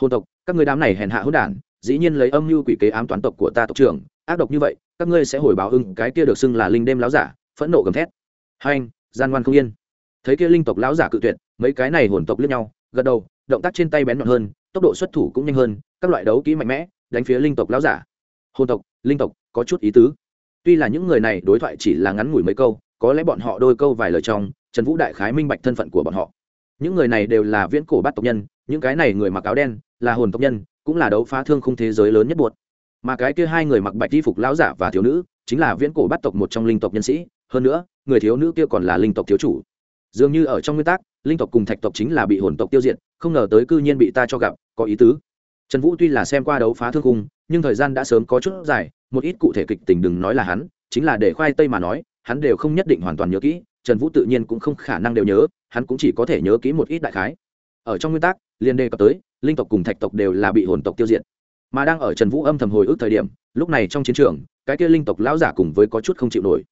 hồn tộc, các người đám này hèn hạ hỗn đản, dĩ nhiên lấy âm mưu quỷ kế ám toán tộc của ta tộc trưởng. Ác độc như vậy, các ngươi sẽ hồi báo ưng cái kia được xưng là linh đêm láo giả, phẫn nộ gầm thét. Hai anh gian ngoan không yên. Thấy kia linh tộc láo giả cự tuyệt, mấy cái này hồn tộc lướt nhau, gật đầu, động tác trên tay bén nhọn hơn, tốc độ xuất thủ cũng nhanh hơn, các loại đấu kỹ mạnh mẽ, đánh phía linh tộc láo giả. Hồn tộc, linh tộc, có chút ý tứ. Tuy là những người này đối thoại chỉ là ngắn ngủi mấy câu, có lẽ bọn họ đôi câu vài lời trong, trần vũ đại khái minh bạch thân phận của bọn họ. Những người này đều là viễn cổ bát tộc nhân những cái này người mặc áo đen, là hồn tộc nhân, cũng là đấu phá thương khung thế giới lớn nhất buột mà cái kia hai người mặc bạch y phục lão giả và thiếu nữ, chính là viễn cổ bát tộc một trong linh tộc nhân sĩ. Hơn nữa, người thiếu nữ kia còn là linh tộc thiếu chủ. Dường như ở trong nguyên tắc, linh tộc cùng thạch tộc chính là bị hồn tộc tiêu diệt, không ngờ tới cư nhiên bị ta cho gặp, có ý tứ. Trần vũ tuy là xem qua đấu phá thương khung, nhưng thời gian đã sớm có chút dài, một ít cụ thể kịch tình đừng nói là hắn, chính là để khoai tây mà nói, hắn đều không nhất định hoàn toàn nhớ kỹ, trần vũ tự nhiên cũng không khả năng đều nhớ, hắn cũng chỉ có thể nhớ kỹ một ít đại khái. Ở trong nguyên tắc liên đề cập tới, linh tộc cùng thạch tộc đều là bị hồn tộc tiêu diệt. Mà đang ở trần vũ âm thầm hồi ức thời điểm, lúc này trong chiến trường, cái kia linh tộc lão giả cùng với có chút không chịu nổi.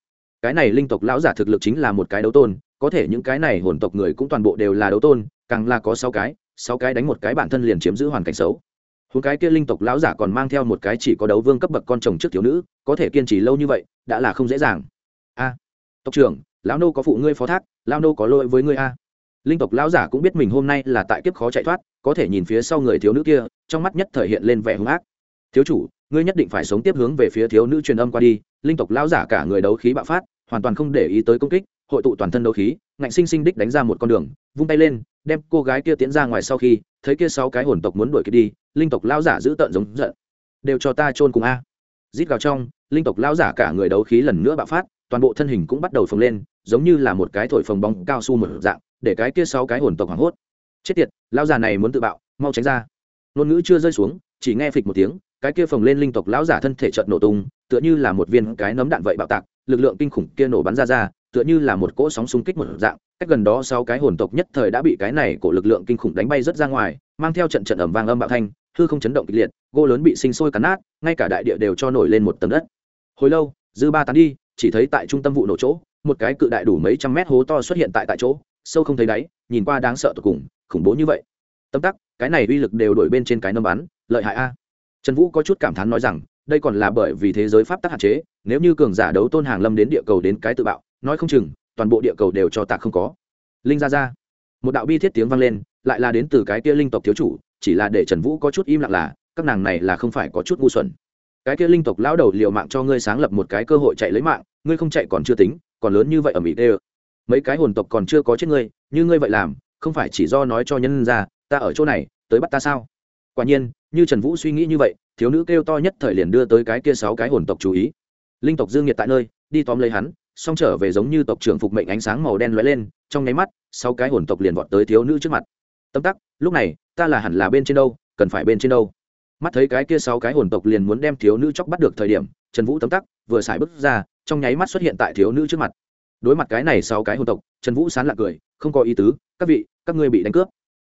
Cái này linh tộc lão giả thực lực chính là một cái đấu tôn, có thể những cái này hồn tộc người cũng toàn bộ đều là đấu tôn, càng là có sáu cái sáu cái đánh một cái bản thân liền chiếm giữ hoàn cảnh xấu. Huống cái kia linh tộc lão giả còn mang theo một cái chỉ có đấu vương cấp bậc con chồng trước thiếu nữ, có thể kiên trì lâu như vậy, đã là không dễ dàng. A, tộc trưởng, lão nô có phụ ngươi phó thác, lão nô có lỗi với ngươi a linh tộc lão giả cũng biết mình hôm nay là tại kiếp khó chạy thoát, có thể nhìn phía sau người thiếu nữ kia, trong mắt nhất thời hiện lên vẻ hung ác. Thiếu chủ, ngươi nhất định phải sống tiếp hướng về phía thiếu nữ truyền âm qua đi. Linh tộc lão giả cả người đấu khí bạo phát, hoàn toàn không để ý tới công kích, hội tụ toàn thân đấu khí, ngạnh sinh sinh đích đánh ra một con đường, vung tay lên, đem cô gái kia tiến ra ngoài sau khi, thấy kia sáu cái hồn tộc muốn đuổi kia đi, linh tộc lão giả giữ tợn giống giận. Đều cho ta chôn cùng a. Rít gào trong, linh tộc lão giả cả người đấu khí lần nữa bạo phát, toàn bộ thân hình cũng bắt đầu phồng lên giống như là một cái thổi phồng bóng cao su một dạng, để cái kia sáu cái hồn tộc hoảng hốt. Chết tiệt, lão già này muốn tự bạo, mau tránh ra. Ngôn ngữ chưa rơi xuống, chỉ nghe phịch một tiếng, cái kia phồng lên linh tộc lão giả thân thể chợt nổ tung, tựa như là một viên cái nấm đạn vậy bạo tạc, lực lượng kinh khủng kia nổ bắn ra ra, tựa như là một cỗ sóng xung kích một dạng, cách gần đó sáu cái hồn tộc nhất thời đã bị cái này của lực lượng kinh khủng đánh bay rất ra ngoài, mang theo trận trận ẩm vang âm bạo thanh, hư không chấn động kịch liệt, gỗ lớn bị sinh sôi cắn nát, ngay cả đại địa đều cho nổi lên một tầng đất. Hồi lâu, dư ba tán đi, chỉ thấy tại trung tâm vụ nổ chỗ một cái cự đại đủ mấy trăm mét hố to xuất hiện tại tại chỗ, sâu không thấy đáy, nhìn qua đáng sợ tột cùng, khủng bố như vậy. Tâm tắc, cái này uy lực đều đổi bên trên cái nâm bắn, lợi hại a. Trần vũ có chút cảm thán nói rằng, đây còn là bởi vì thế giới pháp tắc hạn chế, nếu như cường giả đấu tôn hàng lâm đến địa cầu đến cái tự bạo, nói không chừng, toàn bộ địa cầu đều cho tạc không có. Linh ra ra một đạo bi thiết tiếng vang lên, lại là đến từ cái kia linh tộc thiếu chủ, chỉ là để trần vũ có chút im lặng là, các nàng này là không phải có chút ngu xuẩn. Cái kia linh tộc lão đầu liều mạng cho ngươi sáng lập một cái cơ hội chạy lấy mạng, ngươi không chạy còn chưa tính còn lớn như vậy ở mỹ đê mấy cái hồn tộc còn chưa có chết ngươi, như ngươi vậy làm, không phải chỉ do nói cho nhân ra, ta ở chỗ này, tới bắt ta sao? Quả nhiên, như trần vũ suy nghĩ như vậy, thiếu nữ kêu to nhất thời liền đưa tới cái kia sáu cái hồn tộc chú ý. Linh tộc dương nhiệt tại nơi, đi tóm lấy hắn, xong trở về giống như tộc trưởng phục mệnh ánh sáng màu đen lóe lên, trong nháy mắt, sáu cái hồn tộc liền vọt tới thiếu nữ trước mặt. Tâm tắc, lúc này, ta là hẳn là bên trên đâu, cần phải bên trên đâu. Mắt thấy cái kia sáu cái hồn tộc liền muốn đem thiếu nữ chóc bắt được thời điểm, trần vũ tấm tắc, vừa xài bước ra trong nháy mắt xuất hiện tại thiếu nữ trước mặt. Đối mặt cái này sáu cái hồn tộc, trần vũ sán lạc cười, không có ý tứ, các vị, các ngươi bị đánh cướp.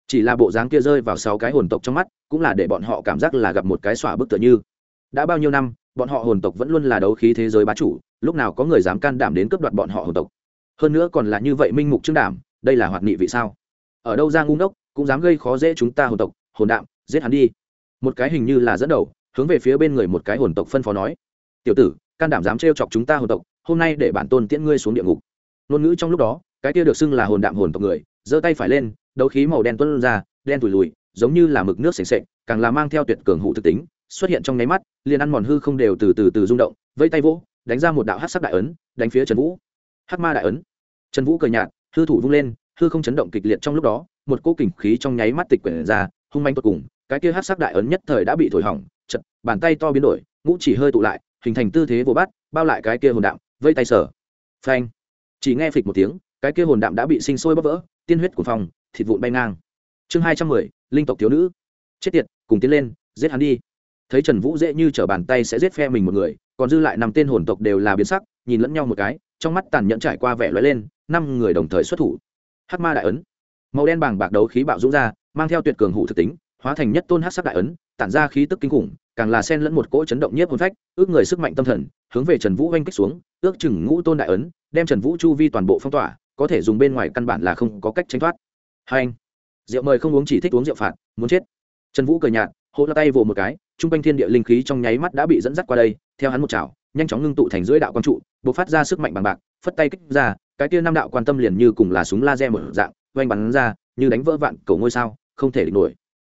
Chỉ là bộ dáng kia rơi vào sáu cái hồn tộc trong mắt, cũng là để bọn họ cảm giác là gặp một cái xỏa bức tựa như. Đã bao nhiêu năm, bọn họ hồn tộc vẫn luôn là đấu khí thế giới bá chủ, lúc nào có người dám can đảm đến cướp đoạt bọn họ hồn tộc? Hơn nữa còn là như vậy minh mục trương đảm, đây là hoạt nghị vị sao? Ở đâu ra ngu ngốc, cũng dám gây khó dễ chúng ta hồn tộc, hồn đạm, giết hắn đi. Một cái hình như là dẫn đầu, hướng về phía bên người một cái hồn tộc phân phó nói. Tiểu tử can đảm dám trêu chọc chúng ta hồn tộc, hôm nay để bản tôn tiễn ngươi xuống địa ngục. Ngôn ngữ trong lúc đó, cái kia được xưng là hồn đạm hồn tộc người, giơ tay phải lên, đấu khí màu đen tuân ra, đen tủi lùi, giống như là mực nước sền sệt, càng là mang theo tuyệt cường hụ thực tính, xuất hiện trong nháy mắt, liền ăn mòn hư không đều từ từ từ rung động vẫy tay vỗ, đánh ra một đạo hát sắc đại ấn, đánh phía trần vũ. Hát ma đại ấn. Trần vũ cười nhạt, hư thủ vung lên, hư không chấn động kịch liệt trong lúc đó, một cỗ kình khí trong nháy mắt tịch quyển ra, hung manh tột cùng, cái kia hát sắc đại ấn nhất thời đã bị thổi hỏng, chật, bàn tay to biến đổi, ngũ chỉ hơi tụ lại hình thành tư thế vô bắt bao lại cái kia hồn đạm, vây tay sở phanh. Chỉ nghe phịch một tiếng, cái kia hồn đạm đã bị sinh sôi bóp vỡ, tiên huyết của phòng thịt vụn bay ngang. Chương hai trăm mười, linh tộc thiếu nữ. Chết tiệt, cùng tiến lên, giết hắn đi. Thấy trần vũ dễ như t r ở bàn tay sẽ giết phe mình một người, còn dư lại năm tên hồn tộc đều là biến sắc, nhìn lẫn nhau một cái, trong mắt tàn nhẫn trải qua vẻ lóe lên, năm người đồng thời xuất thủ. Hát ma đại ấn. Màu đen bàng bạc đấu khí bạo dũng ra, mang theo tuyệt cường hủ thực tính, hóa thành nhất tôn hát sắc đại ấn, tản ra khí tức kinh khủng càng là sen lẫn một cỗ chấn động nhiếp hồn phách, ước người sức mạnh tâm thần, hướng về trần vũ oanh kích xuống, ước chừng ngũ tôn đại ấn, đem trần vũ chu vi toàn bộ phong tỏa, có thể dùng bên ngoài căn bản là không có cách tránh thoát. Hai anh, rượu mời không uống chỉ thích uống rượu phạt, muốn chết. Trần vũ cười nhạt, hô la tay vồ một cái t r u n g quanh thiên địa linh khí trong nháy mắt đã bị dẫn dắt qua đây, theo hắn một chảo, nhanh chóng ngưng tụ thành dưới đạo quang trụ b ộ c phát ra sức mạnh bằng bạc, phất tay kích ra, cái kia năm đạo quan tâm liền như cùng là súng laser một dạng, oanh bắn ra, như đánh vỡ vạn cầu ngôi sao, không thể địch nổi.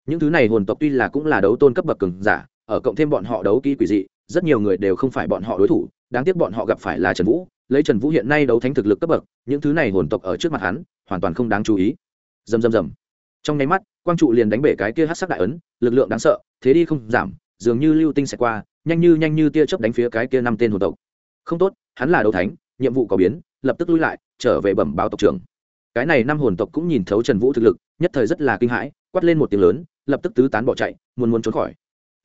Những thứ này hồn tộc tuy là cũng là đấu tôn cấp bậc cường giả ở cộng thêm bọn họ đấu kỹ quỷ dị, rất nhiều người đều không phải bọn họ đối thủ, đáng tiếc bọn họ gặp phải là trần vũ, lấy trần vũ hiện nay đấu thánh thực lực cấp bậc, những thứ này hồn tộc ở trước mặt hắn, hoàn toàn không đáng chú ý. Dầm dầm dầm trong nháy mắt, quang trụ liền đánh bể cái kia hát sắc đại ấn, lực lượng đáng sợ, thế đi không giảm, dường như lưu tinh xẹt qua, nhanh như nhanh như tia chớp đánh phía cái kia năm tên hồn tộc. Không tốt, hắn là đấu thánh, nhiệm vụ có biến, lập tức lui lại, trở về bẩm báo tộc trưởng. Cái này năm hồn tộc cũng nhìn thấu trần vũ thực lực, nhất thời rất là kinh hãi, quát lên một tiếng lớn, lập tức tứ tán bỏ chạy, muốn muốn trốn khỏi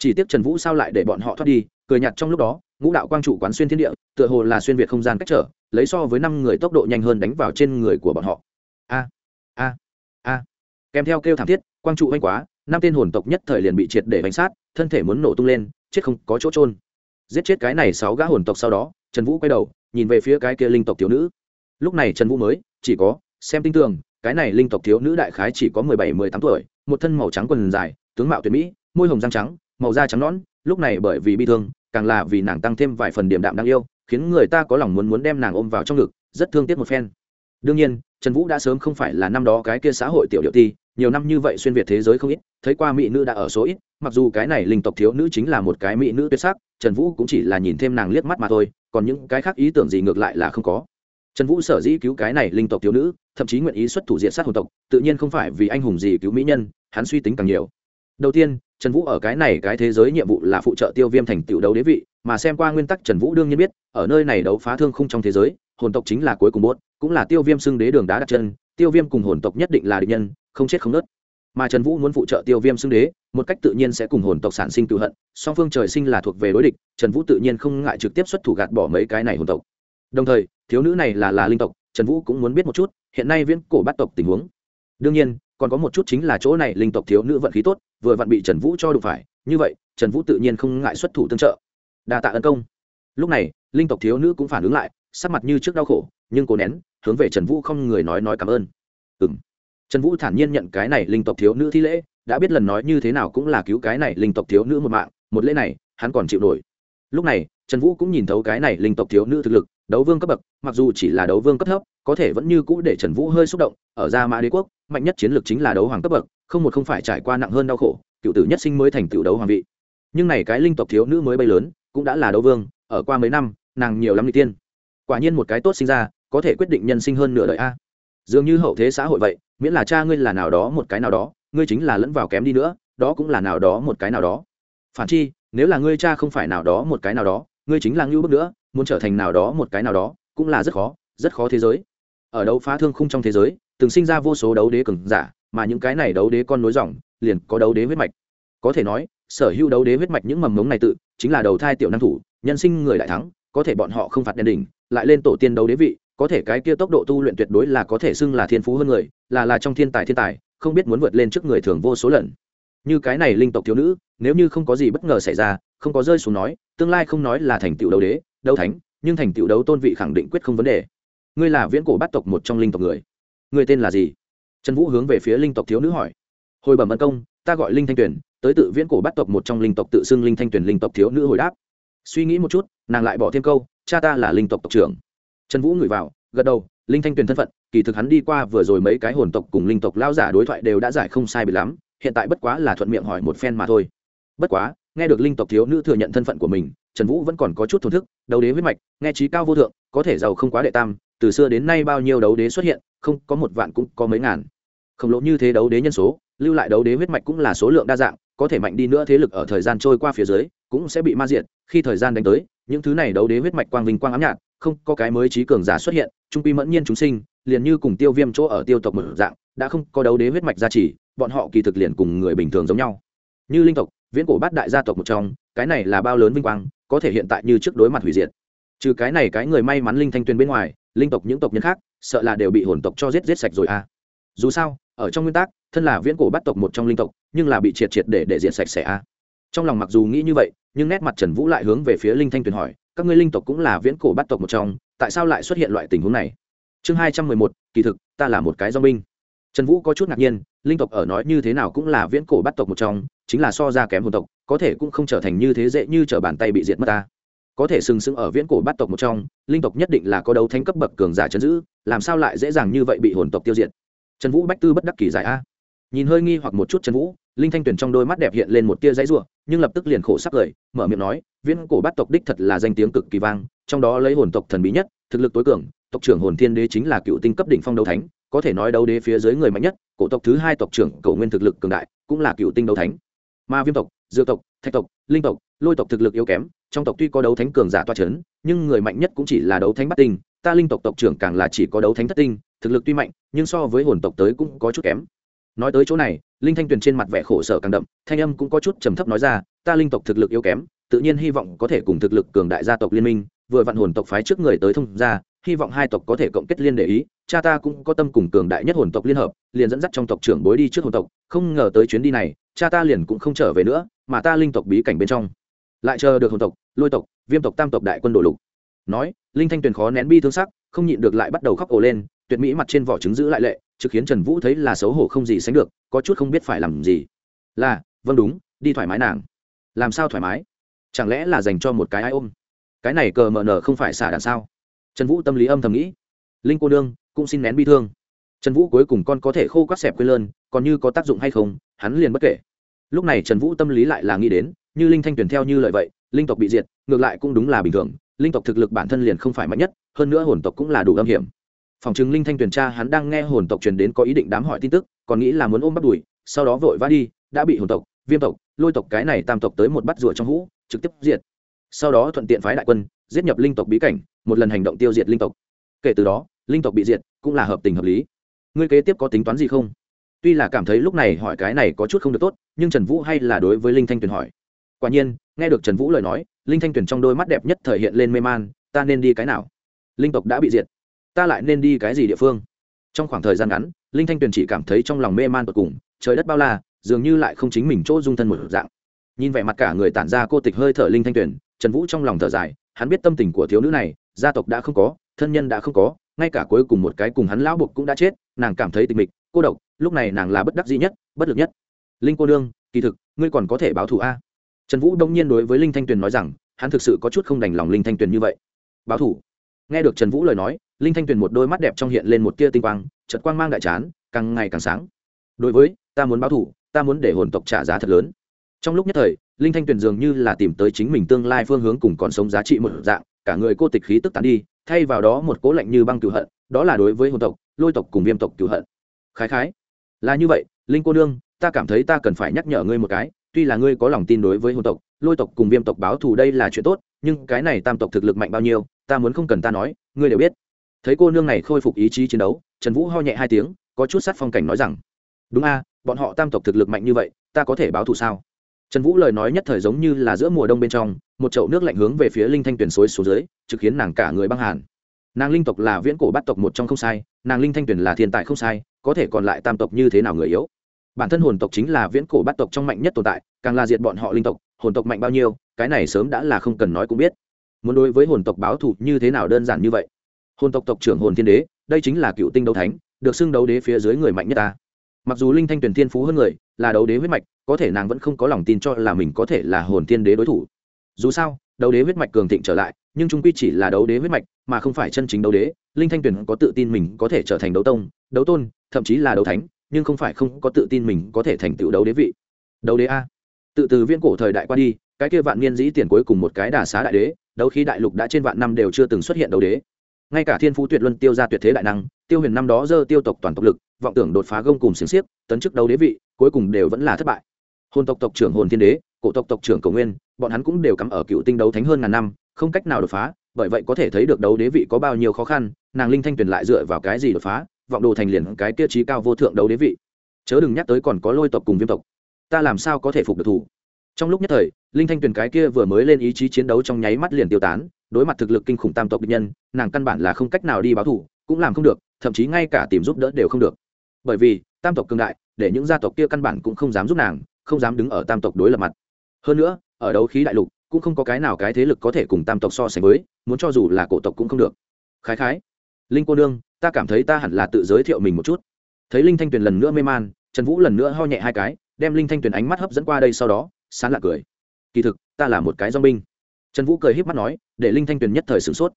chỉ tiếc trần vũ sao lại để bọn họ thoát đi, cười nhặt trong lúc đó, ngũ đạo quang trụ quán xuyên thiên địa, tựa hồ là xuyên việt không gian cách trở, lấy so với năm người tốc độ nhanh hơn đánh vào trên người của bọn họ. A a a. Kèm theo kêu thảm thiết, quang trụ oanh quá, năm tên hồn tộc nhất thời liền bị triệt để bánh sát, thân thể muốn nổ tung lên, chết không có chỗ trôn giết chết cái này sáu gã hồn tộc sau đó, trần vũ quay đầu, nhìn về phía cái kia linh tộc thiếu nữ. Lúc này trần vũ mới, chỉ có, xem tinh tường, cái này linh tộc thiếu nữ đại khái chỉ có mười bảy, mười tám tuổi, một thân màu trắng quần dài, tướng mạo tuyệt mỹ, môi hồng răng trắng màu da trắng nõn, lúc này bởi vì bi thương, càng là vì nàng tăng thêm vài phần điểm đạm đáng yêu, khiến người ta có lòng muốn muốn đem nàng ôm vào trong ngực, rất thương tiếc một phen. Đương nhiên, trần vũ đã sớm không phải là năm đó cái kia xã hội tiểu điệu ti, nhiều năm như vậy xuyên việt thế giới không ít, thấy qua mỹ nữ đã ở số ít, mặc dù cái này linh tộc thiếu nữ chính là một cái mỹ nữ tuyệt sắc, trần vũ cũng chỉ là nhìn thêm nàng liếc mắt mà thôi, còn những cái khác ý tưởng gì ngược lại là không có. Trần vũ sở dĩ cứu cái này linh tộc thiếu nữ, thậm chí nguyện ý xuất thủ diện sát hồn tộc, tự nhiên không phải vì anh hùng gì cứu mỹ nhân, hắn suy tính càng nhiều. Đầu tiên trần vũ ở cái này cái thế giới nhiệm vụ là phụ trợ tiêu viêm thành tựu đấu đế vị, mà xem qua nguyên tắc trần vũ đương nhiên biết, ở nơi này đấu phá thương không trong thế giới, hồn tộc chính là cuối cùng bốt, cũng là tiêu viêm xưng đế đường đá đặt chân, tiêu viêm cùng hồn tộc nhất định là địch nhân, không chết không nớt mà trần vũ muốn phụ trợ tiêu viêm xưng đế, một cách tự nhiên sẽ cùng hồn tộc sản sinh tự hận, song phương trời sinh là thuộc về đối địch, trần vũ tự nhiên không ngại trực tiếp xuất thủ gạt bỏ mấy cái này hồn tộc. Đồng thời, thiếu nữ này là là linh tộc, trần vũ cũng muốn biết một chút, hiện nay viễn cổ bắt tộc tình huống. Đương nhiên, còn có một chút chính là chỗ này linh tộc thiếu nữ vận khí tốt vừa vặn bị trần vũ cho đụng phải, như vậy, trần vũ tự nhiên không ngại xuất thủ tương trợ. Đa tạ ân công. Lúc này, linh tộc thiếu nữ cũng phản ứng lại, sắc mặt như trước đau khổ, nhưng cố nén, hướng về trần vũ không người nói nói cảm ơn. Ừ m trần vũ thản nhiên nhận cái này linh tộc thiếu nữ thi lễ, đã biết lần nói như thế nào cũng là cứu cái này linh tộc thiếu nữ một mạng, một lễ này, hắn còn chịu nổi. Lúc này, trần vũ cũng nhìn thấu cái này linh tộc thiếu nữ thực lực, đấu vương cấp bậc, mặc dù chỉ là đấu vương cấp thấp, có thể vẫn như cũ để trần vũ hơi xúc động, ở gia mã đế quốc, mạnh nhất chiến lược chính là đấu hoàng cấp bậc không một không phải trải qua nặng hơn đau khổ, cựu tử nhất sinh mới thành cựu đấu hoàng vị. Nhưng này cái linh tộc thiếu nữ mới bay lớn, cũng đã là đấu vương, ở qua mấy năm, nàng nhiều lắm n tiên. Quả nhiên một cái tốt sinh ra, có thể quyết định nhân sinh hơn nửa đời a. Dường như hậu thế xã hội vậy, miễn là cha ngươi là nào đó một cái nào đó, ngươi chính là lẫn vào kém đi nữa, đó cũng là nào đó một cái nào đó. Phản chi, nếu là ngươi cha không phải nào đó một cái nào đó, ngươi chính là ngưu bước nữa, muốn trở thành nào đó một cái nào đó, cũng là rất khó rất khó thế giới. Ở đấu phá thương khung trong thế giới, từng sinh ra vô số đấu đế cường giả mà những cái này đấu đế con nối dòng, liền có đấu đế huyết mạch. Có thể nói, sở hữu đấu đế huyết mạch những mầm mống này tự, chính là đầu thai tiểu năng thủ, nhân sinh người đại thắng, có thể bọn họ không phạt đền đỉnh, lại lên tổ tiên đấu đế vị, có thể cái kia tốc độ tu luyện tuyệt đối là có thể xưng là thiên phú hơn người, là là trong thiên tài thiên tài, không biết muốn vượt lên trước người thường vô số lần. Như cái này linh tộc thiếu nữ, nếu như không có gì bất ngờ xảy ra, không có rơi xuống nói, tương lai không nói là thành tựu đấu đế, đấu thánh, nhưng thành tựu đấu tôn vị khẳng định quyết không vấn đề. Ngươi là viễn cổ bát tộc một trong linh tộc người. Người tên là gì? Trần vũ hướng về phía linh tộc thiếu nữ hỏi. Hồi bẩm ân công, ta gọi linh thanh tuyền, tới tự viễn cổ bát tộc một trong linh tộc tự xưng linh thanh tuyền linh tộc thiếu nữ hồi đáp. Suy nghĩ một chút, nàng lại bỏ thêm câu, cha ta là linh tộc tộc trưởng. Trần vũ ngửi vào, gật đầu, linh thanh tuyền thân phận, kỳ thực hắn đi qua vừa rồi mấy cái hồn tộc cùng linh tộc lao giả đối thoại đều đã giải không sai bị lắm, hiện tại bất quá là thuận miệng hỏi một phen mà thôi. Bất quá, nghe được linh tộc thiếu nữ thừa nhận thân phận của mình, trần vũ vẫn còn có chút thổn thức, đầu đế huyết mạch, nghe trí cao vô thượng, có thể giàu không quá đệ tam từ xưa đến nay bao nhiêu đấu đế xuất hiện, không, có một vạn cũng có mấy ngàn. Khổng lồ như thế đấu đế nhân số, lưu lại đấu đế huyết mạch cũng là số lượng đa dạng, có thể mạnh đi nữa thế lực ở thời gian trôi qua phía dưới, cũng sẽ bị ma diện khi thời gian đánh tới, những thứ này đấu đế huyết mạch quang vinh quang ám nhạt, không, có cái mới trí cường giả xuất hiện, trung quy mẫn nhiên chúng sinh, liền như cùng tiêu viêm chỗ ở tiêu tộc một dạng, đã không có đấu đế huyết mạch gia trì, bọn họ kỳ thực liền cùng người bình thường giống nhau. Như linh tộc, viễn cổ bát đại gia tộc một trong, cái này là bao lớn vinh quang, có thể hiện tại như trước đối mặt hủy diệt. Trừ cái này cái người may mắn linh thanh tuyền bên ngoài linh tộc những tộc nhân khác, sợ là đều bị hồn tộc cho giết giết sạch rồi à. Dù sao, ở trong nguyên tắc, thân là viễn cổ bắt tộc một trong linh tộc, nhưng là bị triệt triệt để để diện sạch sẽ à. Trong lòng mặc dù nghĩ như vậy, nhưng nét mặt trần vũ lại hướng về phía linh thanh tuyền hỏi, các ngươi linh tộc cũng là viễn cổ bắt tộc một trong, tại sao lại xuất hiện loại tình huống này? Chương hai trăm mười một, kỳ thực, ta là một cái do binh trần vũ có chút ngạc nhiên, linh tộc ở nói như thế nào cũng là viễn cổ bắt tộc một trong, chính là so ra kém hồn tộc, có thể cũng không trở thành như thế dễ như trở bàn tay bị diệt mất ta có thể sừng sững ở viễn cổ bát tộc một trong, linh tộc nhất định là có đấu thánh cấp bậc cường giả chấn giữ, làm sao lại dễ dàng như vậy bị hồn tộc tiêu diệt? Trần vũ bách tư bất đắc kỳ giải a. Nhìn hơi nghi hoặc một chút trần vũ, linh thanh tuyển trong đôi mắt đẹp hiện lên một tia dãy ruộng nhưng lập tức liền khổ sắc cười mở miệng nói, viễn cổ bát tộc đích thật là danh tiếng cực kỳ vang, trong đó lấy hồn tộc thần bí nhất, thực lực tối cường, tộc trưởng hồn thiên đế chính là cựu tinh cấp đỉnh phong đấu thánh, có thể nói đấu đế phía dưới người mạnh nhất, cổ tộc thứ hai tộc trưởng cầu nguyên thực lực cường đại, cũng là cựu tinh đấu thánh. Ma viêm tộc, dược tộc thạch tộc, linh tộc, lôi tộc thực lực yếu kém, trong tộc tuy có đấu thánh cường giả toa c h ấ n nhưng người mạnh nhất cũng chỉ là đấu thánh bắt tinh, ta linh tộc tộc trưởng càng là chỉ có đấu thánh thất tinh, thực lực tuy mạnh, nhưng so với hồn tộc tới cũng có chút kém. Nói tới chỗ này, linh thanh tuyền trên mặt vẻ khổ sở càng đậm, thanh âm cũng có chút trầm thấp nói ra, ta linh tộc thực lực yếu kém, tự nhiên hy vọng có thể cùng thực lực cường đại gia tộc liên minh, vừa vặn hồn tộc phái trước người tới thông ra hy vọng hai tộc có thể cộng kết liên để ý, cha ta cũng có tâm cùng cường đại nhất hồn tộc liên hợp, liền dẫn dắt trong tộc trưởng bối đi trước hồn tộc, không ngờ tới chuyến đi này cha ta liền cũng không trở về nữa, mà ta linh tộc bí cảnh bên trong. Lại chờ được hồn tộc, lôi tộc, viêm tộc, tam tộc đại quân đổ lục. Nói, linh thanh tuyền khó nén bi thương sắc, không nhịn được lại bắt đầu khóc ồ lên, tuyệt mỹ mặt trên vỏ trứng giữ lại lệ, trực khiến trần vũ thấy là xấu hổ không gì sánh được, có chút không biết phải làm gì. Là vâng đúng, đi thoải mái nàng. Làm sao thoải mái? Chẳng lẽ là dành cho một cái ai ôm? Cái này cờ mờ nở không phải xả đạn sao? Trần vũ tâm lý âm thầm nghĩ. Linh cô nương, cũng xin nén bi thương trần vũ cuối cùng con có thể khô quát xẹp quê lơn, còn như có tác dụng hay không, hắn liền bất kể. Lúc này trần vũ tâm lý lại là nghĩ đến, như linh thanh tuyển theo như lời vậy, linh tộc bị diệt, ngược lại cũng đúng là bình thường, linh tộc thực lực bản thân liền không phải mạnh nhất, hơn nữa hồn tộc cũng là đủ âm hiểm. Phòng chứng linh thanh tuyển cha hắn đang nghe hồn tộc truyền đến có ý định đám hỏi tin tức, còn nghĩ là muốn ôm bắt đùi sau đó vội vã đi, đã bị hồn tộc, viêm tộc, lôi tộc cái này tam tộc tới một bắt rùa trong hũ, trực tiếp diệt. Sau đó thuận tiện phái đại quân, giết nhập linh tộc bí cảnh, một lần hành động tiêu diệt linh tộc. Kể từ đó, linh tộc bị diệt, cũng là hợp tình hợp lý ngươi kế tiếp có tính toán gì không? Tuy là cảm thấy lúc này hỏi cái này có chút không được tốt, nhưng trần vũ hay là đối với linh thanh tuyền hỏi. Quả nhiên, nghe được trần vũ lời nói, linh thanh tuyền trong đôi mắt đẹp nhất thể hiện lên mê man, ta nên đi cái nào? Linh tộc đã bị diệt, ta lại nên đi cái gì địa phương? Trong khoảng thời gian ngắn, linh thanh tuyền chỉ cảm thấy trong lòng mê man tột cùng, trời đất bao la, dường như lại không chính mình chỗ dung thân một dạng. Nhìn vẻ mặt cả người tản ra cô tịch hơi thở linh thanh tuyền, trần vũ trong lòng thở dài, hắn biết tâm tình của thiếu nữ này, gia tộc đã không có, thân nhân đã không có ngay cả cuối cùng một cái cùng hắn lão buộc cũng đã chết, nàng cảm thấy tịch mịch, cô độc, lúc này nàng là bất đắc dĩ nhất, bất lực nhất. Linh cô đương kỳ thực, ngươi còn có thể báo thù a. Trần vũ đông nhiên đối với linh thanh tuyền nói rằng, hắn thực sự có chút không đành lòng linh thanh tuyền như vậy. Báo thù. Nghe được trần vũ lời nói, linh thanh tuyền một đôi mắt đẹp trong hiện lên một tia tinh quang chật quang mang đại chán, càng ngày càng sáng. Đối với, ta muốn báo thù, ta muốn để hồn tộc trả giá thật lớn. Trong lúc nhất thời, linh thanh tuyền dường như là tìm tới chính mình tương lai phương hướng cùng còn sống giá trị một dạng, cả người cô tịch khí tức tán đi thay vào đó một cố lạnh như băng cửu hận, đó là đối với hồn tộc, lôi tộc cùng viêm tộc cửu hận. Khái khái, là như vậy, linh cô nương, ta cảm thấy ta cần phải nhắc nhở ngươi một cái, tuy là ngươi có lòng tin đối với hồn tộc, lôi tộc cùng viêm tộc báo thù đây là chuyện tốt, nhưng cái này tam tộc thực lực mạnh bao nhiêu, ta muốn không cần ta nói, ngươi đều biết. Thấy cô nương này khôi phục ý chí chiến đấu, trần vũ ho nhẹ hai tiếng, có chút sát phong cảnh nói rằng, đúng a, bọn họ tam tộc thực lực mạnh như vậy, ta có thể báo thù sao? Trần vũ lời nói nhất thời giống như là giữa mùa đông bên trong, một chậu nước lạnh hướng về phía linh thanh tuyển xối xuống dưới, trực khiến nàng cả người băng hàn. Nàng linh tộc là viễn cổ bắt tộc một trong không sai, nàng linh thanh tuyển là thiên tài không sai, có thể còn lại tam tộc như thế nào người yếu? Bản thân hồn tộc chính là viễn cổ bắt tộc trong mạnh nhất tồn tại, càng là diệt bọn họ linh tộc, hồn tộc mạnh bao nhiêu, cái này sớm đã là không cần nói cũng biết. Muốn đối với hồn tộc báo thù như thế nào đơn giản như vậy? Hồn tộc tộc trưởng hồn thiên đế, đây chính là cựu tinh đấu thánh, được xưng đấu đế phía dưới người mạnh nhất ta mặc dù linh thanh tuyển thiên phú hơn người, là đấu đế huyết mạch, có thể nàng vẫn không có lòng tin cho là mình có thể là hồn Tiên đế đối thủ. Dù sao, đấu đế huyết mạch cường thịnh trở lại, nhưng trung quy chỉ là đấu đế huyết mạch, mà không phải chân chính đấu đế. Linh thanh tuyền có tự tin mình có thể trở thành đấu tông, đấu tôn, thậm chí là đấu thánh, nhưng không phải không có tự tin mình có thể thành tựu đấu đế vị. Đấu đế a. Tự từ viễn cổ thời đại qua đi, cái kia vạn niên dĩ tiền cuối cùng một cái đà xá đại đế, đấu khí đại lục đã trên vạn năm đều chưa từng xuất hiện đấu đế. Ngay cả thiên phú tuyệt luân tiêu ra tuyệt thế đại năng tiêu huyền năm đó dơ tiêu tộc toàn tộc lực, vọng tưởng đột phá gông cùng xiềng xiếc, tấn chức đấu đế vị, cuối cùng đều vẫn là thất bại. Hồn tộc tộc trưởng hồn thiên đế, cổ tộc tộc trưởng cầu nguyên, bọn hắn cũng đều cắm ở cựu tinh đấu thánh hơn ngàn năm, không cách nào đột phá, bởi vậy có thể thấy được đấu đế vị có bao nhiêu khó khăn, nàng linh thanh tuyền lại dựa vào cái gì đột phá, vọng đồ thành liền cái tiêu chí cao vô thượng đấu đế vị. Chớ đừng nhắc tới còn có lôi tộc cùng viêm tộc. Ta làm sao có thể phục được thủ? Trong lúc nhất thời, linh thanh tuyền cái kia vừa mới lên ý chí chiến đấu trong nháy mắt liền tiêu tán, đối mặt thực lực kinh khủng tam tộc địch nhân, nàng căn bản là không cách nào đi báo thủ, cũng làm không được thậm chí ngay cả tìm giúp đỡ đều không được. Bởi vì, tam tộc cương đại, để những gia tộc kia căn bản cũng không dám giúp nàng, không dám đứng ở tam tộc đối lập mặt. Hơn nữa, ở đấu khí đại lục, cũng không có cái nào cái thế lực có thể cùng tam tộc so sánh với, muốn cho dù là cổ tộc cũng không được. Khái khái. Linh cô nương, ta cảm thấy ta hẳn là tự giới thiệu mình một chút. Thấy linh thanh tuyền lần nữa mê man, trần vũ lần nữa ho nhẹ hai cái, đem linh thanh tuyền ánh mắt hấp dẫn qua đây sau đó, sán lạc cười. Kỳ thực, ta là một cái dong binh. Trần vũ cười h í p mắt nói, để linh thanh tuyền nhất thời sửng sốt.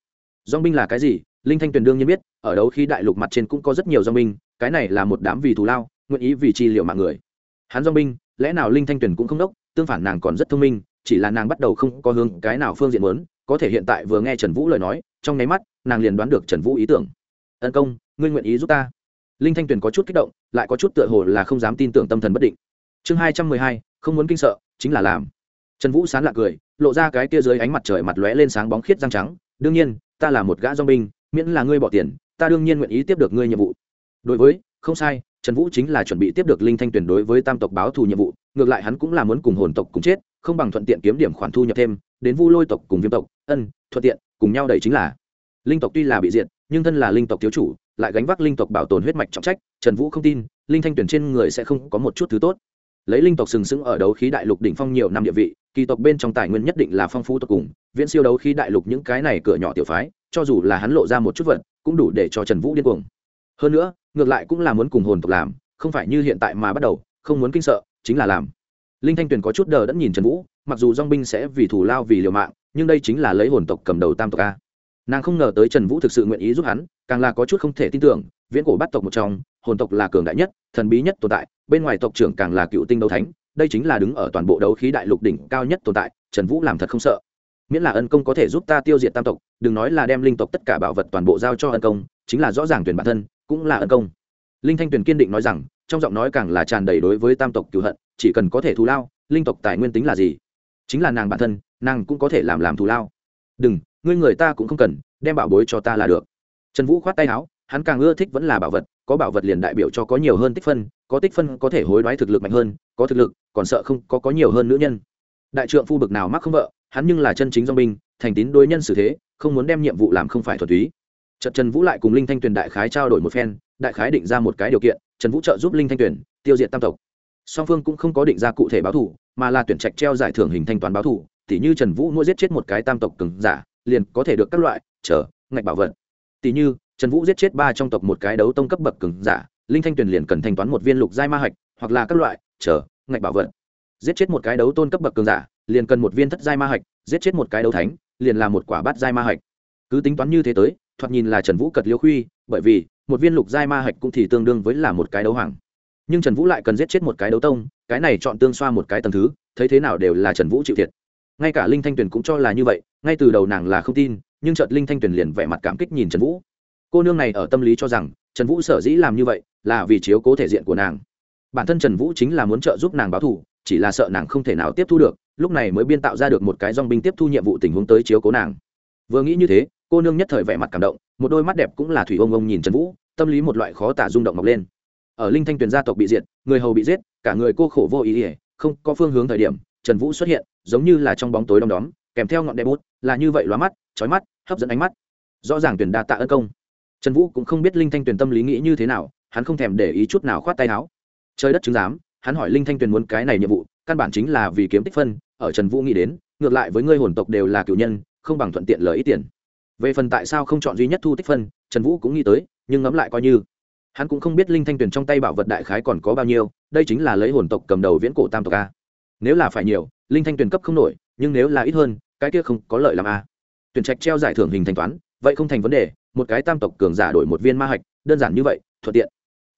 Dong binh là cái gì? Linh thanh tuyền đương nhiên biết, ở đấu khi đại lục mặt trên cũng có rất nhiều dong binh, cái này là một đám vì thù lao, nguyện ý vì chi liệu mạng người. Hắn dong binh, lẽ nào linh thanh tuyền cũng không đốc, tương phản nàng còn rất thông minh, chỉ là nàng bắt đầu không có hướng cái nào phương diện muốn, có thể hiện tại vừa nghe trần vũ lời nói, trong nháy mắt, nàng liền đoán được trần vũ ý tưởng. Ân công, ngươi nguyện ý giúp ta? Linh thanh tuyền có chút kích động, lại có chút tựa hồ là không dám tin tưởng tâm thần bất định. Chương hai trăm mười hai, không muốn kinh sợ, chính là làm. Trần vũ sán lạc cười, lộ ra cái kia dưới ánh mặt trời mặt lóe lên sáng bóng khiết răng trắng, đương nhiên, ta là một gã dong binh miễn là ngươi bỏ tiền, ta đương nhiên nguyện ý tiếp được ngươi nhiệm vụ. Đối với, không sai, trần vũ chính là chuẩn bị tiếp được linh thanh tuyền đối với tam tộc báo thù nhiệm vụ, ngược lại hắn cũng là muốn cùng hồn tộc cùng chết, không bằng thuận tiện kiếm điểm khoản thu nhập thêm, đến vu lôi tộc cùng viêm tộc, ân, thuận tiện, cùng nhau đẩy chính là. Linh tộc tuy là bị diệt, nhưng thân là linh tộc thiếu chủ, lại gánh vác linh tộc bảo tồn huyết mạch trọng trách, trần vũ không tin, linh thanh tuyển trên người sẽ không có một chút thứ tốt. Lấy linh tộc sừng sững ở đấu khí đại lục đỉnh phong nhiều năm địa vị, kỳ tộc bên trong tài nguyên nhất định là phong phú tộc cùng, viễn siêu đấu khí đại lục những cái này cửa nhỏ tiểu phái cho dù là hắn lộ ra một chút vật, cũng đủ để cho trần vũ điên cuồng. Hơn nữa, ngược lại cũng là muốn cùng hồn tộc làm, không phải như hiện tại mà bắt đầu, không muốn kinh sợ, chính là làm. Linh thanh tuyền có chút đờ đẫn nhìn trần vũ, mặc dù dong binh sẽ vì thù lao vì liều mạng, nhưng đây chính là lấy hồn tộc cầm đầu tam tộc a. Nàng không ngờ tới trần vũ thực sự nguyện ý giúp hắn, càng là có chút không thể tin tưởng, viễn cổ bắt tộc một trong, hồn tộc là cường đại nhất, thần bí nhất tồn tại, bên ngoài tộc trưởng càng là cựu tinh đấu thánh, đây chính là đứng ở toàn bộ đấu khí đại lục đỉnh cao nhất tồn tại, trần vũ làm thật không sợ miễn là ân công có thể giúp ta tiêu diệt tam tộc, đừng nói là đem linh tộc tất cả bảo vật toàn bộ giao cho ân công, chính là rõ ràng tuyển bản thân, cũng là ân công. Linh thanh tuyền kiên định nói rằng, trong giọng nói càng là tràn đầy đối với tam tộc cựu hận, chỉ cần có thể thù lao, linh tộc tài nguyên tính là gì? Chính là nàng bản thân, nàng cũng có thể làm làm thù lao. Đừng, ngươi người ta cũng không cần, đem bảo bối cho ta là được. Trần vũ khoát tay áo, hắn càng ưa thích vẫn là bảo vật, có bảo vật liền đại biểu cho có nhiều hơn tích phân, có tích phân có thể hối đoái thực lực mạnh hơn, có thực lực, còn sợ không có có nhiều hơn nữ nhân. Đại trượng phu bực nào mắc không vợ hắn nhưng là chân chính dong binh, thành tín đối nhân xử thế, không muốn đem nhiệm vụ làm không phải thuật túy. Trận trần vũ lại cùng linh thanh tuyền đại khái trao đổi một phen, đại khái định ra một cái điều kiện, trần vũ trợ giúp linh thanh tuyền tiêu diệt tam tộc. Song phương cũng không có định ra cụ thể báo thủ mà là tuyển trạch treo giải thưởng hình thanh toán báo thủ tỉ như trần vũ mua giết chết một cái tam tộc cứng giả, liền có thể được các loại, chờ, ngạch bảo vật. Tỉ như, trần vũ giết chết ba trong tộc một cái đấu tông cấp bậc cứng giả, linh thanh tuyền liền cần thanh toán một viên lục giai ma hạch, hoặc là các loại, chờ, ngạch bảo vật. Giết chết một cái đấu tôn cấp bậc cường giả liền cần một viên thất giai ma hạch, giết chết một cái đấu thánh, liền là một quả bát giai ma hạch. Cứ tính toán như thế tới, thoạt nhìn là trần vũ cật liêu khuy, bởi vì, một viên lục giai ma hạch cũng thì tương đương với là một cái đấu hoàng. Nhưng trần vũ lại cần giết chết một cái đấu tông, cái này chọn tương xoa một cái tầng thứ, thấy thế nào đều là trần vũ chịu thiệt. Ngay cả linh thanh tuyền cũng cho là như vậy, ngay từ đầu nàng là không tin, nhưng chợt linh thanh tuyền liền vẻ mặt cảm kích nhìn trần vũ. Cô nương này ở tâm lý cho rằng, trần vũ sở dĩ làm như vậy, là vì chiếu cố thể diện của nàng. Bản thân trần vũ chính là muốn trợ giúp nàng báo thù, chỉ là sợ nàng không thể nào tiếp thu được lúc này mới biên tạo ra được một cái dong binh tiếp thu nhiệm vụ tình huống tới chiếu cố nàng. Vừa nghĩ như thế, cô nương nhất thời vẻ mặt cảm động, một đôi mắt đẹp cũng là thủy ông ông nhìn trần vũ, tâm lý một loại khó tả rung động mọc lên. Ở linh thanh tuyền gia tộc bị diệt, người hầu bị giết, cả người cô khổ vô ý ỉa không có phương hướng thời điểm, trần vũ xuất hiện, giống như là trong bóng tối đom đóm, kèm theo ngọn đèn bút, là như vậy lóa mắt trói mắt, hấp dẫn ánh mắt. Rõ ràng tuyển đa tạ ân công. Trần vũ cũng không biết linh thanh tuyền tâm lý nghĩ như thế nào, hắn không thèm để ý chút nào khoát tay áo. Trời đất chứng giám, hắn hỏi linh thanh tuyền muốn cái này nhiệm vụ căn bản chính là vì kiếm tích phân, ở trần vũ nghĩ đến, ngược lại với ngươi hồn tộc đều là cựu nhân, không bằng thuận tiện lợi ít tiền. Về phần tại sao không chọn duy nhất thu tích phân, trần vũ cũng nghĩ tới, nhưng ngẫm lại coi như. Hắn cũng không biết linh thanh tuyền trong tay bảo vật đại khái còn có bao nhiêu, đây chính là lấy hồn tộc cầm đầu viễn cổ tam tộc a. Nếu là phải nhiều, linh thanh tuyền cấp không nổi, nhưng nếu là ít hơn, cái kia không có lợi làm a. Tuyển trạch treo giải thưởng hình thanh toán, vậy không thành vấn đề, một cái tam tộc cường giả đổi một viên ma hạch, đơn giản như vậy, thuận tiện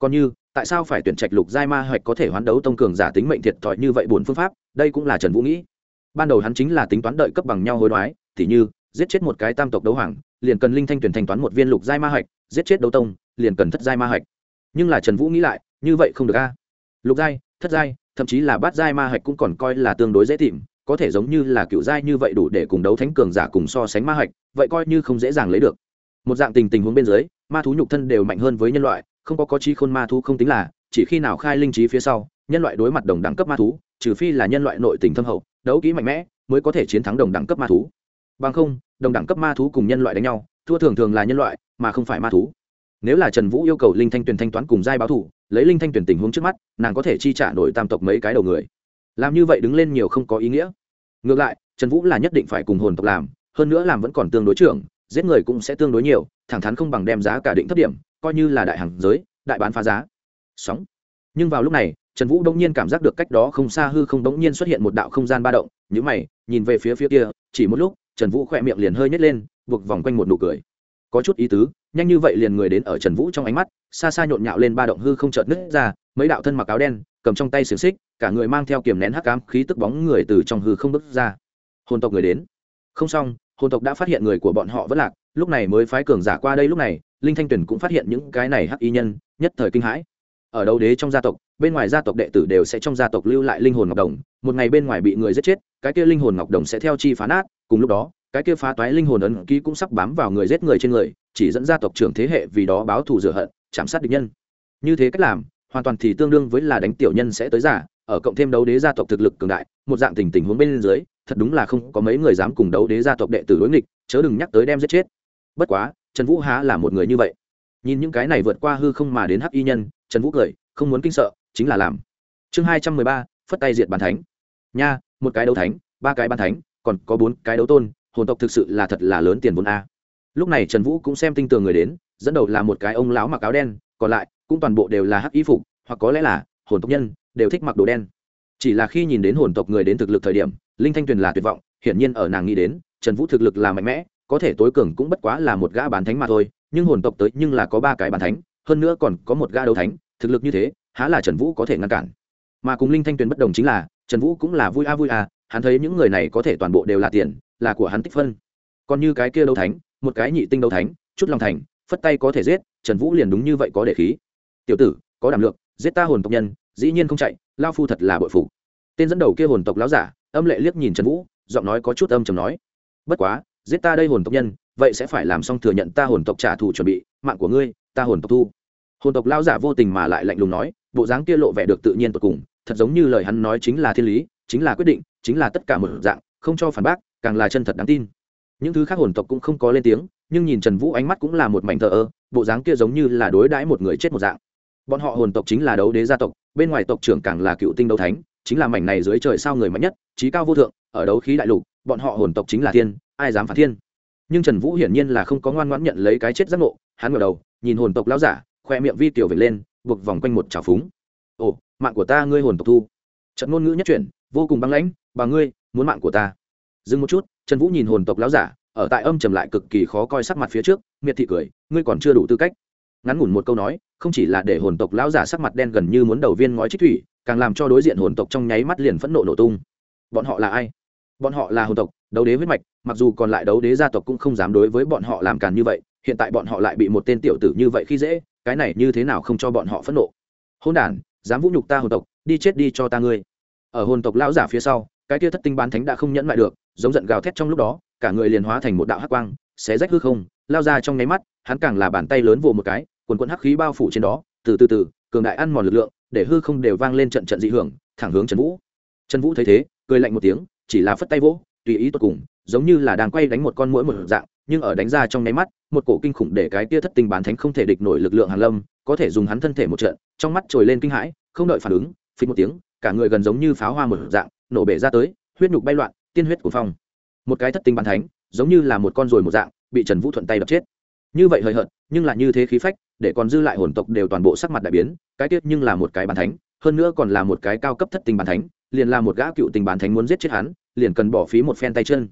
còn như, tại sao phải tuyển trạch lục giai ma hạch có thể hoán đấu tông cường giả tính mệnh thiệt thòi như vậy bốn phương pháp, đây cũng là trần vũ nghĩ. Ban đầu hắn chính là tính toán đợi cấp bằng nhau hối đoái thì như, giết chết một cái tam tộc đấu hoàng, liền cần linh thanh tuyển thanh toán một viên lục giai ma hạch, giết chết đấu tông, liền cần thất giai ma hạch. Nhưng là trần vũ nghĩ lại, như vậy không được a. Lục giai, thất giai, thậm chí là bát giai ma hạch cũng còn coi là tương đối dễ tìm, có thể giống như là cựu giai như vậy đủ để cùng đấu thánh cường giả cùng so sánh ma hạch, vậy coi như không dễ dàng lấy được. Một dạng tình tình huống bên dưới, ma thú nhục thân đều mạnh hơn với nhân loại không có có trí khôn ma thú không tính là, chỉ khi nào khai linh trí phía sau, nhân loại đối mặt đồng đẳng cấp ma thú, trừ phi là nhân loại nội tình thâm hậu, đấu kỹ mạnh mẽ, mới có thể chiến thắng đồng đẳng cấp ma thú. Bằng không, đồng đẳng cấp ma thú cùng nhân loại đánh nhau, thua thường thường là nhân loại, mà không phải ma thú. Nếu là trần vũ yêu cầu linh thanh tuyền thanh toán cùng giai báo thủ, lấy linh thanh tuyền tình huống trước mắt, nàng có thể chi trả nổi tam tộc mấy cái đầu người. Làm như vậy đứng lên nhiều không có ý nghĩa. Ngược lại, trần vũ là nhất định phải cùng hồn tộc làm, hơn nữa làm vẫn còn tương đối trưởng, giết người cũng sẽ tương đối nhiều, thẳng thắn không bằng đem giá cả định thấp điểm coi như là đại hàng giới, đại bán phá giá. Sóng. Nhưng vào lúc này, trần vũ đông nhiên cảm giác được cách đó không xa hư không đống nhiên xuất hiện một đạo không gian ba động nhữ mày, nhìn về phía phía kia, chỉ một lúc, trần vũ khỏe miệng liền hơi nhét lên, buộc vòng quanh một nụ cười. Có chút ý tứ, nhanh như vậy liền người đến ở trần vũ trong ánh mắt, xa xa nhộn nhạo lên ba động hư không chợt nứt ra, mấy đạo thân mặc áo đen, cầm trong tay xiềng xích, cả người mang theo kiềm nén hắc ám khí tức bóng người từ trong hư không bước ra. Hồn tộc người đến. Không xong, hồn tộc đã phát hiện người của bọn họ vẫn lạc, lúc này mới phái cường giả qua đây lúc này linh thanh Tuyền cũng phát hiện những cái này hắc y nhân, nhất thời kinh hãi. Ở đâu đế trong gia tộc, bên ngoài gia tộc đệ tử đều sẽ trong gia tộc lưu lại linh hồn ngọc đồng, một ngày bên ngoài bị người giết chết, cái kia linh hồn ngọc đồng sẽ theo chi phá nát, cùng lúc đó, cái kia phá toái linh hồn ấn ký cũng sắp bám vào người giết người trên người, chỉ dẫn gia tộc trưởng thế hệ vì đó báo thù rửa hận, chạm sát địch nhân. Như thế cách làm, hoàn toàn thì tương đương với là đánh tiểu nhân sẽ tới giả, ở cộng thêm đấu đế gia tộc thực lực cường đại, một dạng tình tình huống bên dưới, thật đúng là không có mấy người dám cùng đấu đế gia tộc đệ tử đối nghịch, chớ đừng nhắc tới đem giết chết. Bất quá trần vũ há là một người như vậy. Nhìn những cái này vượt qua hư không mà đến hắc y nhân, trần vũ cười, không muốn kinh sợ, chính là làm. Chương hai trăm mười ba, phất tay diệt bàn thánh. Nha, một cái đấu thánh, ba cái bàn thánh, còn có bốn cái đấu tôn, hồn tộc thực sự là thật là lớn tiền vốn a. Lúc này trần vũ cũng xem tinh tường người đến, dẫn đầu là một cái ông lão mặc áo đen, còn lại cũng toàn bộ đều là hắc y phục, hoặc có lẽ là hồn tộc nhân, đều thích mặc đồ đen. Chỉ là khi nhìn đến hồn tộc người đến thực lực thời điểm, linh thanh tuyền là tuyệt vọng, hiển nhiên ở nàng nghĩ đến, trần vũ thực lực là mạnh mẽ có thể tối cường cũng bất quá là một gã bán thánh mà thôi, nhưng hồn tộc tới nhưng là có ba cái bán thánh, hơn nữa còn có một gã đấu thánh, thực lực như thế, há là trần vũ có thể ngăn cản. Mà cùng linh thanh tuyền bất đồng chính là, trần vũ cũng là vui a vui a, hắn thấy những người này có thể toàn bộ đều là tiền, là của hắn tích phân. Còn như cái kia đấu thánh, một cái nhị tinh đấu thánh, chút lòng thành, phất tay có thể giết, trần vũ liền đúng như vậy có để khí. Tiểu tử, có đảm lượng, giết ta hồn tộc nhân, dĩ nhiên không chạy, lao phu thật là bội phụ tên dẫn đầu kia hồn tộc láo giả, âm lệ liếc nhìn trần vũ, giọng nói có chút âm chầm nói, bất quá giết ta đây hồn tộc nhân, vậy sẽ phải làm xong thừa nhận ta hồn tộc trả thù chuẩn bị, mạng của ngươi, ta hồn tộc thu. Hồn tộc lao giả vô tình mà lại lạnh lùng nói, bộ dáng kia lộ vẻ được tự nhiên tột cùng, thật giống như lời hắn nói chính là thiên lý, chính là quyết định, chính là tất cả một dạng, không cho phản bác, càng là chân thật đáng tin. Những thứ khác hồn tộc cũng không có lên tiếng, nhưng nhìn trần vũ ánh mắt cũng là một mảnh thờ ơ, bộ dáng kia giống như là đối đãi một người chết một dạng. Bọn họ hồn tộc chính là đấu đế gia tộc, bên ngoài tộc trưởng càng là cựu tinh đấu thánh, chính là mảnh này dưới trời sao người mạnh nhất, trí cao vô thượng, ở đấu khí đại lục, bọn họ hồn tộc chính là thiên ai dám phản thiên? Nhưng trần vũ hiển nhiên là không có ngoan ngoãn nhận lấy cái chết giác ngộ, hắn ngờ đầu, nhìn hồn tộc lão giả, khoe miệng vi tiểu về lên, buộc vòng quanh một trào phúng. Ồ, mạng của ta ngươi hồn tộc thu. Trận ngôn ngữ nhất chuyển, vô cùng băng lãnh, bà ngươi, muốn mạng của ta. Dừng một chút, trần vũ nhìn hồn tộc lão giả, ở tại âm trầm lại cực kỳ khó coi sắc mặt phía trước, miệt thị cười, ngươi còn chưa đủ tư cách. Ngắn ngủn một câu nói, không chỉ là để hồn tộc lão giả sắc mặt đen gần như muốn đầu viên ngói trích thủy, càng làm cho đối diện hồn tộc trong nháy mắt liền phẫn nộ nổ tung. Bọn họ là ai? Bọn họ là hồn tộc đấu đế huyết mạch, mặc dù còn lại đấu đế gia tộc cũng không dám đối với bọn họ làm càn như vậy, hiện tại bọn họ lại bị một tên tiểu tử như vậy khi dễ, cái này như thế nào không cho bọn họ phẫn nộ? Hôn đản, dám vũ nhục ta hồn tộc, đi chết đi cho ta ngươi. Ở hồn tộc lão giả phía sau, cái kia thất tinh bán thánh đã không nhẫn lại được, giống giận gào thét trong lúc đó, cả người liền hóa thành một đạo hắc quang, xé rách hư không, lao ra trong nháy mắt, hắn càng là bàn tay lớn vồ một cái, quần quần hắc khí bao phủ trên đó, từ từ từ, cường đại ăn mòn lực lượng, để hư không đều vang lên trận trận dị hưởng, thẳng hướng trần vũ. Trần vũ thấy thế, cười lạnh một tiếng, chỉ là phất tay vỗ tùy ý tốt cùng, giống như là đang quay đánh một con mũi một dạng, nhưng ở đánh ra trong nháy mắt, một cổ kinh khủng để cái tia thất tinh bán thánh không thể địch nổi lực lượng hàn lâm, có thể dùng hắn thân thể một trận, trong mắt trồi lên kinh hãi, không đợi phản ứng, phình một tiếng, cả người gần giống như pháo hoa một dạng, nổ bể ra tới, huyết nhục bay loạn, tiên huyết của phong. Một cái thất tinh bán thánh, giống như là một con ruồi một dạng, bị trần vũ thuận tay đập chết. Như vậy hời hợt, nhưng là như thế khí phách, để còn dư lại hồn tộc đều toàn bộ sắc mặt đại biến, cái tiết nhưng là một cái bàn thánh, hơn nữa còn là một cái cao cấp thất tinh bàn thánh liền là một gã cựu tình bán thánh muốn giết chết hắn, liền cần bỏ phí một phen tay chân.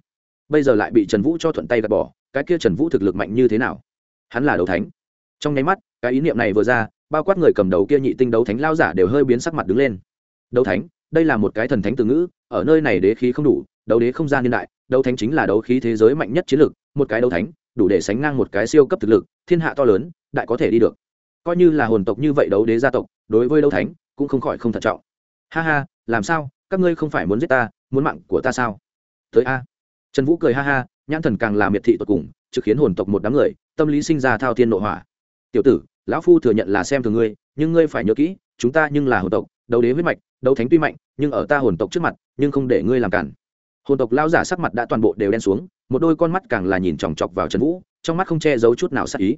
Bây giờ lại bị trần vũ cho thuận tay gạt bỏ, cái kia trần vũ thực lực mạnh như thế nào? Hắn là đấu thánh. Trong nháy mắt, cái ý niệm này vừa ra, bao quát người cầm đầu kia nhị tinh đấu thánh lao giả đều hơi biến sắc mặt đứng lên. Đấu thánh, đây là một cái thần thánh từ ngữ, ở nơi này đế khí không đủ, đấu đế không gian niên đại, đấu thánh chính là đấu khí thế giới mạnh nhất chiến lược, một cái đấu thánh, đủ để sánh ngang một cái siêu cấp thực lực, thiên hạ to lớn, đại có thể đi được. Coi như là hồn tộc như vậy đấu đế gia tộc, đối với đấu thánh, cũng không khỏi không thận trọng. Ha ha làm sao? Các ngươi không phải muốn giết ta, muốn mạng của ta sao? Tới a. Trần vũ cười ha ha, nhãn thần càng làm miệt thị tột cùng, trực khiến hồn tộc một đám người, tâm lý sinh ra thao thiên nội hỏa. Tiểu tử, lão phu thừa nhận là xem thường ngươi, nhưng ngươi phải nhớ kỹ, chúng ta nhưng là hồn tộc, đấu đế huyết mạch, đấu thánh tuy mạnh, nhưng ở ta hồn tộc trước mặt, nhưng không để ngươi làm cản. Hồn tộc lao giả sắc mặt đã toàn bộ đều đen xuống, một đôi con mắt càng là nhìn chòng chọc vào trần vũ, trong mắt không che giấu chút nào sắc ý.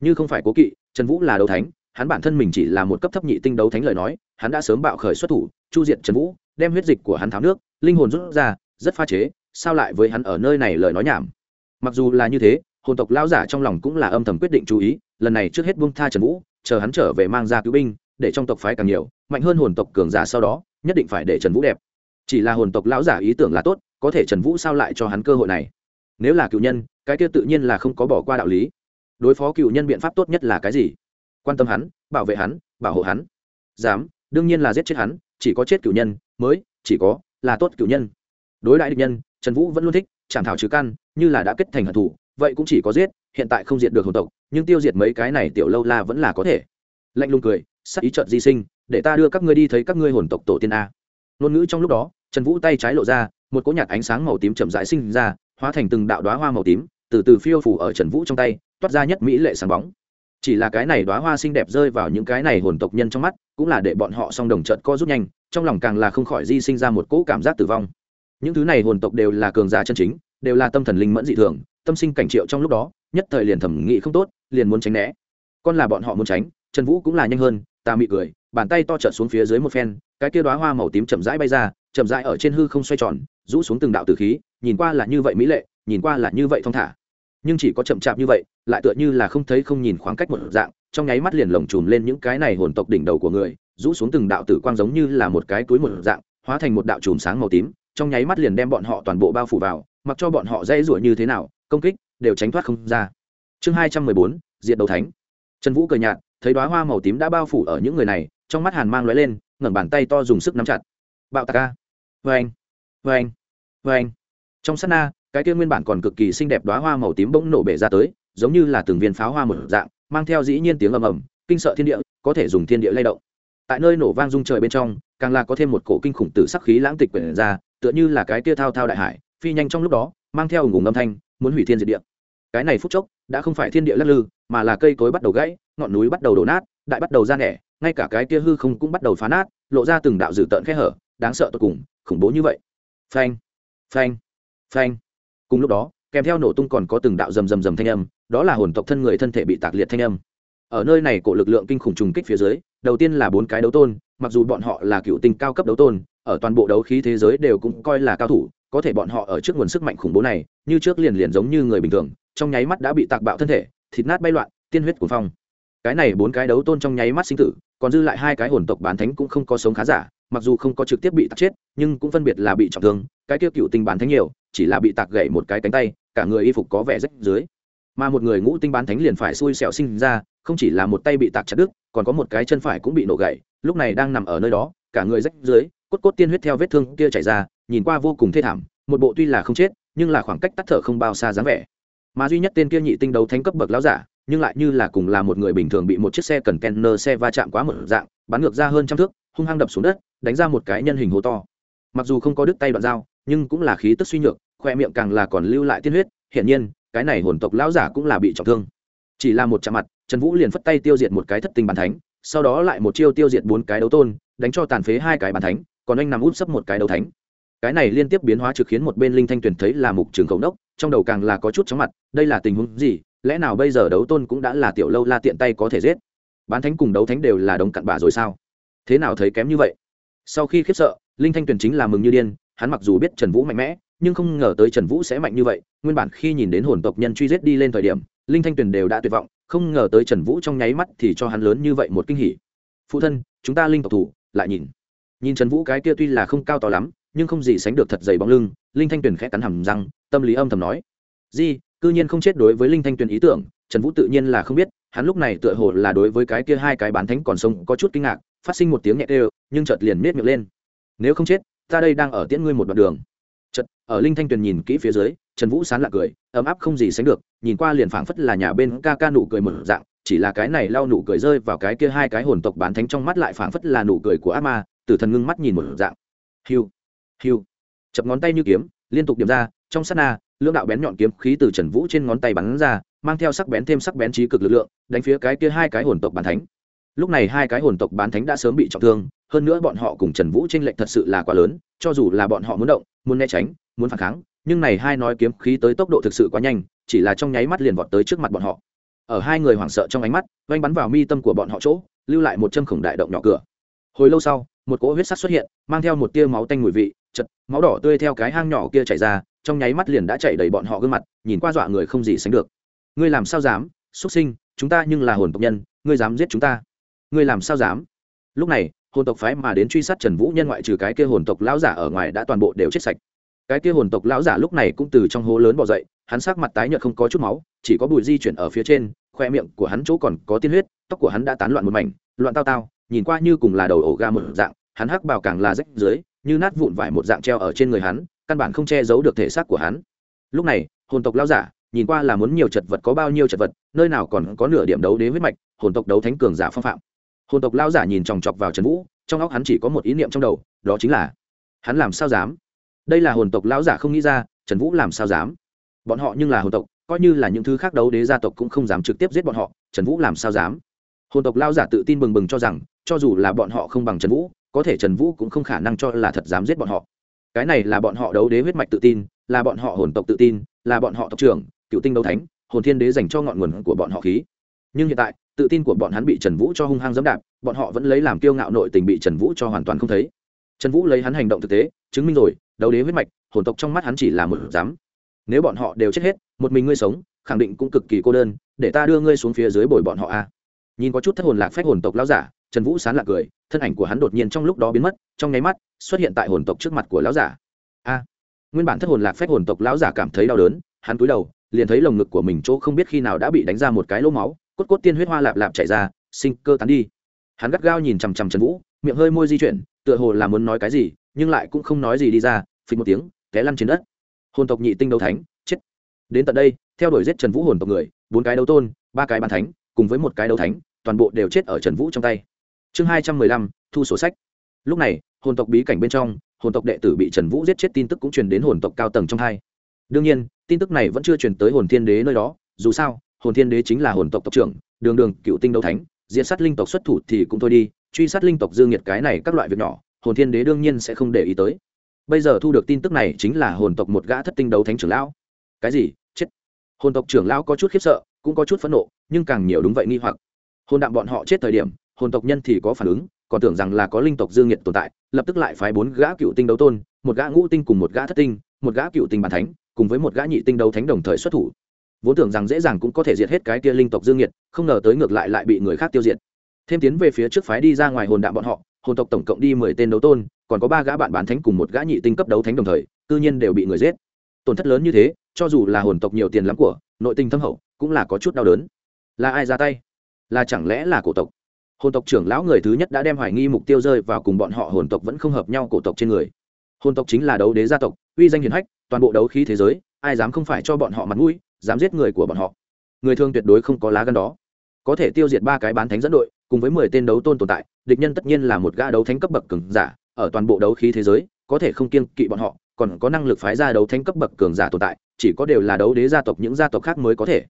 Như không phải cố kỵ, trần vũ là đấu thánh, hắn bản thân mình chỉ là một cấp thấp nhị tinh đấu thánh lời nói hắn đã sớm bạo khởi xuất thủ, chu diện trần vũ, đem huyết dịch của hắn tháo nước, linh hồn rút ra, rất pha chế, sao lại với hắn ở nơi này lời nói nhảm? Mặc dù là như thế, hồn tộc lao giả trong lòng cũng là âm thầm quyết định chú ý, lần này trước hết buông tha trần vũ, chờ hắn trở về mang ra cứu binh, để trong tộc phái càng nhiều, mạnh hơn hồn tộc cường giả sau đó, nhất định phải để trần vũ đẹp. Chỉ là hồn tộc lão giả ý tưởng là tốt, có thể trần vũ sao lại cho hắn cơ hội này? Nếu là cựu nhân, cái kia tự nhiên là không có bỏ qua đạo lý. Đối phó cựu nhân biện pháp tốt nhất là cái gì? Quan tâm hắn, bảo vệ hắn, bảo hộ hắn. Dám đương nhiên là giết chết hắn, chỉ có chết cửu nhân, mới chỉ có là tốt cửu nhân. Đối đại địch nhân, trần vũ vẫn luôn thích chẳng thảo trừ căn, như là đã kết thành hận thủ vậy cũng chỉ có giết, hiện tại không diệt được hồn tộc, nhưng tiêu diệt mấy cái này tiểu lâu la vẫn là có thể. Lạnh lùng cười, sắc ý trợn di sinh, để ta đưa các ngươi đi thấy các ngươi hồn tộc tổ tiên a. Ngôn ngữ trong lúc đó, trần vũ tay trái lộ ra, một cỗ nhạt ánh sáng màu tím chậm rãi sinh ra, hóa thành từng đạo đoá hoa màu tím, từ từ phiêu phủ ở trần vũ trong tay, toát ra nhất mỹ lệ sáng bóng chỉ là cái này đoá hoa xinh đẹp rơi vào những cái này hồn tộc nhân trong mắt, cũng là để bọn họ song đồng trận co rút nhanh, trong lòng càng là không khỏi di sinh ra một cỗ cảm giác tử vong. Những thứ này hồn tộc đều là cường giả chân chính, đều là tâm thần linh mẫn dị thường, tâm sinh cảnh triệu trong lúc đó, nhất thời liền thẩm nghị không tốt, liền muốn tránh né. Con là bọn họ muốn tránh, trần vũ cũng là nhanh hơn, ta mị cười, bàn tay to trợn xuống phía dưới một phen, cái kia đoá hoa màu tím chậm rãi bay ra, chậm rãi ở trên hư không xoay tròn, rũ xuống từng đạo từ khí, nhìn qua là như vậy mỹ lệ, nhìn qua là như vậy thong thả nhưng chỉ có chậm chạp như vậy, lại tựa như là không thấy không nhìn khoảng cách một dạng, trong nháy mắt liền lồng chùm lên những cái này hồn tộc đỉnh đầu của người, rũ xuống từng đạo tử quang giống như là một cái túi một dạng, hóa thành một đạo chùm sáng màu tím, trong nháy mắt liền đem bọn họ toàn bộ bao phủ vào, mặc cho bọn họ dễ rủa như thế nào, công kích đều tránh thoát không ra. Chương hai trăm mười bốn diện đầu thánh. Trần vũ cười nhạt, thấy đoá hoa màu tím đã bao phủ ở những người này, trong mắt hàn mang lóe lên, ngẩng bàn tay to dùng sức nắm chặt. Bạo tạc ca vê anh vâng, vê anh vâng, vê vâng. anh trong sát na cái kia nguyên bản còn cực kỳ xinh đẹp đoá hoa màu tím bỗng nổ bể ra tới, giống như là từng viên pháo hoa một dạng, mang theo dĩ nhiên tiếng ầm ầm, kinh sợ thiên địa, có thể dùng thiên địa lay động. Tại nơi nổ vang rung trời bên trong, càng là có thêm một cổ kinh khủng tử sắc khí lãng tịch quyển ra, tựa như là cái kia thao thao đại hải, phi nhanh trong lúc đó, mang theo ngùng âm thanh, muốn hủy thiên diệt địa. Cái này phút chốc, đã không phải thiên địa lắc lư, mà là cây cối bắt đầu gãy, ngọn núi bắt đầu đổ nát, đại bắt đầu ra nẻ, ngay cả cái kia hư không cũng bắt đầu phá nát, lộ ra từng đạo dữ tợn khe hở, đáng sợ tột cùng, khủng bố như vậy. Phanh phanh phanh cùng lúc đó, kèm theo nổ tung còn có từng đạo rầm rầm rầm thanh âm, đó là hồn tộc thân người thân thể bị tạc liệt thanh âm. Ở nơi này cổ lực lượng kinh khủng trùng kích phía dưới, đầu tiên là bốn cái đấu tôn, mặc dù bọn họ là cựu tinh cao cấp đấu tôn, ở toàn bộ đấu khí thế giới đều cũng coi là cao thủ, có thể bọn họ ở trước nguồn sức mạnh khủng bố này, như trước liền liền giống như người bình thường, trong nháy mắt đã bị tạc bạo thân thể, thịt nát bay loạn, tiên huyết cuồng phong. Cái này bốn cái đấu tôn trong nháy mắt sinh tử, còn dư lại hai cái hồn tộc bán thánh cũng không có sống khá giả, mặc dù không có trực tiếp bị tạc chết, nhưng cũng phân biệt là bị trọng thương, cái kia cựu tinh bán thánh nhiều chỉ là bị tạc gãy một cái cánh tay, cả người y phục có vẻ rách dưới. Mà một người ngũ tinh bán thánh liền phải xui xẻo sinh ra, không chỉ là một tay bị tạc chặt đứt, còn có một cái chân phải cũng bị nổ gãy lúc này đang nằm ở nơi đó, cả người rách dưới, cốt cốt tiên huyết theo vết thương kia chảy ra, nhìn qua vô cùng thê thảm, một bộ tuy là không chết, nhưng là khoảng cách tắt thở không bao xa dáng vẻ. Mà duy nhất tên kia nhị tinh đấu thánh cấp bậc lão giả, nhưng lại như là cùng là một người bình thường bị một chiếc xe cần kenner xe va chạm quá một dạng, bắn ngược ra hơn trăm thước, hung hăng đập xuống đất, đánh ra một cái nhân hình hố to. Mặc dù không có đứt tay đoạn dao, nhưng cũng là khí tức suy nhược khoe miệng càng là còn lưu lại tiên huyết, hiển nhiên, cái này hồn tộc lão giả cũng là bị trọng thương. Chỉ là một chạm mặt, trần vũ liền phất tay tiêu diệt một cái thất tinh bàn thánh, sau đó lại một chiêu tiêu diệt bốn cái đấu tôn, đánh cho tàn phế hai cái bàn thánh, còn anh nằm úp sấp một cái đấu thánh. Cái này liên tiếp biến hóa trực khiến một bên linh thanh tuyền thấy là mục trường khẩu đốc trong đầu càng là có chút chóng mặt, đây là tình huống gì, lẽ nào bây giờ đấu tôn cũng đã là tiểu lâu la tiện tay có thể giết? Bán thánh cùng đấu thánh đều là đống cặn bà rồi sao? Thế nào thấy kém như vậy? Sau khi khiếp sợ, linh thanh tuyền chính là mừng như điên, hắn mặc dù biết trần vũ mạnh mẽ nhưng không ngờ tới trần vũ sẽ mạnh như vậy, nguyên bản khi nhìn đến hồn tộc nhân truy giết đi lên thời điểm, linh thanh tuyền đều đã tuyệt vọng, không ngờ tới trần vũ trong nháy mắt thì cho hắn lớn như vậy một kinh hỉ. Phụ thân, chúng ta linh tộc thủ, lại nhìn. Nhìn trần vũ cái kia tuy là không cao to lắm, nhưng không gì sánh được thật dày bóng lưng, linh thanh tuyền khẽ cắn hầm răng, tâm lý âm thầm nói. Di, cư nhiên không chết đối với linh thanh tuyền ý tưởng, trần vũ tự nhiên là không biết, hắn lúc này tựa hồ là đối với cái kia hai cái bán thánh còn sống có chút kinh ngạc, phát sinh một tiếng nhẹ đều nhưng chợt liền miết miệng lên. Nếu không chết, ta đây đang ở tiễn ngươi một đoạn đường chật, ở linh thanh tuyền nhìn kỹ phía dưới, trần vũ sán lạc cười, ấm áp không gì sánh được, nhìn qua liền phảng phất là nhà bên ca ca nụ cười mở dạng, chỉ là cái này lau nụ cười rơi vào cái kia hai cái hồn tộc bán thánh trong mắt lại phảng phất là nụ cười của ác ma tử thần ngưng mắt nhìn một dạng. Hiu hiu, chập ngón tay như kiếm, liên tục điểm ra, trong sát na, lưỡng đạo bén nhọn kiếm khí từ trần vũ trên ngón tay bắn ra, mang theo sắc bén thêm sắc bén trí cực lực lượng, đánh phía cái kia hai cái hồn tộc bán thánh lúc này hai cái hồn tộc bán thánh đã sớm bị trọng thương, hơn nữa bọn họ cùng trần vũ t r ê n lệch thật sự là quá lớn, cho dù là bọn họ muốn động, muốn né tránh, muốn phản kháng, nhưng này hai nói kiếm khí tới tốc độ thực sự quá nhanh, chỉ là trong nháy mắt liền vọt tới trước mặt bọn họ. Ở hai người hoảng sợ trong ánh mắt oanh bắn vào mi tâm của bọn họ chỗ, lưu lại một châm khổng đại động nhỏ cửa. Hồi lâu sau, một cỗ huyết sắc xuất hiện, mang theo một tia máu tanh mùi vị, chật, máu đỏ tươi theo cái hang nhỏ kia chảy ra, trong nháy mắt liền đã chảy đầy bọn họ gương mặt, nhìn qua dọa người không gì sánh được. Ngươi làm sao dám? Xuất sinh, chúng ta nhưng là hồn tộc nhân, ngươi dám giết chúng ta ngươi làm sao dám? Lúc này, hồn tộc phái mà đến truy sát trần vũ nhân ngoại trừ cái kia hồn tộc lão giả ở ngoài đã toàn bộ đều chết sạch. Cái kia hồn tộc lão giả lúc này cũng từ trong hố lớn bỏ dậy, hắn sắc mặt tái nhợt không có chút máu, chỉ có bụi di chuyển ở phía trên, khoe miệng của hắn chỗ còn có tiên huyết, tóc của hắn đã tán loạn một mảnh, loạn tao tao, nhìn qua như cùng là đầu ổ ga một dạng, hắn hắc bào càng là rách dưới, như nát vụn vải một dạng treo ở trên người hắn, căn bản không che giấu được thể xác của hắn. Lúc này, hồn tộc lão giả, nhìn qua là muốn nhiều chật vật có bao nhiêu chật vật, nơi nào còn có nửa điểm đấu đế huyết mạch, hồn tộc đấu thánh cường giả phong phạm hồn tộc lão giả nhìn chòng chọc vào trần vũ, trong óc hắn chỉ có một ý niệm trong đầu, đó chính là, hắn làm sao dám? Đây là hồn tộc lão giả không nghĩ ra, trần vũ làm sao dám? Bọn họ nhưng là hồn tộc, coi như là những thứ khác đấu đế gia tộc cũng không dám trực tiếp giết bọn họ, trần vũ làm sao dám? Hồn tộc lão giả tự tin bừng bừng cho rằng, cho dù là bọn họ không bằng trần vũ, có thể trần vũ cũng không khả năng cho là thật dám giết bọn họ. Cái này là bọn họ đấu đế huyết mạch tự tin, là bọn họ hồn tộc tự tin, là bọn họ tộc trưởng, cựu tinh đấu thánh, hồn thiên đế dành cho ngọn nguồn của bọn họ khí. Nhưng hiện tại tự tin của bọn hắn bị trần vũ cho hung hăng dẫm đạp, bọn họ vẫn lấy làm kiêu ngạo nội tình bị trần vũ cho hoàn toàn không thấy. Trần vũ lấy hắn hành động thực tế, chứng minh rồi, đấu đế huyết mạch, hồn tộc trong mắt hắn chỉ là một dám nếu bọn họ đều chết hết, một mình ngươi sống, khẳng định cũng cực kỳ cô đơn, để ta đưa ngươi xuống phía dưới bồi bọn họ a. Nhìn có chút thất hồn lạc phách hồn tộc lão giả, trần vũ sán lạc cười, thân ảnh của hắn đột nhiên trong lúc đó biến mất, trong nháy mắt, xuất hiện tại hồn tộc trước mặt của lão giả. A. Nguyên bản thất hồn lạc phách hồn tộc lão giả cảm thấy đau đớn, hắn cúi đầu, liền thấy lồng ngực của mình chỗ không biết khi nào đã bị đánh ra một cái lỗ máu cốt cốt tiên huyết hoa lạp lạp chảy ra, sinh cơ tán đi. Hắn gắt gao nhìn chằm chằm trần vũ, miệng hơi môi di chuyển, tựa hồ là muốn nói cái gì, nhưng lại cũng không nói gì đi ra, phình một tiếng, té lăn trên đất. Hồn tộc nhị tinh đấu thánh, chết. Đến tận đây, theo đuổi giết trần vũ hồn tộc người, bốn cái đấu tôn, ba cái bàn thánh, cùng với một cái đấu thánh, toàn bộ đều chết ở trần vũ trong tay. Chương hai trăm mười lăm, thu sổ sách. Lúc này, hồn tộc bí cảnh bên trong, hồn tộc đệ tử bị trần vũ giết chết tin tức cũng truyền đến hồn tộc cao tầng trong hai. Đương nhiên, tin tức này vẫn chưa truyền tới hồn thiên đế nơi đó, dù sao hồn thiên đế chính là hồn tộc tộc trưởng, đường đường, cựu tinh đấu thánh diện sát linh tộc xuất thủ thì cũng thôi đi, truy sát linh tộc dương nhiệt cái này các loại việc nhỏ, hồn thiên đế đương nhiên sẽ không để ý tới. Bây giờ thu được tin tức này chính là hồn tộc một gã thất tinh đấu thánh trưởng lão. Cái gì? Chết. Hồn tộc trưởng lão có chút khiếp sợ, cũng có chút phẫn nộ, nhưng càng nhiều đúng vậy nghi hoặc. Hồn đạm bọn họ chết thời điểm, hồn tộc nhân thì có phản ứng, còn tưởng rằng là có linh tộc dương nhiệt tồn tại, lập tức lại phái bốn gã cựu tinh đấu tôn, một gã ngũ tinh cùng một gã thất tinh, một gã cựu tinh bàn thánh, cùng với một gã nhị tinh đấu thánh đồng thời xuất thủ vốn tưởng rằng dễ dàng cũng có thể diệt hết cái kia linh tộc dương nhiệt không ngờ tới ngược lại lại bị người khác tiêu diệt. Thêm tiến về phía trước phái đi ra ngoài hồn đạm bọn họ, hồn tộc tổng cộng đi mười tên đấu tôn, còn có ba gã bạn bán thánh cùng một gã nhị tinh cấp đấu thánh đồng thời tự nhiên đều bị người giết. Tổn thất lớn như thế, cho dù là hồn tộc nhiều tiền lắm của, nội tinh thâm hậu, cũng là có chút đau đớn. Là ai ra tay? Là chẳng lẽ là cổ tộc? Hồn tộc trưởng lão người thứ nhất đã đem hoài nghi mục tiêu rơi vào cùng bọn họ hồn tộc vẫn không hợp nhau cổ tộc trên người. Hồn tộc chính là đấu đế gia tộc, uy danh hiền hách, toàn bộ đấu khí thế giới, ai dám không phải cho bọn họ mặt mũi dám giết người của bọn họ. Người thương tuyệt đối không có lá gan đó. Có thể tiêu diệt ba cái bán thánh dẫn đội, cùng với mười tên đấu tôn tồn tại, địch nhân tất nhiên là một gã đấu thánh cấp bậc cường giả, ở toàn bộ đấu khí thế giới, có thể không kiên kỵ bọn họ, còn có năng lực phái ra đấu thánh cấp bậc cường giả tồn tại, chỉ có đều là đấu đế gia tộc những gia tộc khác mới có thể.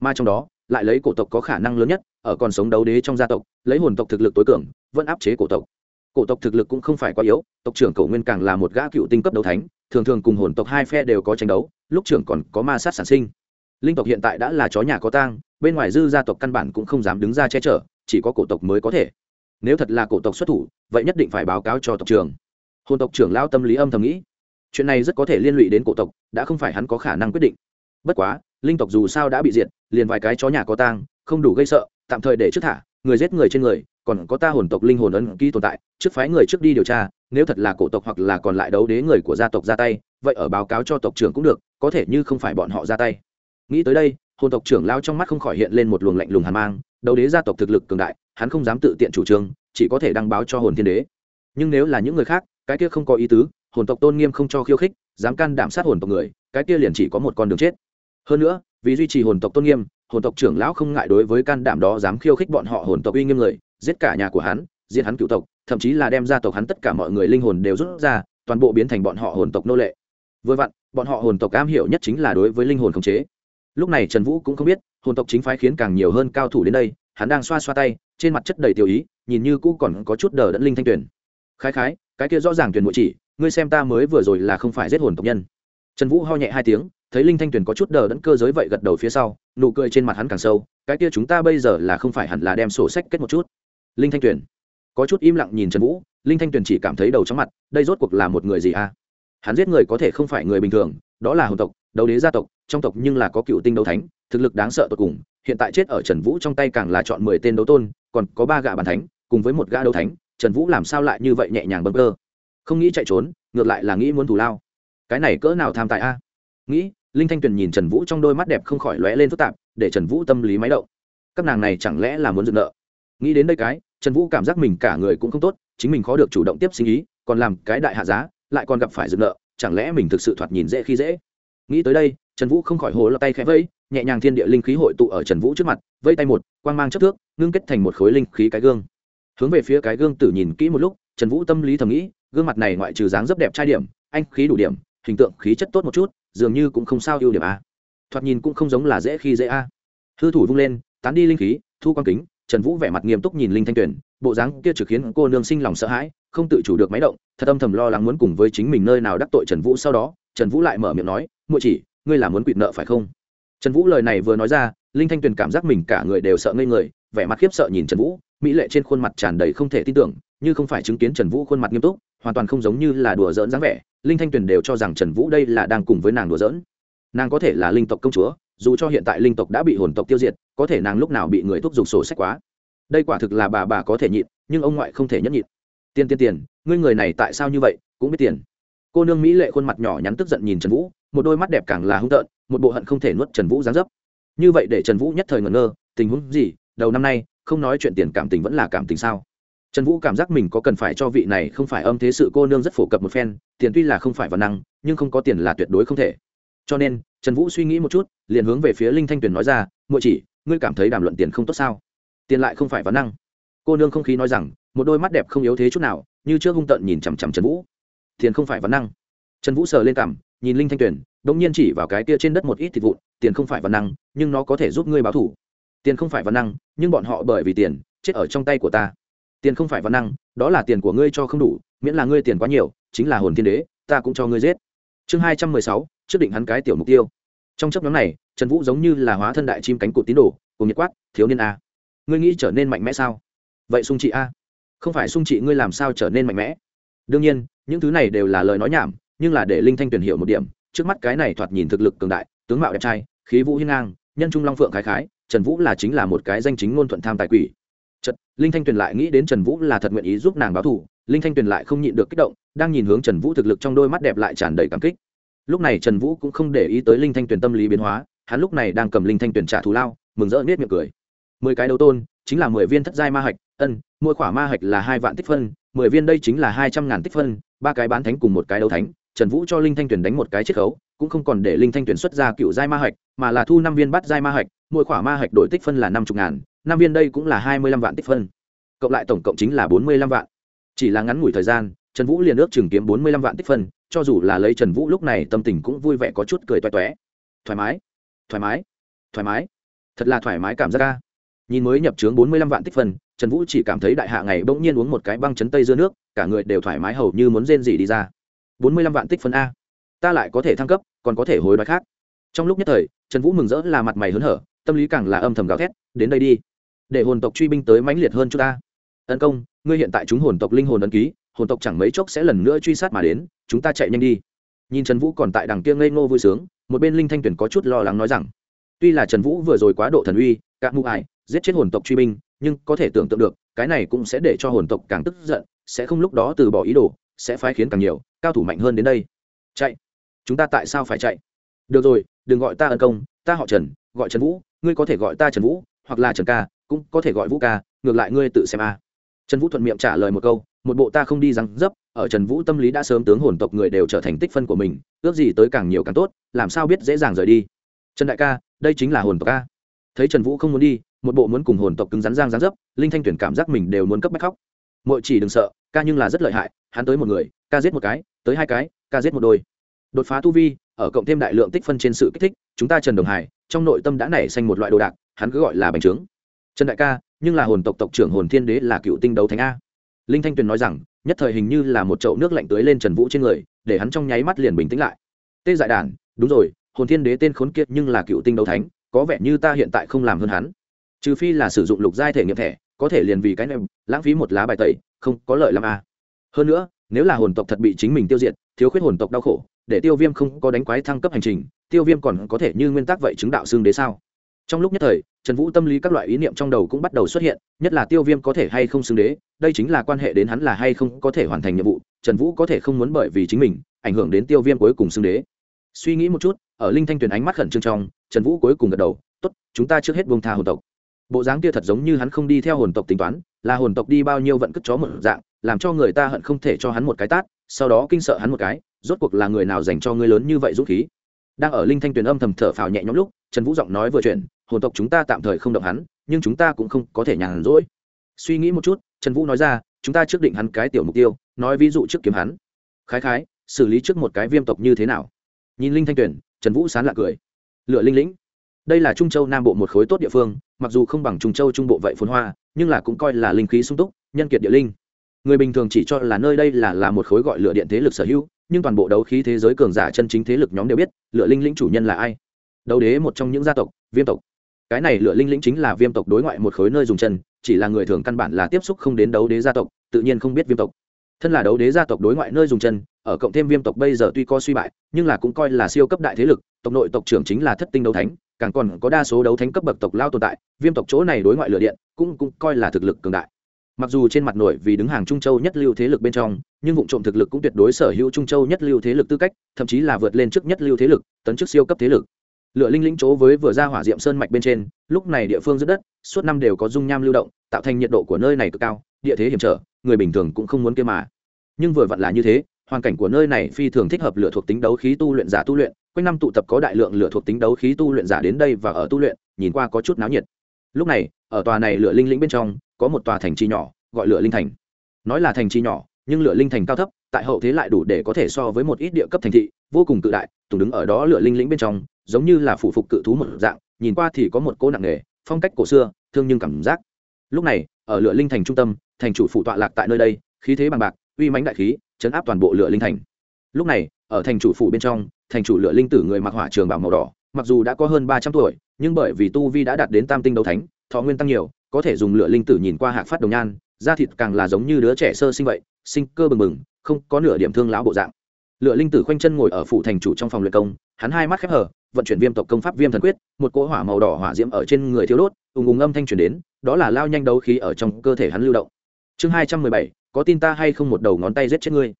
Mà trong đó, lại lấy cổ tộc có khả năng lớn nhất, ở còn sống đấu đế trong gia tộc, lấy hồn tộc thực lực tối cường, vẫn áp chế cổ tộc. Cổ tộc thực lực cũng không phải quá yếu, tộc trưởng cổ nguyên càng là một gã cựu tinh cấp đấu thánh, thường thường cùng hồn tộc hai phe đều có tranh đấu, lúc trưởng còn có ma sát sản sinh linh tộc hiện tại đã là chó nhà có tang, bên ngoài dư gia tộc căn bản cũng không dám đứng ra che chở, chỉ có cổ tộc mới có thể. Nếu thật là cổ tộc xuất thủ, vậy nhất định phải báo cáo cho tộc trưởng. Hồn tộc trưởng lao tâm lý âm thầm nghĩ. Chuyện này rất có thể liên lụy đến cổ tộc, đã không phải hắn có khả năng quyết định. Bất quá, linh tộc dù sao đã bị diệt, liền vài cái chó nhà có tang, không đủ gây sợ, tạm thời để trước thả, người giết người trên người, còn có ta hồn tộc linh hồn ấn ký tồn tại, trước phái người trước đi điều tra, nếu thật là cổ tộc hoặc là còn lại đấu đế người của gia tộc ra tay, vậy ở báo cáo cho tộc trưởng cũng được, có thể như không phải bọn họ ra tay nghĩ tới đây, hồn tộc trưởng lao trong mắt không khỏi hiện lên một luồng lạnh lùng hàn mang, đấu đế gia tộc thực lực cường đại, hắn không dám tự tiện chủ trương, chỉ có thể đăng báo cho hồn thiên đế. Nhưng nếu là những người khác, cái kia không có ý tứ, hồn tộc tôn nghiêm không cho khiêu khích, dám can đảm sát hồn tộc người, cái kia liền chỉ có một con đường chết. Hơn nữa, vì duy trì hồn tộc tôn nghiêm, hồn tộc trưởng lão không ngại đối với can đảm đó dám khiêu khích bọn họ hồn tộc uy nghiêm người, giết cả nhà của hắn, giết hắn cựu tộc, thậm chí là đem gia tộc hắn tất cả mọi người linh hồn đều rút ra, toàn bộ biến thành bọn họ hồn tộc nô lệ. Vừa vặn, bọn họ hồn tộc am hiểu nhất chính là đối với linh hồn khống chế lúc này trần vũ cũng không biết, hồn tộc chính phái khiến càng nhiều hơn cao thủ đến đây, hắn đang xoa xoa tay, trên mặt chất đầy tiểu ý, nhìn như cũ còn có chút đờ đẫn linh thanh tuyển khái khái, cái kia rõ ràng tuyển mũi chỉ, ngươi xem ta mới vừa rồi là không phải giết hồn tộc nhân. Trần vũ ho nhẹ hai tiếng, thấy linh thanh tuyền có chút đờ đẫn cơ giới vậy gật đầu phía sau, nụ cười trên mặt hắn càng sâu, cái kia chúng ta bây giờ là không phải hẳn là đem sổ sách kết một chút? Linh thanh tuyền có chút im lặng nhìn trần vũ, linh thanh tuyền chỉ cảm thấy đầu chóng mặt, đây rốt cuộc là một người gì a? À? hắn giết người có thể không phải người bình thường, đó là hồn tộc, đấu đế gia tộc trong tộc nhưng là có cựu tinh đấu thánh, thực lực đáng sợ tột cùng, hiện tại chết ở trần vũ trong tay càng là chọn mười tên đấu tôn, còn có ba gã bàn thánh, cùng với một gã đấu thánh, trần vũ làm sao lại như vậy nhẹ nhàng bấm cơ? Không nghĩ chạy trốn, ngược lại là nghĩ muốn thù lao. Cái này cỡ nào tham tài a? Nghĩ, linh thanh tuyền nhìn trần vũ trong đôi mắt đẹp không khỏi lóe lên phức tạp, để trần vũ tâm lý máy động. Các nàng này chẳng lẽ là muốn dựng nợ? Nghĩ đến đây cái, trần vũ cảm giác mình cả người cũng không tốt, chính mình khó được chủ động tiếp sinh ý, còn làm cái đại hạ giá, lại còn gặp phải dựng nợ, chẳng lẽ mình thực sự thoạt nhìn dễ khi dễ? Nghĩ tới đây trần vũ không khỏi hồ lọt tay khẽ vẫy, nhẹ nhàng thiên địa linh khí hội tụ ở trần vũ trước mặt vây tay một, quang mang chất thước, ngưng kết thành một khối linh khí cái gương. Hướng về phía cái gương tử nhìn kỹ một lúc, trần vũ tâm lý thầm nghĩ, gương mặt này ngoại trừ dáng rất đẹp trai điểm, anh khí đủ điểm, hình tượng khí chất tốt một chút, dường như cũng không sao ưu điểm a. Thoạt nhìn cũng không giống là dễ khi dễ a. Hư thủ vung lên, tán đi linh khí, thu quang kính, trần vũ vẻ mặt nghiêm túc nhìn linh thanh tuyển, bộ dáng kia trực khiến cô nương sinh lòng sợ hãi, không tự chủ được máy động, thật âm thầm lo lắng muốn cùng với chính mình nơi nào đắc tội trần vũ sau đó, trần vũ lại mở miệng nói, muội chỉ ngươi là muốn quỵt nợ phải không? Trần vũ lời này vừa nói ra, linh thanh tuyền cảm giác mình cả người đều sợ ngây người, vẻ mặt khiếp sợ nhìn trần vũ, mỹ lệ trên khuôn mặt tràn đầy không thể tin tưởng, như không phải chứng kiến trần vũ khuôn mặt nghiêm túc, hoàn toàn không giống như là đùa giỡn dáng vẻ. Linh thanh tuyền đều cho rằng trần vũ đây là đang cùng với nàng đùa giỡn. Nàng có thể là linh tộc công chúa, dù cho hiện tại linh tộc đã bị hồn tộc tiêu diệt, có thể nàng lúc nào bị người thúc giục sổ sách quá. Đây quả thực là bà bà có thể nhịn, nhưng ông ngoại không thể nhẫn nhịn. Tiền tiền tiền, ngươi người này tại sao như vậy, cũng biết tiền. Cô nương mỹ lệ khuôn mặt nhỏ nhắn tức giận nhìn trần vũ một đôi mắt đẹp càng là hung tợn, một bộ hận không thể nuốt trần vũ giáng dấp. Như vậy để trần vũ nhất thời ngẩn ngơ, tình huống gì? Đầu năm nay, không nói chuyện tiền cảm tình vẫn là cảm tình sao? Trần vũ cảm giác mình có cần phải cho vị này không phải âm thế sự cô nương rất phổ cập một phen, tiền tuy là không phải văn năng, nhưng không có tiền là tuyệt đối không thể. Cho nên, trần vũ suy nghĩ một chút, liền hướng về phía linh thanh tuyền nói ra, Muội chỉ, ngươi cảm thấy đàm luận tiền không tốt sao? Tiền lại không phải văn năng. Cô nương không khí nói rằng, một đôi mắt đẹp không yếu thế chút nào, như trước hung tợn nhìn chằm chằm trần vũ. Tiền không phải văn năng. Trần vũ sờ lên cảm nhìn linh thanh tuyền đ nhiên chỉ vào cái kia trên đất một ít thịt vụn, tiền không phải văn năng, nhưng nó có thể giúp ngươi báo thủ. Tiền không phải văn năng, nhưng bọn họ bởi vì tiền, chết ở trong tay của ta. Tiền không phải văn năng, đó là tiền của ngươi cho không đủ, miễn là ngươi tiền quá nhiều, chính là hồn thiên đế, ta cũng cho ngươi giết. Chương hai trăm mười sáu, trước định hắn cái tiểu mục tiêu. Trong chấp nhóm này, trần vũ giống như là hóa thân đại chim cánh cụt tín đồ, cùng nhiệt quát, thiếu niên a, ngươi nghĩ trở nên mạnh mẽ sao? Vậy sung trị a. Không phải sung trị ngươi làm sao trở nên mạnh mẽ? Đương nhiên, những thứ này đều là lời nói nhảm nhưng là để linh thanh tuyển hiểu một điểm trước mắt cái này thoạt nhìn thực lực cường đại tướng mạo đẹp trai khí vũ hiên ngang nhân trung long phượng khái khái trần vũ là chính là một cái danh chính ngôn thuận tham tài quỷ. Chật, linh thanh tuyền lại nghĩ đến trần vũ là thật nguyện ý giúp nàng báo thù linh thanh tuyền lại không nhịn được kích động đang nhìn hướng trần vũ thực lực trong đôi mắt đẹp lại tràn đầy cảm kích. Lúc này trần vũ cũng không để ý tới linh thanh tuyền tâm lý biến hóa hắn lúc này đang cầm linh thanh tuyền trả thù lao mừng rỡ nết miệng cười. Mười cái đấu tôn chính là mười viên thất giai ma hạch ân mỗi khỏa ma hạch là hai vạn tích phân mười viên đây chính là hai trăm ngàn tích phân ba cái bán thánh cùng một cái đấu thánh trần vũ cho linh thanh tuyền đánh một cái chiết khấu, cũng không còn để linh thanh tuyền xuất ra cựu giai ma hạch, mà là thu năm viên bắt giai ma hạch, mỗi khỏa ma hạch đổi tích phân là năm chục ngàn, năm viên đây cũng là hai mươi lăm vạn tích phân. Cộng lại tổng cộng chính là bốn mươi lăm vạn. Chỉ là ngắn ngủi thời gian, trần vũ liền ước chừng kiếm bốn mươi lăm vạn tích phân, cho dù là lấy trần vũ lúc này tâm tình cũng vui vẻ có chút cười toe toé. Thoải mái thoải mái thoải mái. Thật là thoải mái cảm giác ca nhìn mới nhập trướng bốn mươi lăm vạn tích phân, trần vũ chỉ cảm thấy đại hạ ngày bỗng nhiên uống một cái băng chấn tây dưa nước, cả người đều thoải mái hầu như muốn rên gì đi ra bốn mươi lăm vạn tích phân a. Ta lại có thể thăng cấp, còn có thể hối đoái khác. Trong lúc nhất thời, trần vũ mừng rỡ là mặt mày hớn hở, tâm lý càng là âm thầm gào thét, đến đây đi. Để hồn tộc truy binh tới mãnh liệt hơn chúng ta. Tấn công, ngươi hiện tại chúng hồn tộc linh hồn ấn ký, hồn tộc chẳng mấy chốc sẽ lần nữa truy sát mà đến, chúng ta chạy nhanh đi. Nhìn trần vũ còn tại đằng kia ngây ngô vui sướng, một bên linh thanh tuyển có chút lo lắng nói rằng, tuy là trần vũ vừa rồi quá độ thần uy các mụ ải, giết chết hồn tộc truy binh, nhưng có thể tưởng tượng được, cái này cũng sẽ để cho hồn tộc càng tức giận, sẽ không lúc đó từ bỏ ý đồ, sẽ phái khiến càng nhiều cao thủ mạnh hơn đến đây. Chạy. Chúng ta tại sao phải chạy? Được rồi, đừng gọi ta ân công, ta họ trần, gọi trần vũ, ngươi có thể gọi ta trần vũ, hoặc là trần ca, cũng có thể gọi vũ ca, ngược lại ngươi tự xem a. Trần vũ thuận miệng trả lời một câu, một bộ ta không đi răng dấp, ở trần vũ tâm lý đã sớm tướng hồn tộc người đều trở thành tích phân của mình, ước gì tới càng nhiều càng tốt, làm sao biết dễ dàng rời đi. Trần đại ca, đây chính là hồn tộc ca thấy trần vũ không muốn đi, một bộ muốn cùng hồn tộc cứng rắn giang giáng dấp, linh thanh tuyển cảm giác mình đều muốn cấp bách khóc. Mọi chỉ đừng sợ, ca nhưng là rất lợi hại, hắn tới một người, ca giết một cái tới hai cái, ca giết một đôi. Đột phá tu vi, ở cộng thêm đại lượng tích phân trên sự kích thích, chúng ta trần đồng hải, trong nội tâm đã nảy sinh một loại đồ đạc, hắn cứ gọi là bành trướng. Trần đại ca, nhưng là hồn tộc tộc trưởng hồn thiên đế là cựu tinh đấu thánh a. Linh thanh tuyền nói rằng, nhất thời hình như là một chậu nước lạnh tưới lên trần vũ trên người, để hắn trong nháy mắt liền bình tĩnh lại. Tê dại đản đúng rồi, hồn thiên đế tên khốn kiệt nhưng là cựu tinh đấu thánh, có vẻ như ta hiện tại không làm hơn hắn. Trừ phi là sử dụng lục giai thể nghiệm thẻ, có thể liền vì cái này, lãng phí một lá bài tẩy, không có lợi lắm a. Hơn nữa nếu là hồn tộc thật bị chính mình tiêu diệt, thiếu khuyết hồn tộc đau khổ, để tiêu viêm không có đánh quái thăng cấp hành trình, tiêu viêm còn có thể như nguyên tắc vậy chứng đạo xương đế sao? Trong lúc nhất thời, trần vũ tâm lý các loại ý niệm trong đầu cũng bắt đầu xuất hiện, nhất là tiêu viêm có thể hay không xưng đế, đây chính là quan hệ đến hắn là hay không có thể hoàn thành nhiệm vụ, trần vũ có thể không muốn bởi vì chính mình, ảnh hưởng đến tiêu viêm cuối cùng xưng đế. Suy nghĩ một chút, ở linh thanh tuyền ánh mắt khẩn trương trong, trần vũ cuối cùng gật đầu t ố t chúng ta trước hết buông tha hồn tộc. Bộ dáng kia thật giống như hắn không đi theo hồn tộc tính toán, là hồn tộc đi bao nhiêu vận cất chó một dạng làm cho người ta hận không thể cho hắn một cái tát, sau đó kinh sợ hắn một cái, rốt cuộc là người nào dành cho ngươi lớn như vậy dũng khí? Đang ở linh thanh tuyền âm thầm thở phào nhẹ nhõm lúc, trần vũ giọng nói vừa chuyện hồn tộc chúng ta tạm thời không động hắn, nhưng chúng ta cũng không có thể nhàn rỗi. Suy nghĩ một chút, trần vũ nói ra, chúng ta trước định hắn cái tiểu mục tiêu, nói ví dụ trước kiếm hắn. Khái khái, xử lý trước một cái viêm tộc như thế nào? Nhìn linh thanh tuyền, trần vũ sán lạ cười. Lựa linh lĩnh. Đây là trung châu nam bộ một khối tốt địa phương, mặc dù không bằng trung châu trung bộ vậy phồn hoa, nhưng là cũng coi là linh khí sung túc, nhân kiệt địa linh người bình thường chỉ cho là nơi đây là là một khối gọi lựa điện thế lực sở hữu, nhưng toàn bộ đấu khí thế giới cường giả chân chính thế lực nhóm đều biết lựa linh lĩnh chủ nhân là ai. Đấu đế một trong những gia tộc, viêm tộc. Cái này lựa linh lĩnh chính là viêm tộc đối ngoại một khối nơi dùng chân, chỉ là người thường căn bản là tiếp xúc không đến đấu đế gia tộc, tự nhiên không biết viêm tộc. Thân là đấu đế gia tộc đối ngoại nơi dùng chân, ở cộng thêm viêm tộc bây giờ tuy có suy bại, nhưng là cũng coi là siêu cấp đại thế lực, tộc nội tộc trưởng chính là thất tinh đấu thánh, càng còn có đa số đấu thánh cấp bậc tộc lao tồn tại, viêm tộc chỗ này đối ngoại lửa điện cũng cũng coi là thực lực cường đại mặc dù trên mặt nổi vì đứng hàng trung châu nhất lưu thế lực bên trong, nhưng vụ trộm thực lực cũng tuyệt đối sở hữu trung châu nhất lưu thế lực tư cách, thậm chí là vượt lên trước nhất lưu thế lực, tấn chức siêu cấp thế lực. Lựa linh lĩnh chỗ với vừa ra hỏa diệm sơn mạch bên trên, lúc này địa phương rất đất, suốt năm đều có dung nham lưu động, tạo thành nhiệt độ của nơi này cực cao, địa thế hiểm trở, người bình thường cũng không muốn kia mà. Nhưng vừa vặn là như thế, hoàn cảnh của nơi này phi thường thích hợp lửa thuộc tính đấu khí tu luyện giả tu luyện, quanh năm tụ tập có đại lượng lửa thuộc tính đấu khí tu luyện giả đến đây và ở tu luyện, nhìn qua có chút náo nhiệt. Lúc này, ở tòa này lửa linh lĩnh bên trong có một tòa thành trì nhỏ, gọi lửa linh thành. Nói là thành trì nhỏ, nhưng lửa linh thành cao thấp, tại hậu thế lại đủ để có thể so với một ít địa cấp thành thị, vô cùng tự đại, tùng đứng ở đó lửa linh lĩnh bên trong, giống như là phủ phục cự thú một dạng, nhìn qua thì có một cô nặng nghề phong cách cổ xưa, thương nhưng cảm giác. Lúc này, ở lửa linh thành trung tâm, thành chủ phụ tọa lạc tại nơi đây, khí thế bằng bạc, uy mãnh đại khí, chấn áp toàn bộ lửa linh thành. Lúc này, ở thành chủ phủ bên trong, thành chủ lửa linh tử người mặc hỏa trường bảo màu đỏ, mặc dù đã có hơn ba trăm tuổi, nhưng bởi vì tu vi đã đạt đến tam tinh đấu thánh, thọ nguyên tăng nhiều có thể dùng lửa linh tử nhìn qua hạc phát đồng nhan, da thịt càng là giống như đứa trẻ sơ sinh vậy, sinh cơ bừng bừng, không có nửa điểm thương lão bộ dạng. Lựa linh tử khoanh chân ngồi ở phủ thành chủ trong phòng luyện công, hắn hai mắt khép hở vận chuyển viêm tộc công pháp viêm thần quyết, một cỗ hỏa màu đỏ hỏa diễm ở trên người thiếu đốt, ùng ùng âm thanh truyền đến, đó là lao nhanh đấu khí ở trong cơ thể hắn lưu động. Chương hai trăm mười bảy, có tin ta hay không một đầu ngón tay giết chết ngươi?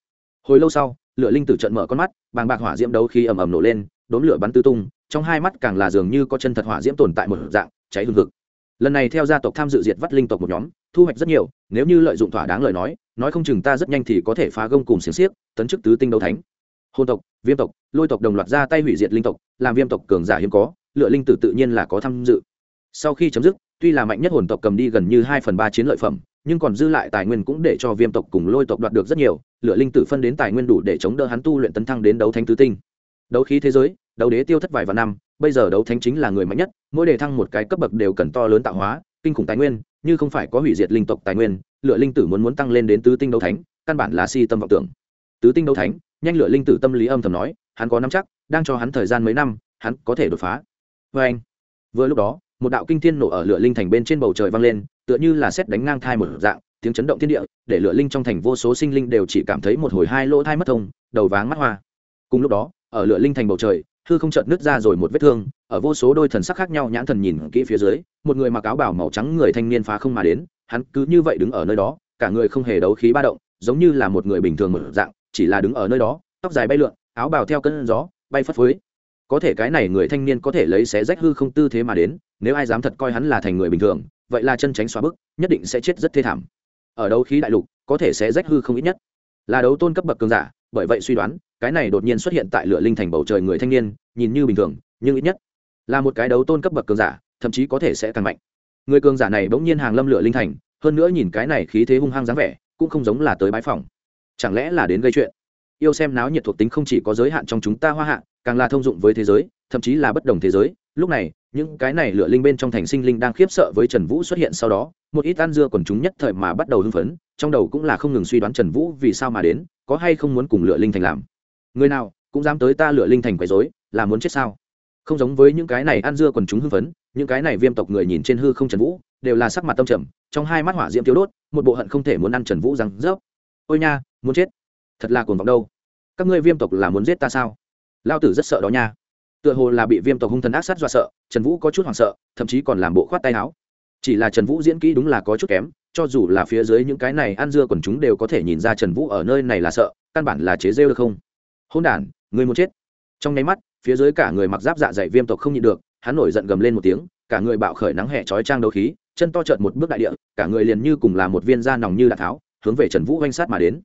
Hồi lâu sau lựa linh tử trận mở con mắt, bàng bạc hỏa diễm đấu khí ầm ầm nổ lên đốn lửa bắn tứ tung, trong hai mắt càng là dường như có chân thật hỏa diễm tồn tại một dạng, cháy hương hực lần này theo gia tộc tham dự diệt vắt linh tộc một nhóm, thu hoạch rất nhiều, nếu như lợi dụng thỏa đáng lời nói nói không chừng ta rất nhanh thì có thể phá gông cùng xiềng xiếc, tấn chức tứ tinh đấu thánh. Hôn tộc, viêm tộc, lôi tộc đồng loạt ra tay hủy diệt linh tộc, làm viêm tộc cường giả hiếm có, lựa linh tử tự nhiên là có tham dự. Sau khi chấm dứt, tuy là mạnh nhất hồn tộc cầm đi gần như hai phần ba chiến lợi phẩm, nhưng còn dư lại tài nguyên cũng để cho viêm tộc cùng lôi tộc đoạt được rất nhiều, lựa linh tử phân đến tài nguyên đủ để chống đỡ hắn tu luyện tấn thăng đến đấu thánh tứ tinh. Đấu khí thế giới, đấu đế tiêu thất vài vạn năm bây giờ đấu thánh chính là người mạnh nhất, mỗi đề thăng một cái cấp bậc đều cần to lớn tạo hóa, kinh khủng tài nguyên, như không phải có hủy diệt linh tộc tài nguyên lựa linh tử muốn muốn tăng lên đến tứ tinh đấu thánh, căn bản là si tâm vọng tưởng. Tứ tinh đấu thánh, nhanh lựa linh tử tâm lý âm thầm nói, hắn có nắm chắc, đang cho hắn thời gian mấy năm, hắn có thể đột phá. Vê anh, vừa lúc đó, một đạo kinh thiên nổ ở lửa linh thành bên trên bầu trời vang lên, tựa như là xét đánh ngang thai một dạng, tiếng chấn động thiên địa, để lửa linh trong thành vô số sinh linh đều chỉ cảm thấy một hồi hai lỗ thai mất thông, đầu váng mắt hoa. Cùng lúc đó, ở lửa linh thành bầu trời hư không chợt nứt ra rồi một vết thương, ở vô số đôi thần sắc khác nhau nhãn thần nhìn kỹ phía dưới, một người mặc áo bảo màu trắng người thanh niên phá không mà đến, hắn cứ như vậy đứng ở nơi đó, cả người không hề đấu khí ba động, giống như là một người bình thường mở dạng, chỉ là đứng ở nơi đó, tóc dài bay lượn, áo bào theo cơn gió, bay phất phới. Có thể cái này người thanh niên có thể lấy xé rách hư không tư thế mà đến, nếu ai dám thật coi hắn là thành người bình thường, vậy là chân tránh xóa bức, nhất định sẽ chết rất thê thảm. Ở đấu khí đại lục, có thể xé rách hư không ít nhất. Là đấu tôn cấp bậc cường giả bởi vậy suy đoán, cái này đột nhiên xuất hiện tại lửa linh thành bầu trời người thanh niên, nhìn như bình thường, nhưng ít nhất là một cái đấu tôn cấp bậc cường giả, thậm chí có thể sẽ càng mạnh. Người cường giả này bỗng nhiên hàng lâm lửa linh thành, hơn nữa nhìn cái này khí thế hung hăng dáng vẻ, cũng không giống là tới bãi phòng chẳng lẽ là đến gây chuyện? Yêu xem náo nhiệt thuộc tính không chỉ có giới hạn trong chúng ta hoa hạ, càng là thông dụng với thế giới, thậm chí là bất đồng thế giới. Lúc này, những cái này lửa linh bên trong thành sinh linh đang khiếp sợ với trần vũ xuất hiện sau đó, một ít ăn dưa quần chúng nhất thời mà bắt đầu hưng phấn, trong đầu cũng là không ngừng suy đoán trần vũ vì sao mà đến có hay không muốn cùng lửa linh thành làm? Người nào cũng dám tới ta lửa linh thành quấy dối là muốn chết sao? Không giống với những cái này ăn dưa quần chúng hưng phấn, những cái này viêm tộc người nhìn trên hư không trần vũ, đều là sắc mặt tâm trầm, trong hai mắt hỏa diễm thiếu đốt, một bộ hận không thể muốn ăn trần vũ rằng rớp. Ôi nha, muốn chết? Thật là cuồng vọng đâu. Các ngươi viêm tộc là muốn giết ta sao? Lao tử rất sợ đó nha. Tựa hồ là bị viêm tộc hung thần ác sát dọa sợ, trần vũ có chút hoảng sợ, thậm chí còn làm bộ khoát tay áo chỉ là trần vũ diễn kỹ đúng là có chút kém, cho dù là phía dưới những cái này ăn dưa còn chúng đều có thể nhìn ra trần vũ ở nơi này là sợ, căn bản là chế rêu được không? Hôn đản, người muốn chết. Trong nháy mắt, phía dưới cả người mặc giáp dạ dày viêm tộc không nhịn được, hắn nổi giận gầm lên một tiếng, cả người bạo khởi nắng hẹ trói trang đấu khí, chân to trợt một bước đại địa, cả người liền như cùng là một viên da nòng như đạ tháo, hướng về trần vũ oanh sát mà đến.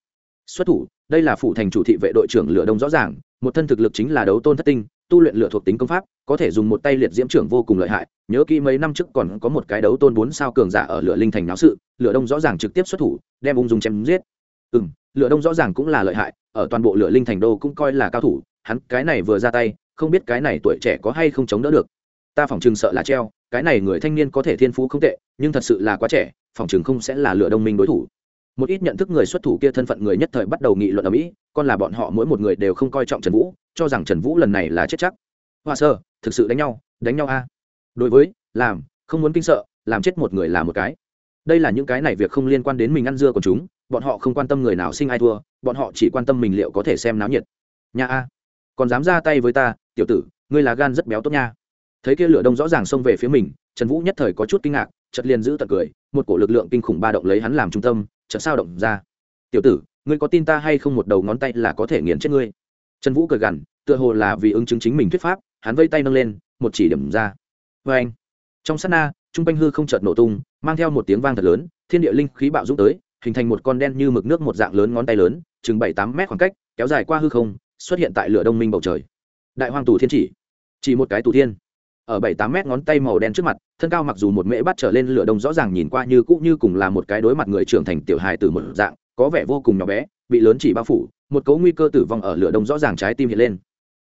Xuất thủ, đây là phủ thành chủ thị vệ đội trưởng lửa đông rõ ràng, một thân thực lực chính là đấu tôn thất tinh tu luyện lửa thuộc tính công pháp, có thể dùng một tay liệt diễm trưởng vô cùng lợi hại, nhớ kỹ mấy năm trước còn có một cái đấu tôn bốn sao cường giả ở lửa linh thành náo sự, lửa đông rõ ràng trực tiếp xuất thủ, đem ung dùng chém giết. Ừ m lửa đông rõ ràng cũng là lợi hại, ở toàn bộ lửa linh thành đô cũng coi là cao thủ, hắn cái này vừa ra tay, không biết cái này tuổi trẻ có hay không chống đỡ được. Ta phỏng chừng sợ là treo, cái này người thanh niên có thể thiên phú không tệ, nhưng thật sự là quá trẻ, phỏng chừng không sẽ là lửa đông minh đối thủ. Một ít nhận thức người xuất thủ kia thân phận người nhất thời bắt đầu nghị luận ở mỹ còn là bọn họ mỗi một người đều không coi trọng trần vũ cho rằng trần vũ lần này là chết chắc. Hoa sơ, thực sự đánh nhau đánh nhau a. Đối với, làm, không muốn kinh sợ, làm chết một người là một cái. Đây là những cái này việc không liên quan đến mình ăn dưa của chúng, bọn họ không quan tâm người nào sinh ai thua, bọn họ chỉ quan tâm mình liệu có thể xem náo nhiệt. Nhà a. Còn dám ra tay với ta, tiểu tử, ngươi là gan rất béo tốt nha. Thấy kia lửa đông rõ ràng xông về phía mình, trần vũ nhất thời có chút kinh ngạc chật liền giữ tật cười, một cổ lực lượng kinh khủng ba động lấy hắn làm trung tâm, chợt sao động ra. Tiểu tử, ngươi có tin ta hay không một đầu ngón tay là có thể nghiền chết ngươi? Trần vũ cười gằn, tựa hồ là vì ứng chứng chính mình thuyết pháp, hắn vây tay nâng lên, một chỉ điểm ra. Vê anh, trong sát na, trung quanh hư không chợt nổ tung, mang theo một tiếng vang thật lớn, thiên địa linh khí bạo dũng tới, hình thành một con đen như mực nước một dạng lớn ngón tay lớn, chừng bảy tám mét khoảng cách, kéo dài qua hư không, xuất hiện tại lửa đông minh bầu trời. Đại hoàng tù thiên chỉ chỉ một cái tù thiên. Ở bảy tám mét ngón tay màu đen trước mặt, thân cao mặc dù một mễ bắt trở lên lửa đông rõ ràng nhìn qua như cũ như cùng là một cái đối mặt người trưởng thành tiểu hài từ một dạng, có vẻ vô cùng nhỏ bé bị lớn chỉ bao phủ, một cấu nguy cơ tử vong ở lửa đông rõ ràng trái tim hiện lên.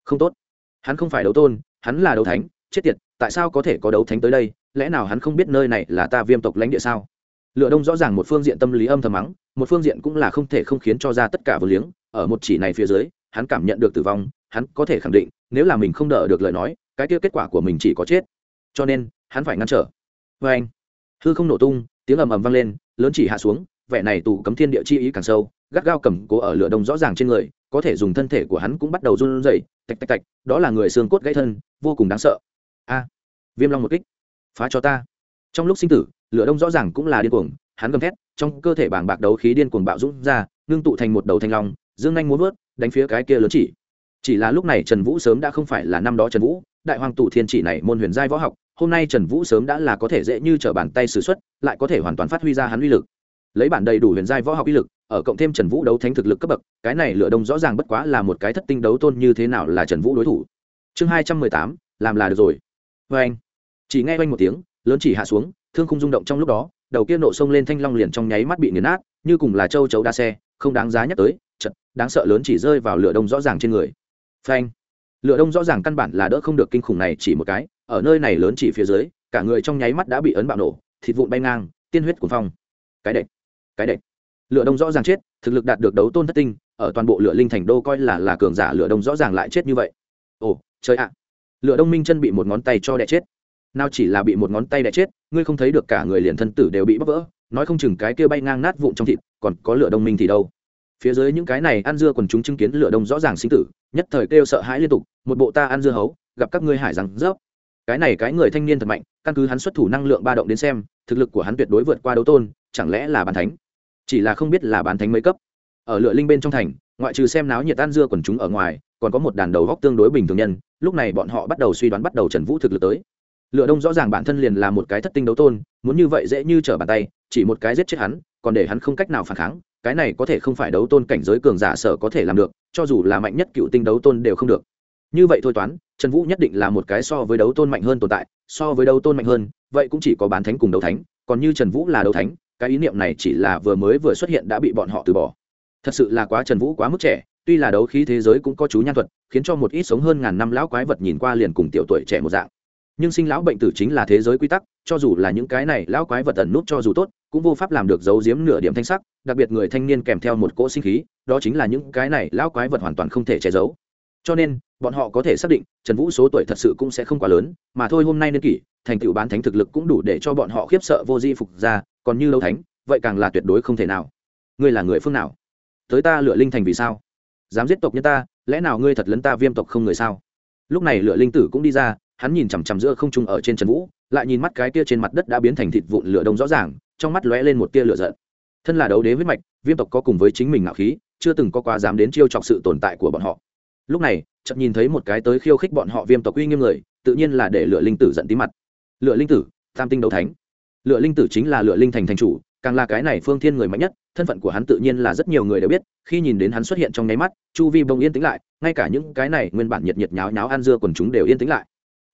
Không tốt. Hắn không phải đấu tôn, hắn là đấu thánh, chết tiệt, tại sao có thể có đấu thánh tới đây? Lẽ nào hắn không biết nơi này là ta viêm tộc lãnh địa sao? Lựa đông rõ ràng một phương diện tâm lý âm thầm mắng, một phương diện cũng là không thể không khiến cho ra tất cả vừa liếng. Ở một chỉ này phía dưới, hắn cảm nhận được tử vong, hắn có thể khẳng định, nếu là mình không đỡ được lời nói, cái kia kết quả của mình chỉ có chết. Cho nên, hắn phải ngăn trở. Vê anh hư không nổ tung, tiếng ầm ầm vang lên, lớn chỉ hạ xuống, vẻ này tù cấm thiên địa chi ý càng sâu gắt gao cầm cố ở lửa đông rõ ràng trên người, có thể dùng thân thể của hắn cũng bắt đầu run rẩy, tạch tạch tạch, đó là người xương cốt gãy thân, vô cùng đáng sợ. A, viêm long một kích, phá cho ta. Trong lúc sinh tử, lửa đông rõ ràng cũng là điên cuồng, hắn gầm thét, trong cơ thể bảng bạc đấu khí điên cuồng bạo dũng ra, ngưng tụ thành một đầu thanh long, dương nhanh muốn vớt, đánh phía cái kia lớn chỉ. Chỉ là lúc này trần vũ sớm đã không phải là năm đó trần vũ, đại hoàng tụ thiên chỉ này môn huyền giai võ học, hôm nay trần vũ sớm đã là có thể dễ như t r ở bàn tay xử x u ấ t lại có thể hoàn toàn phát huy ra hắn uy lực lấy bản đầy đủ huyền giai võ học uy lực, ở cộng thêm trần vũ đấu thánh thực lực cấp bậc, cái này lựa đông rõ ràng bất quá là một cái thất tinh đấu tôn như thế nào là trần vũ đối thủ. Chương hai trăm mười tám, làm là được rồi. Vê anh, chỉ nghe oanh một tiếng, lớn chỉ hạ xuống, thương không rung động trong lúc đó, đầu kia nộ sông lên thanh long liền trong nháy mắt bị nghiền nát, như cùng là châu chấu đa xe, không đáng giá nhắc tới, chật, đáng sợ lớn chỉ rơi vào lửa đông rõ ràng trên người. Phanh lửa đông rõ ràng căn bản là đỡ không được kinh khủng này chỉ một cái, ở nơi này lớn chỉ phía dưới, cả người trong nháy mắt đã bị ấn bạo nổ, thịt vụn bay ngang, tiên huyết cuồng phong. Cái đệch cái đệch lửa đông rõ ràng chết, thực lực đạt được đấu tôn thất tinh, ở toàn bộ lửa linh thành đô coi là là cường giả lửa đông rõ ràng lại chết như vậy. Ồ, trời ạ. Lửa đông minh chân bị một ngón tay cho đẻ chết. Nào chỉ là bị một ngón tay đẻ chết, ngươi không thấy được cả người liền thân tử đều bị bóc vỡ, nói không chừng cái kia bay ngang nát vụn trong thịt, còn có lửa đông minh thì đâu. Phía dưới những cái này ăn dưa còn chúng chứng kiến lửa đông rõ ràng sinh tử, nhất thời kêu sợ hãi liên tục, một bộ ta ăn dưa hấu, gặp các ngươi hải rằng rớp. Cái này cái người thanh niên thật mạnh, căn cứ hắn xuất thủ năng lượng ba động đến xem, thực lực của hắn tuyệt đối vượt qua đấu tôn, chẳng lẽ là bàn thánh? Chỉ là không biết là bán thánh mấy cấp. Ở lựa linh bên trong thành, ngoại trừ xem náo nhiệt tan dưa quần chúng ở ngoài, còn có một đàn đầu góc tương đối bình thường nhân, lúc này bọn họ bắt đầu suy đoán bắt đầu trần vũ thực lực tới. Lựa đông rõ ràng bản thân liền là một cái thất tinh đấu tôn, muốn như vậy dễ như trở bàn tay, chỉ một cái giết chết hắn, còn để hắn không cách nào phản kháng, cái này có thể không phải đấu tôn cảnh giới cường giả sở có thể làm được, cho dù là mạnh nhất cựu tinh đấu tôn đều không được. Như vậy thôi toán, trần vũ nhất định là một cái so với đấu tôn mạnh hơn tồn tại, so với đấu tôn mạnh hơn, vậy cũng chỉ có bán thánh cùng đấu thánh, còn như trần vũ là đấu thánh cái ý niệm này chỉ là vừa mới vừa xuất hiện đã bị bọn họ từ bỏ. Thật sự là quá trần vũ quá mức trẻ, tuy là đấu khí thế giới cũng có chú nhan thuật, khiến cho một ít sống hơn ngàn năm lão quái vật nhìn qua liền cùng tiểu tuổi trẻ một dạng. Nhưng sinh lão bệnh tử chính là thế giới quy tắc, cho dù là những cái này lão quái vật ẩn nút cho dù tốt, cũng vô pháp làm được giấu giếm nửa điểm thanh sắc, đặc biệt người thanh niên kèm theo một cỗ sinh khí, đó chính là những cái này lão quái vật hoàn toàn không thể che giấu. Cho nên, bọn họ có thể xác định, trần vũ số tuổi thật sự cũng sẽ không quá lớn, mà thôi hôm nay niên kỷ, thành tựu bán thánh thực lực cũng đủ để cho bọn họ khiếp sợ vô di phục ra còn như lâu thánh, vậy càng là tuyệt đối không thể nào. Ngươi là người phương nào? Tới ta lựa linh thành vì sao? Dám giết tộc nhân ta, lẽ nào ngươi thật lấn ta viêm tộc không người sao? Lúc này lựa linh tử cũng đi ra, hắn nhìn chằm chằm giữa không trung ở trên trần vũ, lại nhìn mắt cái tia trên mặt đất đã biến thành thịt vụn lửa đông rõ ràng, trong mắt lóe lên một tia lửa giận. Thân là đấu đế huyết mạch, viêm tộc có cùng với chính mình ngạo khí, chưa từng có quá dám đến chiêu chọc sự tồn tại của bọn họ. Lúc này, chợt nhìn thấy một cái tới khiêu khích bọn họ viêm tộc uy nghiêm người, tự nhiên là để lựa linh tử giận tí mặt. Lựa linh tử, tam tinh đấu thánh. Lựa linh tử chính là lựa linh thành thành chủ, càng là cái này phương thiên người mạnh nhất, thân phận của hắn tự nhiên là rất nhiều người đều biết, khi nhìn đến hắn xuất hiện trong nháy mắt, chu vi bông yên tĩnh lại, ngay cả những cái này nguyên bản nhiệt nhiệt nháo nháo ăn dưa quần chúng đều yên tĩnh lại.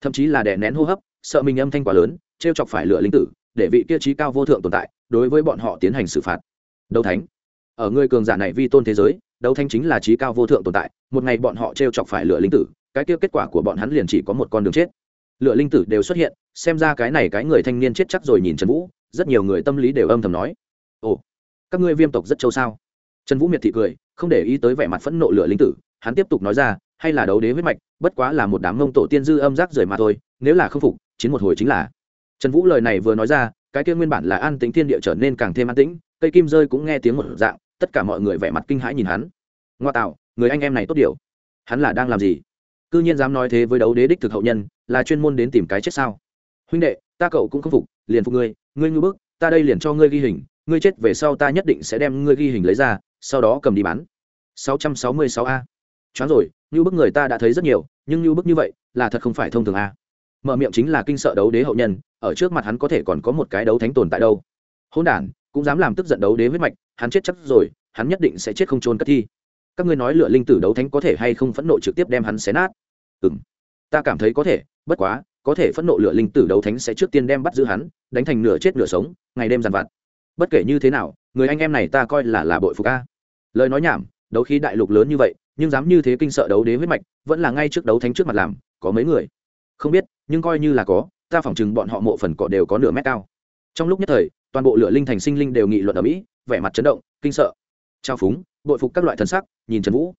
Thậm chí là đè nén hô hấp, sợ mình âm thanh quá lớn t r e o chọc phải lựa linh tử, để vị kia trí cao vô thượng tồn tại, đối với bọn họ tiến hành xử phạt. Đấu thánh. Ở người cường giả này vi tôn thế giới, đấu thánh chính là trí cao vô thượng tồn tại, một ngày bọn họ t r e o chọc phải lựa linh tử, cái kia kết quả của bọn hắn liền chỉ có một con đường chết. Lựa linh tử đều xuất hiện, xem ra cái này cái người thanh niên chết chắc rồi nhìn trần vũ, rất nhiều người tâm lý đều âm thầm nói, ồ, các ngươi viêm tộc rất châu sao? Trần vũ miệt thị cười, không để ý tới vẻ mặt phẫn nộ Lựa linh tử, hắn tiếp tục nói ra, hay là đấu đế huyết mạch, bất quá là một đám mông tổ tiên dư âm rác rời mà thôi, nếu là không phục, chiến một hồi chính là. Trần vũ lời này vừa nói ra, cái kia nguyên bản là an tĩnh thiên địa trở nên càng thêm an tĩnh, cây kim rơi cũng nghe tiếng một dạng, tất cả mọi người vẻ mặt kinh hãi nhìn hắn. Ngoa tạo, người anh em này tốt điều. Hắn là đang làm gì? Cư nhiên dám nói thế với đấu đế đích thực hậu nhân, là chuyên môn đến tìm cái chết sao? Huynh đệ, ta cậu cũng không phục, liền phục ngươi ngươi ngư bức, ta đây liền cho ngươi ghi hình, ngươi chết về sau ta nhất định sẽ đem ngươi ghi hình lấy ra, sau đó cầm đi bán. 666 a. Choáng rồi như bức người ta đã thấy rất nhiều, nhưng như bức như vậy, là thật không phải thông thường a. Mở miệng chính là kinh sợ đấu đế hậu nhân, ở trước mặt hắn có thể còn có một cái đấu thánh tồn tại đâu. Hỗn đản, cũng dám làm tức giận đấu đế huyết mạch, hắn chết chắc rồi, hắn nhất định sẽ chết không trôn cất thi. Các ngươi nói lựa linh tử đấu thánh có thể hay không phẫn nộ trực tiếp đem hắn xé nát? Ừng ta cảm thấy có thể, bất quá, có thể phẫn nộ lửa linh tử đấu thánh sẽ trước tiên đem bắt giữ hắn, đánh thành nửa chết nửa sống, ngày đêm dằn vặt. Bất kể như thế nào, người anh em này ta coi là là bội phục a. Lời nói nhảm, đấu khí đại lục lớn như vậy, nhưng dám như thế kinh sợ đấu đế huyết mạch, vẫn là ngay trước đấu thánh trước mặt làm, có mấy người? Không biết, nhưng coi như là có, ta phỏng chừng bọn họ mộ phần cỏ đều có nửa mét cao. Trong lúc nhất thời, toàn bộ lửa linh thành sinh linh đều nghị luận ở mỹ, vẻ mặt chấn động, kinh sợ. Trao phúng, bội phục các loại thần sắc, nhìn trần vũ.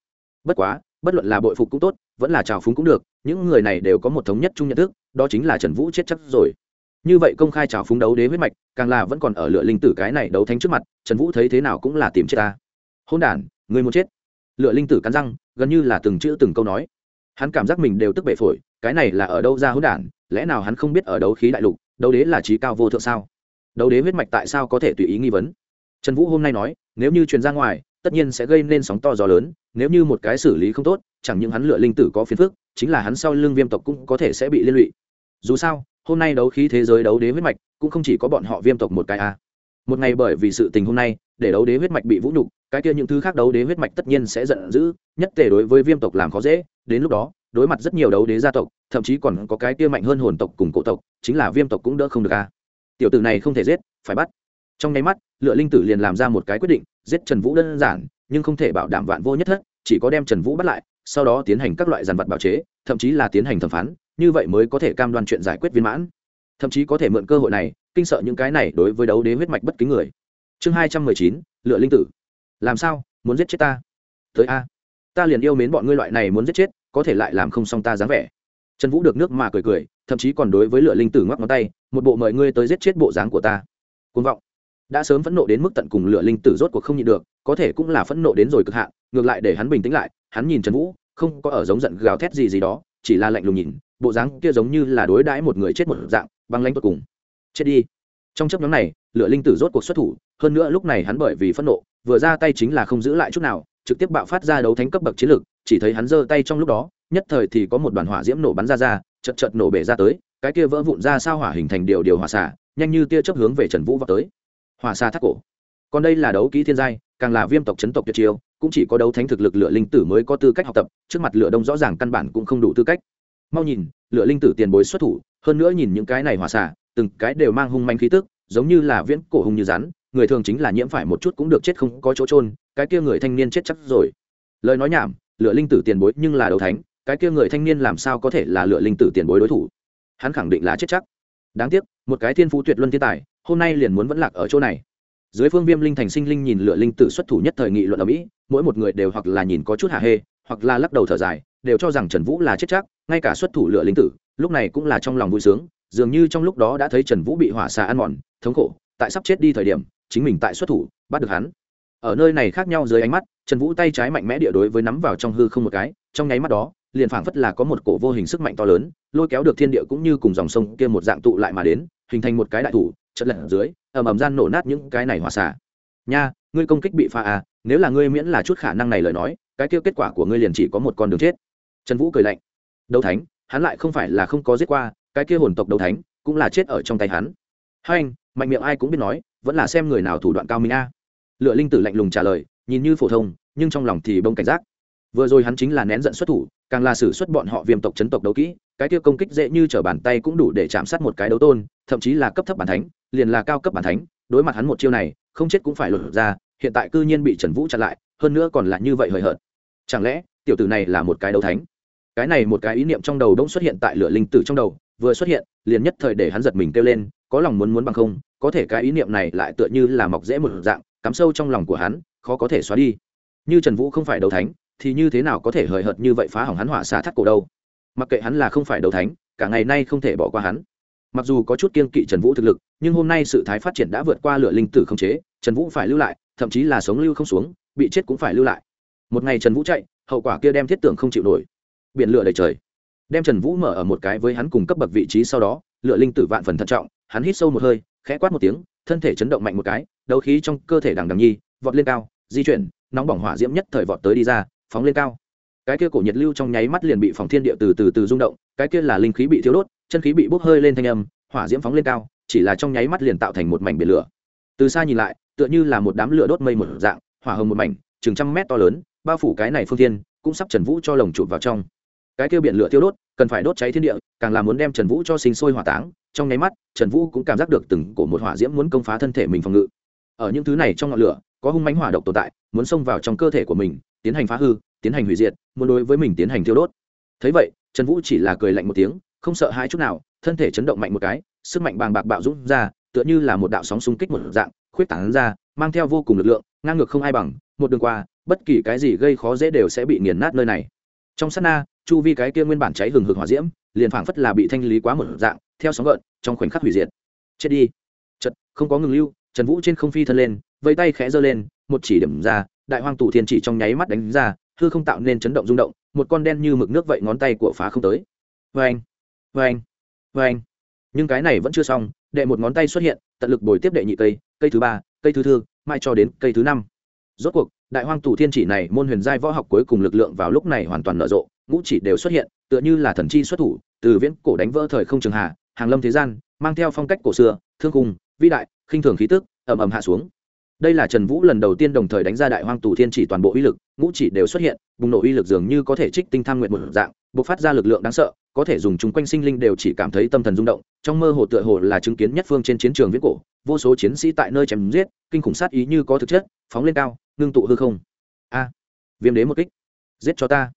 Bất quá, bất luận là bội phục cũng tốt vẫn là trào phúng cũng được, những người này đều có một thống nhất chung nhận thức, đó chính là trần vũ chết chắc rồi. Như vậy công khai trào phúng đấu đế huyết mạch, càng là vẫn còn ở lựa linh tử cái này đấu thánh trước mặt, trần vũ thấy thế nào cũng là tìm chết ta. Hôn đản, người muốn chết. Lựa linh tử cắn răng, gần như là từng chữ từng câu nói. Hắn cảm giác mình đều tức bệ phổi, cái này là ở đâu ra hỗn đản, lẽ nào hắn không biết ở đấu khí đại lục, đấu đế là trí cao vô thượng sao? Đấu đế huyết mạch tại sao có thể tùy ý nghi vấn? Trần vũ hôm nay nói, nếu như truyền ra ngoài, tất nhiên sẽ gây nên sóng to gió lớn, nếu như một cái xử lý không tốt chẳng những hắn lựa linh tử có phiền phức, chính là hắn sau lưng viêm tộc cũng có thể sẽ bị liên lụy. Dù sao, hôm nay đấu khí thế giới đấu đế huyết mạch cũng không chỉ có bọn họ viêm tộc một cái a. À. một ngày bởi vì sự tình hôm nay, để đấu đế huyết mạch bị vũ nhục, cái kia những thứ khác đấu đế huyết mạch tất nhiên sẽ giận dữ, nhất tề đối với viêm tộc làm khó dễ, đến lúc đó, đối mặt rất nhiều đấu đế gia tộc, thậm chí còn có cái kia mạnh hơn hồn tộc cùng cổ tộc, chính là viêm tộc cũng đỡ không được a. Tiểu tử này không thể giết, phải bắt. Trong nháy mắt, lựa linh tử liền làm ra một cái quyết định, giết trần vũ đơn giản, nhưng không thể bảo đảm vạn vô nhất thất, chỉ có đem trần vũ bắt lại sau đó tiến hành các loại giàn vật bảo chế, thậm chí là tiến hành thẩm phán, như vậy mới có thể cam đoan chuyện giải quyết viên mãn. Thậm chí có thể mượn cơ hội này, kinh sợ những cái này đối với đấu đế huyết mạch bất kính người. Chương hai trăm mười chín, lựa linh tử. Làm sao? Muốn giết chết ta? Tới a. Ta liền yêu mến bọn ngươi loại này muốn giết chết, có thể lại làm không xong ta dáng vẻ. Trần vũ được nước mà cười cười, thậm chí còn đối với lựa linh tử ngoắc ngón tay, một bộ mời ngươi tới giết chết bộ dáng của ta. Côn vọng. Đã sớm phẫn nộ đến mức tận cùng lựa linh tử rốt cuộc không nhịn được, có thể cũng là phẫn nộ đến rồi cực hạn ngược lại để hắn bình tĩnh lại, hắn nhìn trần vũ, không có ở giống giận gào thét gì gì đó, chỉ là lạnh lùng nhìn, bộ dáng kia giống như là đối đãi một người chết một dạng, băng lanh tột cùng. Chết đi. Trong chấp nhóm này lựa linh tử rốt cuộc xuất thủ, hơn nữa lúc này hắn bởi vì phẫn nộ, vừa ra tay chính là không giữ lại chút nào, trực tiếp bạo phát ra đấu thánh cấp bậc chiến lược chỉ thấy hắn giơ tay trong lúc đó, nhất thời thì có một đoàn hỏa diễm nổ bắn ra ra chật chật nổ bể ra tới, cái kia vỡ vụn ra sao hỏa hình thành điều điều hỏa xả nhanh như tia chớp hướng về trần vũ vào tới. Hỏa xa thác cổ. Còn đây là đấu kỹ thiên giai, càng là viêm tộc chấn tộc tuyệt chiêu cũng chỉ có đấu thánh thực lực lựa linh tử mới có tư cách học tập, trước mặt lựa đông rõ ràng căn bản cũng không đủ tư cách. Mau nhìn lựa linh tử tiền bối xuất thủ, hơn nữa nhìn những cái này hòa xả từng cái đều mang hung manh khí tức, giống như là viễn cổ hung như rắn, người thường chính là nhiễm phải một chút cũng được chết không có chỗ trôn cái kia người thanh niên chết chắc rồi. Lời nói nhảm lựa linh tử tiền bối nhưng là đấu thánh, cái kia người thanh niên làm sao có thể là lựa linh tử tiền bối đối thủ? Hắn khẳng định là chết chắc. Đáng tiếc, một cái thiên phú tuyệt luân thiên tài, hôm nay liền muốn vẫn lạc ở chỗ này dưới phương viêm linh thành sinh linh nhìn lựa linh tử xuất thủ nhất thời nghị luận ở mỹ, mỗi một người đều hoặc là nhìn có chút hạ hê, hoặc là lắc đầu thở dài, đều cho rằng trần vũ là chết chắc, ngay cả xuất thủ lựa linh tử, lúc này cũng là trong lòng vui sướng, dường như trong lúc đó đã thấy trần vũ bị hỏa xà ăn mòn, thống khổ, tại sắp chết đi thời điểm, chính mình tại xuất thủ, bắt được hắn. Ở nơi này khác nhau dưới ánh mắt, trần vũ tay trái mạnh mẽ địa đối với nắm vào trong hư không một cái, trong nháy mắt đó, liền phảng phất là có một cổ vô hình sức mạnh to lớn, lôi kéo được thiên địa cũng như cùng dòng sông kia một dạng tụ lại mà đến, hình thành một cái đại thủ chất lật dưới, ầm ầm gian nổ nát những cái này hỏa xả nha, ngươi công kích bị phá à nếu là ngươi miễn là chút khả năng này lời nói, cái kia kết quả của ngươi liền chỉ có một con đường chết. Trần vũ cười lạnh. Đấu thánh, hắn lại không phải là không có giết qua, cái kia hồn tộc đấu thánh cũng là chết ở trong tay hắn. Hai anh, mạnh miệng ai cũng biết nói, vẫn là xem người nào thủ đoạn cao minh a. Lựa linh tử lạnh lùng trả lời, nhìn như phổ thông, nhưng trong lòng thì bông cảnh giác. Vừa rồi hắn chính là nén giận xuất thủ, càng là xử xuất bọn họ viêm tộc chấn tộc đấu kỹ cái kia công kích dễ như trở bàn tay cũng đủ để chạm sát một cái đấu tôn, thậm chí là cấp thấp bản thánh, liền là cao cấp bản thánh, đối mặt hắn một chiêu này, không chết cũng phải lột ra, hiện tại cư nhiên bị trần vũ chặn lại, hơn nữa còn là như vậy hời hợt. Chẳng lẽ, tiểu tử này là một cái đấu thánh? Cái này một cái ý niệm trong đầu đông xuất hiện tại lửa linh tử trong đầu, vừa xuất hiện, liền nhất thời để hắn giật mình kêu lên, có lòng muốn muốn bằng không, có thể cái ý niệm này lại tựa như là mọc dễ một dạng, cắm sâu trong lòng của hắn, khó có thể xóa đi. Như trần vũ không phải đấu thánh, thì như thế nào có thể hời hợt như vậy phá hỏng hắn hỏa xả thắt cổ đâu? Mặc kệ hắn là không phải đầu thánh, cả ngày nay không thể bỏ qua hắn. Mặc dù có chút kiên kỵ trần vũ thực lực, nhưng hôm nay sự thái phát triển đã vượt qua lửa linh tử không chế, trần vũ phải lưu lại, thậm chí là sống lưu không xuống, bị chết cũng phải lưu lại. Một ngày trần vũ chạy, hậu quả kia đem thiết tưởng không chịu nổi. Biển lửa đầy trời. Đem trần vũ mở ở một cái với hắn cùng cấp bậc vị trí sau đó, lửa linh tử vạn phần thận trọng, hắn hít sâu một hơi, khẽ quát một tiếng, thân thể chấn động mạnh một cái, đấu khí trong cơ thể đằng đằng nhi, vọt lên cao, di chuyển, nóng bỏng hỏa diễm nhất thời vọt tới đi ra, phóng lên cao cái kia cổ nhiệt lưu trong nháy mắt liền bị phòng thiên địa từ từ từ rung động, cái kia là linh khí bị thiếu đốt, chân khí bị bốc hơi lên thanh âm, hỏa diễm phóng lên cao, chỉ là trong nháy mắt liền tạo thành một mảnh biển lửa. Từ xa nhìn lại, tựa như là một đám lửa đốt mây một dạng, hỏa hồng một mảnh, chừng trăm mét to lớn, bao phủ cái này phương thiên, cũng sắp trần vũ cho lồng chụp vào trong. Cái kia biển lửa tiêu đốt, cần phải đốt cháy thiên địa, càng là muốn đem trần vũ cho sinh sôi hỏa táng, trong nháy mắt, trần vũ cũng cảm giác được từng cổ một hỏa diễm muốn công phá thân thể mình phòng ngự. Ở những thứ này trong ngọn lửa, có hung mánh hỏa độc tồn tại, muốn xông vào trong cơ thể của mình, tiến hành phá hư tiến hành hủy diệt, muốn đối với mình tiến hành thiêu đốt. Thấy vậy, trần vũ chỉ là cười lạnh một tiếng, không sợ hãi chút nào, thân thể chấn động mạnh một cái, sức mạnh bàng bạc bạo dũng ra, tựa như là một đạo sóng xung kích một dạng, khuyết tảng ra, mang theo vô cùng lực lượng, ngang ngược không ai bằng, một đường qua, bất kỳ cái gì gây khó dễ đều sẽ bị nghiền nát nơi này. Trong sát na, chu vi cái kia nguyên bản cháy hừng hực hỏa diễm, liền phảng phất là bị thanh lý quá một dạng, theo sóng gợn, trong khoảnh khắc hủy diệt. Chết đi. Chật không có ngừng lưu, trần vũ trên không phi thân lên vây tay khẽ giơ lên, một chỉ điểm ra, đại hoang tù thiên chỉ trong nháy mắt đánh ra hư không tạo nên chấn động rung động, một con đen như mực nước vậy ngón tay của phá không tới. Vê anh vê anh vê anh nhưng cái này vẫn chưa xong, đệ một ngón tay xuất hiện, tận lực bồi tiếp đệ nhị cây cây thứ ba, cây thứ tư mai cho đến cây thứ năm. Rốt cuộc, đại hoang tù thiên chỉ này môn huyền giai võ học cuối cùng lực lượng vào lúc này hoàn toàn nở rộ, ngũ chỉ đều xuất hiện, tựa như là thần chi xuất thủ, từ viễn cổ đánh vỡ thời không trường hạ, hàng lâm thế gian, mang theo phong cách cổ xưa, thương cùng vĩ đại, khinh thường khí tức, ầm ầm hạ xuống đây là trần vũ lần đầu tiên đồng thời đánh ra đại hoang tù thiên chỉ toàn bộ uy lực, ngũ chỉ đều xuất hiện, bùng nổ uy lực dường như có thể trích tinh tham nguyện một dạng b ộ c phát ra lực lượng đáng sợ, có thể dùng chúng quanh sinh linh đều chỉ cảm thấy tâm thần rung động, trong mơ hồ tựa hồ là chứng kiến nhất phương trên chiến trường viễn cổ, vô số chiến sĩ tại nơi chém giết, kinh khủng sát ý như có thực chất, phóng lên cao, ngưng tụ hư không. A, viêm đế một kích, giết cho ta.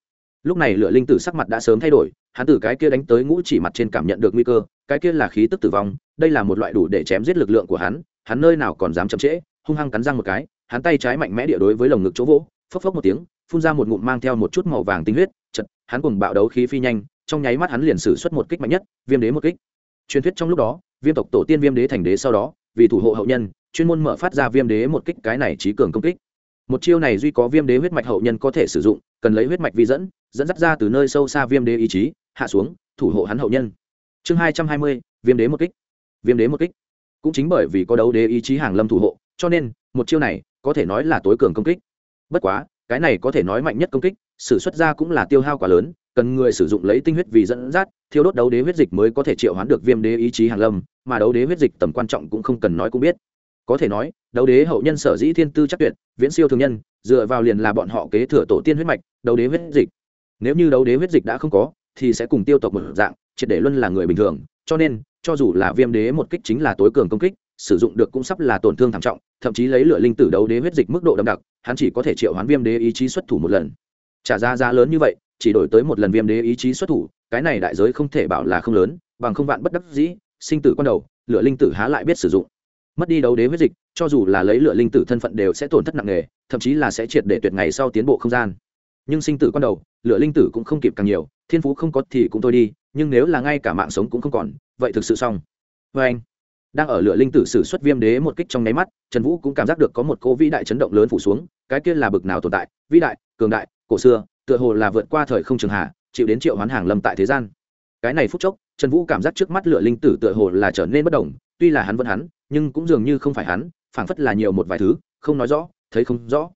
Lúc này Lựa linh tử sắc mặt đã sớm thay đổi, hắn từ cái kia đánh tới ngũ chỉ mặt trên cảm nhận được nguy cơ, cái kia là khí tức tử vong, đây là một loại đủ để chém giết lực lượng của hắn hắn nơi nào còn dám chậm trễ hung hăng cắn răng một cái, hắn tay trái mạnh mẽ địa đối với lồng ngực chỗ vỗ, phốc phốc một tiếng, phun ra một ngụm mang theo một chút màu vàng tinh huyết, chật, hắn cùng bạo đấu khí phi nhanh, trong nháy mắt hắn liền sử xuất một kích mạnh nhất, viêm đế một kích. Truyền thuyết trong lúc đó, viêm tộc tổ tiên viêm đế thành đế sau đó, vì thủ hộ hậu nhân, chuyên môn mở phát ra viêm đế một kích cái này trí cường công kích. Một chiêu này duy có viêm đế huyết mạch hậu nhân có thể sử dụng, cần lấy huyết mạch vi dẫn dẫn dắt ra từ nơi sâu xa viêm đế ý chí, hạ xuống, thủ hộ hắn hậu nhân. Chương hai trăm hai mươi, viêm đế một kích. Viêm đế một kích. Cũng chính bởi vì có đấu đế ý chí hàng lâm thủ hộ cho nên, một chiêu này có thể nói là tối cường công kích. Bất quá, cái này có thể nói mạnh nhất công kích, sử xuất ra cũng là tiêu hao quá lớn, cần người sử dụng lấy tinh huyết vì dẫn dắt, thiêu đốt đấu đế huyết dịch mới có thể triệu hoán được viêm đế ý chí hàng lâm, mà đấu đế huyết dịch tầm quan trọng cũng không cần nói cũng biết. Có thể nói, đấu đế hậu nhân sở dĩ thiên tư chắc tuyệt, viễn siêu thường nhân, dựa vào liền là bọn họ kế thừa tổ tiên huyết mạch, đấu đế huyết dịch. Nếu như đấu đế huyết dịch đã không có, thì sẽ cùng tiêu tộc một dạng, triệt để luân là người bình thường, cho nên, cho dù là viêm đế một kích chính là tối cường công kích sử dụng được cũng sắp là tổn thương thảm trọng, thậm chí lấy lửa linh tử đấu đế huyết dịch mức độ đậm đặc, hắn chỉ có thể triệu hoán viêm đế ý chí xuất thủ một lần. Trả ra giá lớn như vậy, chỉ đổi tới một lần viêm đế ý chí xuất thủ, cái này đại giới không thể bảo là không lớn, bằng không vạn bất đắc dĩ, sinh tử con đầu, lửa linh tử há lại biết sử dụng. Mất đi đấu đế huyết dịch, cho dù là lấy lửa linh tử thân phận đều sẽ tổn thất nặng nề, thậm chí là sẽ triệt để tuyệt ngày sau tiến bộ không gian. Nhưng sinh tử con đầu, lửa linh tử cũng không kịp càng nhiều, thiên phú không có thì cũng thôi đi, nhưng nếu là ngay cả mạng sống cũng không còn, vậy thực sự xong. Vê anh đang ở lửa linh tử sử xuất viêm đế một kích trong nháy mắt, trần vũ cũng cảm giác được có một cô vĩ đại chấn động lớn phủ xuống, cái kia là bực nào tồn tại, vĩ đại, cường đại, cổ xưa, tựa hồ là vượt qua thời không trường hạ, chịu đến triệu hoán hàng lâm tại thế gian. Cái này phút chốc, trần vũ cảm giác trước mắt lửa linh tử tựa hồ là trở nên bất đồng tuy là hắn vẫn hắn, nhưng cũng dường như không phải hắn, phảng phất là nhiều một vài thứ, không nói rõ, thấy không rõ.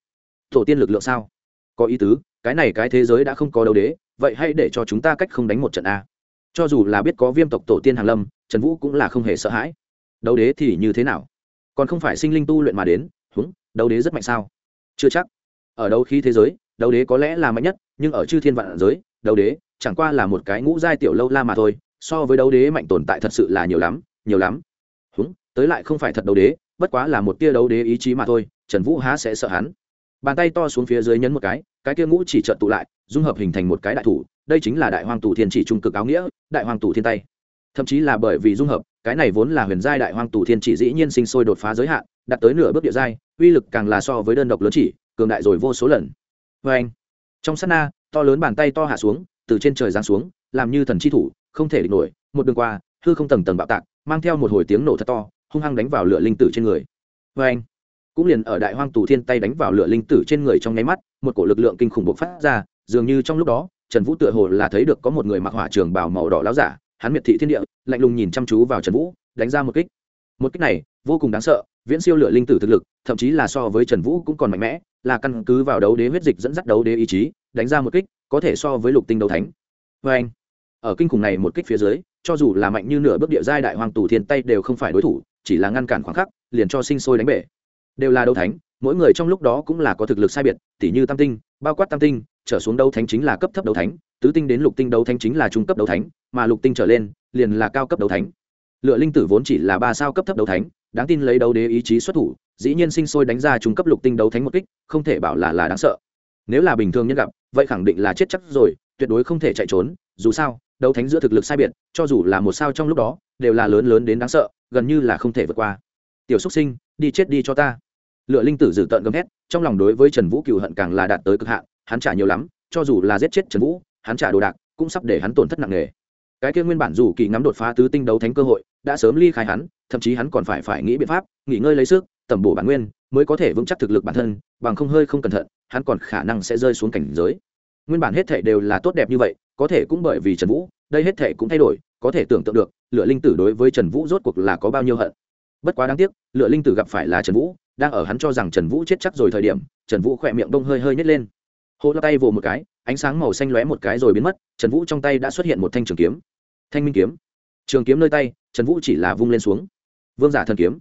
Tổ tiên lực lượng sao? Có ý tứ, cái này cái thế giới đã không có đấu đế, vậy hay để cho chúng ta cách không đánh một trận a. Cho dù là biết có viêm tộc tổ tiên hàng lâm, trần vũ cũng là không hề sợ hãi đấu đế thì như thế nào? Còn không phải sinh linh tu luyện mà đến, húng, đấu đế rất mạnh sao? Chưa chắc. Ở đấu khí thế giới, đấu đế có lẽ là mạnh nhất, nhưng ở chư thiên vạn giới, đấu đế chẳng qua là một cái ngũ giai tiểu lâu la mà thôi, so với đấu đế mạnh tồn tại thật sự là nhiều lắm nhiều lắm. Húng, tới lại không phải thật đấu đế, bất quá là một tia đấu đế ý chí mà thôi, trần vũ há sẽ sợ hắn. Bàn tay to xuống phía dưới nhấn một cái cái kia ngũ chỉ trợn tụ lại, dung hợp hình thành một cái đại thủ, đây chính là đại hoàng tù thiên chỉ trung cực áo nghĩa, đại hoàng tù thiên tay. Thậm chí là bởi vì dung hợp cái này vốn là huyền giai đại hoang tù thiên chỉ dĩ nhiên sinh sôi đột phá giới hạn, đạt tới nửa bước địa giai, uy lực càng là so với đơn độc lớn chỉ, cường đại rồi vô số lần. Vê anh, trong sát na, to lớn bàn tay to hạ xuống, từ trên trời giáng xuống, làm như thần chi thủ, không thể địch nổi, một đường qua, hư không tầng tầng bạo tạc, mang theo một hồi tiếng nổ thật to, hung hăng đánh vào lửa linh tử trên người. Vê anh, cũng liền ở đại hoang tù thiên tay đánh vào lửa linh tử trên người trong nháy mắt, một cổ lực lượng kinh khủng bộc phát ra, dường như trong lúc đó, trần vũ tựa hồ là thấy được có một người mặc hỏa trường bào màu đỏ láo giả hắn miệt thị thiên địa, lạnh lùng nhìn chăm chú vào trần vũ, đánh ra một kích. Một kích này, vô cùng đáng sợ, viễn siêu lửa linh tử thực lực, thậm chí là so với trần vũ cũng còn mạnh mẽ, là căn cứ vào đấu đế huyết dịch dẫn dắt đấu đế ý chí, đánh ra một kích, có thể so với lục tinh đấu thánh. Vê anh, ở kinh khủng này một kích phía dưới, cho dù là mạnh như nửa bước địa giai đại hoàng tù thiên tay đều không phải đối thủ, chỉ là ngăn cản khoảng khắc, liền cho sinh sôi đánh bể. Đều là đấu thánh, mỗi người trong lúc đó cũng là có thực lực sai biệt tỷ như tam tinh, bao quát tam tinh, trở xuống đấu thánh chính là cấp thấp đấu thánh tứ tinh đến lục tinh đấu thánh chính là trung cấp đấu thánh, mà lục tinh trở lên, liền là cao cấp đấu thánh. Lựa linh tử vốn chỉ là ba sao cấp thấp đấu thánh, đáng tin lấy đấu đế ý chí xuất thủ, dĩ nhiên sinh sôi đánh ra trung cấp lục tinh đấu thánh một kích, không thể bảo là là đáng sợ. Nếu là bình thường nhân gặp, vậy khẳng định là chết chắc rồi, tuyệt đối không thể chạy trốn, dù sao, đấu thánh giữa thực lực sai biệt, cho dù là một sao trong lúc đó, đều là lớn lớn đến đáng sợ, gần như là không thể vượt qua. Tiểu xúc sinh, đi chết đi cho ta. Lựa linh tử dử tợn gầm hét trong lòng đối với trần vũ cựu hận càng là đạt tới cực hạn, hắn trả nhiều lắm, cho dù là giết chết trần vũ hắn trả đồ đạc, cũng sắp để hắn tổn thất nặng nề. Cái kia nguyên bản dù kỳ ngắm đột phá tứ tinh đấu thánh cơ hội, đã sớm ly khai hắn, thậm chí hắn còn phải phải nghĩ biện pháp, nghỉ ngơi lấy sức, tẩm bổ bản nguyên, mới có thể vững chắc thực lực bản thân, bằng không hơi không cẩn thận, hắn còn khả năng sẽ rơi xuống cảnh giới. Nguyên bản hết thể đều là tốt đẹp như vậy, có thể cũng bởi vì trần vũ, đây hết thể cũng thay đổi, có thể tưởng tượng được, lựa linh tử đối với trần vũ rốt cuộc là có bao nhiêu hận. Bất quá đáng tiếc, lựa linh tử gặp phải là trần vũ, đang ở hắn cho rằng trần vũ chết chắc rồi thời điểm, trần vũ khỏe miệng đông hơi hơi nhét lên. Hô lắc tay vồ một cái ánh sáng màu xanh lóe một cái rồi biến mất, trần vũ trong tay đã xuất hiện một thanh trường kiếm. Thanh minh kiếm. Trường kiếm nơi tay, trần vũ chỉ là vung lên xuống. Vương giả thần kiếm.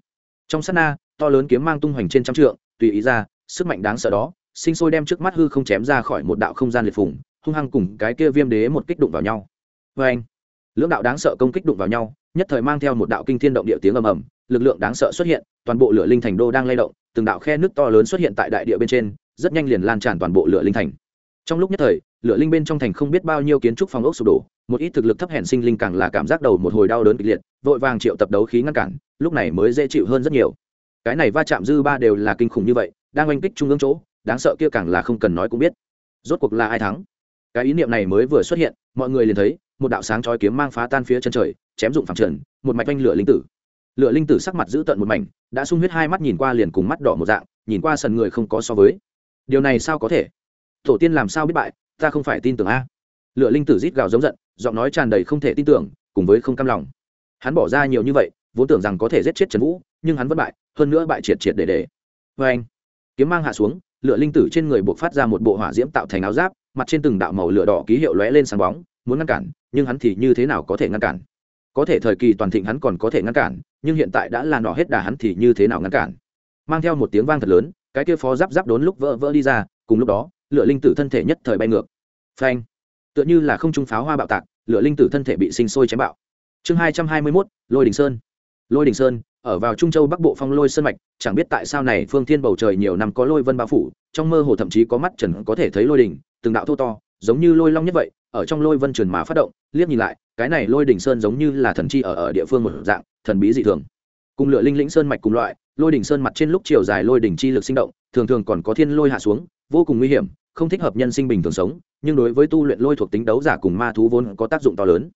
Trong sát na, to lớn kiếm mang tung hoành trên trăm trượng, tùy ý ra, sức mạnh đáng sợ đó, sinh sôi đem trước mắt hư không chém ra khỏi một đạo không gian liệt phủng hung hăng cùng cái kia viêm đế một kích đụng vào nhau. Vê anh, lưỡng đạo đáng sợ công kích đụng vào nhau, nhất thời mang theo một đạo kinh thiên động địa tiếng ầm ầm, lực lượng đáng sợ xuất hiện, toàn bộ lửa linh thành đô đang lay động, từng đạo khe nước to lớn xuất hiện tại đại địa bên trên, rất nhanh liền lan tràn toàn bộ lửa linh thành trong lúc nhất thời, lửa linh bên trong thành không biết bao nhiêu kiến trúc phòng ốc sụp đổ, một ít thực lực thấp hèn sinh linh càng là cảm giác đầu một hồi đau đớn kịch liệt, vội vàng triệu tập đấu khí ngăn cản, lúc này mới dễ chịu hơn rất nhiều. Cái này va chạm dư ba đều là kinh khủng như vậy, đang oanh kích trung ương chỗ, đáng sợ kia càng là không cần nói cũng biết. Rốt cuộc là ai thắng? Cái ý niệm này mới vừa xuất hiện, mọi người liền thấy, một đạo sáng chói kiếm mang phá tan phía chân trời, chém dụng phẳng trần, một mạch oanh lửa linh tử. Lửa linh tử sắc mặt giữ tận một mảnh, đã sung huyết hai mắt nhìn qua liền cùng mắt đỏ một dạng, nhìn qua sần người không có so với. Điều này sao có thể? Tổ tiên làm sao biết bại, ta không phải tin tưởng a. Lựa linh tử rít gào giống giận, giọng nói tràn đầy không thể tin tưởng, cùng với không cam lòng. Hắn bỏ ra nhiều như vậy, vốn tưởng rằng có thể giết chết trần vũ, nhưng hắn vẫn bại, hơn nữa bại triệt triệt để để. Vê anh, kiếm mang hạ xuống, lựa linh tử trên người buộc phát ra một bộ hỏa diễm tạo thành áo giáp, mặt trên từng đạo màu lửa đỏ ký hiệu lóe lên sáng bóng, muốn ngăn cản, nhưng hắn thì như thế nào có thể ngăn cản? Có thể thời kỳ toàn thịnh hắn còn có thể ngăn cản, nhưng hiện tại đã là nọ hết đà hắn thì như thế nào ngăn cản? Mang theo một tiếng vang thật lớn, cái kia phó giáp giáp đốn lúc vỡ vỡ đi ra, cùng lúc đó lựa linh tử thân thể nhất thời bay ngược. Phanh. Tựa như là không trung pháo hoa bạo tạc, lửa linh tử thân thể bị sinh sôi chém bạo. Chương hai trăm hai mươi mốt, lôi đình sơn. Lôi đình sơn, ở vào trung châu bắc bộ phong lôi sơn mạch, chẳng biết tại sao này phương thiên bầu trời nhiều năm có lôi vân bao phủ, trong mơ hồ thậm chí có mắt trần có thể thấy lôi đình, từng đạo thô to, giống như lôi long nhất vậy, ở trong lôi vân truyền mà phát động, liếc nhìn lại, cái này lôi đỉnh sơn giống như là thần chi ở ở địa phương một dạng, thần bí dị thường. Cùng lửa linh lĩnh sơn mạch cùng loại, lôi đỉnh sơn mặt trên lúc chiều dài lôi đỉnh chi lực sinh động, thường thường còn có thiên lôi hạ xuống, vô cùng nguy hiểm không thích hợp nhân sinh bình thường sống, nhưng đối với tu luyện lôi thuộc tính đấu giả cùng ma thú vốn có tác dụng to lớn.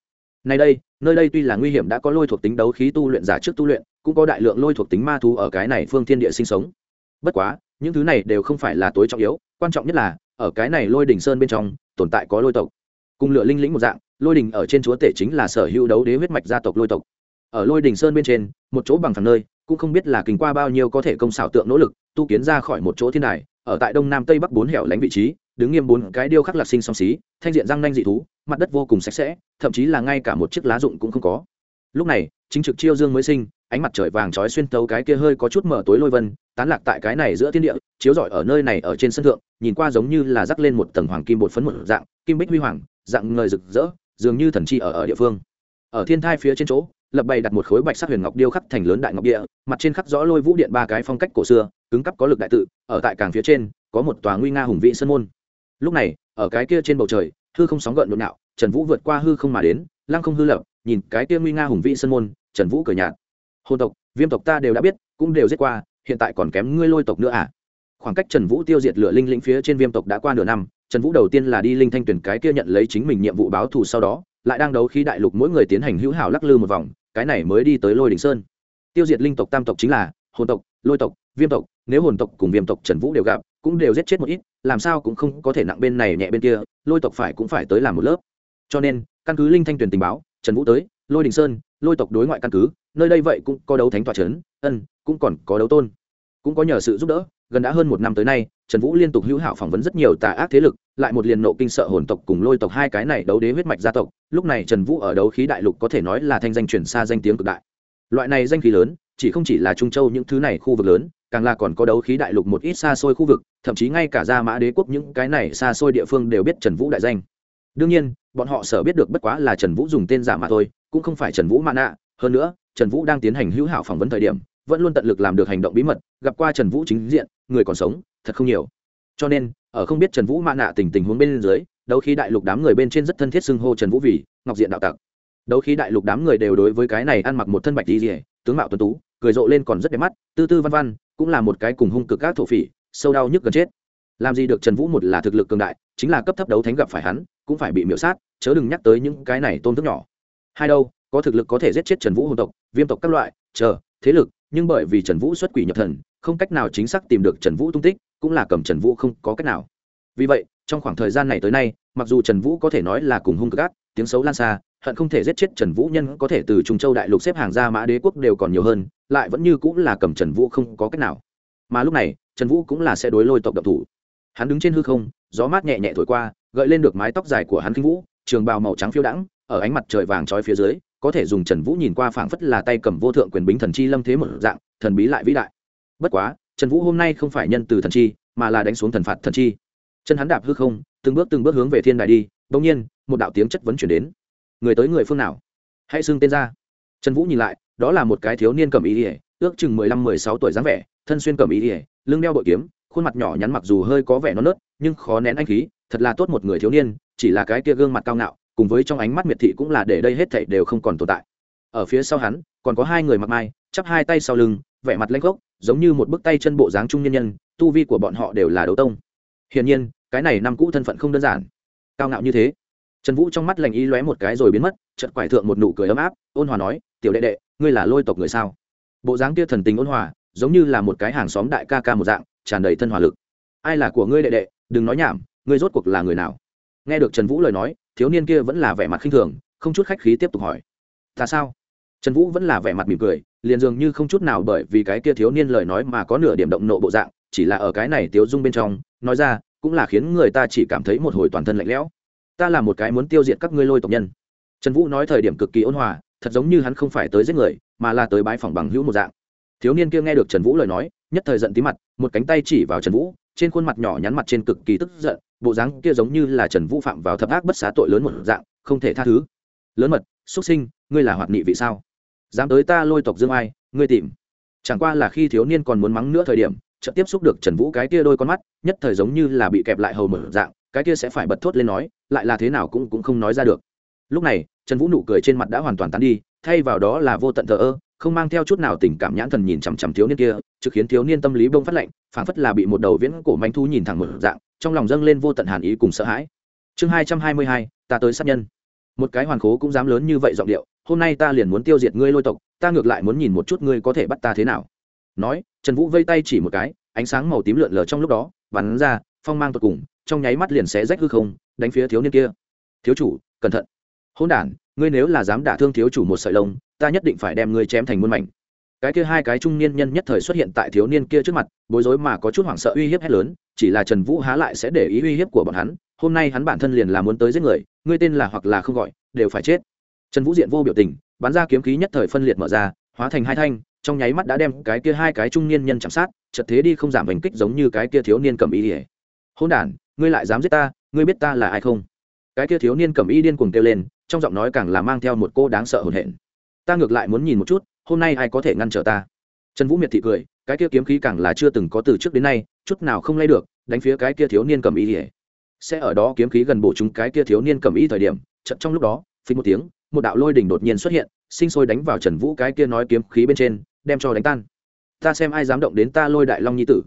Nay đây, nơi đây tuy là nguy hiểm đã có lôi thuộc tính đấu khí tu luyện giả trước tu luyện, cũng có đại lượng lôi thuộc tính ma thú ở cái này phương thiên địa sinh sống. Bất quá, những thứ này đều không phải là tối trọng yếu, quan trọng nhất là, ở cái này lôi đỉnh sơn bên trong, tồn tại có lôi tộc. Cùng lựa linh lĩnh một dạng, lôi đỉnh ở trên chúa tể chính là sở hữu đấu đế huyết mạch gia tộc lôi tộc. Ở lôi đỉnh sơn bên trên, một chỗ bằng phẳng nơi cũng không biết là kinh qua bao nhiêu có thể công xảo tượng nỗ lực, tu kiến ra khỏi một chỗ thiên đài, ở tại đông nam tây bắc bốn hẻo lánh vị trí, đứng nghiêm bốn cái điêu khắc lạc sinh song xí, thanh diện răng nanh dị thú, mặt đất vô cùng sạch sẽ, thậm chí là ngay cả một chiếc lá rụng cũng không có. Lúc này, chính trực chiêu dương mới sinh, ánh mặt trời vàng trói xuyên tấu cái kia hơi có chút mở tối lôi vân, tán lạc tại cái này giữa thiên địa, chiếu rọi ở nơi này ở trên sân thượng, nhìn qua giống như là rắc lên một tầng hoàng kim bột phấn một dạng, kim bích huy hoàng, dạng ngời rực rỡ, dường như thần chi ở ở địa phương. Ở thiên thai phía trên chỗ lập bày đặt một khối bạch sắc huyền ngọc điêu khắc thành lớn đại ngọc địa, mặt trên khắc rõ lôi vũ điện ba cái phong cách cổ xưa, cứng cắp có lực đại tự, ở tại càng phía trên, có một tòa nguy nga hùng vị sân môn. Lúc này, ở cái kia trên bầu trời, hư không sóng gợn nhộn nhạo, trần vũ vượt qua hư không mà đến, lăng không hư lập, nhìn cái kia nguy nga hùng vị sân môn, trần vũ cười nhạt. Hôn tộc, viêm tộc ta đều đã biết, cũng đều giết qua, hiện tại còn kém ngươi lôi tộc nữa à? Khoảng cách trần vũ tiêu diệt lửa linh lĩnh phía trên viêm tộc đã qua nửa năm, trần vũ đầu tiên là đi linh thanh tuyển cái kia nhận lấy chính mình nhiệm vụ báo thù sau đó, lại đang đấu khí đại lục mỗi người tiến hành hữu hảo lắc lư một vòng cái này mới đi tới lôi đình sơn. Tiêu diệt linh tộc tam tộc chính là hồn tộc, lôi tộc, viêm tộc. Nếu hồn tộc cùng viêm tộc trần vũ đều gặp, cũng đều giết chết một ít, làm sao cũng không có thể nặng bên này nhẹ bên kia, lôi tộc phải cũng phải tới làm một lớp. Cho nên, căn cứ linh thanh Tuyền tình báo, trần vũ tới, lôi đình sơn, lôi tộc đối ngoại căn cứ, nơi đây vậy cũng có đấu thánh tòa trấn ân, cũng còn có đấu tôn. Cũng có nhờ sự giúp đỡ gần đã hơn một năm tới nay, trần vũ liên tục hữu hảo phỏng vấn rất nhiều tà ác thế lực, lại một liền nộ kinh sợ hồn tộc cùng lôi tộc hai cái này đấu đế huyết mạch gia tộc, lúc này trần vũ ở đấu khí đại lục có thể nói là thanh danh chuyển xa danh tiếng cực đại. Loại này danh khí lớn, chỉ không chỉ là trung châu những thứ này khu vực lớn, càng là còn có đấu khí đại lục một ít xa xôi khu vực, thậm chí ngay cả gia mã đế quốc những cái này xa xôi địa phương đều biết trần vũ đại danh. Đương nhiên, bọn họ sở biết được bất quá là trần vũ dùng tên giả mà thôi, cũng không phải trần vũ mã nạ. Hơn nữa, trần vũ đang tiến hành hữu hảo phỏng vấn thời điểm vẫn luôn tận lực làm được hành động bí mật, gặp qua trần vũ chính diện, người còn sống, thật không nhiều. Cho nên, ở không biết trần vũ mã nạ tình tình huống bên dưới, đấu khí đại lục đám người bên trên rất thân thiết xưng hô trần vũ vì ngọc diện đạo tặc. Đấu khí đại lục đám người đều đối với cái này ăn mặc một thân bạch đi rỉa tướng mạo tuấn tú, cười rộ lên còn rất đẹp mắt, tư tư văn văn, cũng là một cái cùng hung cực các thổ phỉ, sâu đau nhức gần chết. Làm gì được trần vũ một là thực lực cường đại, chính là cấp thấp đấu thánh gặp phải hắn, cũng phải bị miễu sát, chớ đừng nhắc tới những cái này tôn thức nhỏ. Hai đâu, có thực lực có thể giết chết trần vũ hồn tộc, viêm tộc các loại, chờ, thế lực nhưng bởi vì trần vũ xuất quỷ nhập thần, không cách nào chính xác tìm được trần vũ tung tích, cũng là cầm trần vũ không có cách nào. Vì vậy, trong khoảng thời gian này tới nay, mặc dù trần vũ có thể nói là cùng hung cực ác, tiếng xấu lan xa, hận không thể giết chết trần vũ nhân có thể từ trung châu đại lục xếp hàng ra mã đế quốc đều còn nhiều hơn, lại vẫn như cũng là cầm trần vũ không có cách nào. Mà lúc này, trần vũ cũng là sẽ đối lôi tộc độc thủ. Hắn đứng trên hư không, gió mát nhẹ nhẹ thổi qua, gợi lên được mái tóc dài của hắn kinh vũ, trường bào màu trắng phiêu đãng, ở ánh mặt trời vàng trói phía dưới có thể dùng trần vũ nhìn qua phảng phất là tay cầm vô thượng quyền bính thần chi lâm thế một dạng, thần bí lại vĩ đại. Bất quá, trần vũ hôm nay không phải nhân từ thần chi, mà là đánh xuống thần phạt thần chi. Chân hắn đạp hư không, từng bước từng bước hướng về thiên đài đi bỗng nhiên, một đạo tiếng chất vấn chuyển đến. Người tới người phương nào? Hãy xưng tên ra. Trần vũ nhìn lại, đó là một cái thiếu niên cầm ý ỉa ước chừng mười lăm, mười sáu tuổi dáng vẻ, thân xuyên cầm ý ỉa lưng đeo bội kiếm, khuôn mặt nhỏ nhắn mặc dù hơi có vẻ non nớt, nhưng khó nén anh khí, thật là tốt một người thiếu niên, chỉ là cái kia gương mặt cao ngạo cùng với trong ánh mắt miệt thị cũng là để đây hết thảy đều không còn tồn tại. Ở phía sau hắn, còn có hai người mặc mai, chắp hai tay sau lưng, vẻ mặt lanh gốc, giống như một bức tay chân bộ dáng trung nhân nhân, tu vi của bọn họ đều là đấu tông. Hiển nhiên, cái này năm cũ thân phận không đơn giản. Cao ngạo như thế. Trần vũ trong mắt lành ý lóe một cái rồi biến mất, chợt quải thượng một nụ cười ấm áp, ôn hòa nói, tiểu đệ đệ, ngươi là lôi tộc người sao? Bộ dáng kia thần tình ôn hòa, giống như là một cái hàng xóm đại ca ca một dạng, tràn đầy thân hòa lực. Ai là của ngươi đệ đệ? Đừng nói nhảm, ngươi rốt cuộc là người nào? Nghe được trần vũ lời nói, thiếu niên kia vẫn là vẻ mặt khinh thường, không chút khách khí tiếp tục hỏi. Ta sao? Trần vũ vẫn là vẻ mặt mỉm cười, liền dường như không chút nào bởi vì cái kia thiếu niên lời nói mà có nửa điểm động nộ bộ dạng, chỉ là ở cái này tiếu dung bên trong, nói ra, cũng là khiến người ta chỉ cảm thấy một hồi toàn thân lạnh lẽo. Ta là một cái muốn tiêu diệt các ngươi lôi tộc nhân. Trần vũ nói thời điểm cực kỳ ôn hòa, thật giống như hắn không phải tới giết người, mà là tới bái phỏng bằng hữu một dạng. Thiếu niên kia nghe được trần vũ lời nói, nhất thời giận tí mặt, một cánh tay chỉ vào trần vũ trên khuôn mặt nhỏ nhắn mặt trên cực kỳ tức giận, bộ dáng kia giống như là trần vũ phạm vào thập ác bất xá tội lớn một dạng, không thể tha thứ. Lớn mật xuất sinh, ngươi là hoạt nghị vị sao? Dám tới ta lôi tộc dương ai, ngươi tìm. Chẳng qua là khi thiếu niên còn muốn mắng nữa thời điểm, chợt tiếp xúc được trần vũ cái kia đôi con mắt, nhất thời giống như là bị kẹp lại hầu mở dạng, cái kia sẽ phải bật thốt lên nói, lại là thế nào cũng cũng không nói ra được. Lúc này, trần vũ nụ cười trên mặt đã hoàn toàn tán đi, thay vào đó là vô tận thờ ơ không mang theo chút nào tình cảm nhãn thần nhìn chằm chằm thiếu niên kia trực khiến thiếu niên tâm lý bông phát lạnh, phảng phất là bị một đầu viễn cổ manh thu nhìn thẳng một dạng, trong lòng dâng lên vô tận hàn ý cùng sợ hãi. Chương hai trăm hai mươi hai, ta tới sát nhân. Một cái hoàn khố cũng dám lớn như vậy giọng điệu, hôm nay ta liền muốn tiêu diệt ngươi lôi tộc, ta ngược lại muốn nhìn một chút ngươi có thể bắt ta thế nào. Nói, trần vũ vây tay chỉ một cái, ánh sáng màu tím lượn lờ trong lúc đó, bắn ra, phong mang tột cùng, trong nháy mắt liền xé rách hư không, đánh phía thiếu niên kia. Thiếu chủ, cẩn thận. Hôn đản ngươi nếu là dám đả thương thiếu chủ một sợi lông, ta nhất định phải đem ngươi chém thành muôn mảnh. Cái kia hai cái trung niên nhân nhất thời xuất hiện tại thiếu niên kia trước mặt, bối rối mà có chút hoảng sợ uy hiếp hết lớn, chỉ là trần vũ há lại sẽ để ý uy hiếp của bọn hắn, hôm nay hắn bản thân liền là muốn tới giết người, ngươi tên là hoặc là không gọi, đều phải chết. Trần vũ diện vô biểu tình, bắn ra kiếm khí nhất thời phân liệt mở ra, hóa thành hai thanh, trong nháy mắt đã đem cái kia hai cái trung niên nhân chạm sát chật thế đi không giảm hành kích giống như cái kia thiếu niên cầm ý ỉa hôn đản, ngươi lại dám giết ta, ngươi biết ta là ai không? Cái kia thiếu niên cầm y điên cuồng kêu lên trong giọng nói càng là mang theo một cô đáng sợ hồn hển ta ngược lại muốn nhìn một chút, hôm nay ai có thể ngăn trở ta? Trần vũ miệt thị cười, cái kia kiếm khí càng là chưa từng có từ trước đến nay, chút nào không lay được, đánh phía cái kia thiếu niên cầm ý ỉa sẽ ở đó kiếm khí gần bổ chúng cái kia thiếu niên cầm ý thời điểm chậm trong lúc đó phí một tiếng, một đạo lôi đỉnh đột nhiên xuất hiện, sinh sôi đánh vào trần vũ cái kia nói kiếm khí bên trên, đem cho đánh tan. Ta xem ai dám động đến ta lôi đại long nhi tử.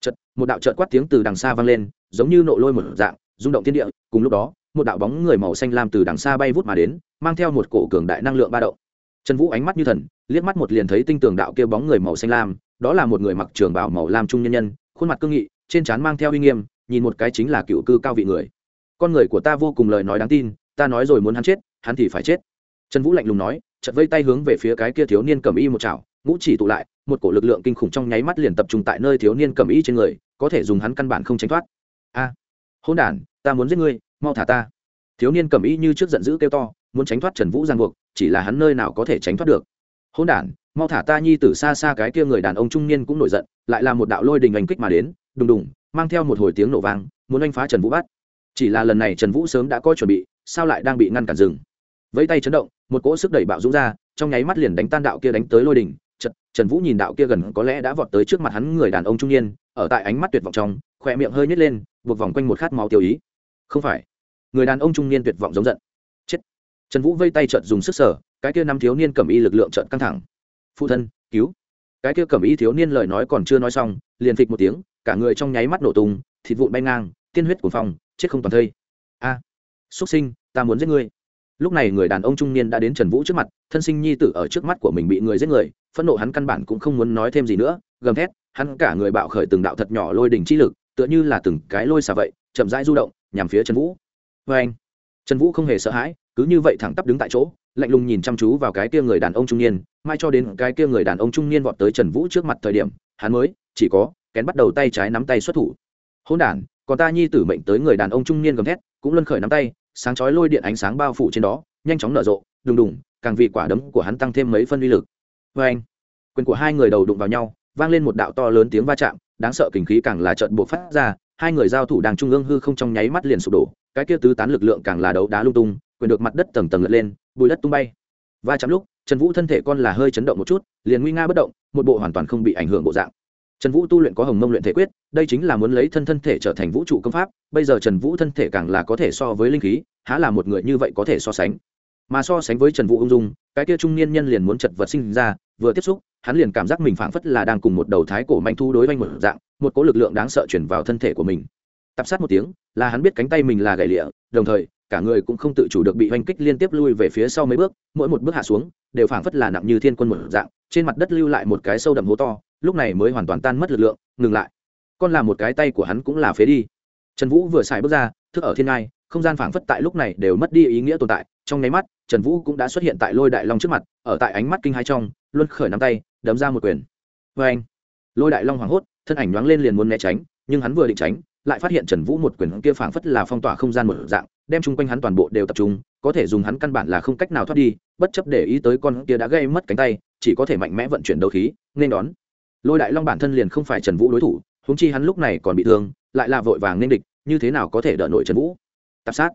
Chật một đạo trợt quát tiếng từ đằng xa vang lên, giống như nộ lôi một dạng, rung động thiên địa, cùng lúc đó một đạo bóng người màu xanh lam từ đằng xa bay vút mà đến mang theo một cổ cường đại năng lượng ba động. Trần vũ ánh mắt như thần liếc mắt một liền thấy tinh tường đạo kia bóng người màu xanh lam đó là một người mặc trường bảo màu lam trung nhân nhân khuôn mặt cương nghị trên trán mang theo uy nghiêm nhìn một cái chính là cựu cư cao vị người. Con người của ta vô cùng lời nói đáng tin ta nói rồi muốn hắn chết hắn thì phải chết. Trần vũ lạnh lùng nói chợt vây tay hướng về phía cái kia thiếu niên cầm y một chảo ngũ chỉ tụ lại một cổ lực lượng kinh khủng trong nháy mắt liền tập trung tại nơi thiếu niên cầm y trên người có thể dùng hắn căn bản không tránh thoát. A à, hôn đản ta muốn giết ngươi mau thả ta. Thiếu niên cầm y như trước giận dữ kêu to muốn tránh thoát trần vũ giang buộc chỉ là hắn nơi nào có thể tránh thoát được. Hôn đản mau thả ta nhi từ xa xa cái kia người đàn ông trung niên cũng nổi giận lại là một đạo lôi đình oanh kích mà đến đùng đùng mang theo một hồi tiếng nổ vang muốn anh phá trần vũ bắt. Chỉ là lần này trần vũ sớm đã có chuẩn bị sao lại đang bị ngăn cản rừng? Vẫy tay chấn động một cỗ sức đẩy bạo dũng ra trong nháy mắt liền đánh tan đạo kia đánh tới lôi đình. Trần, trần vũ nhìn đạo kia gần có lẽ đã vọt tới trước mặt hắn người đàn ông trung niên ở tại ánh mắt tuyệt vọng trong khỏe miệng hơi nhét lên buộc vòng quanh một khát máu tiêu ý. Không phải người đàn ông trung niên tuyệt vọng giống giận. Chết. Trần vũ vây tay trợt dùng sức sở, cái kia năm thiếu niên cầm y lực lượng trợt căng thẳng. Phụ thân, cứu. Cái kia cầm y thiếu niên lời nói còn chưa nói xong, liền thịch một tiếng, cả người trong nháy mắt nổ tung, thịt vụn bay ngang, tiên huyết của phòng chết không toàn thây. A. À, Xuất sinh, ta muốn giết ngươi. Lúc này người đàn ông trung niên đã đến trần vũ trước mặt, thân sinh nhi tử ở trước mắt của mình bị người giết người, phẫn nộ hắn căn bản cũng không muốn nói thêm gì nữa, gầm thét, hắn cả người bạo khởi từng đạo thật nhỏ lôi đỉnh chi lực, tựa như là từng cái lôi xà vậy, chậm rãi du động, nhằm phía trần vũ vê anh, trần vũ không hề sợ hãi, cứ như vậy thẳng tắp đứng tại chỗ, lạnh lùng nhìn chăm chú vào cái kia người đàn ông trung niên, mai cho đến cái kia người đàn ông trung niên vọt tới trần vũ trước mặt thời điểm, hắn mới, chỉ có, kén bắt đầu tay trái nắm tay xuất thủ. Hôn đản, còn ta nhi tử mệnh tới người đàn ông trung niên gầm thét, cũng luân khởi nắm tay, sáng chói lôi điện ánh sáng bao phủ trên đó, nhanh chóng nở rộ, đùng đùng, càng vì quả đấm của hắn tăng thêm mấy phân uy lực. Vê anh, quyền của hai người đầu đụng vào nhau, vang lên một đạo to lớn tiếng va chạm, đáng sợ kinh khí càng là trận buộc phát ra hai người giao thủ đang trung ương hư không trong nháy mắt liền sụp đổ, cái kia tứ tán lực lượng càng là đấu đá lung tung, quyền được mặt đất tầng tầng lật lên, bùi đất tung bay. Va chạm lúc, trần vũ thân thể con là hơi chấn động một chút, liền nguy nga bất động, một bộ hoàn toàn không bị ảnh hưởng bộ dạng. Trần vũ tu luyện có hồng mông luyện thể quyết, đây chính là muốn lấy thân thân thể trở thành vũ trụ công pháp, bây giờ trần vũ thân thể càng là có thể so với linh khí, há là một người như vậy có thể so sánh. Mà so sánh với trần vũ ung dung, cái kia trung niên nhân liền muốn chật vật sinh ra, vừa tiếp xúc hắn liền cảm giác mình phảng phất là đang cùng một đầu thái cổ manh thu đối với một dạng, một cỗ lực lượng đáng sợ chuyển vào thân thể của mình. Tập sát một tiếng, là hắn biết cánh tay mình là gãy lịa, đồng thời, cả người cũng không tự chủ được bị oanh kích liên tiếp lui về phía sau mấy bước, mỗi một bước hạ xuống, đều phảng phất là nặng như thiên quân một dạng, trên mặt đất lưu lại một cái sâu đậm hố to, lúc này mới hoàn toàn tan mất lực lượng, ngừng lại. Còn là một cái tay của hắn cũng là phế đi. Trần vũ vừa xài bước ra, thức ở thiên ngai, không gian phảng phất tại lúc này đều mất đi ý nghĩa tồn tại. Trong nháy mắt, trần vũ cũng đã xuất hiện tại lôi đại long trước mặt, ở tại ánh mắt kinh hai trong, luân khởi nắm tay đấm ra một quyền. Vê anh, lôi đại long hoảng hốt, thân ảnh nhoáng lên liền muốn né tránh, nhưng hắn vừa định tránh, lại phát hiện trần vũ một quyền kia phảng phất là phong tỏa không gian một dạng, đem chung quanh hắn toàn bộ đều tập trung, có thể dùng hắn căn bản là không cách nào thoát đi, bất chấp để ý tới con kia đã gây mất cánh tay, chỉ có thể mạnh mẽ vận chuyển đấu khí, nên đón. Lôi đại long bản thân liền không phải trần vũ đối thủ húng chi hắn lúc này còn bị thương, lại là vội vàng nên địch, như thế nào có thể đỡ nổi trần vũ? Tạp sát.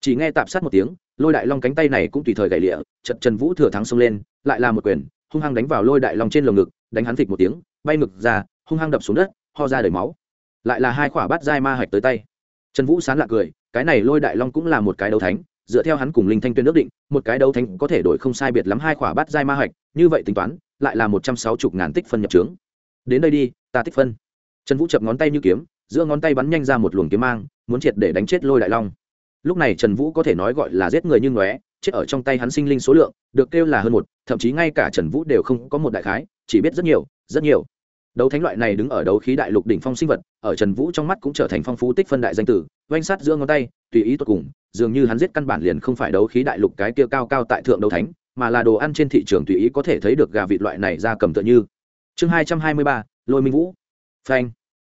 Chỉ nghe tạp sát một tiếng, lôi đại long cánh tay này cũng tùy thời gậy lịa, chật trần vũ thừa thắng xông lên, lại là một quyền hung hăng đánh vào lôi đại long trên lồng ngực, đánh hắn thịt một tiếng, bay ngực ra, hung hăng đập xuống đất, ho ra đầy máu. Lại là hai khỏa bát dai ma hạch tới tay. Trần vũ sán lạc cười, cái này lôi đại long cũng là một cái đấu thánh, dựa theo hắn cùng linh thanh tuyên ước định, một cái đấu thánh có thể đổi không sai biệt lắm hai khỏa bát dai ma hạch, như vậy tính toán, lại là một trăm sáu mươi ngàn tích phân nhập trướng. Đến đây đi, ta tích phân. Trần vũ chập ngón tay như kiếm, giữa ngón tay bắn nhanh ra một luồng kiếm mang, muốn triệt để đánh chết lôi đại long. Lúc này trần vũ có thể nói gọi là giết người như ngóe chết ở trong tay hắn sinh linh số lượng, được kêu là hơn một, thậm chí ngay cả trần vũ đều không có một đại khái, chỉ biết rất nhiều rất nhiều. Đấu thánh loại này đứng ở đấu khí đại lục đỉnh phong sinh vật, ở trần vũ trong mắt cũng trở thành phong phú tích phân đại danh tử, oanh sát giữa ngón tay, tùy ý tột cùng, dường như hắn giết căn bản liền không phải đấu khí đại lục cái kia cao cao tại thượng đấu thánh, mà là đồ ăn trên thị trường tùy ý có thể thấy được gà vịt loại này ra cầm tựa như. Chương hai trăm hai mươi ba, lôi minh vũ. Phanh.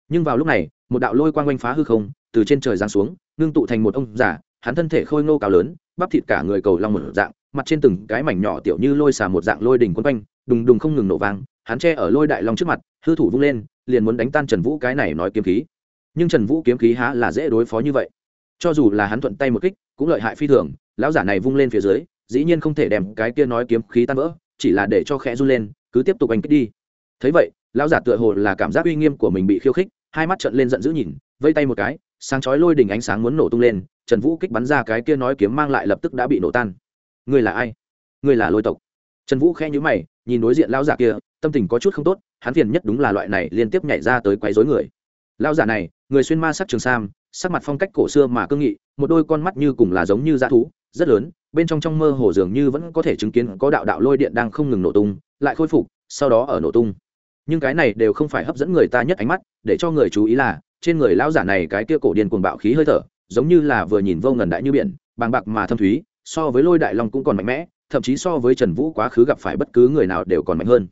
Nhưng vào lúc này, một đạo lôi quang oanh phá hư không, từ trên trời giáng xuống, ngưng tụ thành một ông giả hắn thân thể khôi ngô cao lớn bắp thịt cả người cầu long một dạng, mặt trên từng cái mảnh nhỏ tiểu như lôi xà một dạng lôi đỉnh quấn quanh, đùng đùng không ngừng nổ vang, hắn che ở lôi đại long trước mặt, hư thủ vung lên, liền muốn đánh tan trần vũ cái này nói kiếm khí. Nhưng trần vũ kiếm khí há là dễ đối phó như vậy. Cho dù là hắn thuận tay một kích, cũng lợi hại phi thường, lão giả này vung lên phía dưới, dĩ nhiên không thể đem cái kia nói kiếm khí tan vỡ, chỉ là để cho khẽ run lên, cứ tiếp tục đánh kích đi. Thấy vậy, lão giả tựa hồ là cảm giác uy nghiêm của mình bị khiêu khích, hai mắt trợn lên giận dữ nhìn, vây tay một cái sáng chói lôi đỉnh ánh sáng muốn nổ tung lên, trần vũ kích bắn ra cái kia nói kiếm mang lại lập tức đã bị nổ tan. Ngươi là ai? Ngươi là lôi tộc. Trần vũ khe nhữ mày, nhìn đối diện lão giả kia, tâm tình có chút không tốt, hắn phiền nhất đúng là loại này liên tiếp nhảy ra tới quấy rối người. Lão giả này, người xuyên ma sắc trường sam, sắc mặt phong cách cổ xưa mà cương nghị, một đôi con mắt như cùng là giống như dã thú, rất lớn, bên trong trong mơ hồ dường như vẫn có thể chứng kiến có đạo đạo lôi điện đang không ngừng nổ tung, lại khôi phục, sau đó ở nổ tung. Nhưng cái này đều không phải hấp dẫn người ta nhất ánh mắt, để cho người chú ý là trên người lão giả này cái kia cổ điên cuồng bạo khí hơi thở, giống như là vừa nhìn vô ngần đại như biển, bàng bạc mà thâm thúy, so với lôi đại long cũng còn mạnh mẽ, thậm chí so với trần vũ quá khứ gặp phải bất cứ người nào đều còn mạnh hơn.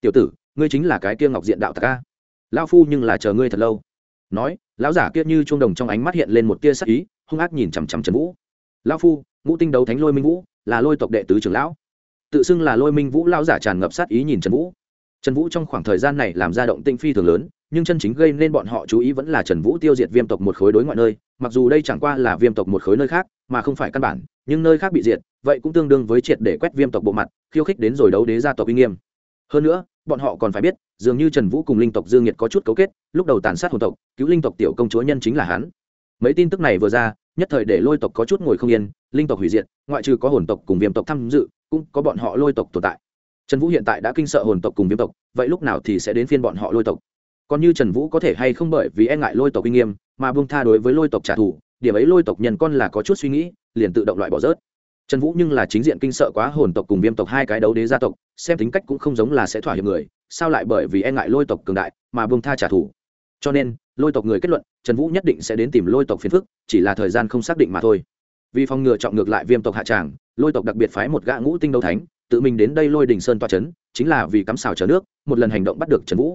Tiểu tử, ngươi chính là cái kia ngọc diện đạo tặc ca lao phu nhưng là chờ ngươi thật lâu. Nói, lão giả kia như chuông đồng trong ánh mắt hiện lên một tia sắc ý, hung ác nhìn chằm chằm trần vũ. Lao phu, ngũ tinh đấu thánh lôi minh vũ, là lôi tộc đệ tứ trưởng lão. Tự xưng là lôi minh vũ, lão giả tràn ngập sát ý nhìn trần vũ trần vũ trong khoảng thời gian này làm ra động tinh phi thường lớn, nhưng chân chính gây nên bọn họ chú ý vẫn là trần vũ tiêu diệt viêm tộc một khối đối ngoại nơi, mặc dù đây chẳng qua là viêm tộc một khối nơi khác, mà không phải căn bản, nhưng nơi khác bị diệt, vậy cũng tương đương với triệt để quét viêm tộc bộ mặt, khiêu khích đến rồi đấu đế gia tộc uy nghiêm. Hơn nữa, bọn họ còn phải biết, dường như trần vũ cùng linh tộc dương nhiệt có chút cấu kết, lúc đầu tàn sát hồn tộc, cứu linh tộc tiểu công chúa nhân chính là hắn. Mấy tin tức này vừa ra, nhất thời để lôi tộc có chút ngồi không yên, linh tộc hủy diệt, ngoại trừ có hồn tộc cùng viêm tộc tham dự, cũng có bọn họ lôi tộc tồn tại trần vũ hiện tại đã kinh sợ hồn tộc cùng viêm tộc, vậy lúc nào thì sẽ đến phiên bọn họ lôi tộc? Còn như trần vũ có thể hay không bởi vì e ngại lôi tộc uy nghiêm mà buông tha đối với lôi tộc trả thù, điểm ấy lôi tộc nhân con là có chút suy nghĩ, liền tự động loại bỏ rớt. Trần vũ nhưng là chính diện kinh sợ quá hồn tộc cùng viêm tộc hai cái đấu đế gia tộc, xem tính cách cũng không giống là sẽ thỏa hiệp người, sao lại bởi vì e ngại lôi tộc cường đại mà buông tha trả thù? Cho nên, lôi tộc người kết luận, trần vũ nhất định sẽ đến tìm lôi tộc phiền phức, chỉ là thời gian không xác định mà thôi. Vì phòng ngừa trọng ngược lại viêm tộc hạ tràng, lôi tộc đặc biệt phái một gã ngũ tinh đấu thánh tự mình đến đây lôi đình sơn toa c h ấ n, chính là vì cắm xào chở nước, một lần hành động bắt được trần vũ.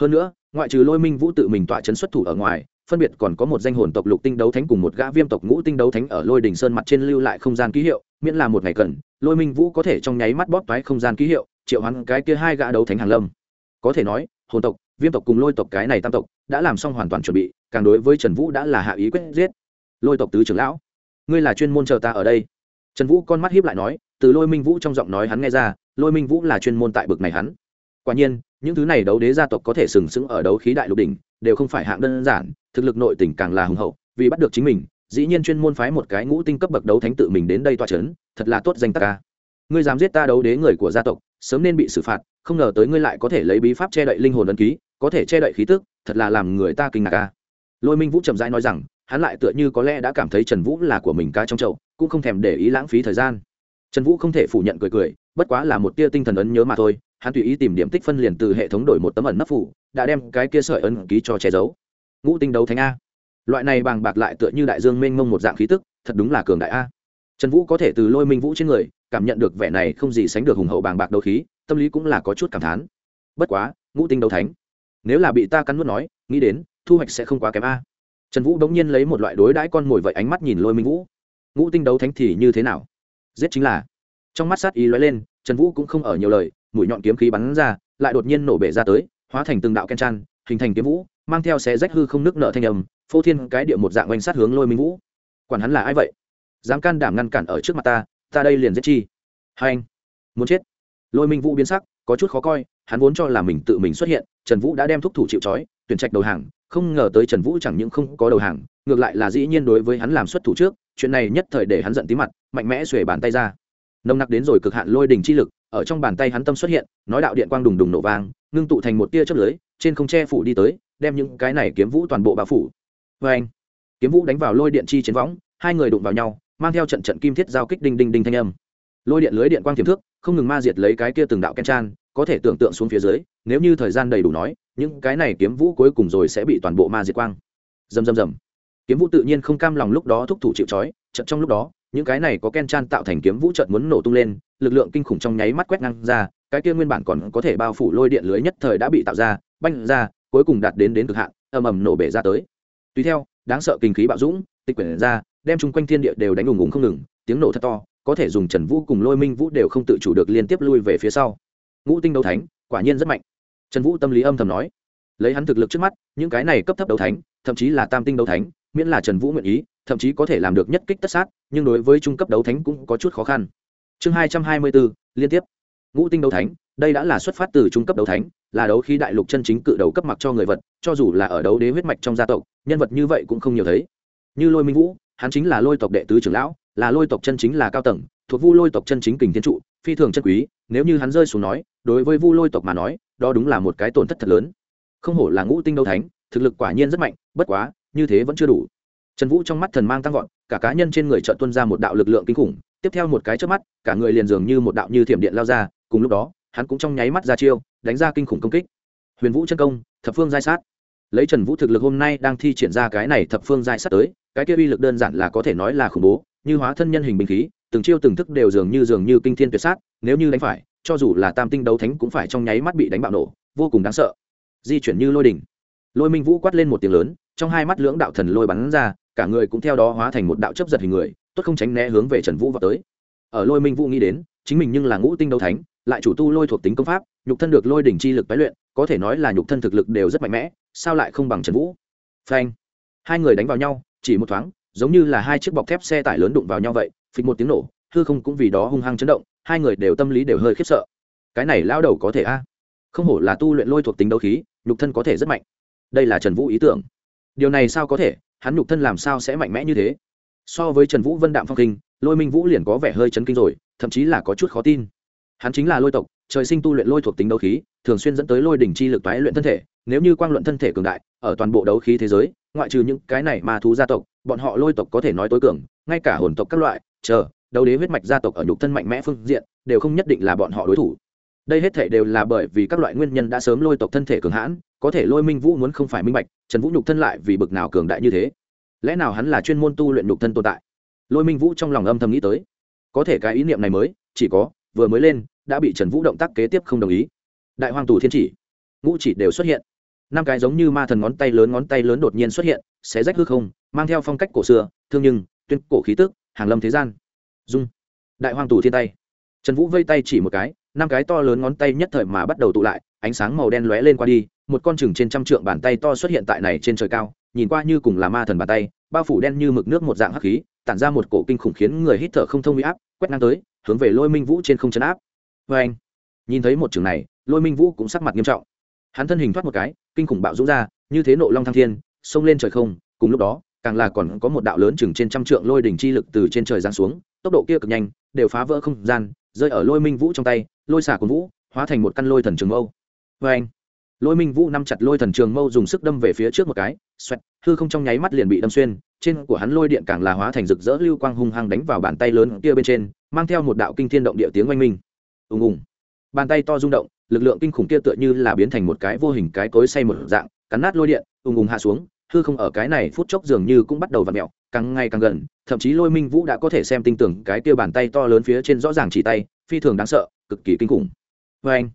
Hơn nữa, ngoại trừ lôi minh vũ tự mình tọa chấn xuất thủ ở ngoài, phân biệt còn có một danh hồn tộc lục tinh đấu thánh cùng một gã viêm tộc ngũ tinh đấu thánh ở lôi đình sơn mặt trên lưu lại không gian ký hiệu, miễn là một ngày cần, lôi minh vũ có thể trong nháy mắt bóp toái không gian ký hiệu, triệu hắn cái kia hai gã đấu thánh hàng lâm. Có thể nói, hồn tộc, viêm tộc cùng lôi tộc cái này tam tộc, đã làm xong hoàn toàn chuẩn bị, càng đối với trần vũ đã là hạ ý quyết giết. Lôi tộc tứ trưởng lão, ngươi là chuyên môn chờ ta ở đây trần vũ con mắt hiếp lại nói, từ lôi minh vũ trong giọng nói hắn nghe ra, lôi minh vũ là chuyên môn tại bực này hắn. Quả nhiên, những thứ này đấu đế gia tộc có thể sừng sững ở đấu khí đại lục đỉnh, đều không phải hạng đơn giản, thực lực nội tỉnh càng là hùng hậu, vì bắt được chính mình, dĩ nhiên chuyên môn phái một cái ngũ tinh cấp bậc đấu thánh tự mình đến đây toa c h ấ n thật là tốt danh tắc ca. Ngươi dám giết ta đấu đế người của gia tộc, sớm nên bị xử phạt, không ngờ tới ngươi lại có thể lấy bí pháp che đậy linh hồn ấn ký, có thể che đậy khí tức, thật là làm người ta kinh ngạc ca lôi minh vũ trầm rãi nói rằng hắn lại tựa như có lẽ đã cảm thấy trần vũ là của mình ca trong chậu, cũng không thèm để ý lãng phí thời gian. Trần vũ không thể phủ nhận cười cười, bất quá là một tia tinh thần ấn nhớ mà thôi, hắn tùy ý tìm điểm tích phân liền từ hệ thống đổi một tấm ẩn nấp phủ, đã đem cái kia sợi ấn ký cho che giấu. Ngũ tinh đấu thánh a. Loại này bàng bạc lại tựa như đại dương mênh mông một dạng khí tức, thật đúng là cường đại a. Trần vũ có thể từ lôi minh vũ trên người, cảm nhận được vẻ này không gì sánh được hùng hậu bàng bạc đấu khí, tâm lý cũng là có chút cảm thán. Bất quá, ngũ tinh đấu thánh, nếu là bị ta cắn nuốt nói, nghĩ đến, thu hoạch sẽ không quá kém a trần vũ đống nhiên lấy một loại đối đãi con mồi vậy ánh mắt nhìn lôi minh vũ. Ngũ tinh đấu thánh thì như thế nào? Giết chính là. Trong mắt sát ý lóe lên, trần vũ cũng không ở nhiều lời, mũi nhọn kiếm khí bắn ra, lại đột nhiên nổ bể ra tới, hóa thành từng đạo ken chan, hình thành kiếm vũ, mang theo xé rách hư không nước nợ thanh âm, phô thiên cái địa một dạng oanh sát hướng lôi minh vũ. Quản hắn là ai vậy? Dám can đảm ngăn cản ở trước mặt ta ta đây liền giết chi. Hai anh, muốn chết. Lôi minh vũ biến sắc, có chút khó coi, hắn vốn cho là mình tự mình xuất hiện, trần vũ đã đem thúc thủ chịu trói tuyển trạch đầu hàng, không ngờ tới trần vũ chẳng những không có đầu hàng, ngược lại là dĩ nhiên đối với hắn làm xuất thủ trước, chuyện này nhất thời để hắn giận tí mặt, mạnh mẽ xuề bàn tay ra. Nồng nặc đến rồi cực hạn lôi đình chi lực, ở trong bàn tay hắn tâm xuất hiện, nói đạo điện quang đùng đùng nổ vang, ngưng tụ thành một tia chớp lưới, trên không che phủ đi tới, đem những cái này kiếm vũ toàn bộ bao phủ. Vê anh, kiếm vũ đánh vào lôi điện chi chiến võng, hai người đụng vào nhau, mang theo trận trận kim thiết giao kích đinh đinh đinh thanh âm. Lôi điện lưới điện quang tiềm thước không ngừng ma diệt lấy cái kia từng đạo ken chan có thể tưởng tượng xuống phía dưới, nếu như thời gian đầy đủ nói, những cái này kiếm vũ cuối cùng rồi sẽ bị toàn bộ ma diệt quang. Dầm dầm dầm kiếm vũ tự nhiên không cam lòng lúc đó thúc thủ chịu trói chậm trong lúc đó, những cái này có ken chan tạo thành kiếm vũ trợt muốn nổ tung lên, lực lượng kinh khủng trong nháy mắt quét ngang ra, cái kia nguyên bản còn có thể bao phủ lôi điện lưới nhất thời đã bị tạo ra, banh ra, cuối cùng đạt đến đến cực hạn, ầm ầm nổ bể ra tới. Tùy theo, đáng sợ kinh khí bạo dũng, tịch quyển ra, đem chung quanh thiên địa đều đánh ùng ùng không ngừng, tiếng nổ thật to, có thể dùng trần vũ cùng lôi minh vũ đều không tự chủ được liên tiếp lui về phía sau ngũ tinh đấu thánh, quả nhiên rất mạnh. Trần vũ tâm lý âm thầm nói. Lấy hắn thực lực trước mắt, những cái này cấp thấp đấu thánh, thậm chí là tam tinh đấu thánh, miễn là trần vũ nguyện ý, thậm chí có thể làm được nhất kích tất sát, nhưng đối với trung cấp đấu thánh cũng có chút khó khăn. Chương hai trăm hai mươi bốn, liên tiếp. Ngũ tinh đấu thánh, đây đã là xuất phát từ trung cấp đấu thánh, là đấu khí đại lục chân chính cự đấu cấp mặc cho người vật, cho dù là ở đấu đế huyết mạch trong gia tộc, nhân vật như vậy cũng không nhiều thấy. Như lôi minh vũ, hắn chính là lôi tộc đệ tứ trưởng lão, là lôi tộc chân chính là cao tầng thuộc vu lôi tộc chân chính kình thiên trụ, phi thường chân quý, nếu như hắn rơi xuống nói, đối với vu lôi tộc mà nói, đó đúng là một cái tổn thất thật lớn. Không hổ là ngũ tinh đấu thánh, thực lực quả nhiên rất mạnh, bất quá, như thế vẫn chưa đủ. Trần vũ trong mắt thần mang tăng vọt, cả cá nhân trên người trợ tuân ra một đạo lực lượng kinh khủng, tiếp theo một cái trước mắt, cả người liền dường như một đạo như thiểm điện lao ra, cùng lúc đó, hắn cũng trong nháy mắt ra chiêu, đánh ra kinh khủng công kích. Huyền vũ chân công, thập phương giai sát. Lấy trần vũ thực lực hôm nay đang thi triển ra cái này thập phương giai sát tới, cái kia uy lực đơn giản là có thể nói là khủng bố, như hóa thân nhân hình binh khí từng chiêu từng thức đều dường như dường như kinh thiên tuyệt sát, nếu như đánh phải, cho dù là tam tinh đấu thánh cũng phải trong nháy mắt bị đánh bạo nổ, vô cùng đáng sợ. Di chuyển như lôi đỉnh lôi minh vũ quát lên một tiếng lớn, trong hai mắt lưỡng đạo thần lôi bắn ra, cả người cũng theo đó hóa thành một đạo chấp giật hình người, tốt không tránh né hướng về trần vũ vào tới. Ở lôi minh vũ nghĩ đến, chính mình nhưng là ngũ tinh đấu thánh, lại chủ tu lôi thuộc tính công pháp, nhục thân được lôi đỉnh chi lực tái luyện, có thể nói là nhục thân thực lực đều rất mạnh mẽ, sao lại không bằng trần vũ? Phanh. Hai người đánh vào nhau, chỉ một thoáng, giống như là hai chiếc bọc thép xe tải lớn đụng vào nhau vậy phịch một tiếng nổ, hư không cũng vì đó hung hăng chấn động, hai người đều tâm lý đều hơi khiếp sợ. Cái này lao đầu có thể a? Không hổ là tu luyện lôi thuộc tính đấu khí, nhục thân có thể rất mạnh. Đây là trần vũ ý tưởng. Điều này sao có thể? Hắn nhục thân làm sao sẽ mạnh mẽ như thế? So với trần vũ vân đạm phong kinh, lôi minh vũ liền có vẻ hơi chấn kinh rồi, thậm chí là có chút khó tin. Hắn chính là lôi tộc, trời sinh tu luyện lôi thuộc tính đấu khí, thường xuyên dẫn tới lôi đỉnh chi lực toái luyện thân thể. Nếu như quang luận thân thể cường đại, ở toàn bộ đấu khí thế giới, ngoại trừ những cái này mà thú gia tộc, bọn họ lôi tộc có thể nói tối cường, ngay cả hồn tộc các loại chờ, đấu đế huyết mạch gia tộc ở nhục thân mạnh mẽ phương diện, đều không nhất định là bọn họ đối thủ. Đây hết thể đều là bởi vì các loại nguyên nhân đã sớm lôi tộc thân thể cường hãn, có thể lôi minh vũ muốn không phải minh bạch, trần vũ nhục thân lại vì bực nào cường đại như thế? Lẽ nào hắn là chuyên môn tu luyện nhục thân tồn tại? Lôi minh vũ trong lòng âm thầm nghĩ tới. Có thể cái ý niệm này mới, chỉ có, vừa mới lên, đã bị trần vũ động tác kế tiếp không đồng ý. Đại hoàng tù thiên chỉ, ngũ chỉ đều xuất hiện. Năm cái giống như ma thần ngón tay lớn ngón tay lớn đột nhiên xuất hiện, xé rách hư không, mang theo phong cách cổ xưa, thương nhưng, tuyên cổ khí tức hàng lâm thế gian. Dung. Đại hoàng tù thiên tay. Trần vũ vây tay chỉ một cái, năm cái to lớn ngón tay nhất thời mà bắt đầu tụ lại, ánh sáng màu đen lóe lên qua đi, một con chừng trên trăm trượng bàn tay to xuất hiện tại này trên trời cao, nhìn qua như cùng là ma thần bàn tay, bao phủ đen như mực nước một dạng hắc khí, tản ra một cổ kinh khủng khiến người hít thở không thông huy áp, quét ngang tới, hướng về lôi minh vũ trên không chấn áp. Vê anh, nhìn thấy một trường này, lôi minh vũ cũng sắc mặt nghiêm trọng. Hắn thân hình thoát một cái, kinh khủng bạo dũng ra, như thế nộ long thăng thiên, xông lên trời không, cùng lúc đó càng là còn có một đạo lớn chừng trên trăm trượng lôi đỉnh chi lực từ trên trời giáng xuống, tốc độ kia cực nhanh, đều phá vỡ không gian, rơi ở lôi minh vũ trong tay, lôi xả của vũ, hóa thành một căn lôi thần trường mâu Oeng! anh, lôi minh vũ nắm chặt lôi thần trường mâu dùng sức đâm về phía trước một cái, xoẹt, hư không trong nháy mắt liền bị đâm xuyên, trên của hắn lôi điện càng là hóa thành rực rỡ lưu quang hung hăng đánh vào bàn tay lớn kia bên trên, mang theo một đạo kinh thiên động địa tiếng oanh minh ùng ùng bàn tay to rung động, lực lượng kinh khủng kia tựa như là biến thành một cái vô hình cái cối xoay một dạng, cắn nát lôi điện, ùng ùng hạ xuống hư không ở cái này phút chốc dường như cũng bắt đầu v ặ mẹo, càng ngày càng gần, thậm chí lôi minh vũ đã có thể xem tinh tưởng cái kia bàn tay to lớn phía trên rõ ràng chỉ tay, phi thường đáng sợ, cực kỳ kinh khủng. Vê anh,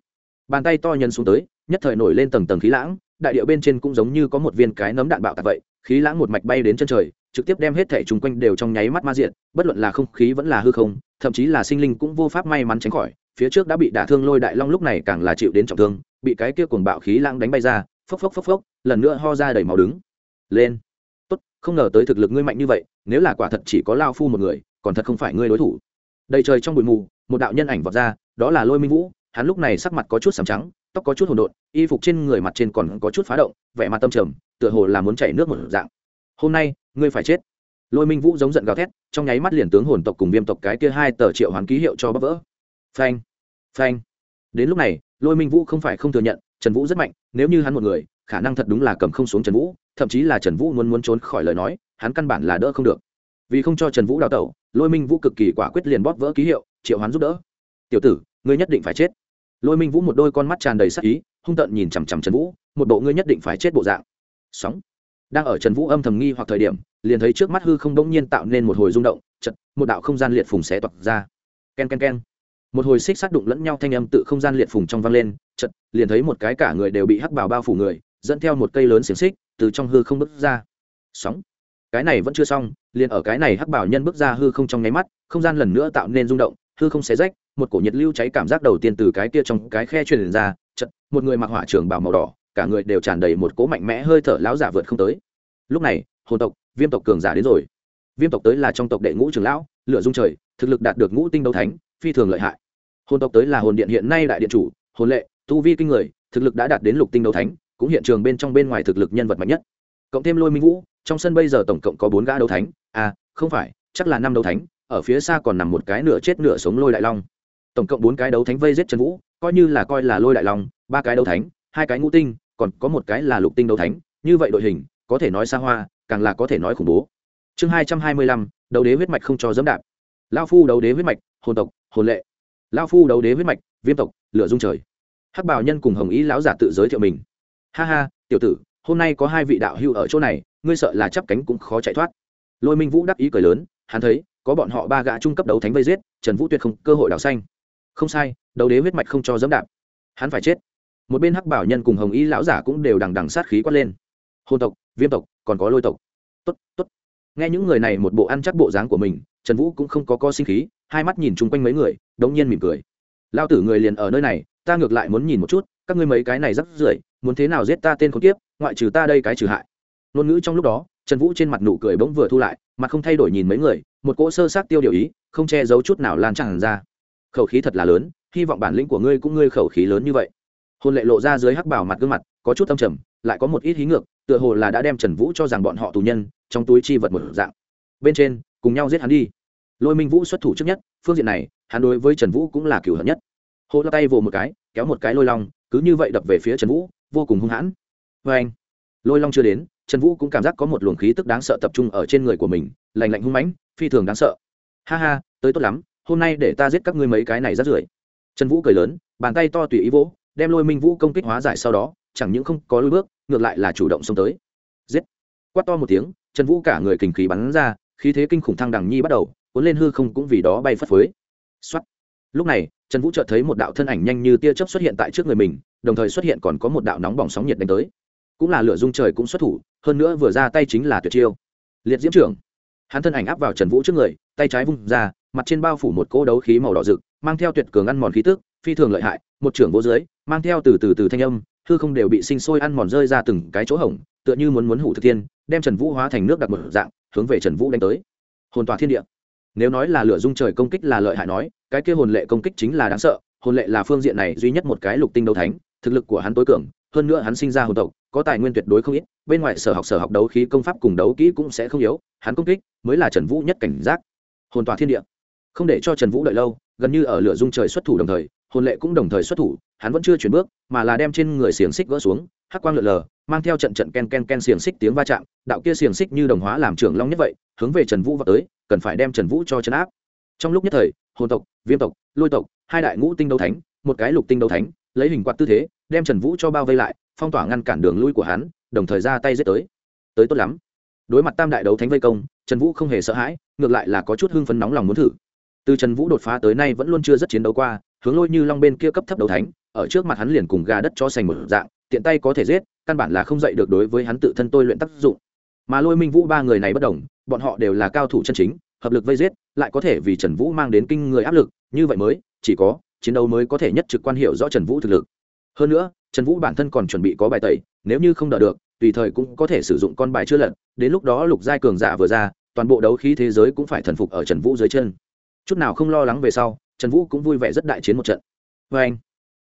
bàn tay to nhân xuống tới, nhất thời nổi lên tầng tầng khí lãng, đại điệu bên trên cũng giống như có một viên cái nấm đạn bạo tạc vậy, khí lãng một mạch bay đến chân trời, trực tiếp đem hết thể chung quanh đều trong nháy mắt ma diện bất luận là không khí vẫn là hư không, thậm chí là sinh linh cũng vô pháp may mắn tránh khỏi, phía trước đã bị đả thương lôi đại long lúc này càng là chịu đến trọng thương, bị cái kia cuồng bạo khí lãng đánh bay ra, phốc phốc phốc phốc, lần nữa ho ra đầy máu đứng lên. Tốt, không ngờ tới thực lực ngươi mạnh như vậy, nếu là quả thật chỉ có lao phu một người, còn thật không phải ngươi đối thủ. Đầy trời trong bụi mù, một đạo nhân ảnh vọt ra, đó là lôi minh vũ, hắn lúc này sắc mặt có chút sầm trắng, tóc có chút hỗn độn, y phục trên người mặt trên còn có chút phá động, vẻ mặt tâm trầm, tựa hồ là muốn chảy nước một dạng. Hôm nay, ngươi phải chết. Lôi minh vũ giống giận gào thét, trong nháy mắt liền tướng hồn tộc cùng viêm tộc cái kia hai tờ triệu hoán ký hiệu cho bắp vỡ. Phanh phanh. Đến lúc này, lôi minh vũ không phải không thừa nhận, trần vũ rất mạnh, nếu như hắn một người, khả năng thật đúng là cầm không xuống trần vũ thậm chí là trần vũ muốn muốn trốn khỏi lời nói, hắn căn bản là đỡ không được. Vì không cho trần vũ đào tẩu, lôi minh vũ cực kỳ quả quyết liền bóp vỡ ký hiệu, triệu hoán giúp đỡ. Tiểu tử, ngươi nhất định phải chết. Lôi minh vũ một đôi con mắt tràn đầy sắc ý, hung tợn nhìn chằm chằm trần vũ, một bộ ngươi nhất định phải chết bộ dạng. Sóng. Đang ở trần vũ âm thầm nghi hoặc thời điểm, liền thấy trước mắt hư không bỗng nhiên tạo nên một hồi rung động chật một đạo không gian liệt phùng xé toạc ra. K e n k e n k e n một hồi xích sát đụng lẫn nhau thanh âm tự không gian liệt phùng trong vang lên chật liền thấy một cái cả người đều bị hắc bảo bao phủ người dẫn theo một cây lớn xiềng xích, từ trong hư không bước ra. Sóng. Cái này vẫn chưa xong, liền ở cái này hắc bảo nhân bước ra hư không trong nháy mắt, không gian lần nữa tạo nên rung động, hư không xé rách, một cổ nhiệt lưu cháy cảm giác đầu tiên từ cái kia trong cái khe truyền ra chật một người mặc hỏa trường bảo màu đỏ, cả người đều tràn đầy một cỗ mạnh mẽ hơi thở lão giả vượt không tới. Lúc này, hồn tộc, viêm tộc cường giả đến rồi. Viêm tộc tới là trong tộc đệ ngũ trường lão, lửa dung trời, thực lực đạt được ngũ tinh đấu thánh, phi thường lợi hại. Hồn tộc tới là hồn điện hiện nay đại điện chủ, hồn lệ, tu vi kinh người, thực lực đã đạt đến lục tinh đấu thánh cũng hiện trường bên trong bên ngoài thực lực nhân vật mạnh nhất. Cộng thêm lôi minh vũ, trong sân bây giờ tổng cộng có bốn gã đấu thánh. À không phải, chắc là năm đấu thánh, ở phía xa còn nằm một cái nửa chết nửa sống lôi đại long. Tổng cộng bốn cái đấu thánh vây giết trần vũ, coi như là coi là lôi đại long, ba cái đấu thánh, hai cái ngũ tinh, còn có một cái là lục tinh đấu thánh. Như vậy đội hình, có thể nói xa hoa, càng là có thể nói khủng bố. Chương hai trăm hai mươi lăm, đấu đế huyết mạch không cho dẫm đạp. Lao phu đấu đế huyết mạch, hồn tộc, hồn lệ. Lao phu đấu đế huyết mạch, viêm tộc, lửa dung trời. Hắc bảo nhân cùng hồng ý lão giả tự giới thiệu mình ha ha, tiểu tử, hôm nay có hai vị đạo hưu ở chỗ này, ngươi sợ là chắp cánh cũng khó chạy thoát. Lôi minh vũ đắc ý cười lớn, hắn thấy, có bọn họ ba gã trung cấp đấu thánh vây giết, trần vũ tuyệt không cơ hội đào xanh. Không sai, đấu đế huyết mạch không cho dẫm đạp. Hắn phải chết. Một bên hắc bảo nhân cùng hồng y lão giả cũng đều đằng đằng sát khí quát lên. Hôn tộc, viêm tộc, còn có lôi tộc. Tốt tốt. Nghe những người này một bộ ăn chắc bộ dáng của mình, trần vũ cũng không có co sinh khí, hai mắt nhìn chung quanh mấy người, đống nhiên mỉm cười. Lao tử người liền ở nơi này ta ngược lại muốn nhìn một chút các ngươi mấy cái này rắc rưởi muốn thế nào giết ta tên con kiếp, ngoại trừ ta đây cái trừ hại. Ngôn ngữ trong lúc đó trần vũ trên mặt nụ cười bỗng vừa thu lại mặt không thay đổi nhìn mấy người một cỗ sơ sát tiêu điều ý không che giấu chút nào lan tràn ra. Khẩu khí thật là lớn hy vọng bản lĩnh của ngươi cũng ngươi khẩu khí lớn như vậy. Hôn lệ lộ ra dưới hắc bảo mặt gương mặt có chút âm trầm lại có một ít hí ngược tựa hồ là đã đem trần vũ cho rằng bọn họ tù nhân trong túi chi vật một dạng. Bên trên cùng nhau giết hắn đi. Lôi minh vũ xuất thủ trước nhất phương diện này hắn đối với trần vũ cũng là cửu hận nhất hô la tay vồ một cái, kéo một cái lôi long, cứ như vậy đập về phía trần vũ, vô cùng hung hãn. Vê anh, lôi long chưa đến, trần vũ cũng cảm giác có một luồng khí tức đáng sợ tập trung ở trên người của mình lành lạnh hung mãnh, phi thường đáng sợ. Ha ha, tới tốt lắm, hôm nay để ta giết các ngươi mấy cái này rất rưởi. Trần vũ cười lớn, bàn tay to tùy ý vỗ, đem lôi minh vũ công kích hóa giải sau đó, chẳng những không có lôi bước, ngược lại là chủ động xông tới. Giết. Quát to một tiếng, trần vũ cả người kình khí bắn ra, khí thế kinh khủng thăng đằng nhi bắt đầu, cuốn lên hư không cũng vì đó bay phất phới. Xuất lúc này, trần vũ chợt thấy một đạo thân ảnh nhanh như tia chớp xuất hiện tại trước người mình, đồng thời xuất hiện còn có một đạo nóng bỏng sóng nhiệt đánh tới. Cũng là lửa dung trời cũng xuất thủ, hơn nữa vừa ra tay chính là tuyệt chiêu. Liệt diễm trưởng. Hắn thân ảnh áp vào trần vũ trước người, tay trái vung ra, mặt trên bao phủ một cỗ đấu khí màu đỏ rực, mang theo tuyệt cường ăn mòn khí tức, phi thường lợi hại, một trưởng vô dưới, mang theo từ từ từ thanh âm, hư không đều bị sinh sôi ăn mòn rơi ra từng cái chỗ hổng, tựa như muốn muốn hủ thực thiên, đem trần vũ hóa thành nước đặc một dạng, hướng về trần vũ đánh tới. Hồn tòa thiên địa. Nếu nói là lửa dung trời công kích là lợi hại nói cái kia hồn lệ công kích chính là đáng sợ, hồn lệ là phương diện này duy nhất một cái lục tinh đấu thánh, thực lực của hắn tối cường, hơn nữa hắn sinh ra hồn tộc, có tài nguyên tuyệt đối không ít, bên ngoài sở học sở học đấu khí công pháp cùng đấu kỹ cũng sẽ không yếu, hắn công kích mới là trần vũ nhất cảnh giác. Hồn tòa thiên địa. Không để cho trần vũ đợi lâu, gần như ở lửa dung trời xuất thủ đồng thời, hồn lệ cũng đồng thời xuất thủ, hắn vẫn chưa chuyển bước, mà là đem trên người xiềng xích gỡ xuống, hắc quang lượn lờ, mang theo trận trận ken ken ken xiềng xích tiếng va chạm, đạo kia xiềng xích như đồng hóa làm trưởng long nhất vậy, hướng về trần vũ vào tới, cần phải đem trần vũ cho chấn áp. Trong lúc nhất thời hồn tộc, viêm tộc, lôi tộc, hai đại ngũ tinh đấu thánh, một cái lục tinh đấu thánh, lấy hình quạt tư thế, đem trần vũ cho bao vây lại, phong tỏa ngăn cản đường lui của hắn, đồng thời ra tay giết tới. Tới tốt lắm. Đối mặt tam đại đấu thánh vây công, trần vũ không hề sợ hãi, ngược lại là có chút hưng phấn nóng lòng muốn thử. Từ trần vũ đột phá tới nay vẫn luôn chưa rất chiến đấu qua, hướng lôi như long bên kia cấp thấp đấu thánh, ở trước mặt hắn liền cùng gà đất cho sành một dạng, tiện tay có thể giết, căn bản là không dạy được đối với hắn tự thân tôi luyện tác dụng. Mà lôi minh vũ ba người này bất đồng, bọn họ đều là cao thủ chân chính hợp lực vây giết, lại có thể vì trần vũ mang đến kinh người áp lực, như vậy mới, chỉ có, chiến đấu mới có thể nhất trực quan hiệu rõ trần vũ thực lực. Hơn nữa, trần vũ bản thân còn chuẩn bị có bài tẩy, nếu như không đỡ được, tùy thời cũng có thể sử dụng con bài chưa lật, đến lúc đó lục giai cường giả vừa ra, toàn bộ đấu khí thế giới cũng phải thần phục ở trần vũ dưới chân. Chút nào không lo lắng về sau, trần vũ cũng vui vẻ rất đại chiến một trận. Vê anh,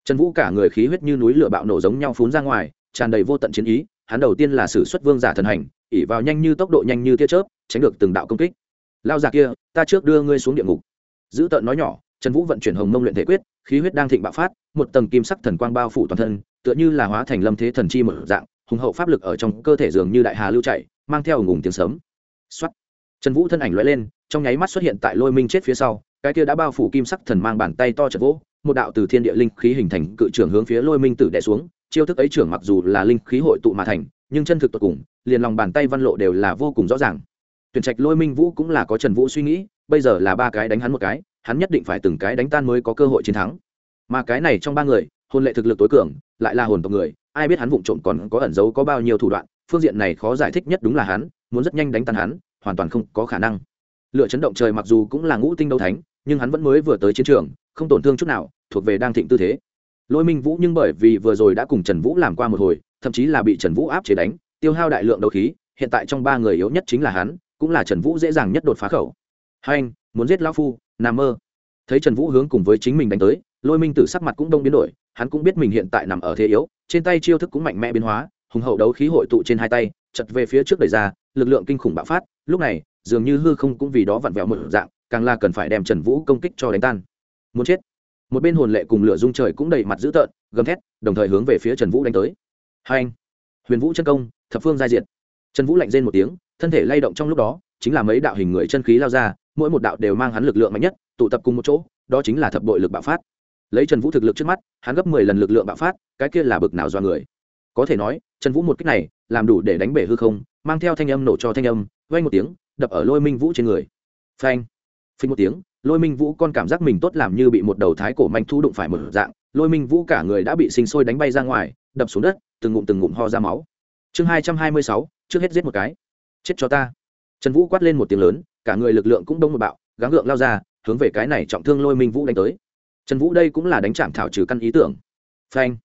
trần vũ cả người khí huyết như núi lửa bạo nổ giống nhau phún ra ngoài, tràn đầy vô tận chiến ý, hắn đầu tiên là sử xuất vương giả thần hành ỉ vào nhanh như tốc độ nhanh như tia chớp, tránh được từng đạo công kích lao già kia, ta trước đưa ngươi xuống địa ngục. Dữ tợn nói nhỏ, trần vũ vận chuyển hồng mông luyện thể quyết, khí huyết đang thịnh bạo phát, một tầng kim sắc thần quang bao phủ toàn thân, tựa như là hóa thành lâm thế thần chi một dạng, hùng hậu pháp lực ở trong cơ thể dường như đại hà lưu chạy, mang theo ngùng tiếng sấm. Xuất trần vũ thân ảnh lóe lên, trong nháy mắt xuất hiện tại lôi minh chết phía sau, cái kia đã bao phủ kim sắc thần mang bàn tay to chật vỗ, một đạo từ thiên địa linh khí hình thành cự trưởng hướng phía lôi minh tử đẻ xuống, chiêu thức ấy trưởng mặc dù là linh khí hội tụ mà thành, nhưng chân thực tột cùng, liền lòng bàn tay văn lộ đều là vô cùng rõ ràng tuyển trạch lôi minh vũ cũng là có trần vũ suy nghĩ, bây giờ là ba cái đánh hắn một cái, hắn nhất định phải từng cái đánh tan mới có cơ hội chiến thắng. Mà cái này trong ba người hôn lệ thực lực tối cường, lại là hồn tộc người, ai biết hắn vụng trộm còn có ẩn giấu có bao nhiêu thủ đoạn, phương diện này khó giải thích nhất đúng là hắn, muốn rất nhanh đánh tan hắn, hoàn toàn không có khả năng. Lựa chấn động trời mặc dù cũng là ngũ tinh đấu thánh, nhưng hắn vẫn mới vừa tới chiến trường, không tổn thương chút nào, thuộc về đang thịnh tư thế. Lôi minh vũ nhưng bởi vì vừa rồi đã cùng trần vũ làm qua một hồi, thậm chí là bị trần vũ áp chế đánh, tiêu hao đại lượng đấu khí, hiện tại trong ba người yếu nhất chính là hắn cũng là trần vũ dễ dàng nhất đột phá khẩu. Hai anh, muốn giết lão phu, nằm mơ. Thấy trần vũ hướng cùng với chính mình đánh tới, lôi minh tử sắc mặt cũng đông biến đổi, hắn cũng biết mình hiện tại nằm ở thế yếu, trên tay chiêu thức cũng mạnh mẽ biến hóa, hùng hậu đấu khí hội tụ trên hai tay, chật về phía trước đẩy ra, lực lượng kinh khủng bạo phát, lúc này, dường như hư không cũng vì đó vặn vẹo một dạng, càng là cần phải đem trần vũ công kích cho đánh tan. Muốn chết. Một bên hồn lệ cùng lửa dung trời cũng đầy mặt dữ tợn, gầm thét, đồng thời hướng về phía trần vũ đánh tới. Hai anh. Huyền vũ chân công, thập phương giai diệt. Trần vũ lạnh rên một tiếng thân thể lay động trong lúc đó, chính là mấy đạo hình người chân khí lao ra, mỗi một đạo đều mang hắn lực lượng mạnh nhất, tụ tập cùng một chỗ, đó chính là thập bội lực bạo phát. Lấy trần vũ thực lực trước mắt, hắn gấp mười lần lực lượng bạo phát, cái kia là bực nào do người. Có thể nói, trần vũ một cách này, làm đủ để đánh bể hư không, mang theo thanh âm nổ cho thanh âm vay một tiếng, đập ở lôi minh vũ trên người. Phanh. Phình một tiếng, lôi minh vũ con cảm giác mình tốt làm như bị một đầu thái cổ manh thu đụng phải một dạng, lôi minh vũ cả người đã bị sinh sôi đánh bay ra ngoài, đập xuống đất, từng ngụm từng ngụm ho ra máu. Chương hai trăm hai mươi sáu, trước hết giết một cái chết cho ta. Trần vũ quát lên một tiếng lớn, cả người lực lượng cũng đông một bạo, gắng gượng lao ra, hướng về cái này trọng thương lôi minh vũ đánh tới. Trần vũ đây cũng là đánh chạm thảo trừ căn ý tưởng. Phanh.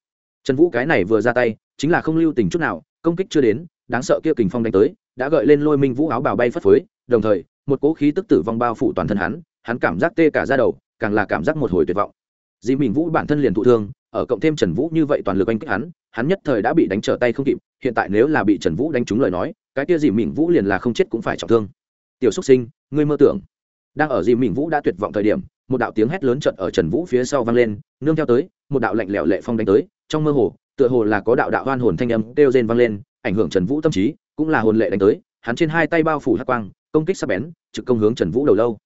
Trần vũ cái này vừa ra tay, chính là không lưu tình chút nào, công kích chưa đến, đáng sợ kia kình phong đánh tới, đã gợi lên lôi minh vũ áo bào bay phất phới, đồng thời, một cỗ khí tức tử vong bao phủ toàn thân hắn hắn cảm giác tê cả ra đầu, càng là cảm giác một hồi tuyệt vọng. Dì mình vũ bản thân liền thụ thương, ở cộng thêm trần vũ như vậy toàn lực anh kích hắn hắn nhất thời đã bị đánh trở tay không kịp, hiện tại nếu là bị trần vũ đánh trúng lời nói cái kia dì mình vũ liền là không chết cũng phải trọng thương. Tiểu xúc sinh, ngươi mơ tưởng. Đang ở dì mình vũ đã tuyệt vọng thời điểm, một đạo tiếng hét lớn trận ở trần vũ phía sau vang lên, nương theo tới, một đạo lạnh lẽo lệ phong đánh tới, trong mơ hồ, tựa hồ là có đạo đạo hoan hồn thanh âm kêu rên vang lên, ảnh hưởng trần vũ tâm trí, cũng là hồn lệ đánh tới, hắn trên hai tay bao phủ hắc quang, công kích sắc bén, trực công hướng trần vũ đầu lâu.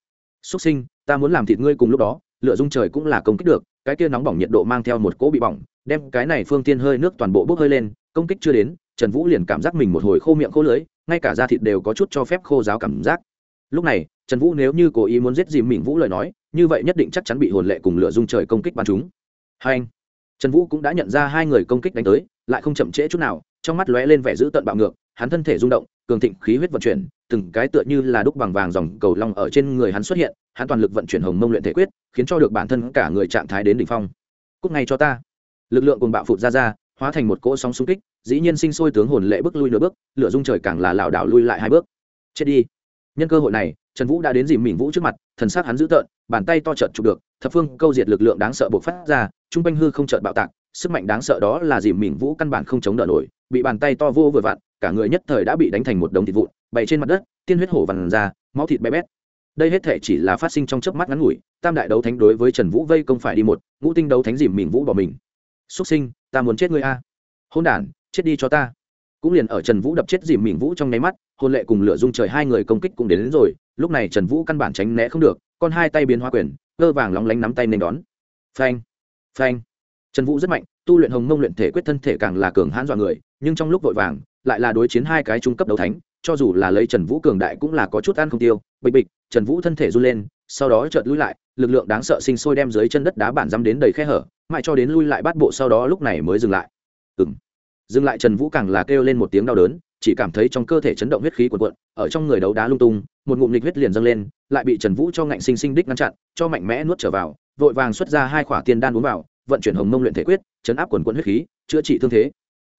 Xúc sinh, ta muốn làm thịt ngươi cùng lúc đó, lửa dung trời cũng là công kích được, cái kia nóng bỏng nhiệt độ mang theo một cỗ bị bỏng, đem cái này phương tiên hơi nước toàn bộ bốc hơi lên, công kích chưa đến trần vũ liền cảm giác mình một hồi khô miệng khô lưới ngay cả da thịt đều có chút cho phép khô giáo cảm giác. Lúc này, trần vũ nếu như cố ý muốn giết dìm mình vũ lời nói, như vậy nhất định chắc chắn bị hồn lệ cùng lửa dung trời công kích bắn chúng hai anh. Trần vũ cũng đã nhận ra hai người công kích đánh tới, lại không chậm trễ chút nào, trong mắt lóe lên vẻ dữ tợn bạo ngược, hắn thân thể rung động, cường thịnh khí huyết vận chuyển, từng cái tựa như là đúc bằng vàng dòng cầu long ở trên người hắn xuất hiện, hắn toàn lực vận chuyển hồng mông luyện thể quyết, khiến cho được bản thân cả người trạng thái đến đỉnh phong. Cúc ngay cho ta. Lực lượng cùng bạo phụt ra ra, hóa thành một cỗ sóng xung kích dĩ nhiên sinh sôi tướng hồn lệ bước lui nửa bước, lửa dung trời càng là lảo đảo lui lại hai bước. Chết đi. Nhân cơ hội này, trần vũ đã đến dìm mình vũ trước mặt, thần sắc hắn dữ tợn, bàn tay to trợn chụp được, thập phương câu diệt lực lượng đáng sợ bộc phát ra, trung quanh hư không trợn bạo tạc, sức mạnh đáng sợ đó là dìm mình vũ căn bản không chống đỡ nổi, bị bàn tay to vô vừa vặn, cả người nhất thời đã bị đánh thành một đống thịt vụn, bày trên mặt đất, tiên huyết hổ vằn ra, máu thịt bé bét. Đây hết thể chỉ là phát sinh trong chớp mắt ngắn ngủi, tam đại đấu thánh đối với trần vũ vây công phải đi một, ngũ tinh đấu thánh dìm mình vũ bỏ mình. Xúc sinh, ta muốn chết ngươi a. Hôn đản chết đi cho ta. Cũng liền ở trần vũ đập chết dìm mình vũ trong nháy mắt hôn lệ cùng lửa dung trời hai người công kích cũng đến, đến rồi lúc này trần vũ căn bản tránh né không được con hai tay biến hoa quyền cơ vàng lóng lánh nắm tay nên đón. Phanh phanh. Trần vũ rất mạnh tu luyện hồng mông luyện thể quyết thân thể càng là cường hãn dọa người nhưng trong lúc vội vàng lại là đối chiến hai cái trung cấp đấu thánh cho dù là lấy trần vũ cường đại cũng là có chút ăn không tiêu. Bịch bịch trần vũ thân thể run lên sau đó chợt lui lại lực lượng đáng sợ sinh sôi đem dưới chân đất đá bản dăm đến đầy khe hở mãi cho đến lui lại bắt bộ sau đó lúc này mới dừng lại. Ừng dừng lại trần vũ càng là kêu lên một tiếng đau đớn, chỉ cảm thấy trong cơ thể chấn động huyết khí cuồn cuộn, ở trong người đấu đá lung tung, một ngụm lịch huyết liền dâng lên, lại bị trần vũ cho ngạnh sinh sinh đích ngăn chặn, cho mạnh mẽ nuốt trở vào, vội vàng xuất ra hai khỏa tiên đan uống vào, vận chuyển hồng mông luyện thể quyết, chấn áp quần quận huyết khí, chữa trị thương thế.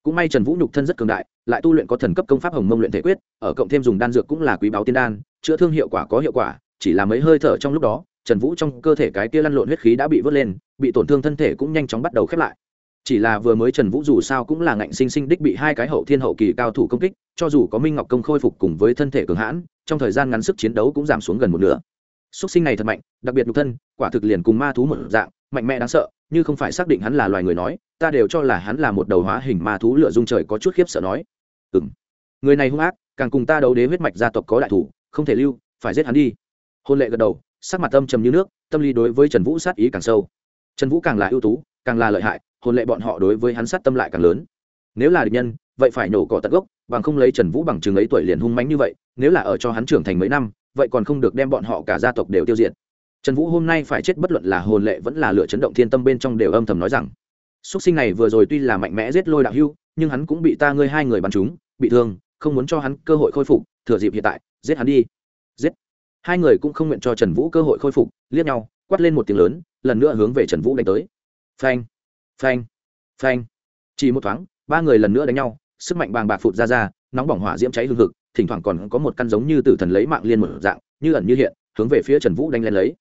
Cũng may trần vũ nhục thân rất cường đại, lại tu luyện có thần cấp công pháp hồng mông luyện thể quyết, ở cộng thêm dùng đan dược cũng là quý báo tiên đan, chữa thương hiệu quả có hiệu quả, chỉ là mấy hơi thở trong lúc đó, trần vũ trong cơ thể cái kia lăn lộn huyết khí đã bị vớt lên, bị tổn thương thân thể cũng nhanh chóng bắt đầu khép lại chỉ là vừa mới trần vũ dù sao cũng là ngạnh sinh sinh đích bị hai cái hậu thiên hậu kỳ cao thủ công kích, cho dù có minh ngọc công khôi phục cùng với thân thể cường hãn, trong thời gian ngắn sức chiến đấu cũng giảm xuống gần một nửa. Xuất sinh này thật mạnh, đặc biệt nhục thân, quả thực liền cùng ma thú một dạng, mạnh mẽ đáng sợ, như không phải xác định hắn là loài người nói, ta đều cho là hắn là một đầu hóa hình ma thú lửa dung trời có chút khiếp sợ nói. Ừ m người này hung ác, càng cùng ta đấu đế huyết mạch gia tộc có đại thủ, không thể lưu, phải giết hắn đi. Hôn lệ gật đầu, sắc mặt tâm trầm như nước, tâm lý đối với trần vũ sát ý càng sâu. Trần vũ càng là ưu tú, càng là lợi hại hồn lệ bọn họ đối với hắn sát tâm lại càng lớn. Nếu là địch nhân, vậy phải nổ cỏ tận gốc, bằng không lấy trần vũ bằng chừng ấy tuổi liền hung mánh như vậy, nếu là ở cho hắn trưởng thành mấy năm, vậy còn không được đem bọn họ cả gia tộc đều tiêu diệt. Trần vũ hôm nay phải chết bất luận là hồn lệ vẫn là lựa chấn động thiên tâm bên trong đều âm thầm nói rằng x sinh này vừa rồi tuy là mạnh mẽ giết lôi đạo hưu, nhưng hắn cũng bị ta ngươi hai người bắn chúng bị thương, không muốn cho hắn cơ hội khôi phục, thừa dịp hiện tại, giết hắn đi. Giết. Hai người cũng không nguyện cho trần vũ cơ hội khôi phục, liếc nhau, quát lên một tiếng lớn, lần nữa hướng về trần vũ đánh tới. Phanh phanh phanh. Chỉ một thoáng, ba người lần nữa đánh nhau, sức mạnh bàng bạc phụt ra ra, nóng bỏng hỏa diễm cháy hương thực thỉnh thoảng còn có một căn giống như tử thần lấy mạng liên một dạng, như ẩn như hiện, hướng về phía trần vũ đánh lên lấy.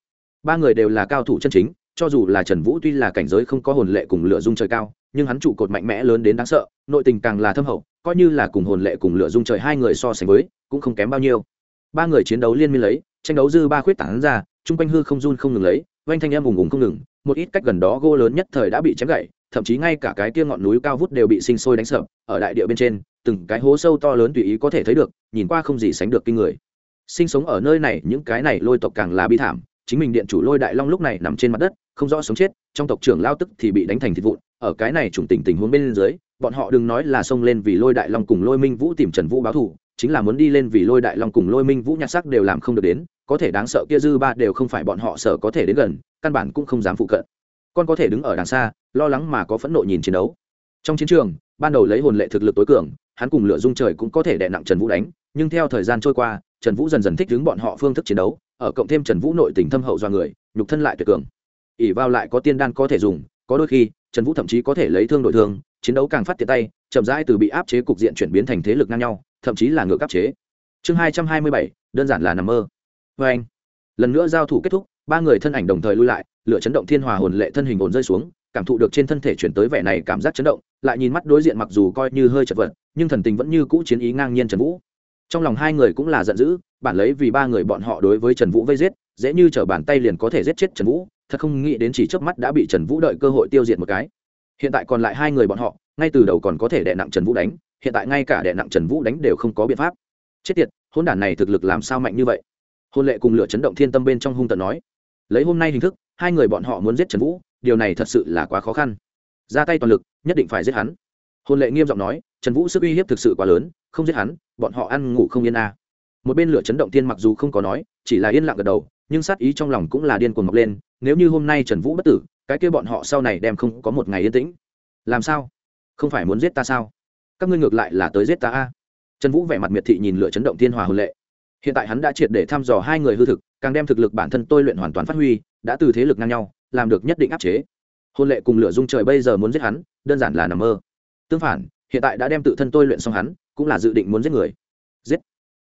Ba người đều là cao thủ chân chính, cho dù là trần vũ tuy là cảnh giới không có hồn lệ cùng lửa dung trời cao, nhưng hắn trụ cột mạnh mẽ lớn đến đáng sợ, nội tình càng là thâm hậu, coi như là cùng hồn lệ cùng lửa dung trời hai người so sánh với, cũng không kém bao nhiêu. Ba người chiến đấu liên miên lấy, tranh đấu dư ba khuyết tảng ra, chung quanh hư không run không ngừng lấy, oanh thanh em ùng ùng không ngừng một ít cách gần đó gỗ lớn nhất thời đã bị chém gãy, thậm chí ngay cả cái kia ngọn núi cao vút đều bị sinh sôi đánh sập, ở đại địa bên trên, từng cái hố sâu to lớn tùy ý có thể thấy được, nhìn qua không gì sánh được kinh người. Sinh sống ở nơi này, những cái này lôi tộc càng là bi thảm, chính mình điện chủ lôi đại long lúc này nằm trên mặt đất, không rõ sống chết, trong tộc trưởng lao tức thì bị đánh thành thịt vụn, ở cái này trùng tình tình huống bên dưới, bọn họ đừng nói là xông lên vì lôi đại long cùng lôi minh vũ tìm trần vũ báo thù chính là muốn đi lên vì lôi đại long cùng lôi minh vũ nhạc sắc đều làm không được đến, có thể đáng sợ kia dư ba đều không phải bọn họ sợ có thể đến gần, căn bản cũng không dám phụ cận. Con có thể đứng ở đằng xa, lo lắng mà có phẫn nộ nhìn chiến đấu. Trong chiến trường, ban đầu lấy hồn lệ thực lực tối cường, hắn cùng lửa dung trời cũng có thể đè nặng trần vũ đánh, nhưng theo thời gian trôi qua, trần vũ dần dần thích đứng bọn họ phương thức chiến đấu, ở cộng thêm trần vũ nội tình thâm hậu do người, nhục thân lại tuyệt cường. Ỉ vào lại có tiên đan có thể dùng, có đôi khi, trần vũ thậm chí có thể lấy thương đội thương, chiến đấu càng phát tiện tay, chậm rãi từ bị áp chế cục diện chuyển biến thành thế lực ngang nhau thậm chí là ngược cấp chế. Chương hai trăm hai mươi bảy, đơn giản là nằm mơ. Vê anh, lần nữa giao thủ kết thúc, ba người thân ảnh đồng thời lui lại, lửa chấn động thiên hòa hồn lệ thân hình ổn rơi xuống, cảm thụ được trên thân thể chuyển tới vẻ này cảm giác chấn động, lại nhìn mắt đối diện mặc dù coi như hơi chật vật, nhưng thần tình vẫn như cũ chiến ý ngang nhiên trần vũ. Trong lòng hai người cũng là giận dữ, bản lấy vì ba người bọn họ đối với trần vũ vây giết, dễ như t bàn tay liền có thể giết chết trần vũ, thật không nghĩ đến chỉ trước mắt đã bị trần vũ đợi cơ hội tiêu diệt một cái. Hiện tại còn lại hai người bọn họ, ngay từ đầu còn có thể đè nặng trần vũ đánh hiện tại ngay cả đệ nặng trần vũ đánh đều không có biện pháp. Chết tiệt hôn đản này thực lực làm sao mạnh như vậy? Hôn lệ cùng lửa chấn động thiên tâm bên trong hung tận nói, lấy hôm nay hình thức, hai người bọn họ muốn giết trần vũ, điều này thật sự là quá khó khăn. Ra tay toàn lực, nhất định phải giết hắn. Hôn lệ nghiêm giọng nói, trần vũ sức uy hiếp thực sự quá lớn, không giết hắn, bọn họ ăn ngủ không yên a à. một bên lửa chấn động thiên mặc dù không có nói, chỉ là yên lặng gật đầu, nhưng sát ý trong lòng cũng là điên cuồng mọc lên, nếu như hôm nay trần vũ bất tử, cái kia bọn họ sau này đem không có một ngày yên tĩnh. Làm sao? Không phải muốn giết ta sao? Các ngươi ngược lại là tới giết ta a. Trần vũ vẻ mặt miệt thị nhìn lửa chấn động thiên hòa hồn lệ. Hiện tại hắn đã triệt để thăm dò hai người hư thực, càng đem thực lực bản thân tôi luyện hoàn toàn phát huy, đã từ thế lực ngang nhau, làm được nhất định áp chế. Hôn lệ cùng lửa dung trời bây giờ muốn giết hắn, đơn giản là nằm mơ. Tương phản, hiện tại đã đem tự thân tôi luyện xong hắn, cũng là dự định muốn giết người. Giết.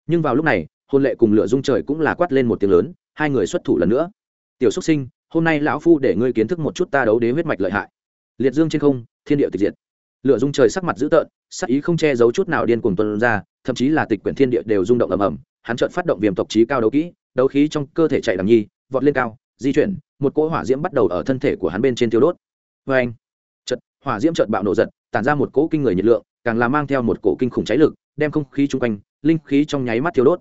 Nhưng vào lúc này hôn lệ cùng lửa dung trời cũng là quát lên một tiếng lớn, hai người xuất thủ lần nữa. Tiểu xuất sinh, hôm nay lão phu để ngươi kiến thức một chút ta đấu đế huyết mạch lợi hại. Liệt dương trên không, thiên địa tịch diệt lửa dung trời sắc mặt dữ tợn, sắc ý không che giấu chút nào điên cuồng tuân ra, thậm chí là tịch quyển thiên địa đều rung động ầm ầm, hắn chợt phát động viêm tộc trí cao đấu kỹ, đấu khí trong cơ thể chạy đằng nhi, vọt lên cao, di chuyển, một cỗ hỏa diễm bắt đầu ở thân thể của hắn bên trên tiêu đốt. Vê anh, chợt, hỏa diễm chợt bạo nổ giật, tản ra một cỗ kinh người nhiệt lượng, càng là mang theo một cỗ kinh khủng cháy lực, đem không khí chung quanh, linh khí trong nháy mắt tiêu đốt.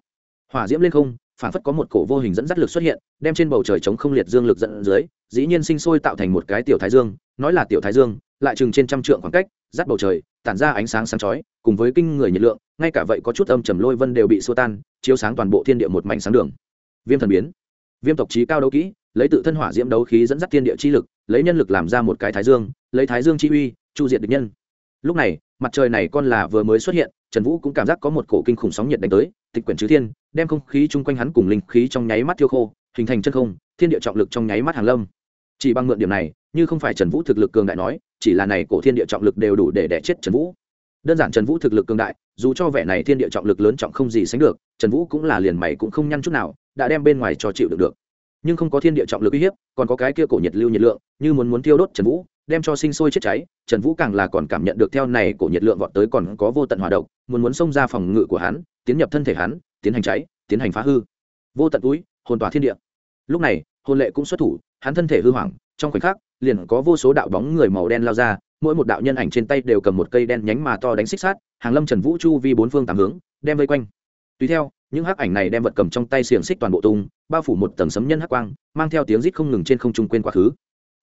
Hỏa diễm lên không phản phất có một cổ vô hình dẫn dắt lực xuất hiện, đem trên bầu trời chống không liệt dương lực dẫn dưới, dĩ nhiên sinh sôi tạo thành một cái tiểu thái dương, nói là tiểu thái dương lại chừng trên trăm trượng khoảng cách dắt bầu trời, tản ra ánh sáng sáng chói, cùng với kinh người nhiệt lượng, ngay cả vậy có chút âm trầm lôi vân đều bị xua tan, chiếu sáng toàn bộ thiên địa một mảnh sáng đường. Viêm thần biến. Viêm tộc trí cao đấu kỹ, lấy tự thân hỏa diễm đấu khí dẫn dắt thiên địa chi lực, lấy nhân lực làm ra một cái thái dương, lấy thái dương chi uy, chu diệt địch nhân. Lúc này, mặt trời này con là vừa mới xuất hiện, trần vũ cũng cảm giác có một cổ kinh khủng sóng nhiệt đánh tới, tịch quyển chư thiên, đem không khí chung quanh hắn cùng linh khí trong nháy mắt thiêu khô, hình thành chân không, thiên địa trọng lực trong nháy mắt hàng lâm. Chỉ bằng mượn điểm này như không phải trần vũ thực lực cường đại nói, chỉ là này cổ thiên địa trọng lực đều đủ để đẻ chết trần vũ. Đơn giản trần vũ thực lực cường đại, dù cho vẻ này thiên địa trọng lực lớn trọng không gì sánh được, trần vũ cũng là liền mày cũng không nhăn chút nào, đã đem bên ngoài cho chịu được được. Nhưng không có thiên địa trọng lực uy hiếp, còn có cái kia cổ nhiệt lưu nhiệt lượng, như muốn muốn tiêu đốt trần vũ, đem cho sinh sôi chết cháy, trần vũ càng là còn cảm nhận được theo này cổ nhiệt lượng vọt tới còn có vô tận hòa độc, muốn muốn xông ra phòng ngự của hắn, tiến nhập thân thể hắn, tiến hành cháy, tiến hành phá hư. Vô tận túi, hồn tỏa thiên địa. Lúc này, hồn lệ cũng xuất thủ, hắn thân thể hư hoảng trong khoảnh khắc, liền có vô số đạo bóng người màu đen lao ra, mỗi một đạo nhân ảnh trên tay đều cầm một cây đen nhánh mà to đánh xích sát hàng lâm trần vũ chu vi bốn phương tám hướng, đem vây quanh. Tùy theo, những hắc ảnh này đem vật cầm trong tay xiềng xích toàn bộ tung, bao phủ một tầng sấm nhân hắc quang, mang theo tiếng rít không ngừng trên không trung quên quá khứ.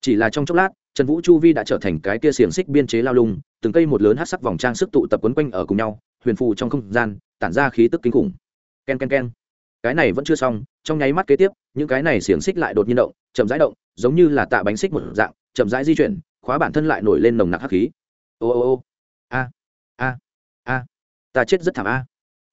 Chỉ là trong chốc lát, trần vũ chu vi đã trở thành cái kia xiềng xích biên chế lao lung, từng cây một lớn hát sắc vòng trang sức tụ tập quấn quanh ở cùng nhau, huyền phù trong không gian, tản ra khí tức kinh khủng. K e n k e n k e n cái này vẫn chưa xong, trong nháy mắt kế tiếp, những cái này xiềng xích lại đột nhiên động, chậm rãi động giống như là tạ bánh xích một dạng, chậm rãi di chuyển, khóa bản thân lại nổi lên nồng nặc hắc khí. Ô ô ô. A a a. Ta chết rất thảm a.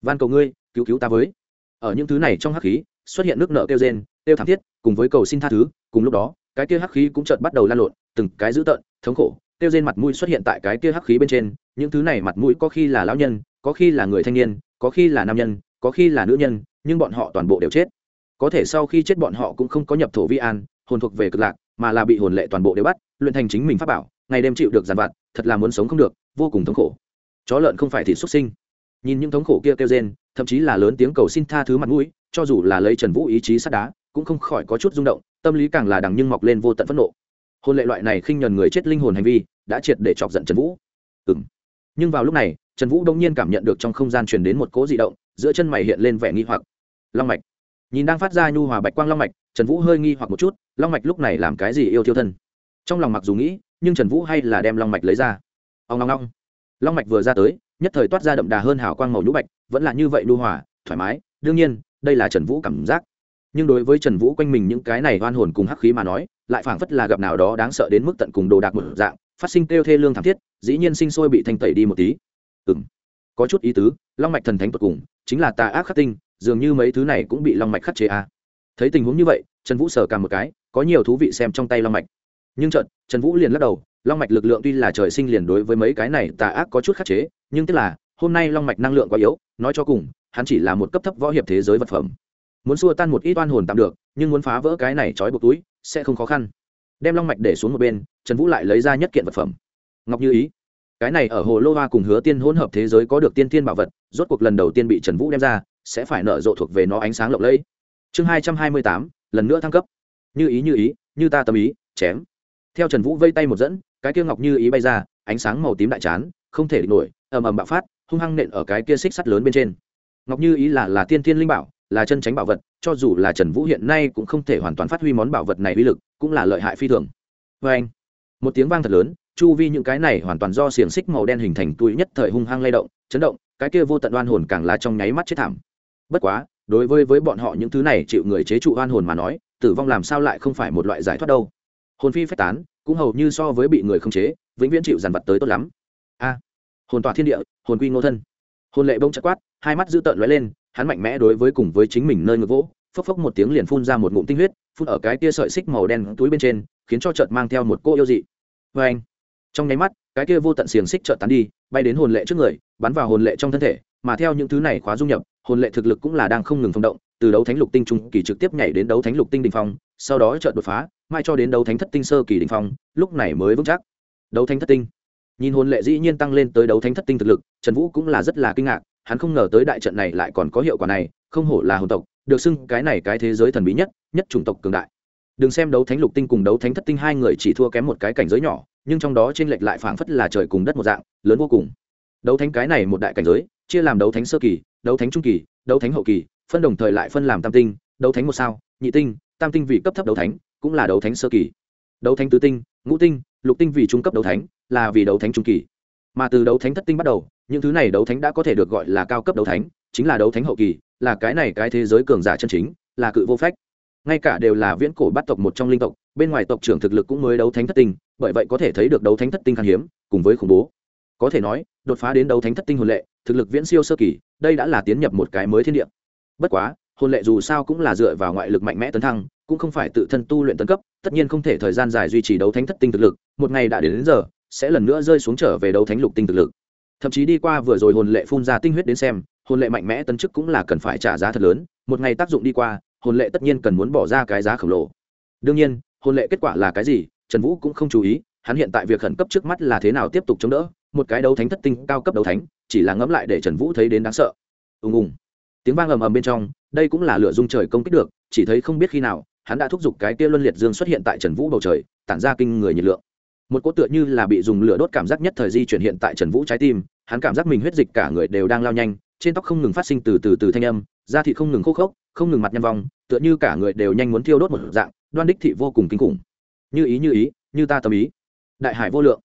Van cầu ngươi, cứu cứu ta với. Ở những thứ này trong hắc khí, xuất hiện nước nợ kêu rên, kêu thảm thiết, cùng với cầu xin tha thứ, cùng lúc đó, cái kia hắc khí cũng chợt bắt đầu lan lộn, từng cái dữ tợn, thống khổ, kêu rên mặt mũi xuất hiện tại cái kia hắc khí bên trên. Những thứ này mặt mũi có khi là lão nhân, có khi là người thanh niên, có khi là nam nhân, có khi là nữ nhân, nhưng bọn họ toàn bộ đều chết. Có thể sau khi chết bọn họ cũng không có nhập thổ vi an hồn thuộc về cực lạc, mà là bị hồn lệ toàn bộ đều bắt, luyện thành chính mình pháp bảo, ngày đêm chịu được giàn vặt, thật là muốn sống không được, vô cùng thống khổ. Chó lợn không phải thịt xuất sinh. Nhìn những thống khổ kia kêu rên, thậm chí là lớn tiếng cầu xin tha thứ mặt mũi, cho dù là lấy trần vũ ý chí sắt đá, cũng không khỏi có chút rung động, tâm lý càng là đằng nhưng mọc lên vô tận phẫn nộ. Hôn lệ loại này khinh nhờn người chết linh hồn hành vi, đã triệt để chọc giận trần vũ. Ừng nhưng vào lúc này, trần vũ đông nhiên cảm nhận được trong không gian truyền đến một cỗ dị động, giữa chân mày hiện lên vẻ nghi hoặc. Long mạch. Nhìn đang phát ra nhu hòa bạch quang long mạch, trần vũ hơi nghi hoặc một chút long mạch lúc này làm cái gì yêu thiêu thân? Trong lòng mặc dù nghĩ, nhưng trần vũ hay là đem long mạch lấy ra. Ông long long long mạch vừa ra tới, nhất thời toát ra đậm đà hơn hào quang màu nhũ bạch, vẫn là như vậy lưu hòa, thoải mái. Đương nhiên, đây là trần vũ cảm giác. Nhưng đối với trần vũ quanh mình những cái này oan hồn cùng hắc khí mà nói, lại phảng phất là gặp nào đó đáng sợ đến mức tận cùng đồ đạc một dạng, phát sinh kêu thê lương thảm thiết, dĩ nhiên sinh sôi bị thanh tẩy đi một tí. Ừng có chút ý tứ, long mạch thần thánh tột cùng, chính là tà ác khắc tinh, dường như mấy thứ này cũng bị long mạch khắc chế a à. thấy tình huống như vậy trần vũ sờ cả một cái, có nhiều thú vị xem trong tay long mạch. Nhưng trận trần vũ liền lắc đầu, long mạch lực lượng tuy là trời sinh liền đối với mấy cái này tà ác có chút khắc chế, nhưng tức là, hôm nay long mạch năng lượng quá yếu, nói cho cùng, hắn chỉ là một cấp thấp võ hiệp thế giới vật phẩm. Muốn xua tan một ít oan hồn tạm được, nhưng muốn phá vỡ cái này trói buộc túi, sẽ không khó khăn. Đem long mạch để xuống một bên, trần vũ lại lấy ra nhất kiện vật phẩm. Ngọc như ý. Cái này ở hồ lô hoa cùng hứa tiên hỗn hợp thế giới có được tiên tiên bảo vật, rốt cuộc lần đầu tiên bị trần vũ đem ra, sẽ phải nở rộ thuộc về nó ánh sáng lộng lẫy. Chương hai trăm hai mươi tám lần nữa thăng cấp. Như ý như ý, như ta tâm ý, chém. Theo trần vũ vây tay một dẫn, cái kia ngọc như ý bay ra, ánh sáng màu tím đại chán, không thể địch nổi, ầm ầm bạo phát, hung hăng nện ở cái kia xích sắt lớn bên trên. Ngọc như ý là là tiên thiên linh bảo, là chân tránh bảo vật, cho dù là trần vũ hiện nay cũng không thể hoàn toàn phát huy món bảo vật này uy lực, cũng là lợi hại phi thường. Vê anh, một tiếng vang thật lớn, chu vi những cái này hoàn toàn do xiềng xích màu đen hình thành túi nhất thời hung hăng lay động, chấn động, cái kia vô tận oan hồn càng là trong nháy mắt chết thảm. Bất quá đối với với bọn họ những thứ này chịu người chế trụ oan hồn mà nói, tử vong làm sao lại không phải một loại giải thoát đâu. Hồn phi phách tán, cũng hầu như so với bị người không chế, vĩnh viễn chịu dàn vật tới tốt lắm. A, hồn tỏa thiên địa, hồn quy ngô thân. Hồn lệ bông chặt quát, hai mắt dữ tợn lóe lên, hắn mạnh mẽ đối với cùng với chính mình nơi ngực vỗ, phốc phốc một tiếng liền phun ra một ngụm tinh huyết, phun ở cái kia sợi xích màu đen túi bên trên, khiến cho chợt mang theo một cô yêu dị. Vê anh trong nháy mắt, cái kia vô tận xiềng xích chợt tán đi, bay đến hồn lệ trước người, bắn vào hồn lệ trong thân thể mà theo những thứ này khóa dung nhập, hồn lệ thực lực cũng là đang không ngừng phong động, từ đấu thánh lục tinh trung kỳ trực tiếp nhảy đến đấu thánh lục tinh đình phong, sau đó chợt đột phá, mai cho đến đấu thánh thất tinh sơ kỳ đình phong, lúc này mới vững chắc. Đấu thánh thất tinh. Nhìn hồn lệ dĩ nhiên tăng lên tới đấu thánh thất tinh thực lực, trần vũ cũng là rất là kinh ngạc, hắn không ngờ tới đại trận này lại còn có hiệu quả này, không hổ là hồn tộc, được xưng cái này cái thế giới thần bí nhất nhất chủng tộc cường đại. Đừng xem đấu thánh lục tinh cùng đấu thánh thất tinh hai người chỉ thua kém một cái cảnh giới nhỏ, nhưng trong đó t r ê n lệch lại phảng phất là trời cùng đất một dạng, lớn vô cùng đấu thánh cái này một đại cảnh giới chia làm đấu thánh sơ kỳ đấu thánh trung kỳ đấu thánh hậu kỳ phân đồng thời lại phân làm tam tinh đấu thánh một sao nhị tinh tam tinh vì cấp thấp đấu thánh cũng là đấu thánh sơ kỳ đấu thánh tứ tinh ngũ tinh lục tinh vì trung cấp đấu thánh là vì đấu thánh trung kỳ mà từ đấu thánh thất tinh bắt đầu những thứ này đấu thánh đã có thể được gọi là cao cấp đấu thánh chính là đấu thánh hậu kỳ là cái này cái thế giới cường giả chân chính là cự vô phách ngay cả đều là viễn cổ bắt tộc một trong linh tộc bên ngoài tộc trưởng thực lực cũng mới đấu thánh thất tinh bởi vậy có thể thấy được đấu thánh thất tinh khan hiếm cùng với khủng bố có thể nói đột phá đến đấu thánh thất tinh hồn lệ thực lực viễn siêu sơ kỳ đây đã là tiến nhập một cái mới thiên địa. Bất quá hồn lệ dù sao cũng là dựa vào ngoại lực mạnh mẽ tấn thăng cũng không phải tự thân tu luyện tấn cấp tất nhiên không thể thời gian dài duy trì đấu thánh thất tinh thực lực một ngày đã đến, đến giờ sẽ lần nữa rơi xuống trở về đấu thánh lục tinh thực lực. Thậm chí đi qua vừa rồi hồn lệ phun ra tinh huyết đến xem hồn lệ mạnh mẽ tấn chức cũng là cần phải trả giá thật lớn một ngày tác dụng đi qua hồn lệ tất nhiên cần muốn bỏ ra cái giá khổng lồ. Đương nhiên hồn lệ kết quả là cái gì trần vũ cũng không chú ý hắn hiện tại việc khẩn cấp trước mắt là thế nào tiếp tục chống đỡ một cái đấu thánh thất tinh cao cấp đấu thánh, chỉ là ngẫm lại để trần vũ thấy đến đáng sợ. Ùng ùng. Tiếng vang ầm ầm bên trong, đây cũng là lửa dung trời công kích được, chỉ thấy không biết khi nào, hắn đã thúc giục cái kia luân liệt dương xuất hiện tại trần vũ bầu trời, tản ra kinh người nhiệt lượng. Một cỗ tựa như là bị dùng lửa đốt cảm giác nhất thời di chuyển hiện tại trần vũ trái tim, hắn cảm giác mình huyết dịch cả người đều đang lao nhanh, trên tóc không ngừng phát sinh từ từ từ thanh âm, da thịt không ngừng khô khốc, không ngừng mặt nhăn vong tựa như cả người đều nhanh muốn thiêu đốt một dạng, đoan đích thị vô cùng kinh khủng. Như ý như ý, như ta tâm ý. Đại hải vô lượng.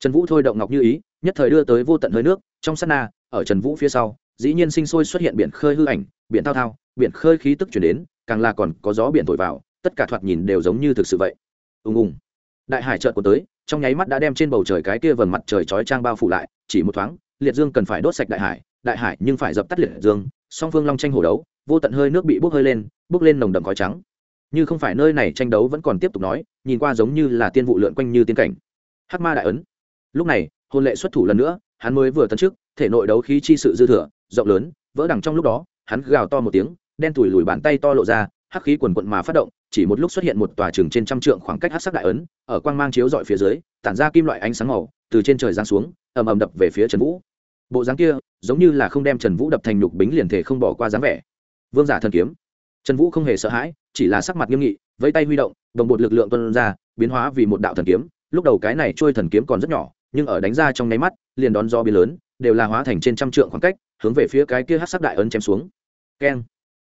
Trần vũ thôi động ngọc như ý nhất thời đưa tới vô tận hơi nước, trong sát na, ở trần vũ phía sau, dĩ nhiên sinh sôi xuất hiện biển khơi hư ảnh, biển thao thao, biển khơi khí tức chuyển đến, càng là còn có gió biển thổi vào, tất cả thoạt nhìn đều giống như thực sự vậy. Ùng ùng. Đại hải trợt của tới, trong nháy mắt đã đem trên bầu trời cái kia vầng mặt trời chói trang bao phủ lại, chỉ một thoáng, liệt dương cần phải đốt sạch đại hải đại hải nhưng phải dập tắt liệt dương, song phương long tranh hổ đấu, vô tận hơi nước bị bốc hơi lên, bốc lên nồng đậm khói trắng. Như không phải nơi này tranh đấu vẫn còn tiếp tục nói, nhìn qua giống như là tiên vụ lượn quanh như tiên cảnh. Hắc ma đại ấn. Lúc này hôn lệ xuất thủ lần nữa, hắn mới vừa tấn trước thể nội đấu khí chi sự dư thừa, rộng lớn, vỡ đằng trong lúc đó, hắn gào to một tiếng, đen tủi lùi bàn tay to lộ ra, hắc khí quần quận mà phát động, chỉ một lúc xuất hiện một tòa trường trên trăm trượng khoảng cách hắc sắc đại ấn, ở quang mang chiếu dọi phía dưới, tản ra kim loại ánh sáng màu, từ trên trời giáng xuống, ầm ầm đập về phía trần vũ. Bộ dáng kia, giống như là không đem trần vũ đập thành nhục bính liền thể không bỏ qua dáng vẻ. Vương giả thần kiếm. Trần vũ không hề sợ hãi, chỉ là sắc mặt nghiêm nghị, vẫy tay huy động, đồng bột lực lượng tuân ra, biến hóa vì một đạo thần kiếm, lúc đầu cái này trôi thần kiếm còn rất nhỏ nhưng ở đánh ra trong nháy mắt, liền đón do biến lớn, đều là hóa thành trên trăm trượng khoảng cách, hướng về phía cái kia hát sắc đại ấn chém xuống. Keng.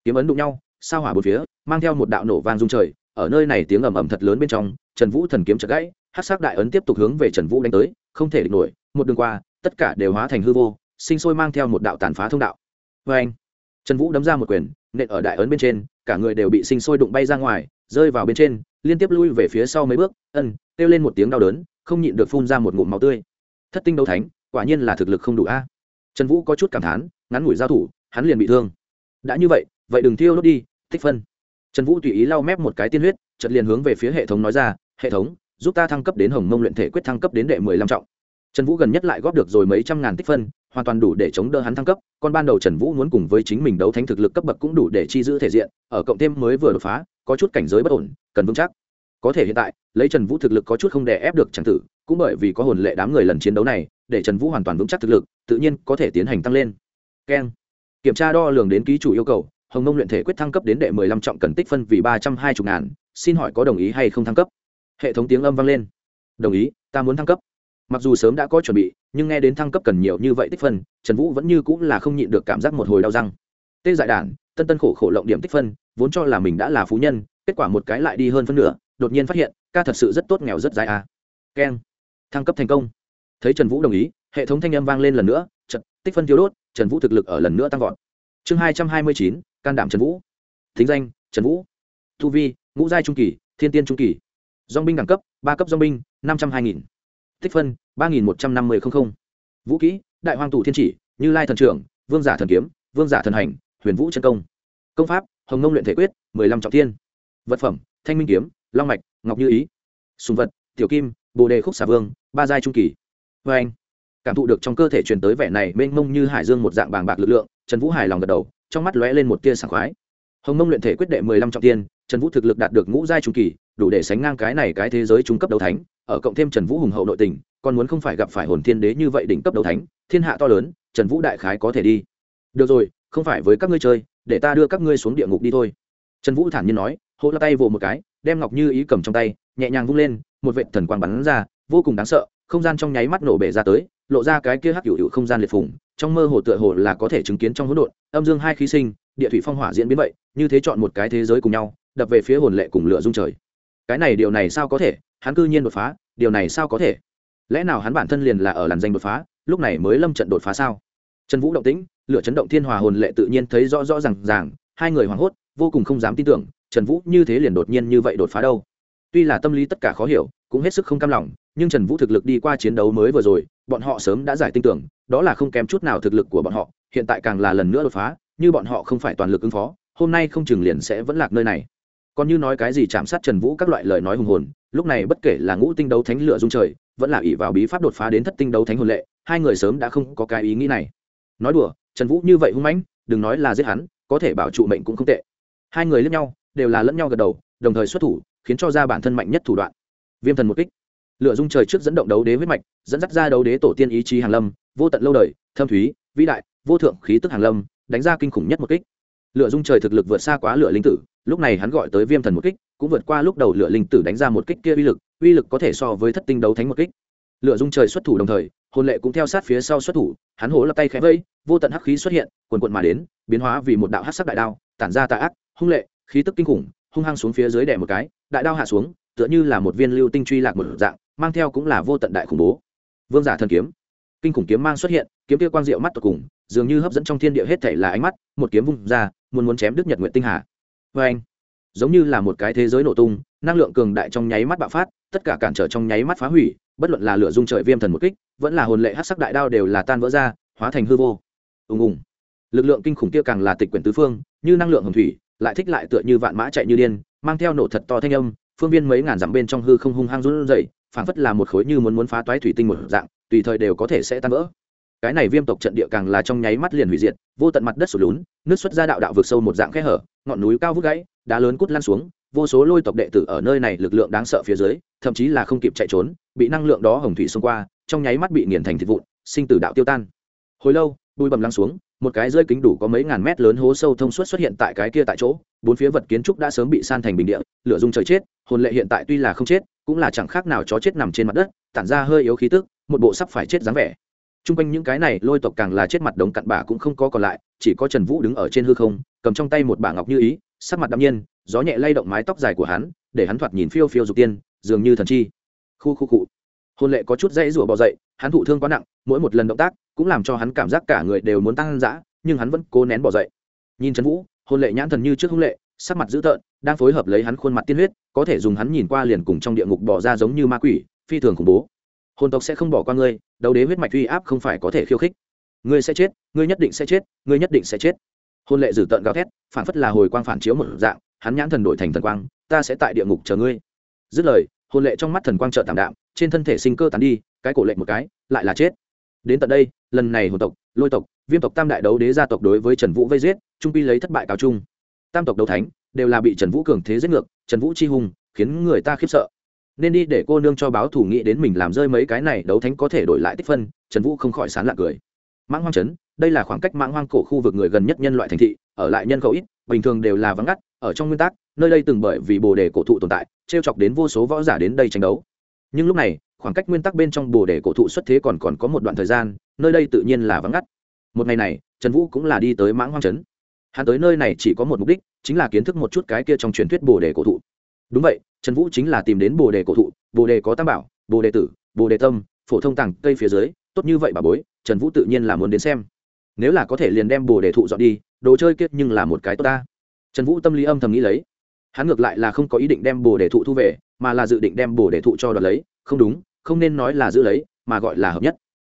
Kiếm ấn đụng nhau, sao hỏa bốn phía, mang theo một đạo nổ vang rung trời, ở nơi này tiếng ầm ầm thật lớn bên trong, trần vũ thần kiếm chật gãy hát sắc đại ấn tiếp tục hướng về trần vũ đánh tới, không thể địch nổi, một đường qua, tất cả đều hóa thành hư vô, sinh sôi mang theo một đạo tàn phá thông đạo. Vê anh trần vũ đấm ra một quyền, nện ở đại ấn bên trên, cả người đều bị sinh sôi đụng bay ra ngoài, rơi vào bên trên, liên tiếp lui về phía sau mấy bước, ân, kêu lên một tiếng đau đớn không nhịn được phun ra một ngụm máu tươi. Thất tinh đấu thánh, quả nhiên là thực lực không đủ a. Trần vũ có chút cảm thán, ngắn ngủi giao thủ, hắn liền bị thương. Đã như vậy vậy đừng thiêu đốt đi, tích phân. Trần vũ tùy ý lau mép một cái tiên huyết chật liền hướng về phía hệ thống nói ra, hệ thống, giúp ta thăng cấp đến hồng mông luyện thể quyết thăng cấp đến đệ mười lăm trọng. Trần vũ gần nhất lại góp được rồi mấy trăm ngàn tích phân, hoàn toàn đủ để chống đỡ hắn thăng cấp, còn ban đầu trần vũ muốn cùng với chính mình đấu thánh thực lực cấp bậc cũng đủ để chi giữ thể diện, ở cộng thêm mới vừa đột phá, có chút cảnh giới bất ổn, cần vững chắc. Có thể hiện tại lấy trần vũ thực lực có chút không đè ép được tràng tử, cũng bởi vì có hồn lệ đám người lần chiến đấu này, để trần vũ hoàn toàn vững chắc thực lực, tự nhiên có thể tiến hành tăng lên. Keng. Kiểm tra đo lường đến ký chủ yêu cầu, hồng nông luyện thể quyết thăng cấp đến đệ mười lăm trọng cần tích phân vì ba trăm hai mươi ngàn, xin hỏi có đồng ý hay không thăng cấp? Hệ thống tiếng âm vang lên. Đồng ý, ta muốn thăng cấp. Mặc dù sớm đã có chuẩn bị, nhưng nghe đến thăng cấp cần nhiều như vậy tích phân, trần vũ vẫn như cũng là không nhịn được cảm giác một hồi đau răng. Tê dại đản, tân tân khổ khổ lộng điểm tích phân, vốn cho là mình đã là phú nhân, kết quả một cái lại đi hơn phân nửa đột nhiên phát hiện, ca thật sự rất tốt, nghèo rất dài à. keng. Thăng cấp thành công. Thấy trần vũ đồng ý, hệ thống thanh âm vang lên lần nữa, trận, tích phân thiếu đốt, trần vũ thực lực ở lần nữa tăng vọt. Chương hai trăm hai mươi chín, can đảm trần vũ. Thính danh, trần vũ. Thu vi, ngũ giai trung kỳ, thiên tiên trung kỳ. Dong binh đẳng cấp, ba cấp dong binh, năm trăm hai nghìn. Tích phân, ba nghìn một trăm năm mươi vũ kỹ, đại hoàng tù thiên chỉ, như lai thần trưởng, vương giả thần kiếm, vương giả thần hành, huyền vũ chân công. Công pháp, hồng nông luyện thể quyết, mười lăm trọng thiên. Vật phẩm, thanh minh kiếm long mạch, ngọc như ý, sùng vật, tiểu kim, bồ đề khúc xà vương, ba giai trung kỳ. Vê anh, cảm thụ được trong cơ thể truyền tới vẻ này mênh mông như hải dương một dạng bàng bạc lực lượng, trần vũ hài lòng gật đầu, trong mắt lóe lên một tia sảng khoái. Hồng mông luyện thể quyết đệ mười lăm trọng tiên, trần vũ thực lực đạt được ngũ giai trung kỳ, đủ để sánh ngang cái này cái thế giới trung cấp đấu thánh, ở cộng thêm trần vũ hùng hậu nội tình, còn muốn không phải gặp phải hồn thiên đế như vậy đỉnh cấp đấu thánh, thiên hạ to lớn, trần vũ đại khái có thể đi. Được rồi, không phải với các ngươi chơi, để ta đưa các ngươi xuống địa ngục đi thôi. Trần vũ thản nhiên nói hô la tay vỗ một cái đem ngọc như ý cầm trong tay, nhẹ nhàng vung lên, một vệ thần quang bắn ra, vô cùng đáng sợ, không gian trong nháy mắt nổ bể ra tới, lộ ra cái kia hắc hữu hữu không gian liệt phủng trong mơ hồ tựa hồ là có thể chứng kiến trong hỗn độn, âm dương hai khí sinh, địa thủy phong hỏa diễn biến vậy, như thế chọn một cái thế giới cùng nhau, đập về phía hồn lệ cùng lửa dung trời. Cái này điều này sao có thể? Hắn cư nhiên đột phá, điều này sao có thể? Lẽ nào hắn bản thân liền là ở làn danh đột phá, lúc này mới lâm trận đột phá sao? Trần vũ động tĩnh, lửa chấn động thiên hòa hồn lệ tự nhiên thấy rõ rõ r à n g ràng, hai người hoảng hốt, vô cùng không dám tin tưởng trần vũ như thế liền đột nhiên như vậy đột phá đâu. Tuy là tâm lý tất cả khó hiểu, cũng hết sức không cam lòng, nhưng trần vũ thực lực đi qua chiến đấu mới vừa rồi, bọn họ sớm đã giải tin tưởng, đó là không kém chút nào thực lực của bọn họ, hiện tại càng là lần nữa đột phá, như bọn họ không phải toàn lực ứng phó, hôm nay không chừng liền sẽ vẫn lạc nơi này. Còn như nói cái gì chạm sát trần vũ các loại lời nói hùng hồn, lúc này bất kể là ngũ tinh đấu thánh lửa dung trời, vẫn là ỷ vào bí pháp đột phá đến thất tinh đấu thánh hồn lệ, hai người sớm đã không có cái ý nghĩ này. Nói đùa, trần vũ như vậy hung mãnh, đừng nói là giết hắn, có thể bảo trụ mệnh cũng không tệ. Hai người lẫn nhau đều là lẫn nhau gật đầu, đồng thời xuất thủ, khiến cho ra bản thân mạnh nhất thủ đoạn. Viêm thần một kích. Lửa dung trời trước dẫn động đấu đế huyết mạch, dẫn dắt ra đấu đế tổ tiên ý chí hàng lâm, vô tận lâu đời, thâm thúy, vĩ đại, vô thượng khí tức hàng lâm, đánh ra kinh khủng nhất một kích. Lửa dung trời thực lực vượt xa quá lửa linh tử, lúc này hắn gọi tới viêm thần một kích, cũng vượt qua lúc đầu lửa linh tử đánh ra một kích kia uy lực uy lực có thể so với thất tinh đấu thánh một kích. Lửa dung trời xuất thủ đồng thời, hồn lệ cũng theo sát phía sau xuất thủ, hắn hố lập tay khẽ vây, vô tận hắc khí xuất hiện quần quận mà đến, biến hóa vì một đạo hắc sắc đại đao, tản ra tà ác, hung lệ khí tức kinh khủng, hung hăng xuống phía dưới đè một cái, đại đao hạ xuống, tựa như là một viên lưu tinh truy lạc một dạng, mang theo cũng là vô tận đại khủng bố. Vương giả thần kiếm. Kinh khủng kiếm mang xuất hiện, kiếm kia quang diệu mắt tột cùng, dường như hấp dẫn trong thiên địa hết thảy là ánh mắt, một kiếm vung ra, muốn muốn chém đức nhật nguyện tinh hà. Vê anh giống như là một cái thế giới nổ tung, năng lượng cường đại trong nháy mắt bạo phát, tất cả cản trở trong nháy mắt phá hủy, bất luận là lửa dung trời viêm thần một kích, vẫn là hồn lệ hát sắc đại đao đều là tan vỡ ra, hóa thành hư vô. Ùng ùng. Lực lượng kinh khủng kia càng là tịch quyển tứ phương, như năng lượng hồng thủy lại thích lại tựa như vạn mã chạy như điên, mang theo nổ thật to thanh âm, phương viên mấy ngàn dặm bên trong hư không hung hăng run rẩy, phảng phất là một khối như muốn muốn phá toái thủy tinh một dạng, tùy thời đều có thể sẽ tan vỡ. Cái này viêm tộc trận địa càng là trong nháy mắt liền hủy diệt, vô tận mặt đất sụt lún, nước xuất ra đạo đạo vượt sâu một dạng khe hở, ngọn núi cao vút gãy, đá lớn cút lan xuống, vô số lôi tộc đệ tử ở nơi này lực lượng đáng sợ phía dưới, thậm chí là không kịp chạy trốn, bị năng lượng đó hồng thủy xông qua, trong nháy mắt bị nghiền thành thịt vụn, sinh tử đạo tiêu tan. Hồi lâu bụi bầm lăng xuống, một cái rơi kính đủ có mấy ngàn mét lớn hố sâu thông suốt xuất hiện tại cái kia tại chỗ, bốn phía vật kiến trúc đã sớm bị san thành bình địa, lửa dung trời chết, hồn lệ hiện tại tuy là không chết, cũng là chẳng khác nào chó chết nằm trên mặt đất, tản ra hơi yếu khí tức, một bộ sắp phải chết dáng vẻ. T r u n g quanh những cái này lôi tộc càng là chết mặt đống cặn bã cũng không có còn lại, chỉ có trần vũ đứng ở trên hư không, cầm trong tay một bả ngọc như ý, sắc mặt đ nhiên, gió nhẹ lay động mái tóc dài của hắn, để hắn thoạt nhìn phiêu phiêu dục tiên, dường như thần chi. Khu khu cụ hôn lệ có chút dãy rủa bỏ dậy hắn thụ thương quá nặng, mỗi một lần động tác cũng làm cho hắn cảm giác cả người đều muốn tăng dã, nhưng hắn vẫn cố nén bỏ dậy. Nhìn trần vũ, hôn lệ nhãn thần như trước hung lệ, sắc mặt dữ tợn, đang phối hợp lấy hắn khuôn mặt tiên huyết, có thể dùng hắn nhìn qua liền cùng trong địa ngục bỏ ra giống như ma quỷ, phi thường khủng bố. Hồn tộc sẽ không bỏ qua ngươi, đấu đế huyết mạch uy áp không phải có thể khiêu khích. Ngươi sẽ chết, ngươi nhất định sẽ chết, ngươi nhất định sẽ chết. Hôn lệ dữ tợn gào thét phản phất là hồi quang phản chiếu một dạng, hắn nhãn thần đổi thành thần quang, ta sẽ tại địa ngục chờ ngươi. Dứt lời, hôn lệ trong mắt thần quang trợ tạm đạm trên thân thể sinh cơ tán đi, cái cổ lệnh một cái, lại là chết. Đến tận đây, lần này hồn tộc, lôi tộc, viêm tộc tam đại đấu đế gia tộc đối với trần vũ vây giết, trung pi lấy thất bại cáo chung. Tam tộc đấu thánh, đều là bị trần vũ cường thế giết ngược, trần vũ chi hùng, khiến người ta khiếp sợ. Nên đi để cô nương cho báo thủ nghĩ đến mình làm rơi mấy cái này đấu thánh có thể đổi lại tích phân, trần vũ không khỏi sán lạc cười. Mãng hoang trấn đây là khoảng cách mãng hoang cổ khu vực người gần nhất nhân loại thành thị, ở lại nhân khẩu ít, bình thường đều là vắng ngắt, ở trong nguyên tắc, nơi đây từng bởi vì bồ đề cổ thụ tồn tại t r e o chọc đến vô số võ giả đến đây tranh đấu nhưng lúc này, khoảng cách nguyên tắc bên trong bồ đề cổ thụ xuất thế còn còn có một đoạn thời gian, nơi đây tự nhiên là vắng ngắt. Một ngày này, trần vũ cũng là đi tới mãng hoang trấn. Hắn tới nơi này chỉ có một mục đích, chính là kiến thức một chút cái kia trong truyền thuyết bồ đề cổ thụ. Đúng vậy, trần vũ chính là tìm đến bồ đề cổ thụ, bồ đề có tam bảo, bồ đề tử, bồ đề tâm, phổ thông tặng cây phía dưới, tốt như vậy bà bối, trần vũ tự nhiên là muốn đến xem. Nếu là có thể liền đem bồ đề thụ dọn đi, đồ chơi kết nhưng là một cái tốt ta. Trần vũ tâm lý âm thầm nghĩ lấy hắn ngược lại là không có ý định đem bồ đề thụ thu về, mà là dự định đem bồ đề thụ cho đoạt lấy. Không đúng, không nên nói là giữ lấy, mà gọi là hợp nhất.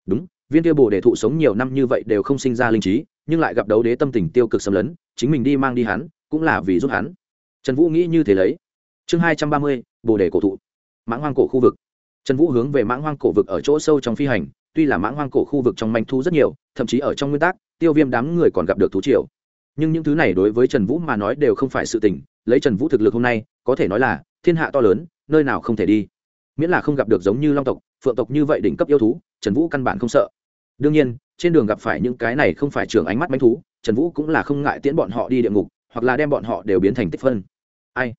Đúng, viên kia bồ đề thụ sống nhiều năm như vậy đều không sinh ra linh trí, nhưng lại gặp đấu đế tâm tình tiêu cực xâm lấn, chính mình đi mang đi hắn, cũng là vì giúp hắn. Trần vũ nghĩ như thế lấy. Chương hai trăm ba mươi, bồ đề cổ thụ. Mãng hoang cổ khu vực. Trần vũ hướng về mãng hoang cổ vực ở chỗ sâu trong phi hành, tuy là mãng hoang cổ khu vực trong manh thu rất nhiều, thậm chí ở trong nguyên tắc, tiêu viêm đám người còn gặp được thú triều. Nhưng những thứ này đối với trần vũ mà nói đều không phải sự tình lấy trần vũ thực lực hôm nay, có thể nói là thiên hạ to lớn, nơi nào không thể đi. Miễn là không gặp được giống như long tộc, phượng tộc như vậy đỉnh cấp yêu thú, trần vũ căn bản không sợ. Đương nhiên, trên đường gặp phải những cái này không phải trường ánh mắt manh thú, trần vũ cũng là không ngại tiễn bọn họ đi địa ngục, hoặc là đem bọn họ đều biến thành tích phân. Ai?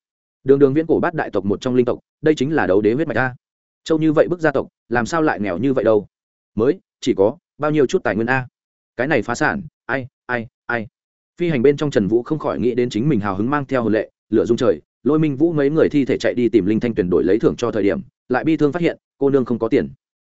Đường đường viễn cổ bát đại tộc một trong linh tộc, đây chính là đấu đế huyết mạch ta châu như vậy bức gia tộc, làm sao lại nghèo như vậy đâu? Mới, chỉ có bao nhiêu chút tài nguyên a. Cái này phá sản, ai ai ai? Phi hành bên trong trần vũ không khỏi nghĩ đến chính mình hào hứng mang theo hồn lệ lửa dung trời, lôi minh vũ mấy người thi thể chạy đi tìm linh thanh tuyển đổi lấy thưởng cho thời điểm, lại bi thương phát hiện, cô nương không có tiền.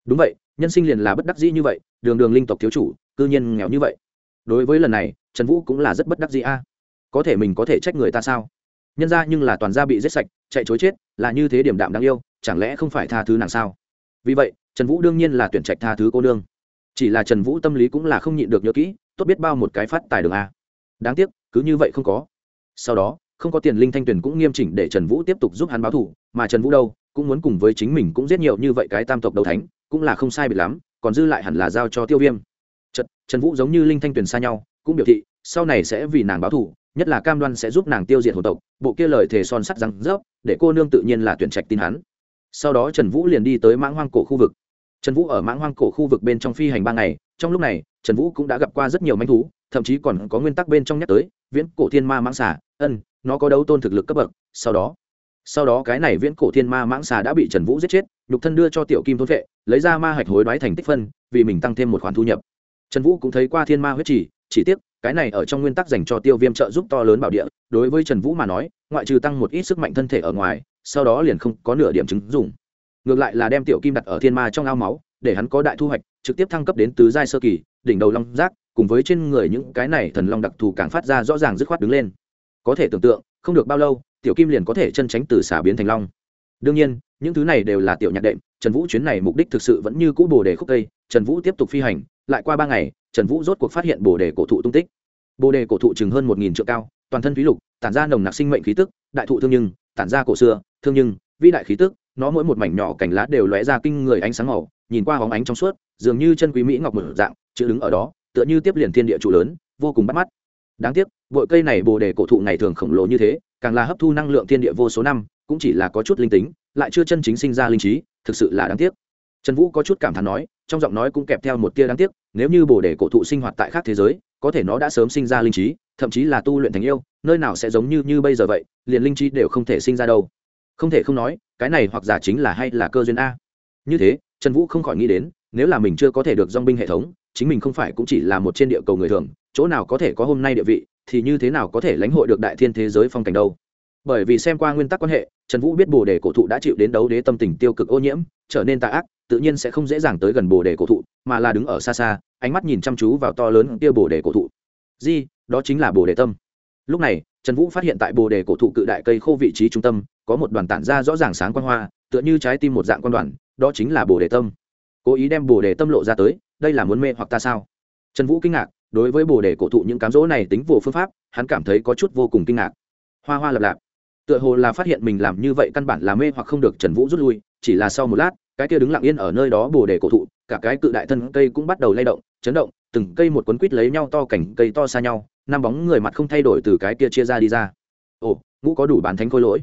Đúng vậy, nhân sinh liền là bất đắc dĩ như vậy, đường đường linh tộc thiếu chủ, cư nhiên nghèo như vậy. Đối với lần này, trần vũ cũng là rất bất đắc dĩ a. Có thể mình có thể trách người ta sao? Nhân ra nhưng là toàn gia bị giết sạch, chạy chối chết, là như thế điểm đạm đáng yêu, chẳng lẽ không phải tha thứ nàng sao? Vì vậy, trần vũ đương nhiên là tuyển trạch tha thứ cô nương. Chỉ là trần vũ tâm lý cũng là không nhịn được nhớ kỹ, tốt biết bao một cái phát tài đường a. Đáng tiếc, cứ như vậy không có. Sau đó không có tiền linh thanh tuyền cũng nghiêm chỉnh để trần vũ tiếp tục giúp hắn báo thủ mà trần vũ đâu cũng muốn cùng với chính mình cũng giết nhiều như vậy cái tam tộc đầu thánh cũng là không sai biệt lắm còn dư lại hẳn là giao cho tiêu viêm. Trật, trần vũ giống như linh thanh tuyền xa nhau cũng biểu thị sau này sẽ vì nàng báo thủ nhất là cam đoan sẽ giúp nàng tiêu diệt hồ tộc bộ kia lời thề son sắt răng rớp để cô nương tự nhiên là tuyển trạch tin hắn. Sau đó trần vũ liền đi tới mãng hoang cổ khu vực. Trần vũ ở mãng hoang cổ khu vực bên trong phi hành ba ngày trong lúc này trần vũ cũng đã gặp qua rất nhiều manh thú thậm chí còn có nguyên tắc bên trong nhắc tới viễn cổ thiên ma mãng xà ân nó có đấu tôn thực lực cấp bậc, sau đó sau đó cái này viễn cổ thiên ma mãng xà đã bị trần vũ giết chết, nhục thân đưa cho tiểu kim thôn vệ, lấy ra ma hạch hối đoái thành tích phân, vì mình tăng thêm một khoản thu nhập. Trần vũ cũng thấy qua thiên ma huyết trì, chỉ tiếc, cái này ở trong nguyên tắc dành cho tiêu viêm trợ giúp to lớn bảo địa, đối với trần vũ mà nói, ngoại trừ tăng một ít sức mạnh thân thể ở ngoài, sau đó liền không có nửa điểm chứng dùng ngược lại là đem tiểu kim đặt ở thiên ma trong ao máu, để hắn có đại thu hoạch, trực tiếp thăng cấp đến tứ giai sơ kỳ, đỉnh đầu long giác, cùng với trên người những cái này thần long đặc thù càng phát ra rõ ràng dứt khoát đứng lên có thể tưởng tượng, không được bao lâu, tiểu kim liền có thể chân tránh từ xả biến thành long. Đương nhiên, những thứ này đều là tiểu nhạc đệm, trần vũ chuyến này mục đích thực sự vẫn như cũ bồ đề khúc cây, trần vũ tiếp tục phi hành, lại qua ba ngày, trần vũ rốt cuộc phát hiện bồ đề cổ thụ tung tích. Bồ đề cổ thụ chừng hơn một nghìn triệu cao, toàn thân thúy lục, tản ra nồng nặc sinh mệnh khí tức, đại thụ thương nhưng, tản ra cổ xưa, thương nhưng, vĩ đại khí tức, nó mỗi một mảnh nhỏ cành lá đều lóe ra kinh người ánh sáng màu, nhìn qua hóng ánh trong suốt, dường như chân quý mỹ ngọc mở dạng, chữ đứng ở đó, tựa như tiếp liền thiên địa trụ lớn, vô cùng bắt mắt đáng tiếc bội cây này bồ đề cổ thụ ngày thường khổng lồ như thế, càng là hấp thu năng lượng thiên địa vô số năm, cũng chỉ là có chút linh tính, lại chưa chân chính sinh ra linh trí, thực sự là đáng tiếc. Trần vũ có chút cảm thán nói, trong giọng nói cũng kèm theo một tia đáng tiếc, nếu như bồ đề cổ thụ sinh hoạt tại khác thế giới, có thể nó đã sớm sinh ra linh trí, thậm chí là tu luyện thành yêu, nơi nào sẽ giống như như bây giờ vậy, liền linh trí đều không thể sinh ra đâu. Không thể không nói, cái này hoặc giả chính là hay là cơ duyên a. Như thế, trần vũ không khỏi nghĩ đến, nếu là mình chưa có thể được dong binh hệ thống, chính mình không phải cũng chỉ là một trên địa cầu người thường chỗ nào có thể có hôm nay địa vị, thì như thế nào có thể lãnh hội được đại thiên thế giới phong cảnh đâu. Bởi vì xem qua nguyên tắc quan hệ, trần vũ biết bồ đề cổ thụ đã chịu đến đấu đế tâm tình tiêu cực ô nhiễm, trở nên tà ác, tự nhiên sẽ không dễ dàng tới gần bồ đề cổ thụ, mà là đứng ở xa xa, ánh mắt nhìn chăm chú vào to lớn kia bồ đề cổ thụ. Di, đó chính là bồ đề tâm. Lúc này, trần vũ phát hiện tại bồ đề cổ thụ cự đại cây khô vị trí trung tâm, có một đoàn tản ra rõ ràng sáng quan hoa, tựa như trái tim một dạng quan đoàn, đó chính là bồ đề tâm. Cố ý đem bồ đề tâm lộ ra tới, đây là muốn mê hoặc ta sao? Trần vũ kinh ngạc đối với bồ đề cổ thụ những cám dỗ này tính vô phương pháp, hắn cảm thấy có chút vô cùng kinh ngạc. Hoa hoa lập lạp. Tựa hồ là phát hiện mình làm như vậy căn bản là mê hoặc không được trần vũ rút lui, chỉ là sau một lát, cái kia đứng lặng yên ở nơi đó bồ đề cổ thụ, cả cái cự đại thân cây cũng bắt đầu lay động, chấn động, từng cây một quấn quít lấy nhau to cảnh cây to xa nhau, năm bóng người mặt không thay đổi từ cái kia chia ra đi ra. Ồ, ngũ có đủ bán thánh khôi lỗi.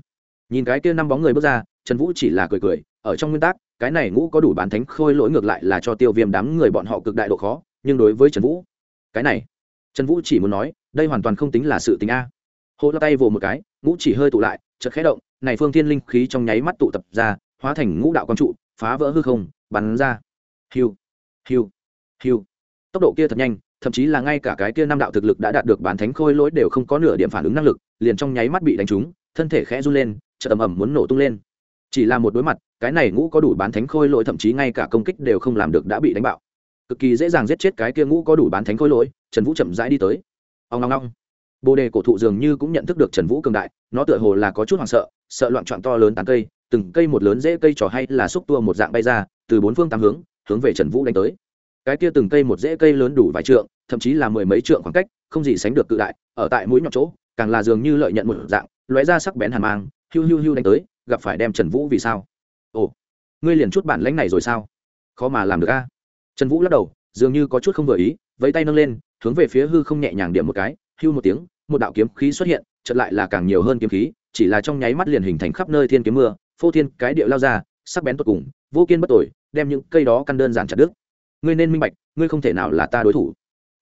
Nhìn cái kia năm bóng người bước ra, trần vũ chỉ là cười cười, ở trong nguyên tắc, cái này ngũ có đủ bán thánh khôi lỗi ngược lại là cho tiêu viêm đám người bọn họ cực đại độ khó, nhưng đối với trần vũ cái này. Trần vũ chỉ muốn nói, đây hoàn toàn không tính là sự tính a. Hô la tay vồ một cái, ngũ chỉ hơi tụ lại, chợt khẽ động, này phương thiên linh khí trong nháy mắt tụ tập ra, hóa thành ngũ đạo quang trụ, phá vỡ hư không, bắn ra. Hiu hiu hiu. Tốc độ kia thật nhanh, thậm chí là ngay cả cái kia năm đạo thực lực đã đạt được bản thánh khôi lỗi đều không có nửa điểm phản ứng năng lực, liền trong nháy mắt bị đánh trúng, thân thể khẽ run lên, chợt ầm ầm muốn nổ tung lên. Chỉ là một đối mặt, cái này ngũ có đủ bán thánh khôi lỗi thậm chí ngay cả công kích đều không làm được đã bị đánh bạo cực kỳ dễ dàng giết chết cái kia ngũ có đủ bán thánh khối lỗi, trần vũ chậm rãi đi tới. Ông ngong ngong bồ đề cổ thụ dường như cũng nhận thức được trần vũ cường đại, nó tựa hồ là có chút hoảng sợ sợ loạn trọn to lớn tán cây, từng cây một lớn dễ cây trò hay là xúc tua một dạng bay ra, từ bốn phương tám hướng hướng về trần vũ đánh tới. Cái kia từng cây một dễ cây lớn đủ vài trượng, thậm chí là mười mấy trượng khoảng cách, không gì sánh được cự đại, ở tại mũi nhọn chỗ, càng là dường như lợi nhận một dạng, lóe ra sắc bén hàn mang, hiu hiu hiu đánh tới, gặp phải đem trần vũ vì sao? Ồ, ngươi liền chút bản lãnh này rồi sao? Khó mà làm được a trần vũ lắc đầu, dường như có chút không vừa ý, vẫy tay nâng lên, hướng về phía hư không nhẹ nhàng điểm một cái, hưu một tiếng, một đạo kiếm khí xuất hiện, chợt lại là càng nhiều hơn kiếm khí, chỉ là trong nháy mắt liền hình thành khắp nơi thiên kiếm mưa, phô thiên cái điệu lao ra, sắc bén tột cùng, vô kiên bất tội đem những cây đó căn đơn giản chặt đứt. Ngươi nên minh bạch, ngươi không thể nào là ta đối thủ.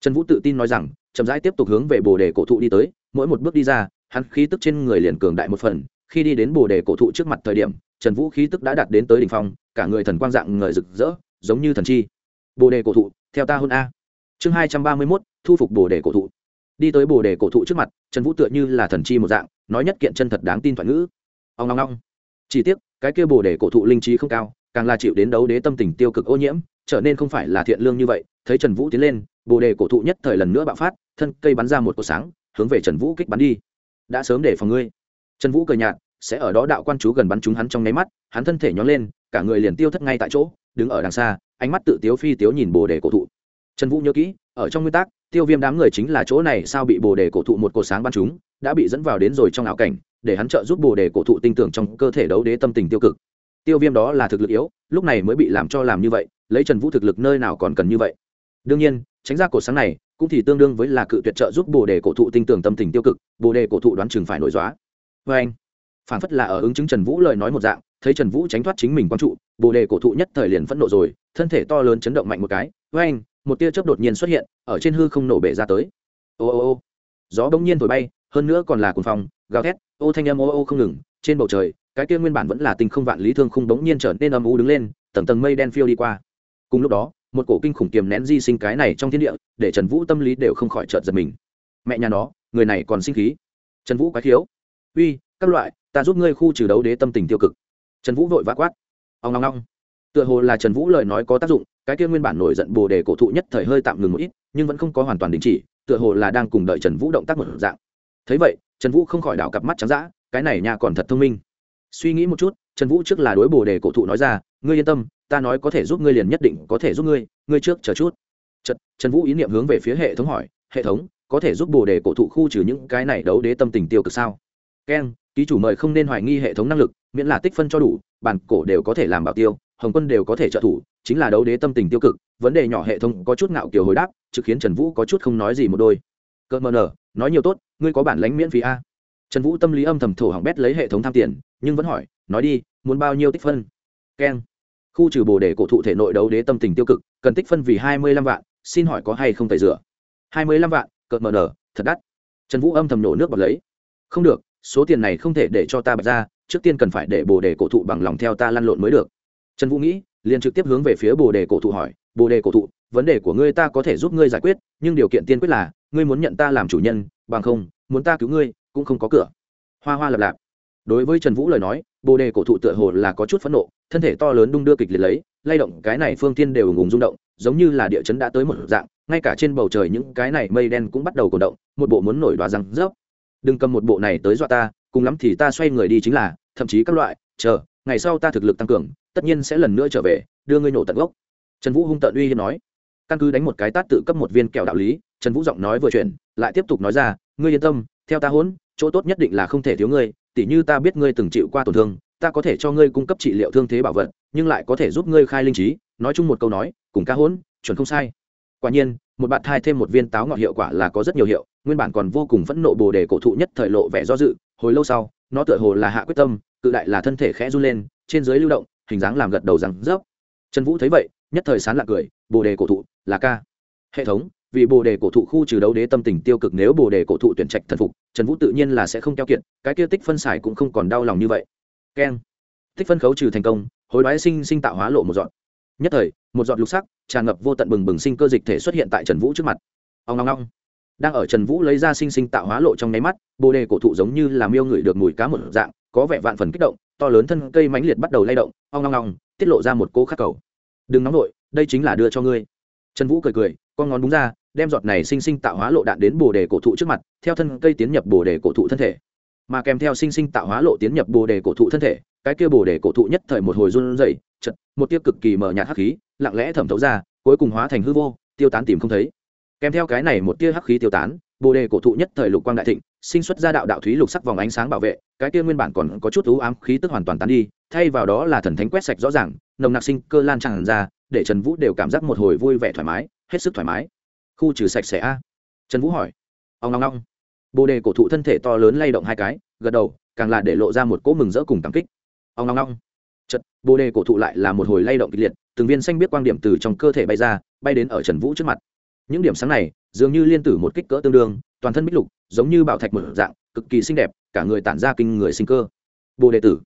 Trần vũ tự tin nói rằng, chậm rãi tiếp tục hướng về bồ đề cổ thụ đi tới, mỗi một bước đi ra, hắn khí tức trên người liền cường đại một phần, khi đi đến bồ đề cổ thụ trước mặt thời điểm, trần vũ khí tức đã đạt đến tới đ ỉ n h phong, cả người thần quang dạng người rực rỡ, giống như thần chi bồ đề cổ thụ, theo ta hôn a. Chương hai trăm ba mươi mốt, thu phục bồ đề cổ thụ. Đi tới bồ đề cổ thụ trước mặt, trần vũ tựa như là thần chi một dạng, nói nhất kiện chân thật đáng tin thoại ngữ. Ông ngong ngong chỉ tiếc, cái kia bồ đề cổ thụ linh trí không cao, càng là chịu đến đấu đế tâm tình tiêu cực ô nhiễm, trở nên không phải là thiện lương như vậy. Thấy trần vũ tiến lên, bồ đề cổ thụ nhất thời lần nữa bạo phát, thân cây bắn ra một cột sáng, hướng về trần vũ kích bắn đi. Đã sớm để phòng ngươi. Trần vũ cười nhạt, sẽ ở đó đạo quan chú gần bắn chúng hắn trong nháy mắt, hắn thân thể nhón lên, cả người liền tiêu thất ngay tại chỗ đứng ở đằng xa, ánh mắt tự tiếu phi tiếu nhìn bồ đề cổ thụ. Trần vũ nhớ kỹ, ở trong nguyên tắc, tiêu viêm đám người chính là chỗ này sao bị bồ đề cổ thụ một cột sáng bắn chúng đã bị dẫn vào đến rồi trong ảo cảnh, để hắn trợ giúp bồ đề cổ thụ tinh tưởng trong cơ thể đấu đế tâm tình tiêu cực. Tiêu viêm đó là thực lực yếu, lúc này mới bị làm cho làm như vậy, lấy trần vũ thực lực nơi nào còn cần như vậy. Đương nhiên, tránh ra cột sáng này, cũng thì tương đương với là cự tuyệt trợ giúp bồ đề cổ thụ tinh tưởng tâm tình tiêu cực, bồ đề cổ thụ đoán chừng phải nổi dóa vê anh phản phất là ở ứng chứng trần vũ lời nói một dạng thấy trần vũ tránh thoát chính mình quang trụ, bồ đề cổ thụ nhất thời liền phẫn nộ rồi, thân thể to lớn chấn động mạnh một cái vê anh một tia chớp đột nhiên xuất hiện, ở trên hư không nổ bể ra tới. Ô ô ô, gió bỗng nhiên thổi bay, hơn nữa còn là cuồng phong, gào thét, ô thanh âm ô ô không ngừng, trên bầu trời, cái kia nguyên bản vẫn là tình không vạn lý thương khung bỗng nhiên trở nên âm u đứng lên, tầng tầng mây đen phiêu đi qua. Cùng lúc đó, một cổ kinh khủng kiềm nén di sinh cái này trong thiên địa, để trần vũ tâm lý đều không khỏi trợt giật mình. Mẹ nhà nó, người này còn sinh khí. Trần vũ quái khiếu. Uy, các loại, ta giúp ngươi khu trừ đấu đế tâm tình tiêu cực trần vũ vội vã quát. Ông long long tựa hồ là trần vũ lời nói có tác dụng cái kia nguyên bản nổi giận bồ đề cổ thụ nhất thời hơi tạm ngừng một ít nhưng vẫn không có hoàn toàn đình chỉ tựa hồ là đang cùng đợi trần vũ động tác một dạng. Thấy vậy trần vũ không khỏi đảo cặp mắt trắng d ã cái này nhà còn thật thông minh. Suy nghĩ một chút trần vũ trước là đối bồ đề cổ thụ nói ra ngươi yên tâm ta nói có thể giúp ngươi liền nhất định có thể giúp ngươi ngươi trước chờ chút. Trật, trần vũ ý niệm hướng về phía hệ thống hỏi hệ thống có thể giúp bồ đề cổ thụ khu trừ những cái này đấu đế tâm tình tiêu cực sao? Keng ký chủ mời không nên hoài nghi hệ thống năng lực, miễn là tích phân cho đủ, bản cổ đều có thể làm bảo tiêu, hồng quân đều có thể trợ thủ, chính là đấu đế tâm tình tiêu cực, vấn đề nhỏ hệ thống có chút ngạo kiều hồi đáp, trực khiến trần vũ có chút không nói gì một đôi. Cỡ mờ nở, nói nhiều tốt, ngươi có bản lãnh miễn phí a? Trần vũ tâm lý âm thầm thổ hỏng bét lấy hệ thống tham tiền, nhưng vẫn hỏi, nói đi, muốn bao nhiêu tích phân? Keng. Khu trừ bồ đề cổ thụ thể nội đấu đế tâm tình tiêu cực, cần tích phân vì hai mươi lăm vạn, xin hỏi có hay không tẩy rửa? hai mươi lăm vạn cợt mờ nở, thật đắt. Trần vũ âm thầm nổ nước bọt lấy. Không được số tiền này không thể để cho ta bật ra, trước tiên cần phải để bồ đề cổ thụ bằng lòng theo ta lăn lộn mới được. Trần vũ nghĩ, liền trực tiếp hướng về phía bồ đề cổ thụ hỏi, bồ đề cổ thụ, vấn đề của ngươi ta có thể giúp ngươi giải quyết, nhưng điều kiện tiên quyết là, ngươi muốn nhận ta làm chủ nhân, bằng không, muốn ta cứu ngươi, cũng không có cửa. Hoa hoa lập lạp. Đối với trần vũ lời nói, bồ đề cổ thụ tựa hồ là có chút phẫn nộ, thân thể to lớn đung đưa kịch liệt lấy, lay động cái này phương tiên đều ngùng rung động, giống như là địa chấn đã tới một dạng, ngay cả trên bầu trời những cái này mây đen cũng bắt đầu cổ động, một bộ muốn nổi đoá răng rớp đừng cầm một bộ này tới dọa ta, cùng lắm thì ta xoay người đi chính là, thậm chí các loại, chờ, ngày sau ta thực lực tăng cường, tất nhiên sẽ lần nữa trở về, đưa ngươi nổ tận gốc. Trần vũ hung tợn uy hiếp nói. Căn cứ đánh một cái tát tự cấp một viên kẹo đạo lý, trần vũ giọng nói vừa chuyển, lại tiếp tục nói ra, ngươi yên tâm, theo ta hỗn chỗ tốt nhất định là không thể thiếu ngươi, tỉ như ta biết ngươi từng chịu qua tổn thương, ta có thể cho ngươi cung cấp trị liệu thương thế bảo vật, nhưng lại có thể giúp ngươi khai linh trí. Nói chung một câu nói, cùng ca hỗn chuẩn không sai quả nhiên, một bạn thai thêm một viên táo ngọt hiệu quả là có rất nhiều hiệu, nguyên bản còn vô cùng phẫn nộ bồ đề cổ thụ nhất thời lộ vẻ do dự, hồi lâu sau, nó tựa hồ là hạ quyết tâm, cự đại là thân thể khẽ run lên, trên dưới lưu động, hình dáng làm gật đầu rằng rớp trần vũ thấy vậy, nhất thời sán lạc cười, bồ đề cổ thụ, là ca. Hệ thống, vì bồ đề cổ thụ khu trừ đấu đế tâm tình tiêu cực nếu bồ đề cổ thụ tuyển trạch thần phục, trần vũ tự nhiên là sẽ không keo kiện cái kia tích phân xài cũng không còn đau lòng như vậy. Keng. Tích phân khấu trừ thành công, hối đoái sinh sinh tạo hóa lộ một dọn. Nhất thời một giọt lục sắc, tràn ngập vô tận bừng bừng sinh cơ dịch thể xuất hiện tại trần vũ trước mặt. Ông ngong ngong đang ở trần vũ lấy ra sinh sinh tạo hóa lộ trong nháy mắt, bồ đề cổ thụ giống như làm miêu ngửi được mùi cá một dạng, có vẻ vạn phần kích động, to lớn thân cây mãnh liệt bắt đầu lay động, ong ngong ngong tiết lộ ra một cô khắc cầu. Đừng nóng nổi đây chính là đưa cho ngươi. Trần vũ cười cười, con ngón đúng ra, đem giọt này sinh sinh tạo hóa lộ đạn đến bồ đề cổ thụ trước mặt, theo thân cây tiến nhập bồ đề cổ thụ thân thể. Mà kèm theo sinh sinh tạo hóa lộ tiến nhập bồ đề cổ thụ thân thể, cái kia bồ đề cổ thụ nhất thời một hồi run rẩy chật một tia cực kỳ mờ nhạt hắc khí lặng lẽ thẩm thấu ra, cuối cùng hóa thành hư vô, tiêu tán tìm không thấy. Kèm theo cái này một tia hắc khí tiêu tán, bồ đề cổ thụ nhất thời lục quang đại thịnh, sinh xuất ra đạo đạo thúy lục sắc vòng ánh sáng bảo vệ, cái kia nguyên bản còn có chút ưu ám khí tức hoàn toàn tán đi, thay vào đó là thần thánh quét sạch rõ ràng, nồng nặc sinh cơ lan tràn ra, để trần vũ đều cảm giác một hồi vui vẻ thoải mái, hết sức thoải mái. Khu trừ sạch sẽ a. Trần vũ hỏi. Ông long long bồ đề cổ thụ thân thể to lớn lay động hai cái, gật đầu, càng là để lộ ra một cỗ mừng rỡ cùng cảm kích. Ông long long chật, bồ đề cổ thụ lại là một hồi lay động kịch liệt, từng viên xanh biết quang điểm từ trong cơ thể bay ra, bay đến ở trần vũ trước mặt. Những điểm sáng này, dường như liên tử một kích cỡ tương đương, toàn thân bích lục, giống như bảo thạch mở dạng, cực kỳ xinh đẹp, cả người tản ra kinh người sinh cơ. Bồ đề tử.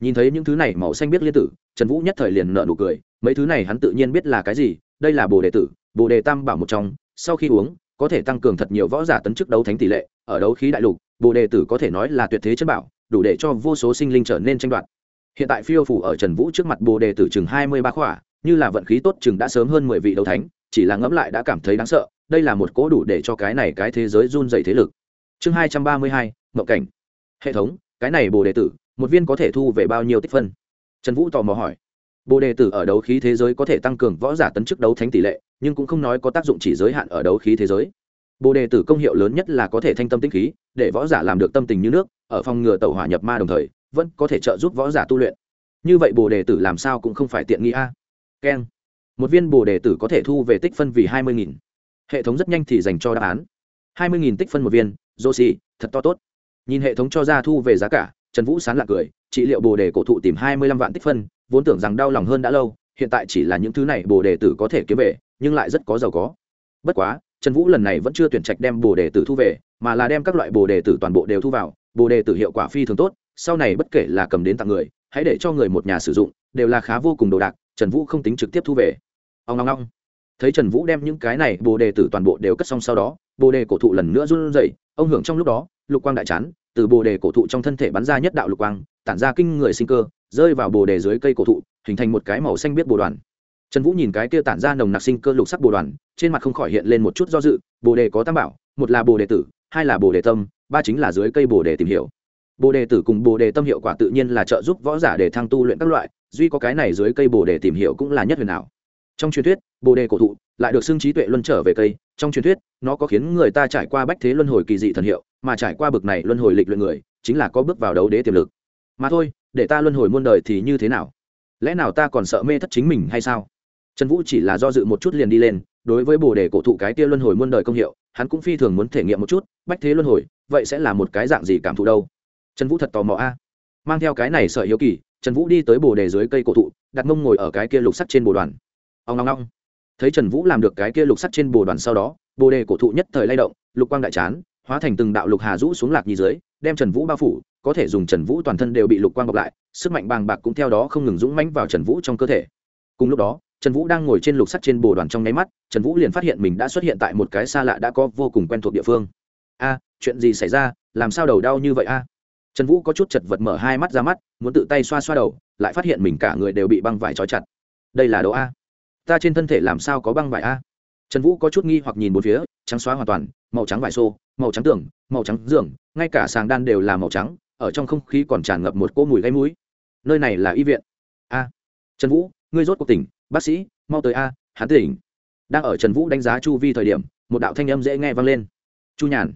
Nhìn thấy những thứ này màu xanh biết liên tử, trần vũ nhất thời liền nợ nụ cười, mấy thứ này hắn tự nhiên biết là cái gì, đây là bồ đề tử, bồ đề tam bảo một trong, sau khi uống, có thể tăng cường thật nhiều võ giả tấn chức đấu thánh tỷ lệ, ở đấu khí đại lục, bồ đề tử có thể nói là tuyệt thế chân bảo, đủ để cho vô số sinh linh trở nên tranh đoạt hiện tại phiêu phủ ở trần vũ trước mặt bồ đề tử chừng hai mươi ba khỏa, như là vận khí tốt chừng đã sớm hơn mười vị đấu thánh, chỉ là ngẫm lại đã cảm thấy đáng sợ, đây là một cố đủ để cho cái này cái thế giới run dày thế lực. Chương hai trăm ba mươi hai mậu cảnh. Hệ thống, cái này bồ đề tử, một viên có thể thu về bao nhiêu tích phân? Trần vũ tò mò hỏi. Bồ đề tử ở đấu khí thế giới có thể tăng cường võ giả tấn chức đấu thánh tỷ lệ, nhưng cũng không nói có tác dụng chỉ giới hạn ở đấu khí thế giới. Bồ đề tử công hiệu lớn nhất là có thể thanh tâm tinh khí, để võ giả làm được tâm tình như nước, ở phòng ngừa tàu hỏa nhập ma đồng thời vẫn có thể trợ giúp võ giả tu luyện. Như vậy bồ đề tử làm sao cũng không phải tiện nghi a. Keng. Một viên bồ đề tử có thể thu về tích phân vì hai mươi nghìn. Hệ thống rất nhanh thì dành cho đáp án. hai mươi nghìn tích phân một viên, dô xì, thật to tốt. Nhìn hệ thống cho ra thu về giá cả, trần vũ sán lạc cười, trị liệu bồ đề cổ thụ tìm hai mươi lăm vạn tích phân, vốn tưởng rằng đau lòng hơn đã lâu, hiện tại chỉ là những thứ này bồ đề tử có thể kiếm về, nhưng lại rất có giàu có. Bất quá, trần vũ lần này vẫn chưa tuyển trạch đem bồ đề tử thu về, mà là đem các loại bồ đề tử toàn bộ đều thu vào, bồ đề tử hiệu quả phi thường tốt sau này bất kể là cầm đến tặng người, hãy để cho người một nhà sử dụng, đều là khá vô cùng đồ đạc, trần vũ không tính trực tiếp thu về. Ông ngong ngong thấy trần vũ đem những cái này, bồ đề tử toàn bộ đều cất xong sau đó, bồ đề cổ thụ lần nữa run rẩy, ông hưởng trong lúc đó, lục quang đại chán, từ bồ đề cổ thụ trong thân thể bắn ra nhất đạo lục quang, tản ra kinh người sinh cơ, rơi vào bồ đề dưới cây cổ thụ, hình thành một cái màu xanh biết bồ đoàn. Trần vũ nhìn cái kia tản ra nồng nặc sinh cơ lục sắc bồ đoàn, trên mặt không khỏi hiện lên một chút do dự, bồ đề có tam bảo, một là bồ đề tử, hai là bồ đề tâm, ba chính là dưới cây bồ đề tìm hiểu bồ đề tử cùng bồ đề tâm hiệu quả tự nhiên là trợ giúp võ giả để thăng tu luyện các loại, duy có cái này dưới cây bồ đề tìm hiểu cũng là nhất huyền ảo. Trong truyền thuyết, bồ đề cổ thụ lại được xưng trí tuệ luân trở về cây. Trong truyền thuyết, nó có khiến người ta trải qua bách thế luân hồi kỳ dị thần hiệu, mà trải qua bực này luân hồi lịch luyện người, chính là có bước vào đấu đế tiềm lực. Mà thôi, để ta luân hồi muôn đời thì như thế nào? Lẽ nào ta còn sợ mê thất chính mình hay sao? Trần vũ chỉ là do dự một chút liền đi lên, đối với bồ đề cổ thụ cái kia luân hồi muôn đời công hiệu, hắn cũng phi thường muốn thể nghiệm một chút, bách thế luân hồi, vậy sẽ là một cái dạng gì cảm thụ đâu? Trần vũ thật tò mò a. Mang theo cái này sợ hiếu kỳ, trần vũ đi tới bồ đề dưới cây cổ thụ, đặt mông ngồi ở cái kia lục sắt trên bồ đoàn. Ông ngong ngong thấy trần vũ làm được cái kia lục sắt trên bồ đoàn sau đó, bồ đề cổ thụ nhất thời lay động, lục quang đại chán, hóa thành từng đạo lục hà rũ xuống lạc nhì dưới, đem trần vũ bao phủ, có thể dùng trần vũ toàn thân đều bị lục quang bọc lại, sức mạnh bàng bạc cũng theo đó không ngừng dũng mãnh vào trần vũ trong cơ thể. Cùng lúc đó, trần vũ đang ngồi trên lục sắt trên bồ đoàn trong nháy mắt, trần vũ liền phát hiện mình đã xuất hiện tại một cái xa lạ đã có vô cùng quen thuộc địa phương. A, chuyện gì xảy ra? Làm sao đầu đau như vậy a? Trần vũ có chút chật vật mở hai mắt ra mắt, muốn tự tay xoa xoa đầu, lại phát hiện mình cả người đều bị băng vải trói chặt. Đây là đồ a. Ta trên thân thể làm sao có băng vải a? Trần vũ có chút nghi hoặc nhìn một phía, trắng xóa hoàn toàn, màu trắng vải xô, màu trắng tường, màu trắng giường, ngay cả sàng đan đều là màu trắng, ở trong không khí còn tràn ngập một cỗ mùi gáy mũi. Nơi này là y viện. A. Trần vũ, ngươi rốt cuộc tỉnh, bác sĩ, mau tới a, hắn tỉnh. Đang ở trần vũ đánh giá chu vi thời điểm, một đạo thanh âm dễ nghe vang lên. Chu nhàn,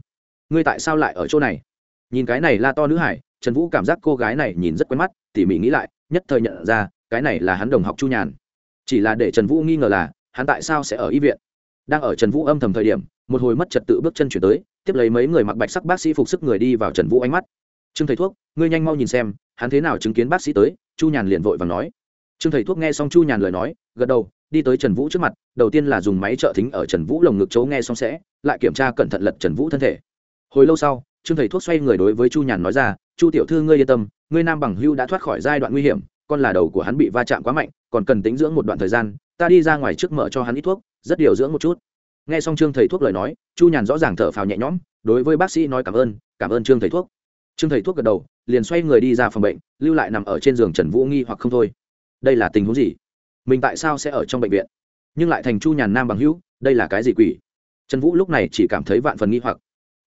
ngươi tại sao lại ở chỗ này? Nhìn cái này la to nữ hải, trần vũ cảm giác cô gái này nhìn rất quen mắt, tỉ mỉ nghĩ lại, nhất thời nhận ra, cái này là hắn đồng học chu nhàn. Chỉ là để trần vũ nghi ngờ là, hắn tại sao sẽ ở y viện? Đang ở trần vũ âm thầm thời điểm, một hồi mất trật tự bước chân chuyển tới, tiếp lấy mấy người mặc bạch sắc bác sĩ phục sức người đi vào trần vũ ánh mắt. Trương thầy thuốc, ngươi nhanh mau nhìn xem, hắn thế nào chứng kiến bác sĩ tới? Chu nhàn liền vội và nói. Trương thầy thuốc nghe xong chu nhàn lời nói, gật đầu, đi tới trần vũ trước mặt, đầu tiên là dùng máy trợ thính ở trần vũ lồng ngực chỗ nghe xong sẽ, lại kiểm tra cẩn thận lật trần vũ thân thể. Hồi lâu sau trương thầy thuốc xoay người đối với chu nhàn nói ra, chu tiểu thư ngươi yên tâm, ngươi nam bằng hưu đã thoát khỏi giai đoạn nguy hiểm, con là đầu của hắn bị va chạm quá mạnh, còn cần tính dưỡng một đoạn thời gian, ta đi ra ngoài trước mở cho hắn ít thuốc, rất điều dưỡng một chút. Nghe xong trương thầy thuốc lời nói, chu nhàn rõ ràng thở phào nhẹ nhõm, đối với bác sĩ nói cảm ơn cảm ơn trương thầy thuốc. Trương thầy thuốc gật đầu, liền xoay người đi ra phòng bệnh, lưu lại nằm ở trên giường trần vũ nghi hoặc không thôi. Đây là tình huống gì? Mình tại sao sẽ ở trong bệnh viện? Nhưng lại thành chu nhàn nam bằng hữu đây là cái gì quỷ? Trần vũ lúc này chỉ cảm thấy vạn phần nghi hoặc.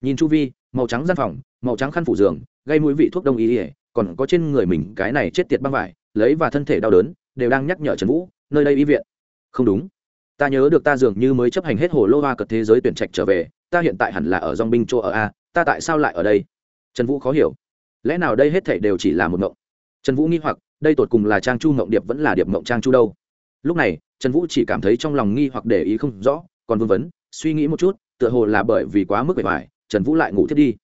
Nhìn chu vi màu trắng gian phòng, màu trắng khăn phủ giường, gây mũi vị thuốc đông y ỉa còn có trên người mình cái này chết tiệt băng vải, lấy và thân thể đau đớn, đều đang nhắc nhở trần vũ, nơi đây y viện. Không đúng. Ta nhớ được ta dường như mới chấp hành hết hồ lô hoa cật thế giới tuyển trạch trở về, ta hiện tại hẳn là ở dong binh chỗ ở a, ta tại sao lại ở đây? Trần vũ khó hiểu. Lẽ nào đây hết thể đều chỉ là một mộng? Trần vũ nghi hoặc, đây tột cùng là trang chu mộng điệp vẫn là điệp mộng trang chu đâu? Lúc này, trần vũ chỉ cảm thấy trong lòng nghi hoặc để ý không rõ, còn vương vấn, suy nghĩ một chút, tựa hồ là bởi vì quá mức bề ngoài trần vũ lại ngủ thiết đi.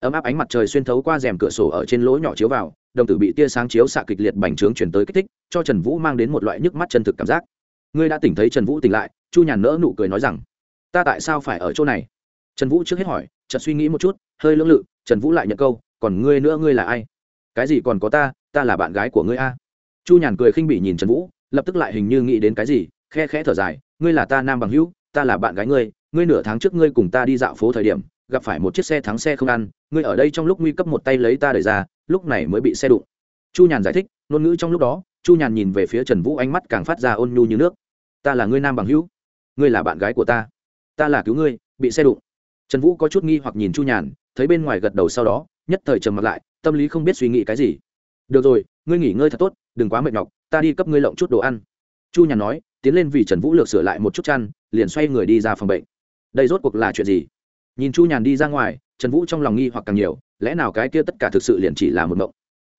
Ấm áp ánh mặt trời xuyên thấu qua rèm cửa sổ ở trên lỗ nhỏ chiếu vào, đồng tử bị tia sáng chiếu xạ kịch liệt bành trướng chuyển tới kích thích, cho trần vũ mang đến một loại nhức mắt chân thực cảm giác. Ngươi đã tỉnh thấy trần vũ tỉnh lại, chu nhàn nỡ nụ cười nói rằng, ta tại sao phải ở chỗ này? Trần vũ trước hết hỏi, chợt suy nghĩ một chút, hơi lưỡng lự, trần vũ lại nhận câu, còn ngươi nữa ngươi là ai? Cái gì còn có ta ta là bạn gái của ngươi a. Chu nhàn cười khinh bỉ nhìn trần vũ, lập tức lại hình như nghĩ đến cái gì, khe khẽ thở dài, ngươi là ta nam bằng hữu, ta là bạn gái ngươi ngươi nửa tháng trước ngươi cùng ta đi dạo phố thời điểm gặp phải một chiếc xe thắng xe không ăn, ngươi ở đây trong lúc nguy cấp một tay lấy ta đẩy ra, lúc này mới bị xe đụng. Chu nhàn giải thích, ngôn ngữ trong lúc đó, chu nhàn nhìn về phía trần vũ ánh mắt càng phát ra ôn nhu như nước. Ta là ngươi nam bằng hữu, ngươi là bạn gái của ta ta là cứu ngươi, bị xe đụng. Trần vũ có chút nghi hoặc nhìn chu nhàn, thấy bên ngoài gật đầu sau đó, nhất thời trầm mặt lại, tâm lý không biết suy nghĩ cái gì. Được rồi, ngươi nghỉ ngơi thật tốt, đừng quá mệt nhọc, ta đi cấp ngươi lộng chút đồ ăn. Chu nhàn nói, tiến lên vì trần vũ lược sửa lại một chút chăn, liền xoay người đi ra phòng bệnh. Đây rốt cuộc là chuyện gì? Nhìn chu nhàn đi ra ngoài, trần vũ trong lòng nghi hoặc càng nhiều, lẽ nào cái kia tất cả thực sự liền chỉ là một mộng?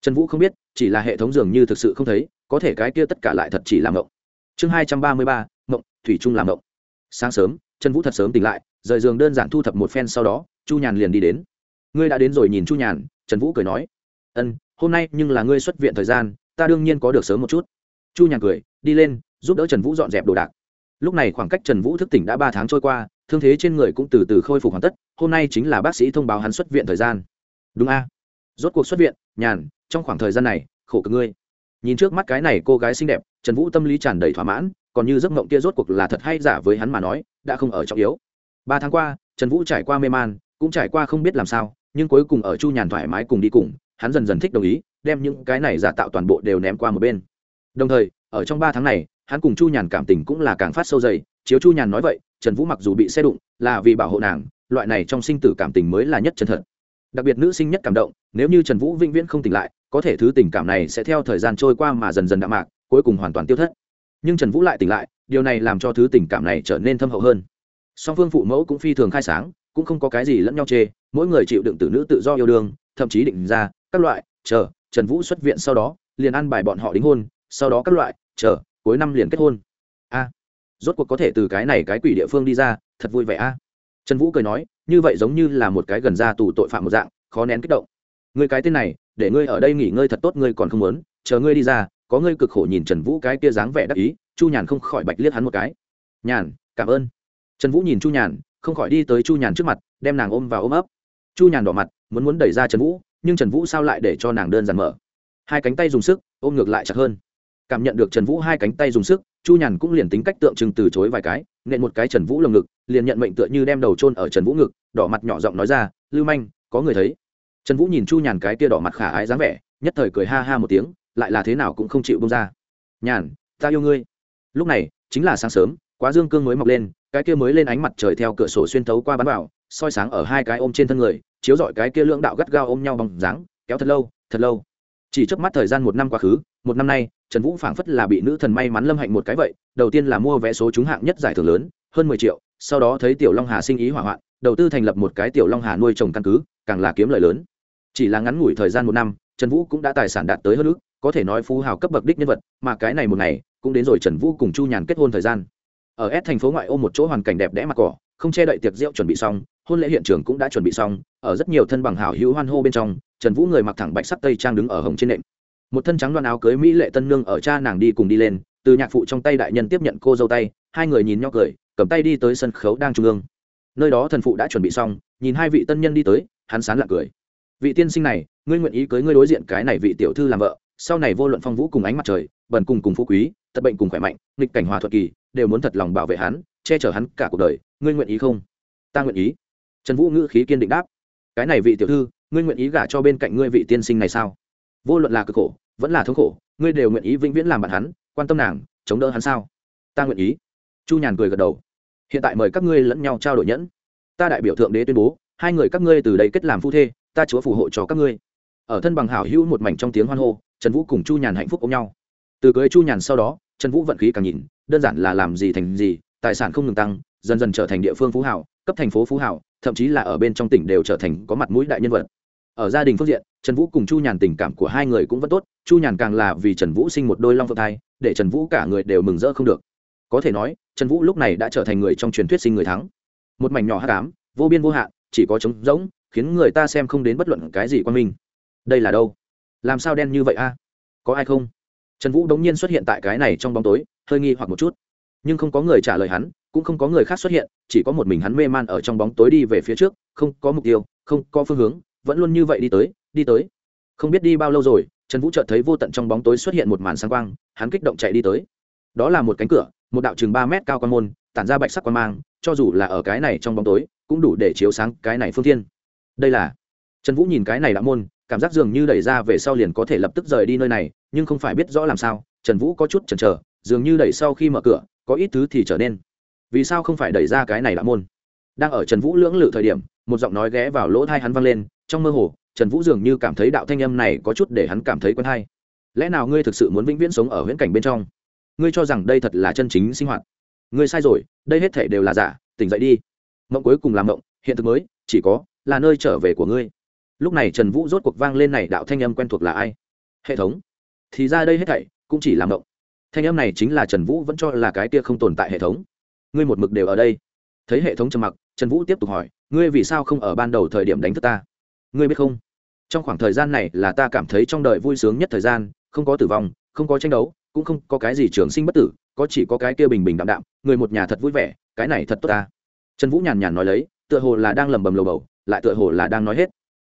Trần vũ không biết, chỉ là hệ thống dường như thực sự không thấy, có thể cái kia tất cả lại thật chỉ là mộng. Chương hai trăm ba mươi ba, mộng, thủy trung làm mộng. Sáng sớm, trần vũ thật sớm tỉnh lại, rời giường đơn giản thu thập một phen sau đó, chu nhàn liền đi đến. Ngươi đã đến rồi nhìn chu nhàn, trần vũ cười nói. Ân, hôm nay nhưng là ngươi xuất viện thời gian, ta đương nhiên có được sớm một chút. Chu nhàn cười, đi lên, giúp đỡ trần vũ dọn dẹp đồ đạc. Lúc này khoảng cách trần vũ thức tỉnh đã ba tháng trôi qua thương thế trên người cũng từ từ khôi phục hoàn tất, hôm nay chính là bác sĩ thông báo hắn xuất viện thời gian. Đúng a. Rốt cuộc xuất viện, nhàn, trong khoảng thời gian này, khổ cực ngươi. Nhìn trước mắt cái này cô gái xinh đẹp, trần vũ tâm lý tràn đầy thỏa mãn, còn như giấc mộng kia rốt cuộc là thật hay giả với hắn mà nói, đã không ở trọng yếu. Ba tháng qua, trần vũ trải qua mê man, cũng trải qua không biết làm sao, nhưng cuối cùng ở chu nhàn thoải mái cùng đi cùng, hắn dần dần thích đồng ý, đem những cái này giả tạo toàn bộ đều ném qua một bên. Đồng thời, ở trong ba tháng này hắn cùng chu nhàn cảm tình cũng là càng phát sâu dày, chiếu chu nhàn nói vậy, trần vũ mặc dù bị xe đụng, là vì bảo hộ nàng, loại này trong sinh tử cảm tình mới là nhất chân thật. Đặc biệt nữ sinh nhất cảm động, nếu như trần vũ vĩnh viễn không tỉnh lại, có thể thứ tình cảm này sẽ theo thời gian trôi qua mà dần dần đạm mạc, cuối cùng hoàn toàn tiêu thất. Nhưng trần vũ lại tỉnh lại, điều này làm cho thứ tình cảm này trở nên thâm hậu hơn. Song phương phụ mẫu cũng phi thường khai sáng, cũng không có cái gì lẫn nhau chê, mỗi người chịu đựng từ nữ tự do yêu đương, thậm chí định ra, các loại, chờ, trần vũ xuất viện sau đó, liền ăn bài bọn họ đính hôn, sau đó các loại, chờ cuối năm liền kết hôn. A, rốt cuộc có thể từ cái này cái quỷ địa phương đi ra, thật vui vẻ a. Trần vũ cười nói, như vậy giống như là một cái gần ra tù tội phạm một dạng, khó nén kích động. Người cái tên này, để ngươi ở đây nghỉ ngơi thật tốt, ngươi còn không muốn, chờ ngươi đi ra, có ngươi cực khổ nhìn trần vũ cái kia dáng vẻ đắc ý, chu nhàn không khỏi bạch liếc hắn một cái. Nhàn, cảm ơn. Trần vũ nhìn chu nhàn, không khỏi đi tới chu nhàn trước mặt, đem nàng ôm vào ôm ấp. Chu nhàn đỏ mặt, muốn muốn đẩy ra trần vũ, nhưng trần vũ sao lại để cho nàng đơn giản mở? Hai cánh tay dùng sức, ôm ngược lại chặt hơn cảm nhận được trần vũ hai cánh tay dùng sức, chu nhàn cũng liền tính cách tượng trưng từ chối vài cái, nện một cái trần vũ lồng ngực, liền nhận mệnh tựa như đem đầu trôn ở trần vũ ngực, đỏ mặt nhỏ giọng nói ra, lưu manh, có người thấy? Trần vũ nhìn chu nhàn cái tia đỏ mặt khả ái dáng vẻ, nhất thời cười ha ha một tiếng, lại là thế nào cũng không chịu bông ra. Nhàn, ta yêu ngươi. Lúc này, chính là sáng sớm, quá dương cương mới mọc lên, cái kia mới lên ánh mặt trời theo cửa sổ xuyên thấu qua bắn vào, soi sáng ở hai cái ôm trên thân người, chiếu rọi cái kia lưỡng đạo gắt gao ôm nhau bằng dáng, kéo thật lâu thật lâu. Chỉ trước mắt thời gian một năm quá khứ một năm nay, trần vũ phảng phất là bị nữ thần may mắn lâm hạnh một cái vậy, đầu tiên là mua vé số trúng hạng nhất giải thưởng lớn, hơn mười triệu, sau đó thấy tiểu long hà sinh ý hỏa hoạn, đầu tư thành lập một cái tiểu long hà nuôi trồng căn cứ, càng là kiếm lời lớn. Chỉ là ngắn ngủi thời gian một năm, trần vũ cũng đã tài sản đạt tới hơn ước, có thể nói phú hào cấp bậc đích nhân vật, mà cái này một ngày, cũng đến rồi trần vũ cùng chu nhàn kết hôn thời gian. Ở S thành phố ngoại ô một chỗ hoàn cảnh đẹp đẽ mặt cỏ, không che đậy tiệc rượu chuẩn bị xong, hôn lễ hiện trường cũng đã chuẩn bị xong, ở rất nhiều thân bằng hảo hữu hoan hô bên trong, trần vũ người mặc thẳng bạch sắc tây trang đứng ở hồng trên nệm một thân trắng đoan áo cưới mỹ lệ tân nương ở cha nàng đi cùng đi lên, từ nhạc phụ trong tay đại nhân tiếp nhận cô dâu tay, hai người nhìn nhau cười, cầm tay đi tới sân khấu đang trung ương. Nơi đó thần phụ đã chuẩn bị xong, nhìn hai vị tân nhân đi tới, hắn sán lặng cười. Vị tiên sinh này, ngươi nguyện ý cưới ngươi đối diện cái này vị tiểu thư làm vợ, sau này vô luận phong vũ cùng ánh mặt trời, bần cùng cùng phú quý, tật bệnh cùng khỏe mạnh, nghịch cảnh hòa thuật kỳ, đều muốn thật lòng bảo vệ hắn, che chở hắn cả cuộc đời, ngươi nguyện ý không? Ta nguyện ý. Trần vũ ngữ khí kiên định đáp. Cái này vị tiểu thư, ngươi nguyện ý gả cho bên cạnh ngươi vị tiên sinh này sao? Vô luận là cực khổ, vẫn là thống khổ, ngươi đều nguyện ý vĩnh viễn làm bạn hắn, quan tâm nàng, chống đỡ hắn sao? Ta nguyện ý. Chu nhàn cười gật đầu. Hiện tại mời các ngươi lẫn nhau trao đổi nhẫn. Ta đại biểu thượng đế tuyên bố, hai người các ngươi từ đây kết làm phu thê, ta chúa phù hộ cho các ngươi. Ở thân bằng hảo hữu một mảnh trong tiếng hoan hô, trần vũ cùng chu nhàn hạnh phúc ôm nhau. Từ cưới chu nhàn sau đó, trần vũ vận khí càng nhìn, đơn giản là làm gì thành gì, tài sản không ngừng tăng, dần dần trở thành địa phương phú hảo, cấp thành phố phú hảo, thậm chí là ở bên trong tỉnh đều trở thành có mặt mũi đại nhân vật. Ở gia đình phương diện trần vũ cùng chu nhàn tình cảm của hai người cũng vẫn tốt, chu nhàn càng là vì trần vũ sinh một đôi long phượng thai, để trần vũ cả người đều mừng rỡ không được. Có thể nói, trần vũ lúc này đã trở thành người trong truyền thuyết sinh người thắng. Một mảnh nhỏ hát cám vô biên vô hạn, chỉ có trống rỗng, khiến người ta xem không đến bất luận cái gì quan minh. Đây là đâu? Làm sao đen như vậy a? À? Có ai không? Trần vũ đống nhiên xuất hiện tại cái này trong bóng tối, hơi nghi hoặc một chút. Nhưng không có người trả lời hắn, cũng không có người khác xuất hiện, chỉ có một mình hắn mê man ở trong bóng tối đi về phía trước, không có mục tiêu, không có phương hướng, vẫn luôn như vậy đi tới đi tới. Không biết đi bao lâu rồi, trần vũ chợt thấy vô tận trong bóng tối xuất hiện một màn sáng quang, hắn kích động chạy đi tới. Đó là một cánh cửa, một đạo chừng ba mét cao quan môn, tản ra bạch sắc quan mang, cho dù là ở cái này trong bóng tối, cũng đủ để chiếu sáng cái này phương thiên. Đây là, trần vũ nhìn cái này đã môn, cảm giác dường như đẩy ra về sau liền có thể lập tức rời đi nơi này, nhưng không phải biết rõ làm sao, trần vũ có chút chần chờ, dường như đẩy sau khi mở cửa, có ít thứ thì trở nên. Vì sao không phải đẩy ra cái này đã môn? Đang ở trần vũ lưỡng lự thời điểm, một giọng nói ghé vào lỗ thai hắn vang lên trong mơ hồ, trần vũ dường như cảm thấy đạo thanh âm này có chút để hắn cảm thấy quen hay. Lẽ nào ngươi thực sự muốn vĩnh viễn sống ở huyễn cảnh bên trong? Ngươi cho rằng đây thật là chân chính sinh hoạt. Ngươi sai rồi, đây hết thể đều là giả, tỉnh dậy đi. Mộng cuối cùng là mộng, hiện thực mới, chỉ có là nơi trở về của ngươi. Lúc này trần vũ rốt cuộc vang lên này đạo thanh âm quen thuộc là ai? Hệ thống. Thì ra đây hết thảy cũng chỉ là mộng. Thanh âm này chính là trần vũ vẫn cho là cái kia không tồn tại hệ thống. Ngươi một mực đều ở đây. Thấy hệ thống trầm mặc, trần vũ tiếp tục hỏi, ngươi vì sao không ở ban đầu thời điểm đánh thức ta? Ngươi biết không? Trong khoảng thời gian này là ta cảm thấy trong đời vui sướng nhất thời gian, không có tử vong, không có tranh đấu, cũng không có cái gì trường sinh bất tử, có chỉ có cái kia bình bình đạm đạm, người một nhà thật vui vẻ, cái này thật tốt ta. Trần vũ nhàn nhàn nói lấy, tựa hồ là đang lầm bầm lầu bầu, lại tựa hồ là đang nói hết.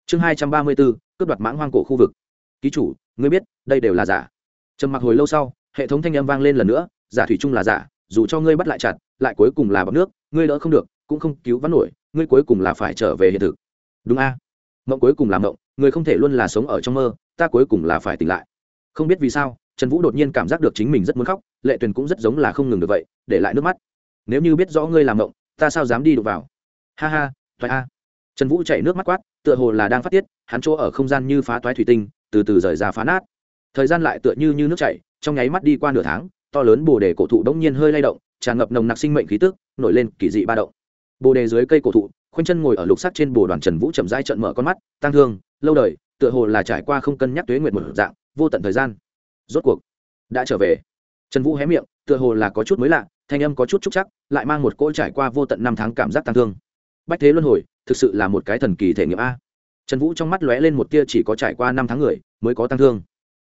Chương hai trăm ba mươi bốn, cướp đoạt mãng hoang cổ khu vực. Ký chủ, ngươi biết, đây đều là giả. Trầm mặc hồi lâu sau, hệ thống thanh âm vang lên lần nữa, giả thủy chung là giả, dù cho ngươi bắt lại chặt, lại cuối cùng là bọc nước, ngươi đỡ không được, cũng không cứu vãn nổi, ngươi cuối cùng là phải trở về hiện thực. Đúng a mộng cuối cùng là mộng, người không thể luôn là sống ở trong mơ, ta cuối cùng là phải tỉnh lại. Không biết vì sao, trần vũ đột nhiên cảm giác được chính mình rất muốn khóc, lệ tuyền cũng rất giống là không ngừng được vậy, để lại nước mắt. Nếu như biết rõ ngươi làm mộng, ta sao dám đi đụng vào? Ha ha thoại a. Trần vũ chạy nước mắt quát, tựa hồ là đang phát tiết, hắn chỗ ở không gian như phá toái thủy tinh, từ từ rời ra phá nát. Thời gian lại tựa như như nước chảy, trong nháy mắt đi qua nửa tháng, to lớn bồ đề cổ thụ đống nhiên hơi lay động, tràn ngập nồng nặc sinh mệnh khí tức, nổi lên kỳ dị ba động. Bồ đề dưới cây cổ thụ khoanh chân ngồi ở lục sắt trên bồ đoàn trần vũ chậm rãi trận mở con mắt tăng thương, lâu đời, tựa hồ là trải qua không cân nhắc tuế nguyệt một dạng, vô tận thời gian. Rốt cuộc, đã trở về. Trần vũ hé miệng, tựa hồ là có chút mới lạ, thanh âm có chút trúc chắc, lại mang một cỗ trải qua vô tận năm tháng cảm giác tăng thương. Bách thế luân hồi, thực sự là một cái thần kỳ thể nghiệm a. Trần vũ trong mắt lóe lên một tia chỉ có trải qua năm tháng người, mới có tăng thương.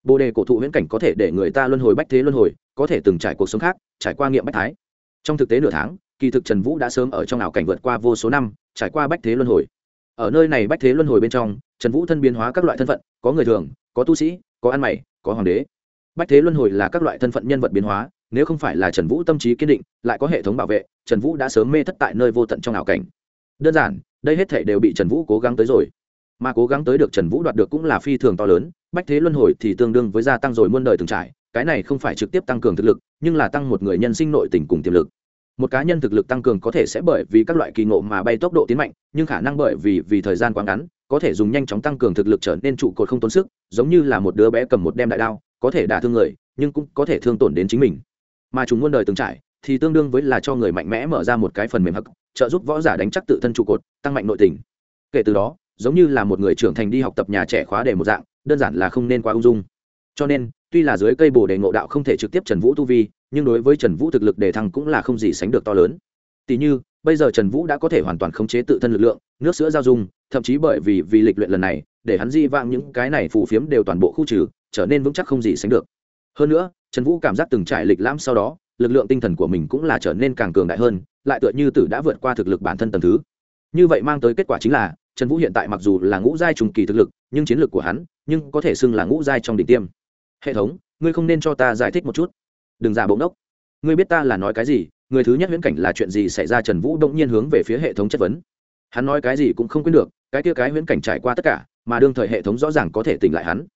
Bồ đề cổ thụ viễn cảnh có thể để người ta luân hồi bách thế luân hồi, có thể từng trải cuộc sống khác, trải qua nghiệm bách thái. Trong thực tế nửa tháng kỳ thực trần vũ đã sớm ở trong ảo cảnh vượt qua vô số năm, trải qua bách thế luân hồi. Ở nơi này bách thế luân hồi bên trong, trần vũ thân biến hóa các loại thân phận, có người thường, có tu sĩ, có ăn mày, có hoàng đế. Bách thế luân hồi là các loại thân phận nhân vật biến hóa, nếu không phải là trần vũ tâm trí kiên định, lại có hệ thống bảo vệ, trần vũ đã sớm mê thất tại nơi vô tận trong ảo cảnh. Đơn giản, đây hết thể đều bị trần vũ cố gắng tới rồi. Mà cố gắng tới được trần vũ đoạt được cũng là phi thường to lớn, bách thế luân hồi thì tương đương với gia tăng rồi muôn đời từng trải, cái này không phải trực tiếp tăng cường thực lực, nhưng là tăng một người nhân sinh nội tình cùng tiềm lực một cá nhân thực lực tăng cường có thể sẽ bởi vì các loại kỳ ngộ mà bay tốc độ tiến mạnh, nhưng khả năng bởi vì vì thời gian quá ngắn, có thể dùng nhanh chóng tăng cường thực lực trở nên trụ cột không tốn sức, giống như là một đứa bé cầm một đem đại đao, có thể đả thương người, nhưng cũng có thể thương tổn đến chính mình. Mà chúng muôn đời từng trải, thì tương đương với là cho người mạnh mẽ mở ra một cái phần mềm hắc, trợ giúp võ giả đánh chắc tự thân trụ cột, tăng mạnh nội tình. Kể từ đó, giống như là một người trưởng thành đi học tập nhà trẻ khóa để một dạng, đơn giản là không nên quá ung dung. Cho nên, tuy là dưới cây bồ đề ngộ đạo không thể trực tiếp trần vũ tu vi nhưng đối với trần vũ thực lực đề thăng cũng là không gì sánh được to lớn. Tỷ như, bây giờ trần vũ đã có thể hoàn toàn khống chế tự thân lực lượng, nước sữa giao dung, thậm chí bởi vì vì lịch luyện lần này, để hắn di vang những cái này phù phiếm đều toàn bộ khu trừ, trở nên vững chắc không gì sánh được. Hơn nữa, trần vũ cảm giác từng trải lịch lãm sau đó, lực lượng tinh thần của mình cũng là trở nên càng cường đại hơn, lại tựa như tử đã vượt qua thực lực bản thân tầng thứ. Như vậy mang tới kết quả chính là, trần vũ hiện tại mặc dù là ngũ giai trùng kỳ thực lực, nhưng chiến lược của hắn, nhưng có thể xưng là ngũ giai trong đỉnh tiêm. Hệ thống, ngươi không nên cho ta giải thích một chút đừng giả bỗng đốc ngươi biết ta là nói cái gì, người thứ nhất viễn cảnh là chuyện gì xảy ra trần vũ đông nhiên hướng về phía hệ thống chất vấn. Hắn nói cái gì cũng không quên được, cái kia cái viễn cảnh trải qua tất cả, mà đương thời hệ thống rõ ràng có thể tỉnh lại hắn.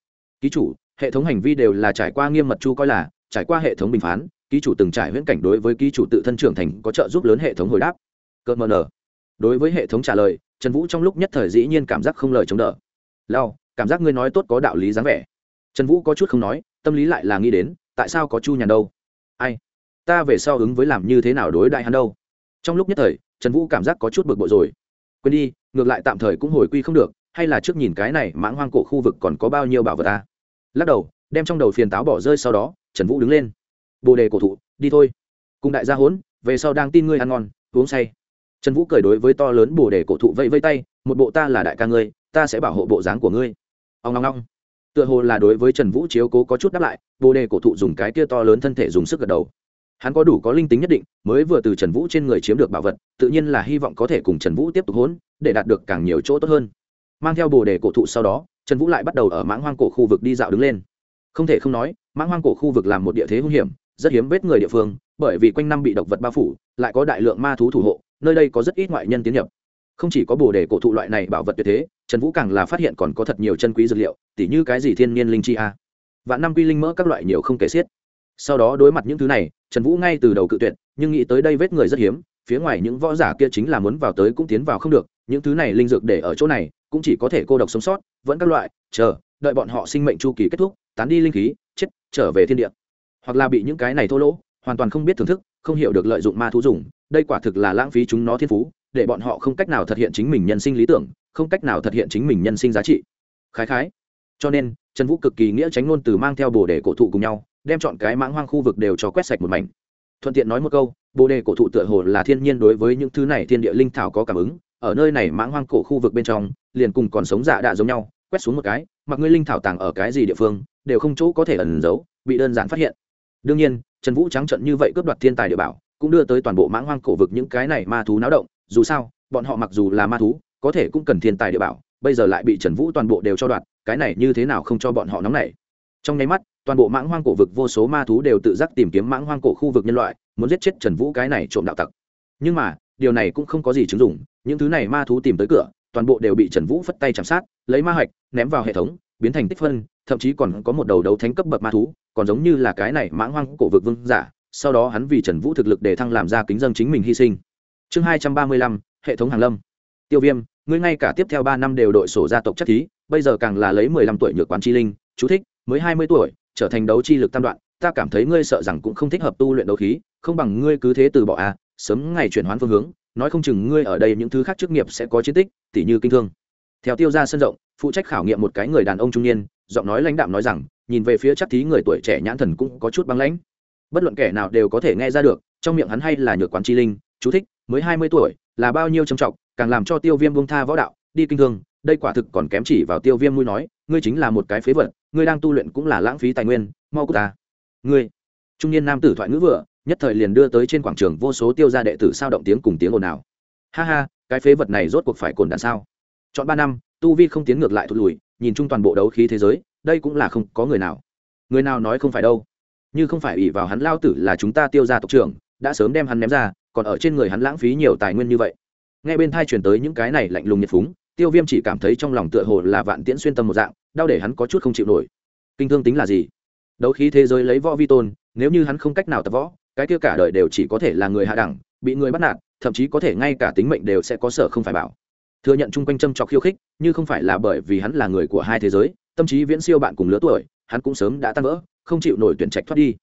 Ký chủ, hệ thống hành vi đều là trải qua nghiêm mật chu coi là, trải qua hệ thống bình phán, ký chủ từng trải viễn cảnh đối với ký chủ tự thân trưởng thành có trợ giúp lớn hệ thống hồi đáp. Cơ mờ nở. Đối với hệ thống trả lời, trần vũ trong lúc nhất thời dĩ nhiên cảm giác không lời chống đỡ. Lao cảm giác ngươi nói tốt có đạo lý dáng vẻ. Trần vũ có chút không nói, tâm lý lại là nghĩ đến tại sao có chu nhàn đâu? Ai? Ta về sau ứng với làm như thế nào đối đại hắn đâu? Trong lúc nhất thời, trần vũ cảm giác có chút bực bội rồi. Quên đi, ngược lại tạm thời cũng hồi quy không được, hay là trước nhìn cái này mãng hoang cổ khu vực còn có bao nhiêu bảo vật ta lắc đầu, đem trong đầu phiền táo bỏ rơi sau đó, trần vũ đứng lên. Bồ đề cổ thụ, đi thôi. Cùng đại gia hốn, về sau đang tin ngươi ăn ngon, uống say. Trần vũ cười đối với to lớn bồ đề cổ thụ vẫy vây tay, một bộ ta là đại ca ngươi, ta sẽ bảo hộ bộ dáng của ngươi. Ông long long tựa hồ là đối với trần vũ chiếu cố có chút đáp lại, bồ đề cổ thụ dùng cái kia to lớn thân thể dùng sức gật đầu. Hắn có đủ có linh tính nhất định, mới vừa từ trần vũ trên người chiếm được bảo vật, tự nhiên là hy vọng có thể cùng trần vũ tiếp tục hỗn để đạt được càng nhiều chỗ tốt hơn. Mang theo bồ đề cổ thụ sau đó, trần vũ lại bắt đầu ở mãng hoang cổ khu vực đi dạo đứng lên. Không thể không nói, mãng hoang cổ khu vực là một địa thế hung hiểm, rất hiếm vết người địa phương, bởi vì quanh năm bị độc vật bao phủ, lại có đại lượng ma thú thủ hộ, nơi đây có rất ít ngoại nhân tiến nhập. Không chỉ có bồ đề cổ thụ loại này bảo vật tuyệt thế trần vũ càng là phát hiện còn có thật nhiều chân quý dược liệu, tỉ như cái gì thiên nhiên linh chi a. Vạn năm quy linh mỡ các loại nhiều không kể xiết. Sau đó đối mặt những thứ này, trần vũ ngay từ đầu cự tuyệt, nhưng nghĩ tới đây vết người rất hiếm, phía ngoài những võ giả kia chính là muốn vào tới cũng tiến vào không được, những thứ này linh dược để ở chỗ này, cũng chỉ có thể cô độc sống sót, vẫn các loại, chờ, đợi bọn họ sinh mệnh chu kỳ kết thúc, tán đi linh khí, chết, trở về thiên địa. Hoặc là bị những cái này thô lỗ, hoàn toàn không biết thưởng thức, không hiểu được lợi dụng ma thú dùng, đây quả thực là lãng phí chúng nó thiên phú, để bọn họ không cách nào thực hiện chính mình nhân sinh lý tưởng không cách nào thực hiện chính mình nhân sinh giá trị. Khái khái. Cho nên, trần vũ cực kỳ nghĩa tránh ngôn từ mang theo bồ đề cổ thụ cùng nhau, đem chọn cái mãng hoang khu vực đều cho quét sạch một mảnh. Thuận tiện nói một câu, bồ đề cổ thụ tựa hồ là thiên nhiên đối với những thứ này thiên địa linh thảo có cảm ứng, ở nơi này mãng hoang cổ khu vực bên trong, liền cùng còn sống dạ đạ giống nhau, quét xuống một cái, mặc ngươi linh thảo tàng ở cái gì địa phương, đều không chỗ có thể ẩn giấu, bị đơn giản phát hiện. Đương nhiên, trần vũ trắng trận như vậy cướp đoạt thiên tài địa bảo, cũng đưa tới toàn bộ mãng hoang cổ vực những cái này ma thú náo động, dù sao, bọn họ mặc dù là ma thú có thể cũng cần thiên tài địa bảo, bây giờ lại bị trần vũ toàn bộ đều cho đoạt, cái này như thế nào không cho bọn họ nóng nảy. Trong nháy mắt, toàn bộ mãng hoang cổ vực vô số ma thú đều tự giác tìm kiếm mãng hoang cổ khu vực nhân loại, muốn giết chết trần vũ cái này trộm đạo tặc. Nhưng mà, điều này cũng không có gì chứng dụng, những thứ này ma thú tìm tới cửa, toàn bộ đều bị trần vũ phất tay chạm sát, lấy ma hạch, ném vào hệ thống, biến thành tích phân, thậm chí còn có một đầu đấu thánh cấp bậc ma thú, còn giống như là cái này mãng hoang cổ vực vương giả, sau đó hắn vì trần vũ thực lực để thăng làm ra kính dân chính mình hy sinh. Chương hai trăm ba mươi lăm, hệ thống hàng lâm tiêu viêm, ngươi ngay cả tiếp theo ba năm đều đội sổ gia tộc chất thí, bây giờ càng là lấy mười lăm tuổi nhược quán chi linh, chú thích, mới hai mươi tuổi, trở thành đấu chi lực tam đoạn, ta cảm thấy ngươi sợ rằng cũng không thích hợp tu luyện đấu khí, không bằng ngươi cứ thế từ bỏ a sớm ngày chuyển hoán phương hướng, nói không chừng ngươi ở đây những thứ khác chức nghiệp sẽ có chiến tích, tỉ như kinh thương. Theo tiêu ra sân rộng, phụ trách khảo nghiệm một cái người đàn ông trung niên, giọng nói lãnh đạm nói rằng, nhìn về phía chắc thí người tuổi trẻ nhãn thần cũng có chút băng lãnh. Bất luận kẻ nào đều có thể nghe ra được, trong miệng hắn hay là nhược quán chi linh, chú thích, mới hai mươi tuổi, là bao nhiêu trầm trọng càng làm cho tiêu viêm bông tha võ đạo, đi kinh thương, đây quả thực còn kém chỉ vào tiêu viêm mũi nói, ngươi chính là một cái phế vật, ngươi đang tu luyện cũng là lãng phí tài nguyên, mau của ta. Ngươi, trung niên nam tử thoại ngữ vừa, nhất thời liền đưa tới trên quảng trường vô số tiêu gia đệ tử sao động tiếng cùng tiếng ồn ào. Ha ha, cái phế vật này rốt cuộc phải cồn đạn sao? Chọn ba năm, tu vi không tiến ngược lại thụt lùi, nhìn chung toàn bộ đấu khí thế giới, đây cũng là không có người nào. Người nào nói không phải đâu. Như không phải ủy vào hắn lao tử là chúng ta tiêu gia tộc trưởng, đã sớm đem hắn ném ra, còn ở trên người hắn lãng phí nhiều tài nguyên như vậy nghe bên thai truyền tới những cái này lạnh lùng nhiệt phúng, tiêu viêm chỉ cảm thấy trong lòng tựa hồ là vạn tiễn xuyên tâm một dạng, đau để hắn có chút không chịu nổi. Kinh thương tính là gì? Đấu khí thế giới lấy võ vi tôn, nếu như hắn không cách nào tập võ, cái kia cả đời đều chỉ có thể là người hạ đẳng, bị người bắt nạt, thậm chí có thể ngay cả tính mệnh đều sẽ có sở không phải bảo. Thừa nhận chung quanh châm trọc khiêu khích, như không phải là bởi vì hắn là người của hai thế giới, tâm trí viễn siêu bạn cùng lứa tuổi, hắn cũng sớm đã tan vỡ, không chịu nổi tuyển trạch thoát đi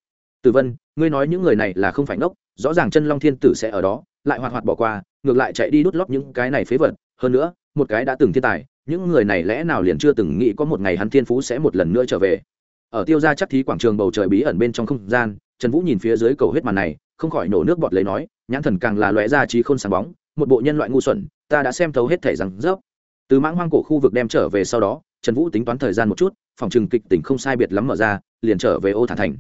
tử vân, ngươi nói những người này là không phải ngốc, rõ ràng chân long thiên tử sẽ ở đó, lại hoạt hoạt bỏ qua, ngược lại chạy đi đút lót những cái này phế vật. Hơn nữa, một cái đã từng thiên tài, những người này lẽ nào liền chưa từng nghĩ có một ngày hắn thiên phú sẽ một lần nữa trở về. Ở tiêu gia chắc thí quảng trường bầu trời bí ẩn bên trong không gian, trần vũ nhìn phía dưới cầu huyết màn này, không khỏi nổ nước bọt lấy nói, nhãn thần càng là lóe ra trí không sáng bóng, một bộ nhân loại ngu xuẩn, ta đã xem thấu hết thể rằng rớp từ mãng hoang cổ khu vực đem trở về sau đó, trần vũ tính toán thời gian một chút, phòng trừng kịch tỉnh không sai biệt lắm mở ra, liền trở về ô Thả thành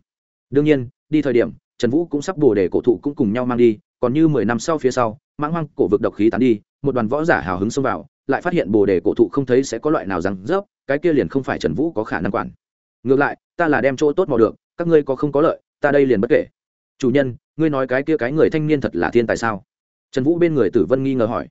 đương nhiên, đi thời điểm, trần vũ cũng sắp bồ để cổ thụ cũng cùng nhau mang đi, còn như mười năm sau phía sau, mãng hoang cổ vực độc khí tán đi, một đoàn võ giả hào hứng xông vào, lại phát hiện bồ đề cổ thụ không thấy sẽ có loại nào rằng rớp, cái kia liền không phải trần vũ có khả năng quản. Ngược lại, ta là đem chỗ tốt mò được, các ngươi có không có lợi, ta đây liền bất kể. Chủ nhân, ngươi nói cái kia cái người thanh niên thật là thiên tài sao? Trần vũ bên người tử vân nghi ngờ hỏi.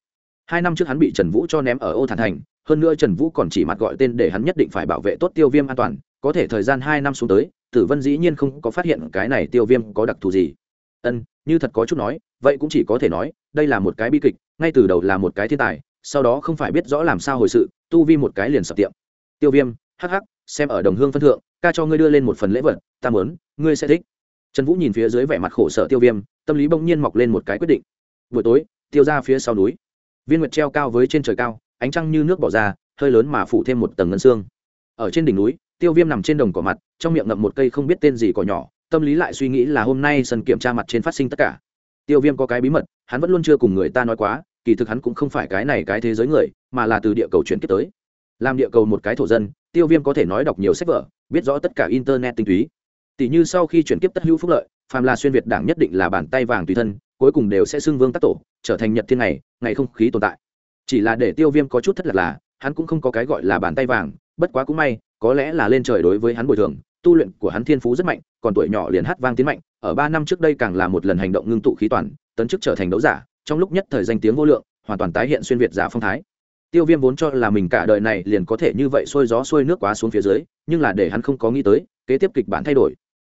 Hai năm trước hắn bị trần vũ cho ném ở ô thản thành, hơn nữa trần vũ còn chỉ mặt gọi tên để hắn nhất định phải bảo vệ tốt tiêu viêm an toàn, có thể thời gian hai năm xuống tới tử vân dĩ nhiên không có phát hiện cái này tiêu viêm có đặc thù gì. Ân, như thật có chút nói, vậy cũng chỉ có thể nói, đây là một cái bi kịch, ngay từ đầu là một cái thiên tài, sau đó không phải biết rõ làm sao hồi sự, tu vi một cái liền sập tiệm. Tiêu viêm, hắc hắc, xem ở đồng hương phân thượng, ca cho ngươi đưa lên một phần lễ vật, ta mớn ngươi sẽ thích. Trần vũ nhìn phía dưới vẻ mặt khổ sở tiêu viêm, tâm lý bỗng nhiên mọc lên một cái quyết định. Buổi tối, tiêu ra phía sau núi. Viên nguyệt treo cao với trên trời cao, ánh trăng như nước bỏ ra, hơi lớn mà phủ thêm một tầng ngân xương. Ở trên đỉnh núi, tiêu viêm nằm trên đồng cỏ mặt trong miệng ngậm một cây không biết tên gì cỏ nhỏ, tâm lý lại suy nghĩ là hôm nay sân kiểm tra mặt trên phát sinh tất cả. Tiêu viêm có cái bí mật, hắn vẫn luôn chưa cùng người ta nói quá, kỳ thực hắn cũng không phải cái này cái thế giới người, mà là từ địa cầu chuyển kết tới. Làm địa cầu một cái thổ dân, tiêu viêm có thể nói đọc nhiều sách vở, biết rõ tất cả internet tinh túy. Tỷ như sau khi chuyển kiếp tất hữu phúc lợi, phàm là xuyên việt đảng nhất định là bàn tay vàng tùy thân, cuối cùng đều sẽ xưng vương tác tổ, trở thành nhật thiên này ngày không khí tồn tại. Chỉ là để tiêu viêm có chút thất lạc là, hắn cũng không có cái gọi là bàn tay vàng, bất quá cũng may, có lẽ là lên trời đối với hắn bồi thường tu luyện của hắn thiên phú rất mạnh, còn tuổi nhỏ liền hát vang tiến mạnh, ở ba năm trước đây càng là một lần hành động ngưng tụ khí toàn, tấn chức trở thành đấu giả, trong lúc nhất thời danh tiếng vô lượng, hoàn toàn tái hiện xuyên việt giả phong thái. Tiêu viêm vốn cho là mình cả đời này liền có thể như vậy xuôi gió xuôi nước quá xuống phía dưới, nhưng là để hắn không có nghĩ tới, kế tiếp kịch bản thay đổi.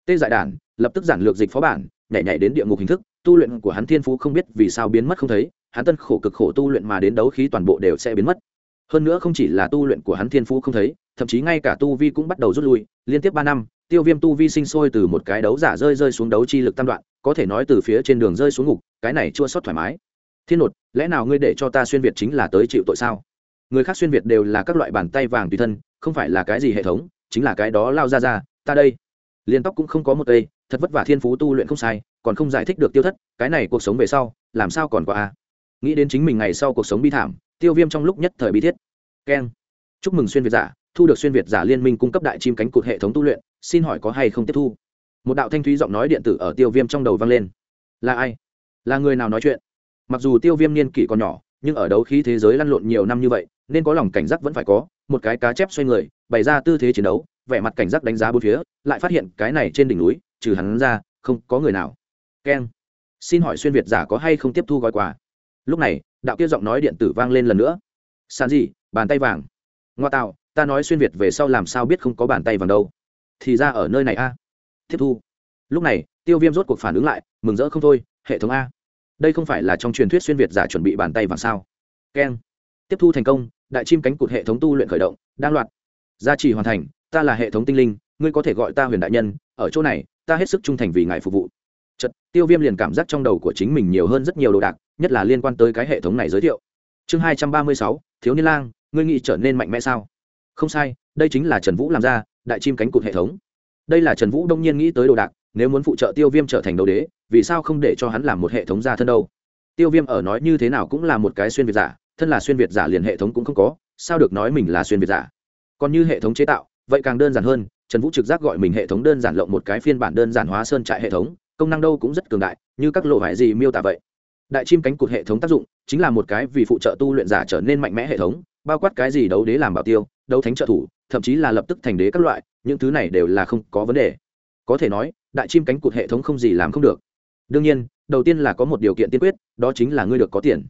Tê dại đản lập tức giản lược dịch phó bản, nhảy nhảy đến địa ngục hình thức, tu luyện của hắn thiên phú không biết vì sao biến mất không thấy, hắn tân khổ cực khổ tu luyện mà đến đấu khí toàn bộ đều sẽ biến mất hơn nữa không chỉ là tu luyện của hắn thiên phú không thấy, thậm chí ngay cả tu vi cũng bắt đầu rút lui, liên tiếp ba năm, tiêu viêm tu vi sinh sôi từ một cái đấu giả rơi rơi xuống đấu chi lực tam đoạn, có thể nói từ phía trên đường rơi xuống ngục, cái này chua sót thoải mái. Thiên nột, lẽ nào ngươi để cho ta xuyên việt chính là tới chịu tội sao? Người khác xuyên việt đều là các loại bàn tay vàng tùy thân, không phải là cái gì hệ thống, chính là cái đó lao ra ra, ta đây. Liên tóc cũng không có một cây thật vất vả thiên phú tu luyện không sai, còn không giải thích được tiêu thất, cái này cuộc sống về sau, làm sao còn qua a? Nghĩ đến chính mình ngày sau cuộc sống bi thảm tiêu viêm trong lúc nhất thời bi thiết. Keng. Chúc mừng xuyên việt giả, thu được xuyên việt giả liên minh cung cấp đại chim cánh cụt hệ thống tu luyện, xin hỏi có hay không tiếp thu? Một đạo thanh thúy giọng nói điện tử ở tiêu viêm trong đầu vang lên. Là ai? Là người nào nói chuyện? Mặc dù tiêu viêm niên kỷ còn nhỏ, nhưng ở đấu khí thế giới lăn lộn nhiều năm như vậy, nên có lòng cảnh giác vẫn phải có, một cái cá chép xoay người, bày ra tư thế chiến đấu, vẻ mặt cảnh giác đánh giá bốn phía, lại phát hiện cái này trên đỉnh núi, trừ hắn ra, không có người nào. Keng. Xin hỏi xuyên việt giả có hay không tiếp thu gói quà? Lúc này đạo kia giọng nói điện tử vang lên lần nữa. Sàn gì bàn tay vàng. Ngoa tạo, ta nói xuyên việt về sau làm sao biết không có bàn tay vàng đâu? Thì ra ở nơi này a. Tiếp thu. Lúc này, tiêu viêm rốt cuộc phản ứng lại, mừng rỡ không thôi, hệ thống a. Đây không phải là trong truyền thuyết xuyên việt giả chuẩn bị bàn tay vàng sao? Keng. Tiếp thu thành công, đại chim cánh cụt hệ thống tu luyện khởi động, đang loạt gia trì hoàn thành, ta là hệ thống tinh linh, ngươi có thể gọi ta huyền đại nhân, ở chỗ này, ta hết sức trung thành vì ngài phục vụ tiêu viêm liền cảm giác trong đầu của chính mình nhiều hơn rất nhiều đồ đạc, nhất là liên quan tới cái hệ thống này giới thiệu. Chương hai trăm ba mươi sáu, thiếu niên lang, ngươi nghĩ trở nên mạnh mẽ sao? Không sai, đây chính là trần vũ làm ra, đại chim cánh cụt hệ thống. Đây là trần vũ đông nhiên nghĩ tới đồ đạc, nếu muốn phụ trợ tiêu viêm trở thành đầu đế, vì sao không để cho hắn làm một hệ thống gia thân đâu? Tiêu viêm ở nói như thế nào cũng là một cái xuyên việt giả, thân là xuyên việt giả liền hệ thống cũng không có, sao được nói mình là xuyên việt giả? Còn như hệ thống chế tạo, vậy càng đơn giản hơn, trần vũ trực giác gọi mình hệ thống đơn giản lộng một cái phiên bản đơn giản hóa sơn trại hệ thống công năng đâu cũng rất cường đại, như các lộ vải gì miêu tả vậy. Đại chim cánh cụt hệ thống tác dụng chính là một cái vì phụ trợ tu luyện giả trở nên mạnh mẽ hệ thống, bao quát cái gì đấu đế làm bảo tiêu, đấu thánh trợ thủ, thậm chí là lập tức thành đế các loại, những thứ này đều là không có vấn đề. Có thể nói, đại chim cánh cụt hệ thống không gì làm không được. Đương nhiên, đầu tiên là có một điều kiện tiên quyết, đó chính là ngươi được có tiền.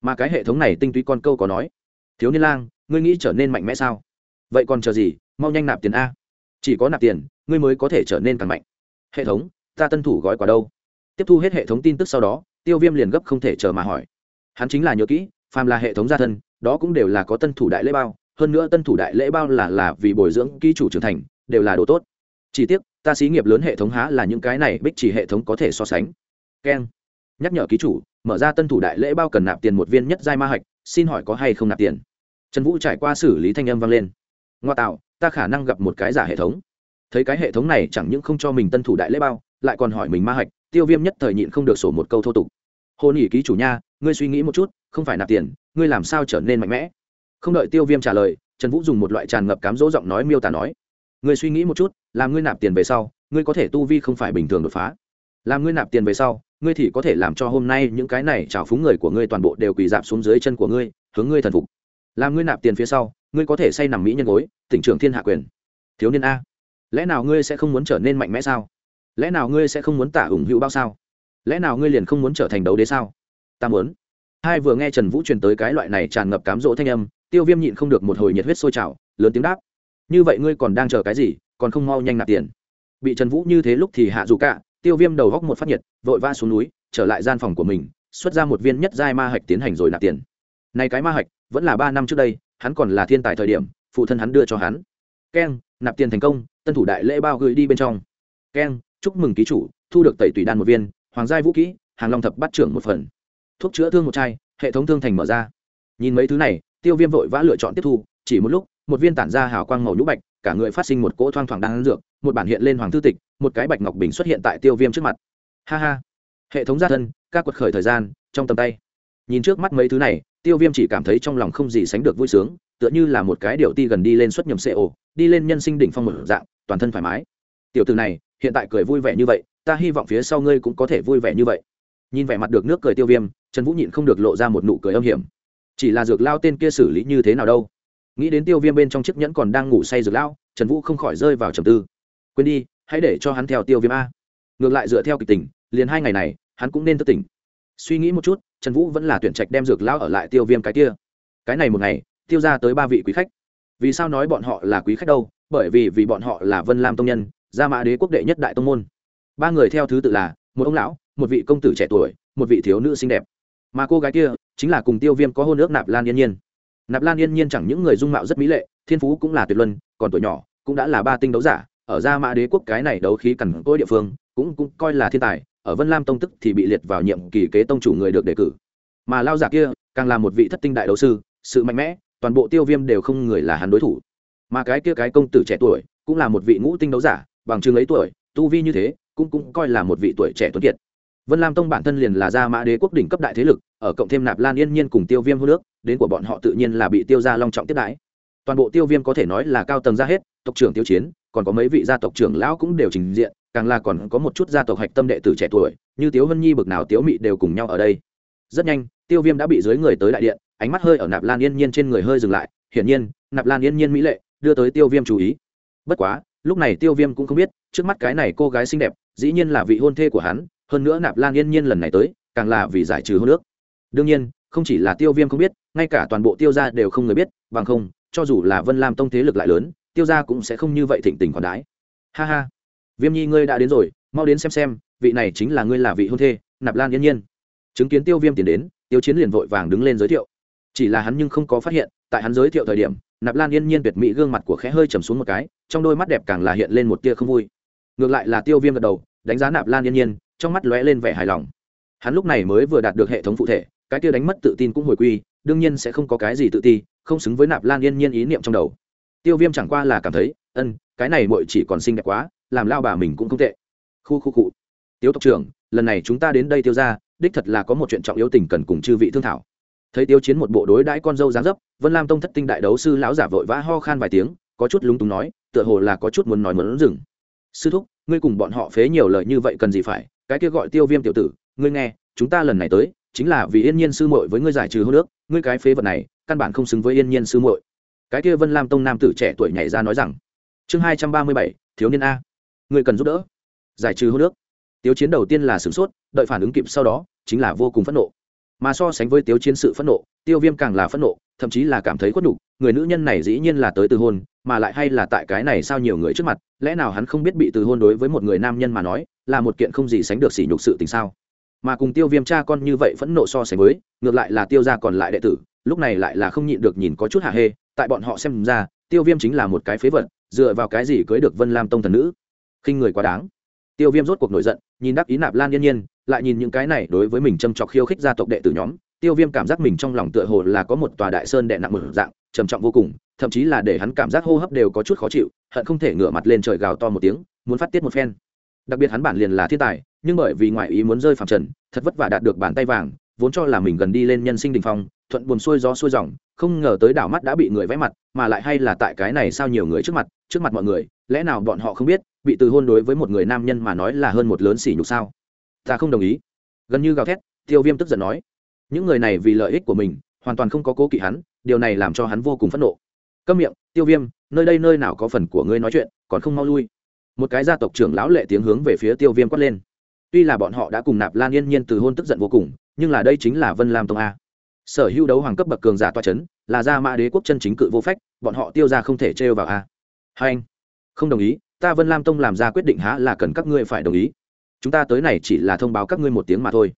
Mà cái hệ thống này tinh túy con câu có nói, thiếu niên lang, ngươi nghĩ trở nên mạnh mẽ sao? Vậy còn chờ gì? Mau nhanh nạp tiền a. Chỉ có nạp tiền, ngươi mới có thể trở nên càng mạnh. Hệ thống ta tân thủ gói quà đâu? Tiếp thu hết hệ thống tin tức sau đó, tiêu viêm liền gấp không thể chờ mà hỏi. Hắn chính là nhớ kỹ, phàm là hệ thống gia thân, đó cũng đều là có tân thủ đại lễ bao, hơn nữa tân thủ đại lễ bao là là vì bồi dưỡng ký chủ trưởng thành, đều là đồ tốt. Chỉ tiếc, ta xí nghiệp lớn hệ thống há là những cái này bích chỉ hệ thống có thể so sánh. Keng. Nhắc nhở ký chủ, mở ra tân thủ đại lễ bao cần nạp tiền một viên nhất giai ma hạch, xin hỏi có hay không nạp tiền? Trần vũ trải qua xử lý thanh âm vang lên. Ngoa tạo, ta khả năng gặp một cái giả hệ thống. Thấy cái hệ thống này chẳng những không cho mình tân thủ đại lễ bao lại còn hỏi mình ma hạch, tiêu viêm nhất thời nhịn không được sổ một câu thô tục. Hôn ỉ ký chủ nha, ngươi suy nghĩ một chút, không phải nạp tiền, ngươi làm sao trở nên mạnh mẽ? Không đợi tiêu viêm trả lời, trần vũ dùng một loại tràn ngập cám dỗ giọng nói miêu tả nói. Ngươi suy nghĩ một chút, làm ngươi nạp tiền về sau, ngươi có thể tu vi không phải bình thường đột phá. Làm ngươi nạp tiền về sau, ngươi thì có thể làm cho hôm nay những cái này trào phúng người của ngươi toàn bộ đều quỳ dạp xuống dưới chân của ngươi, hướng ngươi thần phục. Làm ngươi nạp tiền phía sau, ngươi có thể say nằm mỹ nhân gối, tỉnh trưởng thiên hạ quyền. Thiếu niên a, lẽ nào ngươi sẽ không muốn trở nên mạnh mẽ sao? Lẽ nào ngươi sẽ không muốn tả ủng hữu bao sao? Lẽ nào ngươi liền không muốn trở thành đấu đế sao? Ta muốn. Hai vừa nghe trần vũ truyền tới cái loại này tràn ngập cám dỗ thanh âm, tiêu viêm nhịn không được một hồi nhiệt huyết sôi trào, lớn tiếng đáp. Như vậy ngươi còn đang chờ cái gì? Còn không mau nhanh nạp tiền. Bị trần vũ như thế lúc thì hạ dù cả, tiêu viêm đầu góc một phát nhiệt, vội va xuống núi, trở lại gian phòng của mình, xuất ra một viên nhất giai ma hạch tiến hành rồi nạp tiền. Này cái ma hạch, vẫn là ba năm trước đây, hắn còn là thiên tài thời điểm, phụ thân hắn đưa cho hắn. Keng, nạp tiền thành công, tân thủ đại lễ bao gửi đi bên trong. Keng chúc mừng ký chủ, thu được tẩy tùy đan một viên, hoàng giai vũ kỹ, hàng long thập bắt trưởng một phần. Thuốc chữa thương một chai, hệ thống thương thành mở ra. Nhìn mấy thứ này, tiêu viêm vội vã lựa chọn tiếp thu, chỉ một lúc, một viên tản ra hào quang màu nhũ bạch, cả người phát sinh một cỗ thoang thoảng đang dược, một bản hiện lên hoàng thư tịch, một cái bạch ngọc bình xuất hiện tại tiêu viêm trước mặt. Ha ha. Hệ thống gia thân, ca quật khởi thời gian, trong tầm tay. Nhìn trước mắt mấy thứ này, tiêu viêm chỉ cảm thấy trong lòng không gì sánh được vui sướng, tựa như là một cái điều ti gần đi lên xuất nhầm xe ổ đi lên nhân sinh đỉnh phong một dạng, toàn thân thoải mái. Tiểu từ này hiện tại cười vui vẻ như vậy, ta hy vọng phía sau ngươi cũng có thể vui vẻ như vậy. Nhìn vẻ mặt được nước cười tiêu viêm, trần vũ nhịn không được lộ ra một nụ cười âm hiểm. Chỉ là dược lao tên kia xử lý như thế nào đâu? Nghĩ đến tiêu viêm bên trong chiếc nhẫn còn đang ngủ say dược lao, trần vũ không khỏi rơi vào trầm tư. Quên đi, hãy để cho hắn theo tiêu viêm a. Ngược lại dựa theo kịch tình, liền hai ngày này, hắn cũng nên thức tỉnh. Suy nghĩ một chút, trần vũ vẫn là tuyển trạch đem dược lao ở lại tiêu viêm cái kia. Cái này một ngày, tiêu ra tới ba vị quý khách. Vì sao nói bọn họ là quý khách đâu? Bởi vì vì bọn họ là vân lam tông nhân gia mã đế quốc đệ nhất đại tông môn. Ba người theo thứ tự là, một ông lão, một vị công tử trẻ tuổi, một vị thiếu nữ xinh đẹp. Mà cô gái kia chính là cùng tiêu viêm có hôn ước nạp lan yên nhiên. Nạp lan yên nhiên chẳng những người dung mạo rất mỹ lệ, thiên phú cũng là tuyệt luân, còn tuổi nhỏ, cũng đã là ba tinh đấu giả, ở gia mã đế quốc cái này đấu khí cằn cỗi địa phương, cũng cũng coi là thiên tài, ở vân lam tông tức thì bị liệt vào nhiệm kỳ kế tông chủ người được đề cử. Mà lao giả kia càng là một vị thất tinh đại đấu sư, sự mạnh mẽ, toàn bộ tiêu viêm đều không người là hắn đối thủ. Mà cái kia cái công tử trẻ tuổi, cũng là một vị ngũ tinh đấu giả bằng chứng ấy tuổi, tu vi như thế, cũng cũng coi là một vị tuổi trẻ tuấn kiệt. Vân lam tông bản thân liền là gia mã đế quốc đỉnh cấp đại thế lực, ở cộng thêm nạp lan yên nhiên cùng tiêu viêm hô nước, đến của bọn họ tự nhiên là bị tiêu ra long trọng tiếp đãi. Toàn bộ tiêu viêm có thể nói là cao tầng ra hết, tộc trưởng tiêu chiến, còn có mấy vị gia tộc trưởng lão cũng đều trình diện, càng là còn có một chút gia tộc hạch tâm đệ tử trẻ tuổi, như tiếu vân nhi bực nào tiếu mị đều cùng nhau ở đây. Rất nhanh, tiêu viêm đã bị dưới người tới đại điện, ánh mắt hơi ở nạp lan yên nhiên trên người hơi dừng lại, hiển nhiên, nạp lan yên nhiên mỹ lệ, đưa tới tiêu viêm chú ý. Bất quá lúc này tiêu viêm cũng không biết, trước mắt cái này cô gái xinh đẹp, dĩ nhiên là vị hôn thê của hắn, hơn nữa nạp lan yên nhiên lần này tới, càng là vì giải trừ hôn nước đương nhiên, không chỉ là tiêu viêm không biết, ngay cả toàn bộ tiêu gia đều không người biết, bằng không, cho dù là vân lam tông thế lực lại lớn, tiêu gia cũng sẽ không như vậy thịnh tình còn đái ha ha. Viêm nhi ngươi đã đến rồi, mau đến xem xem, vị này chính là ngươi là vị hôn thê, nạp lan yên nhiên. Chứng kiến tiêu viêm tiến đến, tiêu chiến liền vội vàng đứng lên giới thiệu. Chỉ là hắn nhưng không có phát hiện, tại hắn giới thiệu thời điểm nạp lan yên nhiên tuyệt mỹ gương mặt của khẽ hơi trầm xuống một cái, trong đôi mắt đẹp càng là hiện lên một tia không vui. Ngược lại là tiêu viêm gật đầu, đánh giá nạp lan yên nhiên, trong mắt lóe lên vẻ hài lòng. Hắn lúc này mới vừa đạt được hệ thống phụ thể, cái tia đánh mất tự tin cũng hồi quy, đương nhiên sẽ không có cái gì tự ti, không xứng với nạp lan yên nhiên ý niệm trong đầu. Tiêu viêm chẳng qua là cảm thấy, ân, cái này mội chỉ còn xinh đẹp quá, làm lao bà mình cũng không tệ. Khu khu cụ tiêu tộc trưởng, lần này chúng ta đến đây tiêu ra đích thật là có một chuyện trọng yếu tình cần cùng chư vị thương thảo thấy tiêu chiến một bộ đối đãi con dâu dáng dấp, vân lam tông thất tinh đại đấu sư lão giả vội vã ho khan vài tiếng, có chút lúng túng nói, tựa hồ là có chút muốn nói muốn dừng. Sư thúc, ngươi cùng bọn họ phế nhiều lời như vậy cần gì phải, cái kia gọi tiêu viêm tiểu tử, ngươi nghe, chúng ta lần này tới, chính là vì yên nhiên sư muội với ngươi giải trừ hô nước ngươi cái phế vật này, căn bản không xứng với yên nhiên sư muội. Cái kia vân lam tông nam tử trẻ tuổi nhảy ra nói rằng, chương hai trăm ba mươi bảy, thiếu niên a. Ngươi cần giúp đỡ, giải trừ hô nước tiêu chiến đầu tiên là sửng sốt, đợi phản ứng kịp sau đó, chính là vô cùng phẫn nộ mà so sánh với tiêu chiến sự phẫn nộ, tiêu viêm càng là phẫn nộ, thậm chí là cảm thấy khuất nhục, người nữ nhân này dĩ nhiên là tới từ hôn, mà lại hay là tại cái này sao nhiều người trước mặt, lẽ nào hắn không biết bị từ hôn đối với một người nam nhân mà nói, là một kiện không gì sánh được sỉ nhục sự tình sao? Mà cùng tiêu viêm cha con như vậy phẫn nộ so sánh với, ngược lại là tiêu gia còn lại đệ tử, lúc này lại là không nhịn được nhìn có chút hạ hê, tại bọn họ xem ra, tiêu viêm chính là một cái phế vật, dựa vào cái gì cưới được vân lam tông thần nữ? Khinh người quá đáng. Tiêu viêm rốt cuộc nổi giận, nhìn đắc ý nạp lan yên nhiên lại nhìn những cái này đối với mình châm chọc khiêu khích gia tộc đệ tử nhóm, tiêu viêm cảm giác mình trong lòng tựa hồ là có một tòa đại sơn đệ nặng một dạng, trầm trọng vô cùng, thậm chí là để hắn cảm giác hô hấp đều có chút khó chịu, hận không thể ngửa mặt lên trời gào to một tiếng, muốn phát tiết một phen. Đặc biệt hắn bản liền là thiên tài, nhưng bởi vì ngoại ý muốn rơi phẳng trần, thật vất vả đạt được bàn tay vàng, vốn cho là mình gần đi lên nhân sinh đình phong, thuận buồn xuôi gió xuôi dòng, không ngờ tới đảo mắt đã bị người vẽ mặt, mà lại hay là tại cái này sao nhiều người trước mặt trước mặt mọi người, lẽ nào bọn họ không biết, bị từ hôn đối với một người nam nhân mà nói là hơn một lớn sỉ nhục sao? Ta không đồng ý. Gần như gào thét, tiêu viêm tức giận nói. Những người này vì lợi ích của mình, hoàn toàn không có cố kỵ hắn, điều này làm cho hắn vô cùng phẫn nộ. Câm miệng, tiêu viêm, nơi đây nơi nào có phần của ngươi nói chuyện, còn không mau lui. Một cái gia tộc trưởng lão lệ tiếng hướng về phía tiêu viêm quát lên. Tuy là bọn họ đã cùng nạp lan yên nhiên từ hôn tức giận vô cùng, nhưng là đây chính là vân lam tông a. Sở hữu đấu hoàng cấp bậc cường giả toa c h ấ n là gia mã đế quốc chân chính cự vô phách, bọn họ tiêu ra không thể trêu vào a. Hai anh, không đồng ý, ta vân lam tông làm ra quyết định há là cần các ngươi phải đồng ý chúng ta tới này chỉ là thông báo các ngươi một tiếng mà thôi.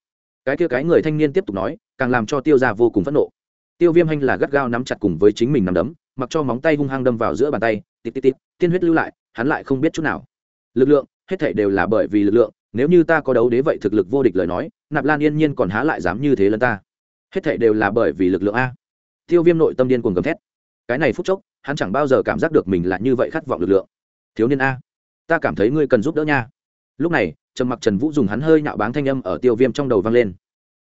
Cái kia cái người thanh niên tiếp tục nói, càng làm cho tiêu ra vô cùng phẫn nộ. Tiêu viêm hanh là gắt gao nắm chặt cùng với chính mình nắm đấm, mặc cho móng tay hung hăng đâm vào giữa bàn tay, tít tít tít, tiên huyết lưu lại, hắn lại không biết chút nào. Lực lượng, hết thể đều là bởi vì lực lượng, nếu như ta có đấu đế vậy thực lực vô địch lời nói, nạp lan yên nhiên còn há lại dám như thế lần ta. Hết thể đều là bởi vì lực lượng a. Tiêu viêm nội tâm điên cuồng gầm thét. Cái này phút chốc, hắn chẳng bao giờ cảm giác được mình là như vậy khát vọng lực lượng. Thiếu niên a, ta cảm thấy ngươi cần giúp đỡ nha lúc này, trầm mặc trần vũ dùng hắn hơi nhạo báng thanh âm ở tiêu viêm trong đầu vang lên.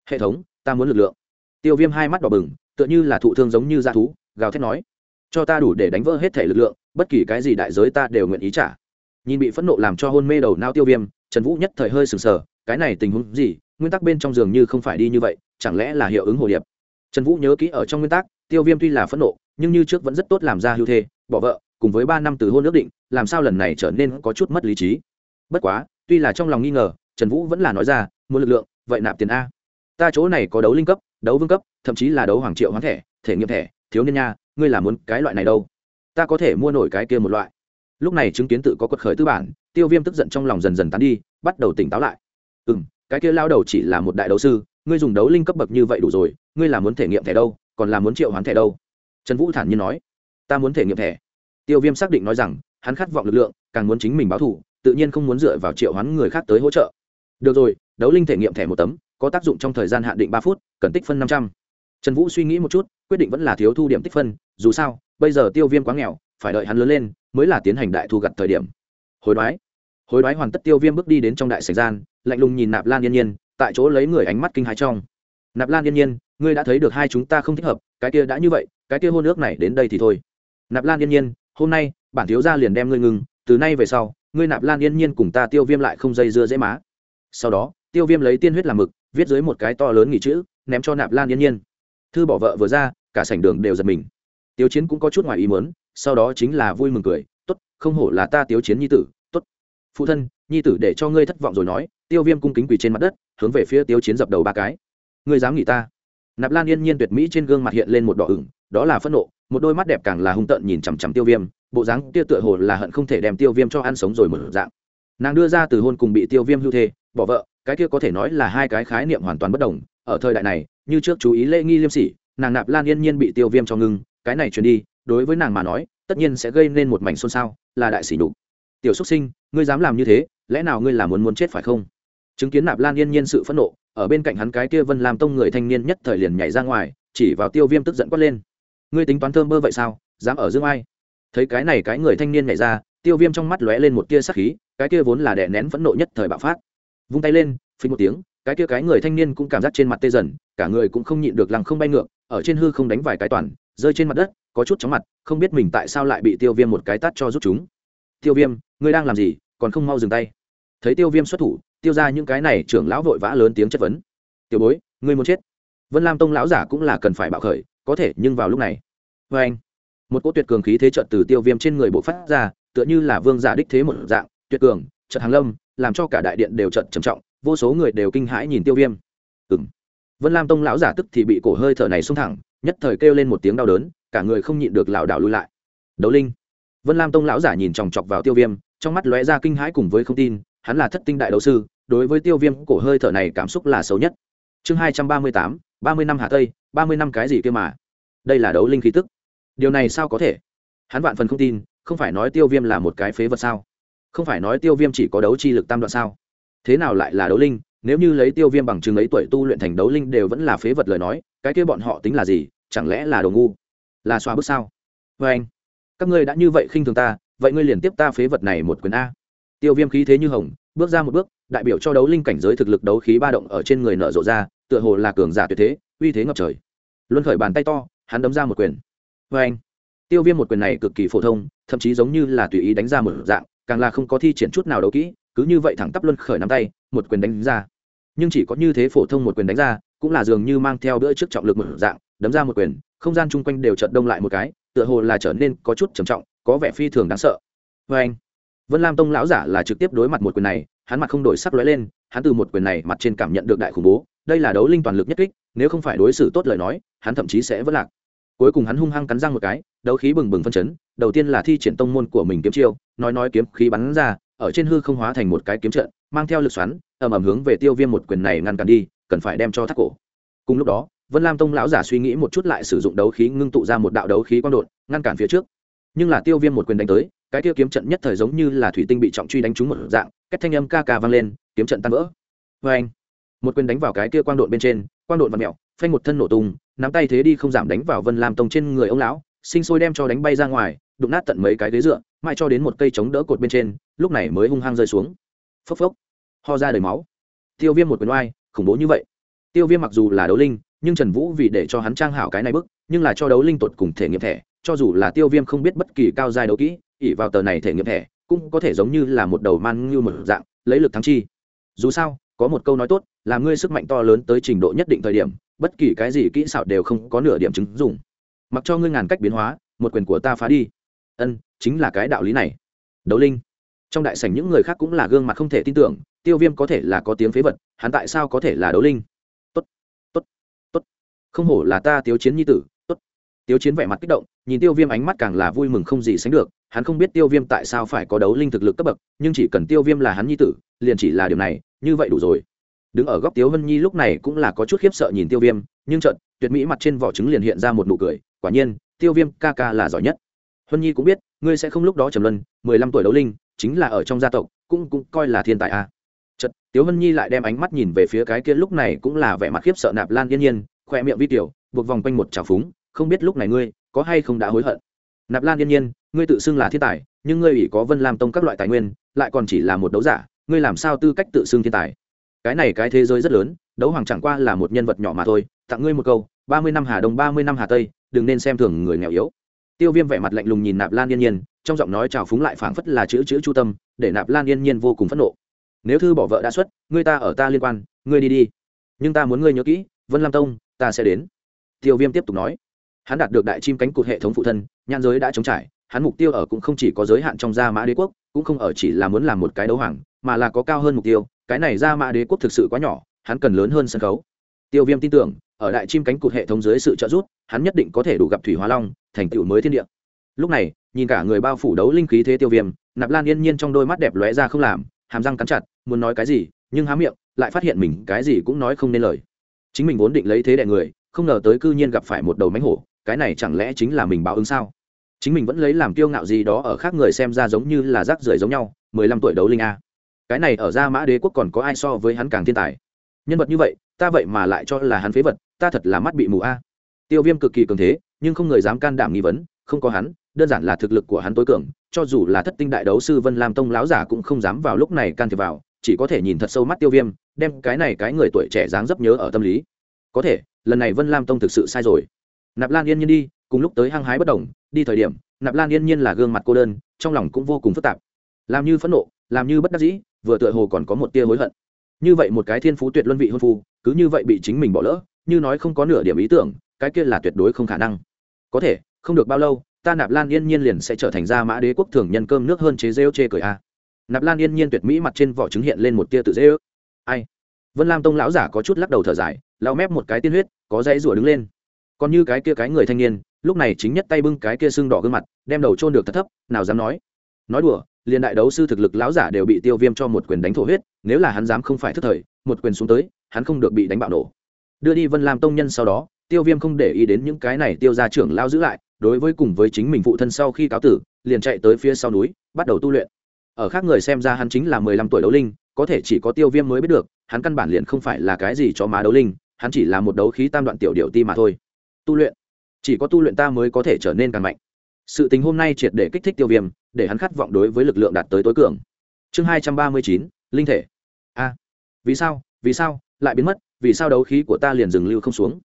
Hệ thống, ta muốn lực lượng. Tiêu viêm hai mắt đỏ bừng, tựa như là thụ thương giống như da thú, gào thét nói, cho ta đủ để đánh vỡ hết thể lực lượng, bất kỳ cái gì đại giới ta đều nguyện ý trả. Nhìn bị phẫn nộ làm cho hôn mê đầu nao tiêu viêm, trần vũ nhất thời hơi sừng sờ, cái này tình huống gì? Nguyên tắc bên trong giường như không phải đi như vậy, chẳng lẽ là hiệu ứng hồ điệp? Trần vũ nhớ kỹ ở trong nguyên tắc, tiêu viêm tuy là phẫn nộ, nhưng như trước vẫn rất tốt làm ra hưu thê, bỏ vợ, cùng với ba năm từ hôn ước định, làm sao lần này trở nên có chút mất lý trí. Bất quá tuy là trong lòng nghi ngờ, trần vũ vẫn là nói ra, muốn lực lượng, vậy nạp tiền a. Ta chỗ này có đấu linh cấp, đấu vương cấp, thậm chí là đấu hoàng triệu hoán thẻ, thể nghiệm thẻ, thiếu niên nha, ngươi là muốn cái loại này đâu? Ta có thể mua nổi cái kia một loại. Lúc này chứng kiến tự có quật khởi tư bản, tiêu viêm tức giận trong lòng dần dần tán đi, bắt đầu tỉnh táo lại. Ừ m cái kia lao đầu chỉ là một đại đấu sư, ngươi dùng đấu linh cấp bậc như vậy đủ rồi, ngươi là muốn thể nghiệm thẻ đâu, còn là muốn triệu hoán thẻ đâu? Trần vũ thản nhiên nói. Ta muốn thể nghiệm thẻ. Tiêu viêm xác định nói rằng, hắn khát vọng lực lượng, càng muốn chính mình báo thù tự nhiên không muốn dựa vào triệu hoán người khác tới hỗ trợ. Được rồi, đấu linh thể nghiệm thẻ một tấm, có tác dụng trong thời gian hạn định ba phút, cần tích phân năm trăm. Trần vũ suy nghĩ một chút, quyết định vẫn là thiếu thu điểm tích phân, dù sao, bây giờ tiêu viêm quá nghèo, phải đợi hắn lớn lên, mới là tiến hành đại thu gặt thời điểm. Hối đoái. Hối đoái hoàn tất tiêu viêm bước đi đến trong đại sảnh gian, lạnh lùng nhìn nạp lan yên nhiên, tại chỗ lấy người ánh mắt kinh hãi trong. Nạp lan yên nhiên, ngươi đã thấy được hai chúng ta không thích hợp, cái kia đã như vậy, cái kia hôn ước này đến đây thì thôi. Nạp lan yên nhiên, hôm nay, bản thiếu gia liền đem ngươi ngừng, từ nay về sau ngươi nạp lan yên nhiên cùng ta tiêu viêm lại không dây dưa dễ má. Sau đó, tiêu viêm lấy tiên huyết làm mực, viết dưới một cái to lớn nghỉ chữ, ném cho nạp lan yên nhiên. Thư bỏ vợ vừa ra, cả sảnh đường đều giật mình. Tiêu chiến cũng có chút ngoài ý muốn, sau đó chính là vui mừng cười, tốt, không hổ là ta tiêu chiến nhi tử, tốt. Phụ thân, nhi tử để cho ngươi thất vọng rồi nói. Tiêu viêm cung kính quỳ trên mặt đất, hướng về phía tiêu chiến dập đầu ba cái. Ngươi dám nghỉ ta? Nạp lan yên nhiên tuyệt mỹ trên gương mặt hiện lên một đỏ ửng, đó là phẫn nộ, một đôi mắt đẹp càng là hung tợn nhìn chằm chằm tiêu viêm, bộ dáng kia tựa hồ là hận không thể đem tiêu viêm cho ăn sống rồi một dạng. Nàng đưa ra từ hôn cùng bị tiêu viêm hưu thê, bỏ vợ, cái kia có thể nói là hai cái khái niệm hoàn toàn bất đồng, ở thời đại này, như trước chú ý lễ nghi liêm sỉ, nàng nạp lan yên nhiên bị tiêu viêm cho ngưng, cái này truyền đi, đối với nàng mà nói, tất nhiên sẽ gây nên một mảnh xôn xao, là đại sỉ nhục. Tiểu xúc sinh, ngươi dám làm như thế, lẽ nào ngươi là muốn muốn chết phải không? Chứng kiến nạp lan yên nhiên sự phẫn nộ, ở bên cạnh hắn cái kia vân làm tông người thanh niên nhất thời liền nhảy ra ngoài, chỉ vào tiêu viêm tức giận quát lên. Ngươi tính toán thơm bơ vậy sao, dám ở dương ai? Thấy cái này cái người thanh niên nhảy ra, tiêu viêm trong mắt lóe lên một tia sắc khí, cái kia vốn là đè nén phẫn nộ nhất thời bạo phát. Vung tay lên, phình một tiếng, cái kia cái người thanh niên cũng cảm giác trên mặt tê dần, cả người cũng không nhịn được lăng không bay ngược, ở trên hư không đánh vài cái toàn, rơi trên mặt đất, có chút chóng mặt, không biết mình tại sao lại bị tiêu viêm một cái tát cho rút chúng. Tiêu viêm, ngươi đang làm gì, còn không mau dừng tay. Thấy tiêu viêm xuất thủ tiêu ra những cái này trưởng lão vội vã lớn tiếng chất vấn. Tiểu bối, ngươi muốn chết? Vân lam tông lão giả cũng là cần phải bạo khởi, có thể, nhưng vào lúc này. Vê anh. Một cỗ tuyệt cường khí thế trận từ tiêu viêm trên người bộ phát ra, tựa như là vương giả đích thế một dạng, tuyệt cường trận hàng lâm, làm cho cả đại điện đều trận trầm trọng, vô số người đều kinh hãi nhìn tiêu viêm. Ừng vân lam tông lão giả tức thì bị cổ hơi thở này xông thẳng, nhất thời kêu lên một tiếng đau đớn, cả người không nhịn được lảo đảo lui lại. Đấu linh. Vân lam tông lão giả nhìn chòng chọc vào tiêu viêm, trong mắt lóe ra kinh hãi cùng với không tin hắn là thất tinh đại đấu sư, đối với tiêu viêm cổ hơi thở này cảm xúc là xấu nhất. Chương hai trăm ba mươi tám, ba mươi năm hà tây, ba mươi năm cái gì kia mà. Đây là đấu linh khí tức. Điều này sao có thể? Hắn vạn phần không tin, không phải nói tiêu viêm là một cái phế vật sao? Không phải nói tiêu viêm chỉ có đấu chi lực tam đoạn sao? Thế nào lại là đấu linh? Nếu như lấy tiêu viêm bằng chứng ấy tuổi tu luyện thành đấu linh đều vẫn là phế vật lời nói, cái kia bọn họ tính là gì? Chẳng lẽ là đồ ngu? Là xóa bước sao? Vê anh các ngươi đã như vậy khinh thường ta, vậy ngươi liền tiếp ta phế vật này một quyền a tiêu viêm khí thế như hồng, bước ra một bước, đại biểu cho đấu linh cảnh giới thực lực đấu khí ba động ở trên người nở rộ ra, tựa hồ là cường giả tuyệt thế, uy thế ngập trời. Luân khởi bàn tay to, hắn đấm ra một quyền. Vê anh tiêu viêm một quyền này cực kỳ phổ thông, thậm chí giống như là tùy ý đánh ra một dạng, càng là không có thi triển chút nào đấu kỹ, cứ như vậy thẳng tắp luân khởi nắm tay, một quyền đánh ra. Nhưng chỉ có như thế phổ thông một quyền đánh ra, cũng là dường như mang theo đỡ trước trọng lực một dạng, đấm ra một quyền, không gian chung quanh đều chợt đông lại một cái, tựa hồ là trở nên có chút trầm trọng, có vẻ phi thường đáng sợ. Vê anh vân lam tông lão giả là trực tiếp đối mặt một quyền này, hắn mặt không đổi sắc lóe lên, hắn từ một quyền này mặt trên cảm nhận được đại khủng bố, đây là đấu linh toàn lực nhất kích, nếu không phải đối xử tốt lời nói, hắn thậm chí sẽ vất lạc. Cuối cùng hắn hung hăng cắn răng một cái, đấu khí bừng bừng phân chấn, đầu tiên là thi triển tông môn của mình kiếm chiêu, nói nói kiếm khí bắn ra, ở trên hư không hóa thành một cái kiếm trận, mang theo lực xoắn, ầm ầm hướng về tiêu viêm một quyền này ngăn cản đi, cần phải đem cho thắt cổ. Cùng lúc đó, vân lam tông lão giả suy nghĩ một chút lại sử dụng đấu khí ngưng tụ ra một đạo đấu khí quang đột, ngăn cản phía trước. Nhưng là tiêu viêm một quyền đánh tới cái kia kiếm trận nhất thời giống như là thủy tinh bị trọng truy đánh trúng một dạng cách thanh âm ca ca vang lên, kiếm trận tan vỡ. Vê anh, một quyền đánh vào cái kia quang đột bên trên, quang đột và mẹo phanh một thân nổ tung, nắm tay thế đi không giảm đánh vào vân lam tông trên người ông lão, sinh sôi đem cho đánh bay ra ngoài, đụng nát tận mấy cái ghế dựa, mãi cho đến một cây chống đỡ cột bên trên, lúc này mới hung hăng rơi xuống. Phốc phốc, ho ra đầy máu. Tiêu viêm một quyền oai, khủng bố như vậy. Tiêu viêm mặc dù là đấu linh, nhưng trần vũ vì để cho hắn trang hảo cái này bức, nhưng là cho đấu linh tột cùng thể nghiệm thẻ, cho dù là tiêu viêm không biết bất kỳ cao giai đấu kỹ ỉ vào tờ này thể nghiệm thẻ, cũng có thể giống như là một đầu man như một dạng, lấy lực thắng chi. Dù sao, có một câu nói tốt, là ngươi sức mạnh to lớn tới trình độ nhất định thời điểm, bất kỳ cái gì kỹ xảo đều không có nửa điểm chứng dùng mặc cho ngươi ngàn cách biến hóa, một quyền của ta phá đi. Ân, chính là cái đạo lý này. Đấu linh. Trong đại sảnh những người khác cũng là gương mặt không thể tin tưởng, tiêu viêm có thể là có tiếng phế vật, hắn tại sao có thể là đấu linh? Tốt tốt tốt. Không hổ là ta tiếu chiến nhi tử tiêu chiến vẻ mặt kích động, nhìn tiêu viêm ánh mắt càng là vui mừng không gì sánh được, hắn không biết tiêu viêm tại sao phải có đấu linh thực lực cấp bậc, nhưng chỉ cần tiêu viêm là hắn nhi tử, liền chỉ là điều này, như vậy đủ rồi. Đứng ở góc tiếu vân nhi lúc này cũng là có chút khiếp sợ nhìn tiêu viêm, nhưng chợt, tuyệt mỹ mặt trên vỏ trứng liền hiện ra một nụ cười, quả nhiên, tiêu viêm ca ca là giỏi nhất. Vân nhi cũng biết, ngươi sẽ không lúc đó trầm luân, mười lăm tuổi đấu linh, chính là ở trong gia tộc, cũng cũng coi là thiên tài a. À. Chợt, tiếu Vân nhi lại đem ánh mắt nhìn về phía cái kia lúc này cũng là vẻ mặt khiếp sợ nạp lan yên nhiên khóe miệng vi tiểu, buộc vòng quanh một trào phúng không biết lúc này ngươi có hay không đã hối hận. Nạp lan yên nhiên, ngươi tự xưng là thiên tài, nhưng ngươi ủy có vân làm tông các loại tài nguyên, lại còn chỉ là một đấu giả, ngươi làm sao tư cách tự xưng thiên tài? Cái này cái thế giới rất lớn, đấu hoàng chẳng qua là một nhân vật nhỏ mà thôi. Tặng ngươi một câu, ba mươi năm hà đông, ba mươi năm hà tây, đừng nên xem thường người nghèo yếu. Tiêu viêm vẻ mặt lạnh lùng nhìn nạp lan yên nhiên, trong giọng nói trào phúng lại phảng phất là chữ chữ chu tâm, để nạp lan yên nhiên vô cùng phẫn nộ. Nếu thư bỏ vợ đã xuất, ngươi ta ở ta liên quan, ngươi đi đi. Nhưng ta muốn ngươi nhớ kỹ, vân lam tông, ta sẽ đến. Tiêu viêm tiếp tục nói hắn đạt được đại chim cánh cụt hệ thống phụ thân nhan giới đã chống trải, hắn mục tiêu ở cũng không chỉ có giới hạn trong gia mã đế quốc, cũng không ở chỉ là muốn làm một cái đấu hoàng, mà là có cao hơn mục tiêu, cái này gia mã đế quốc thực sự quá nhỏ, hắn cần lớn hơn sân khấu. Tiêu viêm tin tưởng, ở đại chim cánh cụt hệ thống dưới sự trợ giúp, hắn nhất định có thể đủ gặp thủy hóa long, thành tựu mới thiên địa. Lúc này, nhìn cả người bao phủ đấu linh khí thế tiêu viêm, nạp lan yên nhiên trong đôi mắt đẹp lóe ra không làm, hàm răng cắn chặt, muốn nói cái gì, nhưng há miệng, lại phát hiện mình cái gì cũng nói không nên lời. Chính mình vốn định lấy thế đại người, không ngờ tới cư nhiên gặp phải một đầu mánh hổ cái này chẳng lẽ chính là mình báo ứng sao? Chính mình vẫn lấy làm kiêu ngạo gì đó ở khác người xem ra giống như là rác rưởi giống nhau, mười lăm tuổi đấu linh a. Cái này ở gia mã đế quốc còn có ai so với hắn càng thiên tài? Nhân vật như vậy, ta vậy mà lại cho là hắn phế vật, ta thật là mắt bị mù a. Tiêu viêm cực kỳ cường thế, nhưng không người dám can đảm nghi vấn, không có hắn, đơn giản là thực lực của hắn tối cường, cho dù là thất tinh đại đấu sư vân lam tông láo giả cũng không dám vào lúc này can thiệp vào, chỉ có thể nhìn thật sâu mắt tiêu viêm, đem cái này cái người tuổi trẻ dáng dấp nhớ ở tâm lý. Có thể, lần này vân lam tông thực sự sai rồi nạp lan yên nhiên đi, cùng lúc tới hăng hái bất đồng, đi thời điểm, nạp lan yên nhiên là gương mặt cô đơn, trong lòng cũng vô cùng phức tạp. Làm như phẫn nộ, làm như bất đắc dĩ, vừa tựa hồ còn có một tia hối hận. Như vậy một cái thiên phú tuyệt luân vị hôn phu, cứ như vậy bị chính mình bỏ lỡ, như nói không có nửa điểm ý tưởng, cái kia là tuyệt đối không khả năng. Có thể, không được bao lâu, ta nạp lan yên nhiên liền sẽ trở thành ra mã đế quốc thường nhân cơm nước hơn chế rêu chê cười a. Nạp lan yên nhiên tuyệt mỹ mặt trên vỏ trứng hiện lên một tia tự dễ ước. Ai? Vân lam tông lão giả có chút lắc đầu thở dài lao mép một cái tiên huyết, có dãy rủa đứng lên còn như cái kia cái người thanh niên, lúc này chính nhất tay bưng cái kia sưng đỏ gương mặt, đem đầu trôn được thật thấp, nào dám nói. Nói đùa, liền đại đấu sư thực lực lão giả đều bị tiêu viêm cho một quyền đánh thổ huyết, nếu là hắn dám không phải thức thời, một quyền xuống tới, hắn không được bị đánh bạo nổ. Đưa đi vân làm tông nhân sau đó, tiêu viêm không để ý đến những cái này tiêu ra trưởng lao giữ lại, đối với cùng với chính mình phụ thân sau khi cáo tử, liền chạy tới phía sau núi, bắt đầu tu luyện. Ở khác người xem ra hắn chính là mười lăm tuổi đấu linh, có thể chỉ có tiêu viêm mới biết được, hắn căn bản liền không phải là cái gì cho má đấu linh, hắn chỉ là một đấu khí tam đoạn tiểu điệu ti mà thôi tu luyện. Chỉ có tu luyện ta mới có thể trở nên càng mạnh. Sự tình hôm nay triệt để kích thích tiêu viêm, để hắn khát vọng đối với lực lượng đạt tới tối cường. Chương hai trăm ba mươi chín, linh thể. A. Vì sao vì sao, lại biến mất, vì sao đấu khí của ta liền dừng lưu không xuống?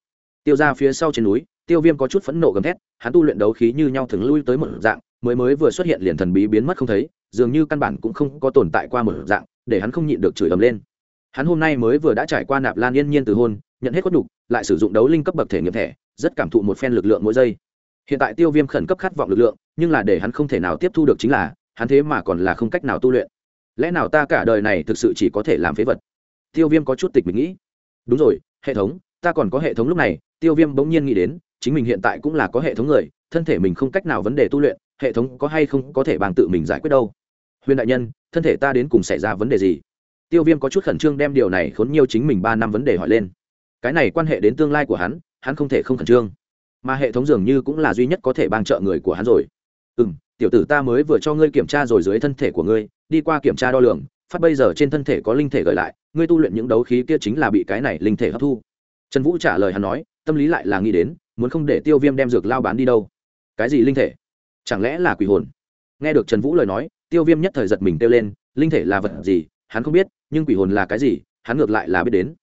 Tiêu ra phía sau trên núi, tiêu viêm có chút phẫn nộ gầm thét, hắn tu luyện đấu khí như nhau thường lui tới một dạng, mới mới vừa xuất hiện liền thần bí biến mất không thấy, dường như căn bản cũng không có tồn tại qua một dạng, để hắn không nhịn được chửi ầm lên. Hắn hôm nay mới vừa đã trải qua nạp lan yên nhiên từ hôn, nhận hết khuất nhục, lại sử dụng đấu linh cấp bậc thể nghiệm thẻ rất cảm thụ một phen lực lượng mỗi giây. Hiện tại tiêu viêm khẩn cấp khát vọng lực lượng, nhưng là để hắn không thể nào tiếp thu được chính là, hắn thế mà còn là không cách nào tu luyện. Lẽ nào ta cả đời này thực sự chỉ có thể làm phế vật? Tiêu viêm có chút tịch mình nghĩ. Đúng rồi, hệ thống, ta còn có hệ thống lúc này. Tiêu viêm bỗng nhiên nghĩ đến, chính mình hiện tại cũng là có hệ thống người, thân thể mình không cách nào vấn đề tu luyện, hệ thống có hay không có thể bằng tự mình giải quyết đâu? Huyền đại nhân, thân thể ta đến cùng xảy ra vấn đề gì? Tiêu viêm có chút khẩn trương đem điều này khốn nhiều chính mình ba năm vấn đề hỏi lên. Cái này quan hệ đến tương lai của hắn hắn không thể không khẩn trương. Mà hệ thống dường như cũng là duy nhất có thể bang trợ người của hắn rồi. Ừ m tiểu tử ta mới vừa cho ngươi kiểm tra rồi dưới thân thể của ngươi, đi qua kiểm tra đo lường, phát bây giờ trên thân thể có linh thể gợi lại, ngươi tu luyện những đấu khí kia chính là bị cái này linh thể hấp thu. Trần vũ trả lời hắn nói, tâm lý lại là nghĩ đến, muốn không để tiêu viêm đem dược lao bán đi đâu. Cái gì linh thể? Chẳng lẽ là quỷ hồn? Nghe được trần vũ lời nói, tiêu viêm nhất thời giật mình kêu lên, linh thể là vật gì, hắn không biết, nhưng quỷ hồn là cái gì, hắn ngược lại là biết đến.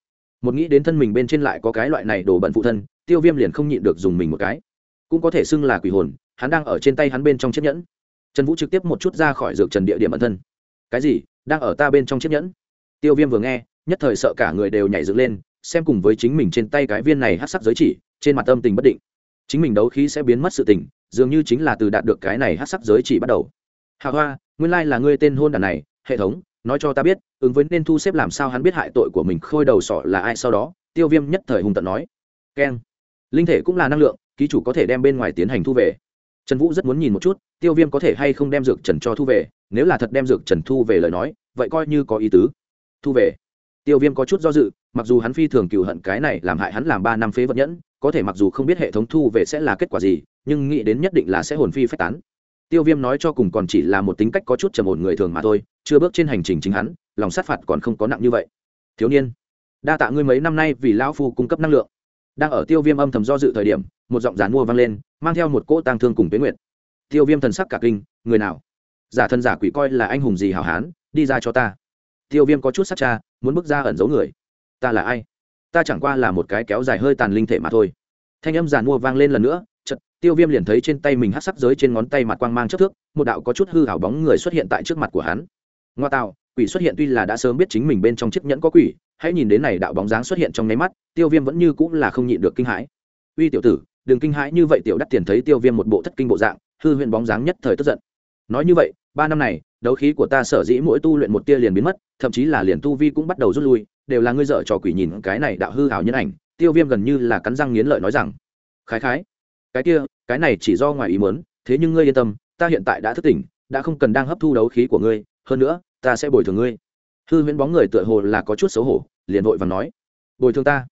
Một nghĩ đến thân mình bên trên lại có cái loại này đổ bận phụ thân tiêu viêm liền không nhịn được dùng mình một cái. Cũng có thể xưng là quỷ hồn, hắn đang ở trên tay hắn bên trong chiếc nhẫn. Trần vũ trực tiếp một chút ra khỏi dược trần địa điểm ẩn thân. Cái gì? Đang ở ta bên trong chiếc nhẫn? Tiêu viêm vừa nghe, nhất thời sợ cả người đều nhảy dựng lên, xem cùng với chính mình trên tay cái viên này hát sắc giới chỉ, trên mặt tâm tình bất định. Chính mình đấu khí sẽ biến mất sự tình, dường như chính là từ đạt được cái này hát sắc giới chỉ bắt đầu. Hạ hoa, nguyên lai là ngươi tên hôn đàn này, hệ thống, nói cho ta biết, ứng với nên thu xếp làm sao hắn biết hại tội của mình khôi đầu sọ là ai sau đó? Tiêu viêm nhất thời hùng tận nói. Keng linh thể cũng là năng lượng, ký chủ có thể đem bên ngoài tiến hành thu về. Trần vũ rất muốn nhìn một chút, tiêu viêm có thể hay không đem dược trần cho thu về, nếu là thật đem dược trần thu về lời nói, vậy coi như có ý tứ. Thu về. Tiêu viêm có chút do dự, mặc dù hắn phi thường cựu hận cái này làm hại hắn làm ba năm phế vật nhẫn, có thể mặc dù không biết hệ thống thu về sẽ là kết quả gì, nhưng nghĩ đến nhất định là sẽ hồn phi phách tán. Tiêu viêm nói cho cùng còn chỉ là một tính cách có chút trầm ổn người thường mà thôi, chưa bước trên hành trình chính hắn, lòng sát phạt còn không có nặng như vậy. Thiếu niên, đa tạ ngươi mấy năm nay vì lão phu cung cấp năng lượng đang ở tiêu viêm âm thầm do dự thời điểm, một giọng dán mua vang lên, mang theo một cỗ tang thương cùng tuyến nguyện tiêu viêm thần sắc cả kinh, người nào? Giả thân giả quỷ coi là anh hùng gì hảo hán, đi ra cho ta. Tiêu viêm có chút sắc cha, muốn bước ra ẩn giấu người. Ta là ai? Ta chẳng qua là một cái kéo dài hơi tàn linh thể mà thôi. Thanh âm giàn mua vang lên lần nữa chật tiêu viêm liền thấy trên tay mình hát sắc giới trên ngón tay mặt quang mang chất thước, một đạo có chút hư hảo bóng người xuất hiện tại trước mặt của hắn. Ngoa tạo quỷ xuất hiện tuy là đã sớm biết chính mình bên trong chiếc nhẫn có quỷ, hãy nhìn đến này đạo bóng dáng xuất hiện trong nháy mắt, tiêu viêm vẫn như cũng là không nhịn được kinh hãi. Uy tiểu tử, đừng kinh hãi, như vậy tiểu đắt tiền thấy tiêu viêm một bộ thất kinh bộ dạng, hư huyện bóng dáng nhất thời tức giận. Nói như vậy, ba năm này, đấu khí của ta sở dĩ mỗi tu luyện một tia liền biến mất, thậm chí là liền tu vi cũng bắt đầu rút lui, đều là ngươi dở trò quỷ nhìn cái này đạo hư hảo nhân ảnh, tiêu viêm gần như là cắn răng nghiến lợi nói rằng. Khái khái, cái kia, cái này chỉ do ngoài ý muốn, thế nhưng ngươi yên tâm, ta hiện tại đã thức tỉnh, đã không cần đang hấp thu đấu khí của ngươi, hơn nữa ta sẽ bồi thường ngươi. Hư huyễn bóng người tựa hồ là có chút xấu hổ, liền vội và nói, bồi thường ta?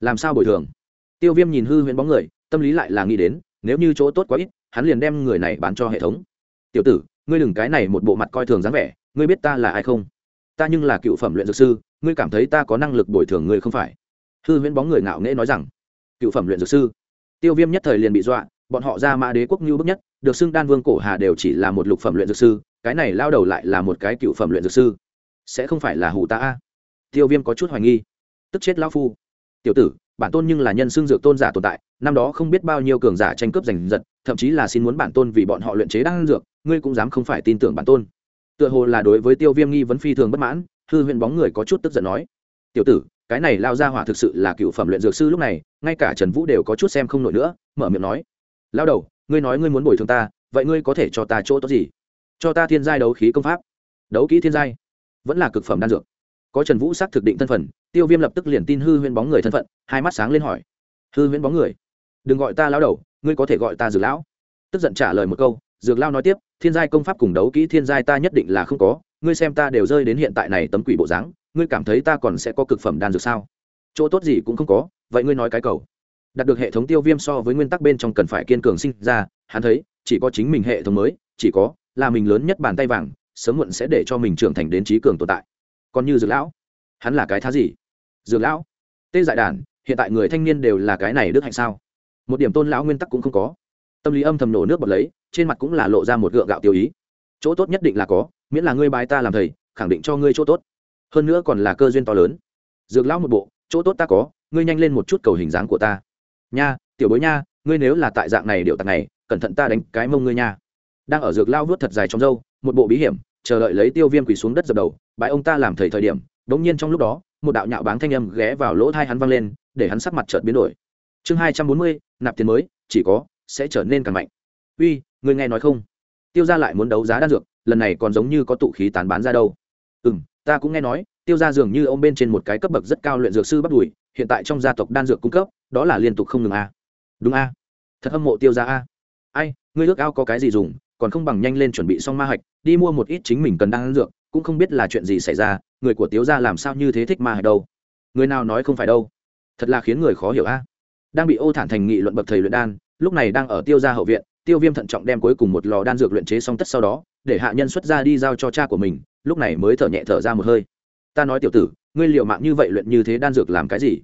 Làm sao bồi thường? Tiêu viêm nhìn hư huyễn bóng người, tâm lý lại là nghĩ đến, nếu như chỗ tốt quá ít, hắn liền đem người này bán cho hệ thống. Tiểu tử, ngươi đừng cái này một bộ mặt coi thường dáng vẻ, ngươi biết ta là ai không? Ta nhưng là cựu phẩm luyện dược sư, ngươi cảm thấy ta có năng lực bồi thường ngươi không phải? Hư huyễn bóng người ngạo nghễ nói rằng, cựu phẩm luyện dược sư? Tiêu viêm nhất thời liền bị dọa, bọn họ ra mã đế quốc như bức nhất, được xưng đan vương cổ hà đều chỉ là một lục phẩm luyện dược sư cái này lao đầu lại là một cái cựu phẩm luyện dược sư. Sẽ không phải là hủ ta a. Tiêu viêm có chút hoài nghi. Tức chết lao phu. Tiểu tử, bản tôn nhưng là nhân xương dược tôn giả tồn tại, năm đó không biết bao nhiêu cường giả tranh cướp giành giật, thậm chí là xin muốn bản tôn vì bọn họ luyện chế đan dược, ngươi cũng dám không phải tin tưởng bản tôn. Tựa hồ là đối với tiêu viêm nghi vấn phi thường bất mãn, hư huyện bóng người có chút tức giận nói. Tiểu tử, cái này lao ra hỏa thực sự là cựu phẩm luyện dược sư lúc này, ngay cả trần vũ đều có chút xem không nổi nữa, mở miệng nói. Lao đầu, ngươi nói ngươi muốn bồi thường ta, vậy ngươi có thể cho ta chỗ tốt gì? Cho ta thiên giai đấu khí công pháp. Đấu kỹ thiên giai. Vẫn là cực phẩm đan dược. Có trần vũ xác thực định thân phận, tiêu viêm lập tức liền tin hư huyễn bóng người thân phận, hai mắt sáng lên hỏi. Hư huyễn bóng người? Đừng gọi ta lao đầu, ngươi có thể gọi ta dược lão. Tức giận trả lời một câu, dược lao nói tiếp, thiên giai công pháp cùng đấu kỹ thiên giai ta nhất định là không có, ngươi xem ta đều rơi đến hiện tại này tấm quỷ bộ dáng, ngươi cảm thấy ta còn sẽ có cực phẩm đan dược sao? Chỗ tốt gì cũng không có, vậy ngươi nói cái cầu. Đạt được hệ thống tiêu viêm so với nguyên tắc bên trong cần phải kiên cường sinh ra, hắn thấy, chỉ có chính mình hệ thống mới, chỉ có là mình lớn nhất bàn tay vàng, sớm muộn sẽ để cho mình trưởng thành đến trí cường tồn tại. Còn như dược lão, hắn là cái thá gì? Dược lão, tê dại đàn hiện tại người thanh niên đều là cái này đức hạnh sao? Một điểm tôn lão nguyên tắc cũng không có. Tâm lý âm thầm nổ nước bọt lấy, trên mặt cũng là lộ ra một gượng gạo tiêu ý. Chỗ tốt nhất định là có, miễn là ngươi bài ta làm thầy, khẳng định cho ngươi chỗ tốt. Hơn nữa còn là cơ duyên to lớn. Dược lão một bộ, chỗ tốt ta có, ngươi nhanh lên một chút cầu hình dáng của ta. Nha, tiểu bối nha, ngươi nếu là tại dạng này điệu tặc này, cẩn thận ta đánh cái mông ngươi nha đang ở dược lao vớt thật dài trong dâu một bộ bí hiểm, chờ đợi lấy tiêu viêm quỳ xuống đất dập đầu bãi ông ta làm thầy thời điểm, đống nhiên trong lúc đó, một đạo nhạo báng thanh âm ghé vào lỗ thai hắn văng lên, để hắn sắc mặt chợt biến đổi. Chương hai trăm bốn mươi, nạp tiền mới, chỉ có, sẽ trở nên càng mạnh. Uy người nghe nói không? Tiêu gia lại muốn đấu giá đan dược, lần này còn giống như có tụ khí tán bán ra đâu. Ừ m ta cũng nghe nói, tiêu gia dường như ông bên trên một cái cấp bậc rất cao luyện dược sư bắt đùi, hiện tại trong gia tộc đan dược cung cấp, đó là liên tục không ngừng a. Đúng a. Thật hâm mộ tiêu gia a. Ai, ngươi ước ao có cái gì dùng còn không bằng nhanh lên chuẩn bị xong ma hạch, đi mua một ít chính mình cần đang dược, cũng không biết là chuyện gì xảy ra, người của tiếu gia làm sao như thế thích ma hạch đâu. Người nào nói không phải đâu. Thật là khiến người khó hiểu a. Đang bị ô thản thành nghị luận bậc thầy luyện đan, lúc này đang ở tiêu gia hậu viện, tiêu viêm thận trọng đem cuối cùng một lò đan dược luyện chế xong tất sau đó, để hạ nhân xuất ra đi giao cho cha của mình, lúc này mới thở nhẹ thở ra một hơi. Ta nói tiểu tử, ngươi liệu mạng như vậy luyện như thế đan dược làm cái gì?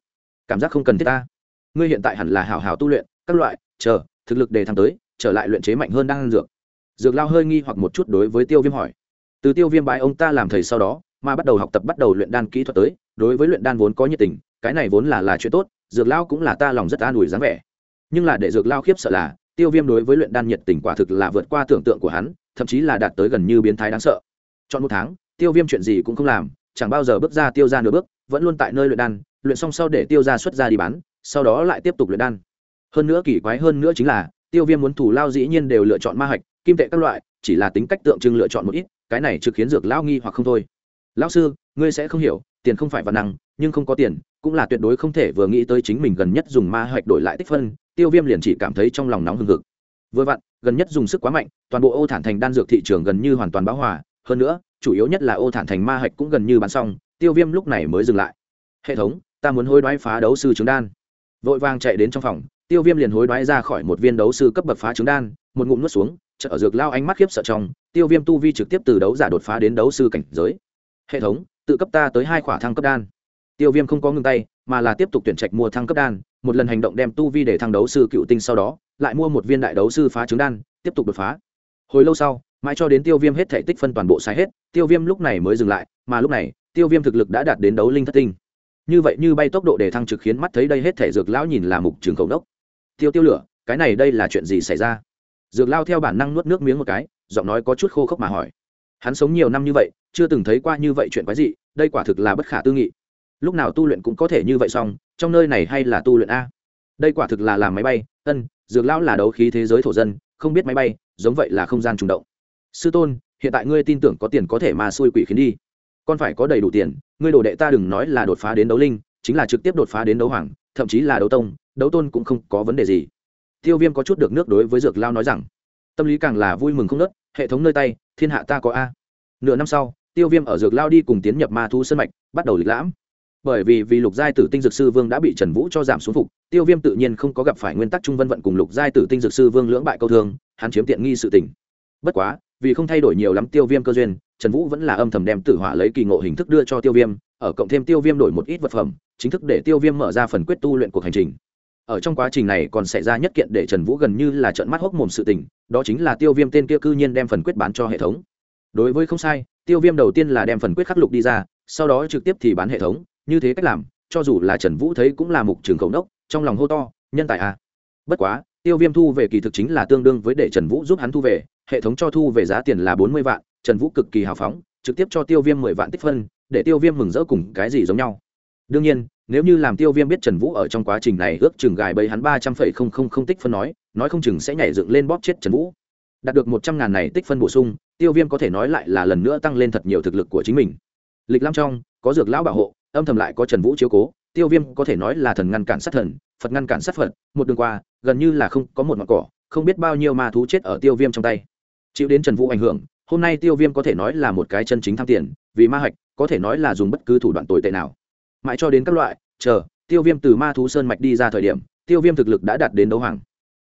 Cảm giác không cần thiết ta. Ngươi hiện tại hẳn là hảo hảo tu luyện, các loại, chờ, thực lực đề thăng tới, trở lại luyện chế mạnh hơn đan dược dược lao hơi nghi hoặc một chút đối với tiêu viêm hỏi. Từ tiêu viêm bái ông ta làm thầy sau đó, mà bắt đầu học tập bắt đầu luyện đan kỹ thuật tới, đối với luyện đan vốn có nhiệt tình, cái này vốn là là chuyện tốt, dược lao cũng là ta lòng rất an ủi dáng vẻ. Nhưng là để dược lao khiếp sợ là, tiêu viêm đối với luyện đan nhiệt tình quả thực là vượt qua tưởng tượng của hắn, thậm chí là đạt tới gần như biến thái đáng sợ. Chọn một tháng, tiêu viêm chuyện gì cũng không làm, chẳng bao giờ bước ra tiêu ra nửa bước, vẫn luôn tại nơi luyện đan, luyện xong sau để tiêu ra xuất ra đi bán, sau đó lại tiếp tục luyện đan. Hơn nữa kỳ quái hơn nữa chính là, tiêu viêm muốn thủ lao dĩ nhiên đều lựa chọn ma hạch kim tệ các loại, chỉ là tính cách tượng trưng lựa chọn một ít, cái này trực khiến dược lão nghi hoặc không thôi. Lão sư, ngươi sẽ không hiểu, tiền không phải văn năng, nhưng không có tiền, cũng là tuyệt đối không thể vừa nghĩ tới chính mình gần nhất dùng ma hạch đổi lại tích phân, tiêu viêm liền chỉ cảm thấy trong lòng nóng hừng hực. Vừa vặn, gần nhất dùng sức quá mạnh, toàn bộ ô thản thành đan dược thị trường gần như hoàn toàn bão hòa, hơn nữa, chủ yếu nhất là ô thản thành ma hạch cũng gần như bán xong, tiêu viêm lúc này mới dừng lại. Hệ thống, ta muốn hối đoái phá đấu sư trứng đan. Vội vàng chạy đến trong phòng, tiêu viêm liền hối đoái ra khỏi một viên đấu sư cấp bậc phá trứng đan, một ngụm nuốt xuống chợ ở dược lao ánh mắt khiếp sợ trong, tiêu viêm tu vi trực tiếp từ đấu giả đột phá đến đấu sư cảnh giới. Hệ thống, tự cấp ta tới hai khỏa thăng cấp đan. Tiêu viêm không có ngừng tay, mà là tiếp tục tuyển trạch mua thăng cấp đan, một lần hành động đem tu vi để thăng đấu sư cựu tinh sau đó, lại mua một viên đại đấu sư phá trứng đan, tiếp tục đột phá. Hồi lâu sau, mãi cho đến tiêu viêm hết thể tích phân toàn bộ sai hết, tiêu viêm lúc này mới dừng lại, mà lúc này, tiêu viêm thực lực đã đạt đến đấu linh thất tinh. Như vậy như bay tốc độ để thăng trực khiến mắt thấy đây hết thể dược lão nhìn là mục trường cầu đốc. Tiêu tiêu lửa, cái này đây là chuyện gì xảy ra? Dược lao theo bản năng nuốt nước miếng một cái, giọng nói có chút khô khốc mà hỏi. Hắn sống nhiều năm như vậy, chưa từng thấy qua như vậy chuyện quái gì đây quả thực là bất khả tư nghị. Lúc nào tu luyện cũng có thể như vậy xong, trong nơi này hay là tu luyện a? Đây quả thực là làm máy bay, ân, dược lão là đấu khí thế giới thổ dân, không biết máy bay, giống vậy là không gian trùng động. Sư tôn, hiện tại ngươi tin tưởng có tiền có thể mà xui quỷ khiến đi. Con phải có đầy đủ tiền, ngươi đồ đệ ta đừng nói là đột phá đến đấu linh, chính là trực tiếp đột phá đến đấu hoàng, thậm chí là đấu tông, đấu tôn cũng không có vấn đề gì tiêu viêm có chút được nước đối với dược lao nói rằng, tâm lý càng là vui mừng không nớt, hệ thống nơi tay, thiên hạ ta có a. Nửa năm sau, tiêu viêm ở dược lao đi cùng tiến nhập ma thu sân mạch, bắt đầu lịch lãm. Bởi vì vì lục giai tử tinh dược sư vương đã bị trần vũ cho giảm xuống phục, tiêu viêm tự nhiên không có gặp phải nguyên tắc trung vân vận cùng lục giai tử tinh dược sư vương lưỡng bại câu thương, hắn chiếm tiện nghi sự tình. Bất quá, vì không thay đổi nhiều lắm tiêu viêm cơ duyên, trần vũ vẫn là âm thầm đem tử hỏa lấy kỳ ngộ hình thức đưa cho tiêu viêm, ở cộng thêm tiêu viêm đổi một ít vật phẩm, chính thức để tiêu viêm mở ra phần quyết tu luyện cuộc hành trình ở trong quá trình này còn xảy ra nhất kiện để trần vũ gần như là trận mắt hốc mồm sự tình, đó chính là tiêu viêm tên kia cư nhiên đem phần quyết bán cho hệ thống đối với không sai, tiêu viêm đầu tiên là đem phần quyết khắc lục đi ra, sau đó trực tiếp thì bán hệ thống, như thế cách làm, cho dù là trần vũ thấy cũng là mục trường khẩu nốc, trong lòng hô to, nhân tài à. bất quá, tiêu viêm thu về kỳ thực chính là tương đương với để trần vũ giúp hắn thu về, hệ thống cho thu về giá tiền là bốn mươi vạn, trần vũ cực kỳ hào phóng, trực tiếp cho tiêu viêm mười vạn tích phân, để tiêu viêm mừng rỡ cùng cái gì giống nhau đương nhiên nếu như làm tiêu viêm biết trần vũ ở trong quá trình này ước chừng gài bẫy hắn ba trăm phẩy không không không tích phân nói nói không chừng sẽ nhảy dựng lên bóp chết trần vũ. Đạt được một trăm ngàn này tích phân bổ sung, tiêu viêm có thể nói lại là lần nữa tăng lên thật nhiều thực lực của chính mình. Lịch lam trong, có dược lão bảo hộ, âm thầm lại có trần vũ chiếu cố, tiêu viêm có thể nói là thần ngăn cản sát thần, phật ngăn cản sát phật, một đường qua, gần như là không có một mặt cỏ, không biết bao nhiêu ma thú chết ở tiêu viêm trong tay. Chịu đến trần vũ ảnh hưởng, hôm nay tiêu viêm có thể nói là một cái chân chính tham tiền, vì ma hạch, có thể nói là dùng bất cứ thủ đoạn tồi tệ nào mãi cho đến các loại chờ tiêu viêm từ ma thú sơn mạch đi ra thời điểm tiêu viêm thực lực đã đạt đến đấu hoàng.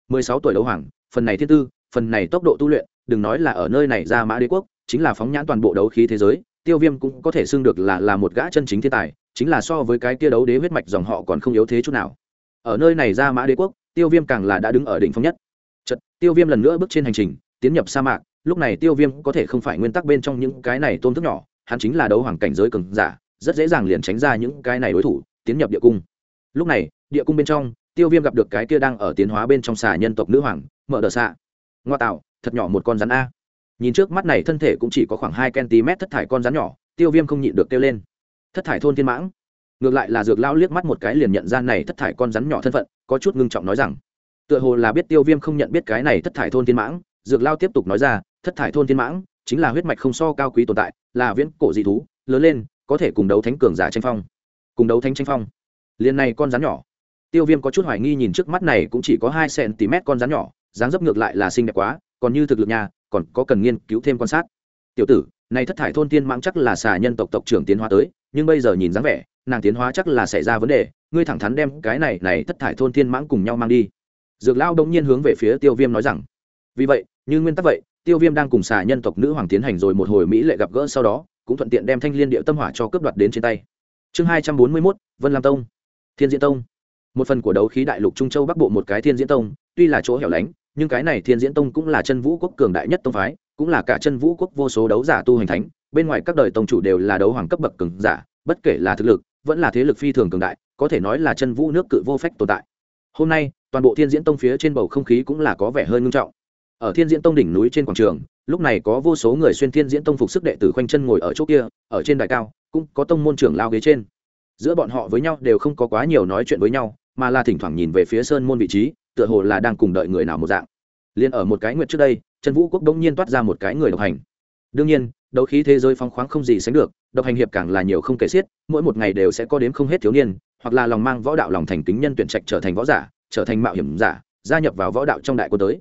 Mười sáu tuổi đấu hoàng phần này thiên tư phần này tốc độ tu luyện đừng nói là ở nơi này ra mã đế quốc chính là phóng nhãn toàn bộ đấu khí thế giới tiêu viêm cũng có thể xưng được là là một gã chân chính thiên tài chính là so với cái kia đấu đế huyết mạch dòng họ còn không yếu thế chút nào. Ở nơi này ra mã đế quốc tiêu viêm càng là đã đứng ở đỉnh phong nhất. Chật, tiêu viêm lần nữa bước trên hành trình tiến nhập sa mạc lúc này tiêu viêm có thể không phải nguyên tắc bên trong những cái này tôn thức nhỏ hắn chính là đấu hoàng cảnh giới cường giả rất dễ dàng liền tránh ra những cái này đối thủ, tiến nhập địa cung. Lúc này, địa cung bên trong, tiêu viêm gặp được cái kia đang ở tiến hóa bên trong xà nhân tộc nữ hoàng, mở đờ xạ. Ngoa tạo, thật nhỏ một con rắn a. Nhìn trước mắt này thân thể cũng chỉ có khoảng hai cm thất thải con rắn nhỏ, tiêu viêm không nhịn được kêu lên. Thất thải thôn thiên mãng. Ngược lại là dược lao liếc mắt một cái liền nhận ra này thất thải con rắn nhỏ thân phận, có chút ngưng trọng nói rằng, tựa hồ là biết tiêu viêm không nhận biết cái này thất thải thôn thiên mãng. Dược lao tiếp tục nói ra, thất thải thôn thiên mãng chính là huyết mạch không so cao quý tồn tại, là viễn cổ dị thú, lớn lên có thể cùng đấu thánh cường giả tranh phong. Cùng đấu thánh tranh phong. Liền này con rắn nhỏ. Tiêu viêm có chút hoài nghi nhìn trước mắt này cũng chỉ có hai cm con rắn nhỏ, dáng dấp ngược lại là xinh đẹp quá, còn như thực lực nhà còn có cần nghiên cứu thêm quan sát. Tiểu tử, này thất thải thôn tiên mãng chắc là xà nhân tộc tộc trưởng tiến hóa tới, nhưng bây giờ nhìn dáng vẻ, nàng tiến hóa chắc là xảy ra vấn đề, ngươi thẳng thắn đem cái này này thất thải thôn tiên mãng cùng nhau mang đi. Dược lao đông nhiên hướng về phía tiêu viêm nói rằng, vì vậy, như nguyên tắc vậy, tiêu viêm đang cùng xà nhân tộc nữ hoàng tiến hành rồi một hồi mỹ lệ gặp gỡ sau đó cũng thuận tiện đem thanh liên điệu tâm hỏa cho cướp đoạt đến trên tay. Chương hai trăm bốn mươi mốt, vân lam tông. Thiên diễn tông. Một phần của đấu khí đại lục trung châu bắc bộ một cái thiên diễn tông, tuy là chỗ hẻo lánh, nhưng cái này thiên diễn tông cũng là chân vũ quốc cường đại nhất tông phái, cũng là cả chân vũ quốc vô số đấu giả tu hành thánh, bên ngoài các đời tông chủ đều là đấu hoàng cấp bậc cường giả, bất kể là thực lực, vẫn là thế lực phi thường cường đại, có thể nói là chân vũ nước cự vô phách tồn tại. Hôm nay, toàn bộ thiên diễn tông phía trên bầu không khí cũng là có vẻ hơi ngưng trọng. Ở thiên diễn tông đỉnh núi trên quảng trường lúc này có vô số người xuyên thiên diễn tông phục sức đệ tử khoanh chân ngồi ở chỗ kia, ở trên đài cao, cũng có tông môn trưởng lao ghế trên. Giữa bọn họ với nhau đều không có quá nhiều nói chuyện với nhau, mà là thỉnh thoảng nhìn về phía sơn môn vị trí, tựa hồ là đang cùng đợi người nào một dạng. Liền ở một cái nguyện trước đây, trần vũ quốc đông nhiên toát ra một cái người độc hành. Đương nhiên, đấu khí thế giới phong khoáng không gì sánh được, độc hành hiệp càng là nhiều không kể xiết, mỗi một ngày đều sẽ có đếm không hết thiếu niên, hoặc là lòng mang võ đạo lòng thành kính nhân tuyển trạch trở thành võ giả, trở thành mạo hiểm giả, gia nhập vào võ đạo trong đại quân tới.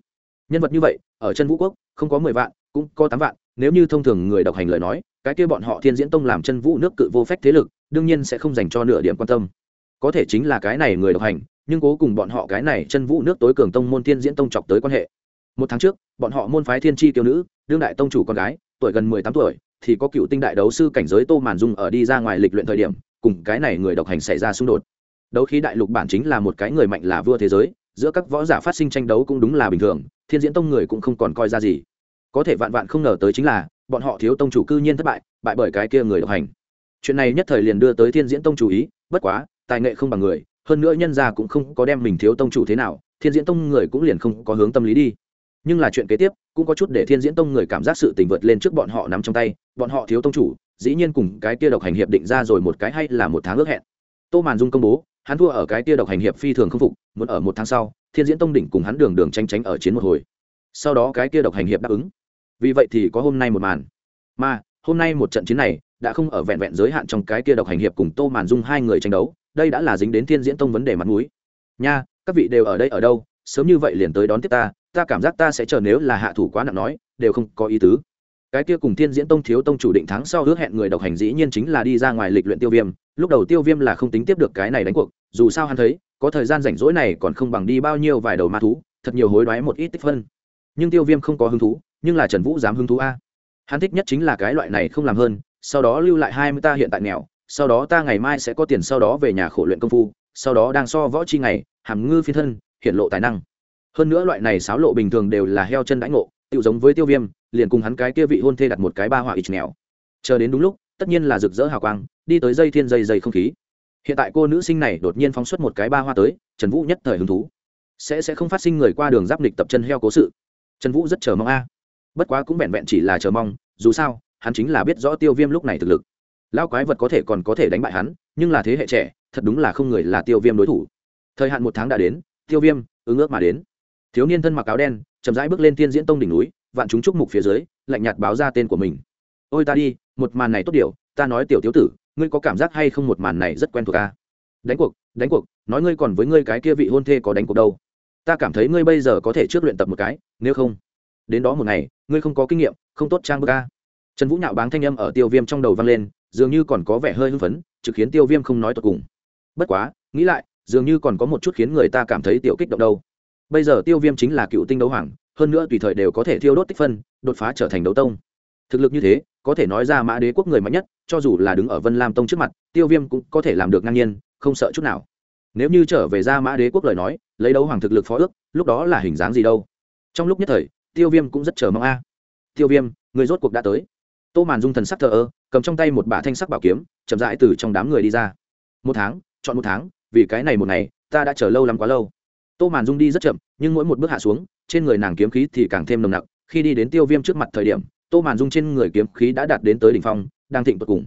Nhân vật như vậy, ở chân vũ quốc, không có mười vạn cũng có tám vạn, nếu như thông thường người độc hành lời nói, cái kia bọn họ thiên diễn tông làm chân vũ nước cự vô phách thế lực, đương nhiên sẽ không dành cho nửa điểm quan tâm. Có thể chính là cái này người độc hành, nhưng cố cùng bọn họ cái này chân vũ nước tối cường tông môn thiên diễn tông chọc tới quan hệ. Một tháng trước, bọn họ môn phái thiên tri tiêu nữ, đương đại tông chủ con gái, tuổi gần mười tám tuổi, thì có cựu tinh đại đấu sư cảnh giới tô màn dung ở đi ra ngoài lịch luyện thời điểm, cùng cái này người độc hành xảy ra xung đột. Đấu khí đại lục bản chính là một cái người mạnh là vua thế giới, giữa các võ giả phát sinh tranh đấu cũng đúng là bình thường, thiên diễn tông người cũng không còn coi ra gì có thể vạn vạn không ngờ tới chính là, bọn họ thiếu tông chủ cư nhiên thất bại bại bởi cái kia người độc hành. Chuyện này nhất thời liền đưa tới thiên diễn tông chủ ý, bất quá, tài nghệ không bằng người, hơn nữa nhân gia cũng không có đem mình thiếu tông chủ thế nào, thiên diễn tông người cũng liền không có hướng tâm lý đi. Nhưng là chuyện kế tiếp, cũng có chút để thiên diễn tông người cảm giác sự tình vượt lên trước bọn họ nắm trong tay, bọn họ thiếu tông chủ, dĩ nhiên cùng cái kia độc hành hiệp định ra rồi một cái hay là một tháng ước hẹn. Tô màn dung công bố, hắn thua ở cái kia độc hành hiệp phi thường không phục, muốn ở một tháng sau, thiên diễn tông đỉnh cùng hắn đường đường tranh tránh ở chiến một hồi sau đó cái kia độc hành hiệp đáp ứng. Vì vậy thì có hôm nay một màn. Mà, hôm nay một trận chiến này, đã không ở vẹn vẹn giới hạn trong cái kia độc hành hiệp cùng tô màn dung hai người tranh đấu, đây đã là dính đến thiên diễn tông vấn đề mặt mũi. Nha, các vị đều ở đây ở đâu? Sớm như vậy liền tới đón tiếp ta ta cảm giác ta sẽ chờ nếu là hạ thủ quá nặng nói, đều không có ý tứ. Cái kia cùng thiên diễn tông thiếu tông chủ định thắng sau hứa hẹn người độc hành dĩ nhiên chính là đi ra ngoài lịch luyện tiêu viêm, lúc đầu tiêu viêm là không tính tiếp được cái này đánh cuộc, dù sao hắn thấy, có thời gian rảnh rỗi này còn không bằng đi bao nhiêu vài đầu ma thú, thật nhiều hối đoái một ít tích phân nhưng tiêu viêm không có hứng thú, nhưng là trần vũ dám hứng thú a. Hắn thích nhất chính là cái loại này không làm hơn, sau đó lưu lại hai mươi ta hiện tại nghèo, sau đó ta ngày mai sẽ có tiền sau đó về nhà khổ luyện công phu, sau đó đang so võ chi ngày, hàm ngư phi thân, hiện lộ tài năng. Hơn nữa loại này sáo lộ bình thường đều là heo chân đãi ngộ tự giống với tiêu viêm, liền cùng hắn cái kia vị hôn thê đặt một cái ba họa ít nghèo. Chờ đến đúng lúc, tất nhiên là rực rỡ hào quang, đi tới dây thiên dây dây không khí. Hiện tại cô nữ sinh này đột nhiên phóng xuất một cái ba hoa tới, trần vũ nhất thời hứng thú. Sẽ sẽ không phát sinh người qua đường giáp lịch tập chân heo cố sự trần vũ rất chờ mong a. Bất quá cũng vẹn vẹn chỉ là chờ mong, dù sao, hắn chính là biết rõ tiêu viêm lúc này thực lực. Lão quái vật có thể còn có thể đánh bại hắn, nhưng là thế hệ trẻ, thật đúng là không người là tiêu viêm đối thủ. Thời hạn một tháng đã đến, tiêu viêm, ứng ước mà đến. Thiếu niên thân mặc áo đen, chậm rãi bước lên tiên diễn tông đỉnh núi, vạn chúng trúc mục phía dưới, lạnh nhạt báo ra tên của mình. Ôi ta đi, một màn này tốt điều, ta nói tiểu thiếu tử, ngươi có cảm giác hay không một màn này rất quen thuộc a? Đánh cuộc đánh cuộc, nói ngươi còn với ngươi cái kia vị hôn thê có đánh cuộc đâu. Ta cảm thấy ngươi bây giờ có thể trước luyện tập một cái nếu không, đến đó một ngày, ngươi không có kinh nghiệm, không tốt trang bức ca trần vũ nhạo báng thanh âm ở tiêu viêm trong đầu vang lên, dường như còn có vẻ hơi hưng phấn, trực khiến tiêu viêm không nói tột cùng. Bất quá, nghĩ lại, dường như còn có một chút khiến người ta cảm thấy tiểu kích động đâu. Bây giờ tiêu viêm chính là cựu tinh đấu hoàng, hơn nữa tùy thời đều có thể thiêu đốt tích phân, đột phá trở thành đấu tông. Thực lực như thế, có thể nói ra mã đế quốc người mạnh nhất, cho dù là đứng ở vân lam tông trước mặt, tiêu viêm cũng có thể làm được ngang nhiên, không sợ chút nào. Nếu như trở về ra mã đế quốc lời nói, lấy đấu hoàng thực lực phó ước, lúc đó là hình dáng gì đâu? Trong lúc nhất thời, tiêu viêm cũng rất chờ mong a. Tiêu viêm, người rốt cuộc đã tới. Tô màn dung thần sắc thờ ơ, cầm trong tay một bả thanh sắc bảo kiếm, chậm rãi từ trong đám người đi ra. Một tháng, chọn một tháng, vì cái này một ngày, ta đã chờ lâu lắm quá lâu. Tô màn dung đi rất chậm, nhưng mỗi một bước hạ xuống, trên người nàng kiếm khí thì càng thêm nồng nặc. Khi đi đến tiêu viêm trước mặt thời điểm, tô màn dung trên người kiếm khí đã đạt đến tới đỉnh phong, đang thịnh tột cùng.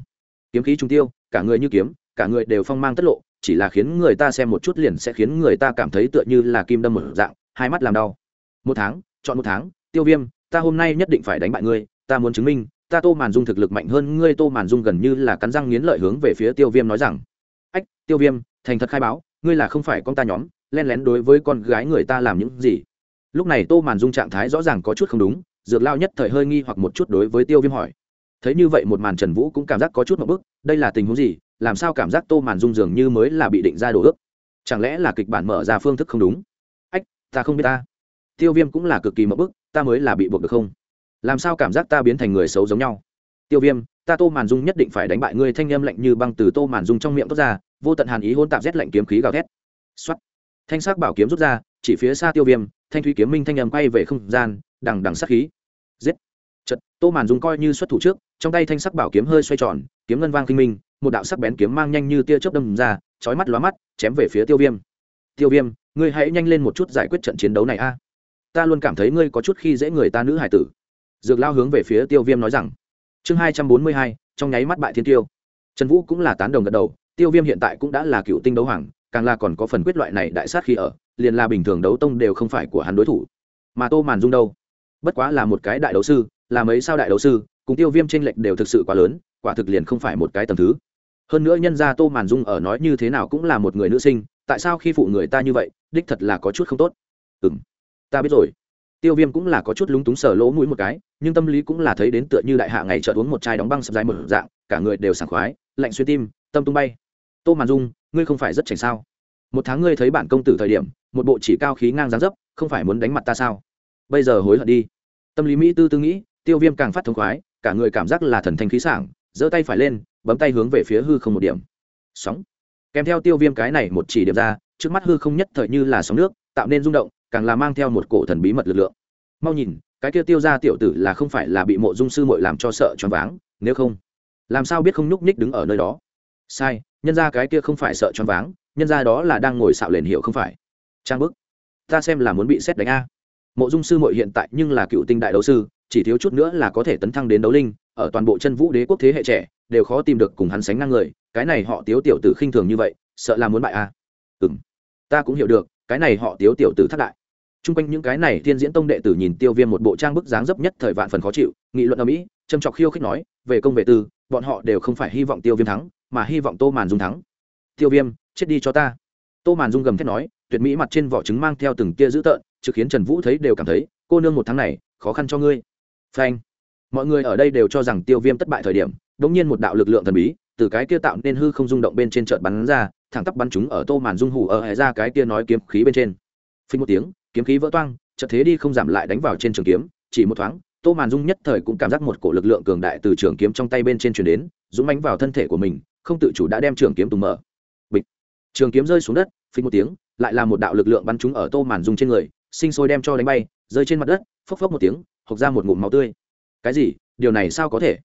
Kiếm khí trung tiêu, cả người như kiếm, cả người đều phong mang tất lộ, chỉ là khiến người ta xem một chút liền sẽ khiến người ta cảm thấy tựa như là kim đâm một dạng, hai mắt làm đau một tháng, chọn một tháng, tiêu viêm, ta hôm nay nhất định phải đánh bại ngươi, ta muốn chứng minh, ta tô màn dung thực lực mạnh hơn ngươi, tô màn dung gần như là cắn răng nghiến lợi hướng về phía tiêu viêm nói rằng, ách, tiêu viêm, thành thật khai báo, ngươi là không phải con ta nhóm, len lén đối với con gái người ta làm những gì? Lúc này tô màn dung trạng thái rõ ràng có chút không đúng, dược lao nhất thời hơi nghi hoặc một chút đối với tiêu viêm hỏi. Thấy như vậy một màn trần vũ cũng cảm giác có chút một bức, đây là tình huống gì? Làm sao cảm giác tô màn dung dường như mới là bị định ra đồ ước? Chẳng lẽ là kịch bản mở ra phương thức không đúng? Ách, ta không biết ta tiêu viêm cũng là cực kỳ mậu bức, ta mới là bị buộc được không? Làm sao cảm giác ta biến thành người xấu giống nhau? Tiêu viêm, ta tô màn dung nhất định phải đánh bại ngươi thanh âm lạnh như băng từ tô màn dung trong miệng tốt ra, vô tận hàn ý hôn tạp rét lạnh kiếm khí gào thét. X thanh sắc bảo kiếm rút ra, chỉ phía xa tiêu viêm, thanh thúy kiếm minh thanh âm quay về không gian, đằng đằng sắc khí. Giết. Chật tô màn dung coi như xuất thủ trước, trong tay thanh sắc bảo kiếm hơi xoay tròn, kiếm ngân vang kinh minh, một đạo sắc bén kiếm mang nhanh như tia chớp đâm ra, chói mắt lóa mắt, chém về phía tiêu viêm. Tiêu viêm, ngươi hãy nhanh lên một chút giải quyết trận chiến đấu này a ta luôn cảm thấy ngươi có chút khi dễ người ta nữ hải tử. Dược lao hướng về phía tiêu viêm nói rằng, chương hai trăm bốn mươi hai, trong nháy mắt bại thiên tiêu. Trần vũ cũng là tán đồng gật đầu, tiêu viêm hiện tại cũng đã là cựu tinh đấu hoàng, càng là còn có phần quyết loại này đại sát khi ở, liền là bình thường đấu tông đều không phải của hắn đối thủ. Mà tô màn dung đâu? Bất quá là một cái đại đấu sư, là mấy sao đại đấu sư, cùng tiêu viêm tranh lệch đều thực sự quá lớn, quả thực liền không phải một cái tầm thứ. Hơn nữa nhân ra tô màn dung ở nói như thế nào cũng là một người nữ sinh, tại sao khi phụ người ta như vậy, đích thật là có chút không tốt. Ừ m ta biết rồi. Tiêu viêm cũng là có chút lúng túng sờ lỗ mũi một cái, nhưng tâm lý cũng là thấy đến tựa như đại hạ ngày chợt uống một chai đóng băng sập dài một dạng, cả người đều sảng khoái, lạnh xuyên tim, tâm tung bay. Tô màn dung, ngươi không phải rất chảnh sao? Một tháng ngươi thấy bản công tử thời điểm, một bộ chỉ cao khí ngang dáng dấp, không phải muốn đánh mặt ta sao? Bây giờ hối hận đi. Tâm lý mỹ tư tư nghĩ, tiêu viêm càng phát thống khoái, cả người cảm giác là thần thanh khí sảng, giơ tay phải lên, bấm tay hướng về phía hư không một điểm. Sóng. Kèm theo tiêu viêm cái này một chỉ điểm ra, trước mắt hư không nhất thời như là sóng nước, tạo nên rung động càng là mang theo một cổ thần bí mật lực lượng. Mau nhìn, cái kia tiêu ra tiểu tử là không phải là bị mộ dung sư mội làm cho sợ choáng váng, nếu không, làm sao biết không nhúc nhích đứng ở nơi đó? Sai, nhân ra cái kia không phải sợ choáng váng, nhân ra đó là đang ngồi xạo liền hiệu không phải. Trang bức, ta xem là muốn bị xét đánh a. Mộ dung sư mội hiện tại nhưng là cựu tinh đại đấu sư, chỉ thiếu chút nữa là có thể tấn thăng đến đấu linh, ở toàn bộ chân vũ đế quốc thế hệ trẻ, đều khó tìm được cùng hắn sánh ngang người, cái này họ tiếu tiểu tử khinh thường như vậy, sợ là muốn bại a. Ừ ta cũng hiểu được, cái này họ tiếu tiểu tử thất đại t r u n g quanh những cái này thiên diễn tông đệ tử nhìn tiêu viêm một bộ trang bức dáng dấp nhất thời vạn phần khó chịu, nghị luận ở mỹ, trầm trọc khiêu khích nói, về công vệ tư, bọn họ đều không phải hy vọng tiêu viêm thắng, mà hy vọng tô màn dung thắng. Tiêu viêm, chết đi cho ta. Tô màn dung gầm thét nói, tuyệt mỹ mặt trên vỏ trứng mang theo từng tia dữ tợn chứ khiến trần vũ thấy đều cảm thấy, cô nương một tháng này, khó khăn cho ngươi. Phanh. Mọi người ở đây đều cho rằng tiêu viêm thất bại thời điểm đ ỗ n g nhiên một đạo lực lượng thần bí, từ cái kia tạo nên hư không rung động bên trên trợt bắn ra, thẳng tắp bắn chúng ở tô màn dung hủ ở hệ ra cái kia nói kiếm khí bên trên. Phình một tiếng kiếm khí vỡ toang, chợt thế đi không giảm lại đánh vào trên trường kiếm, chỉ một thoáng, tô màn dung nhất thời cũng cảm giác một cổ lực lượng cường đại từ trường kiếm trong tay bên trên chuyển đến, dũng mánh vào thân thể của mình, không tự chủ đã đem trường kiếm tùng mở. Bịch. Trường kiếm rơi xuống đất, phình một tiếng, lại là một đạo lực lượng bắn trúng ở tô màn dung trên người, sinh sôi đem cho đánh bay, rơi trên mặt đất, phốc phốc một tiếng, hộc ra một ngụm máu tươi. Cái gì? Điều này sao có thể?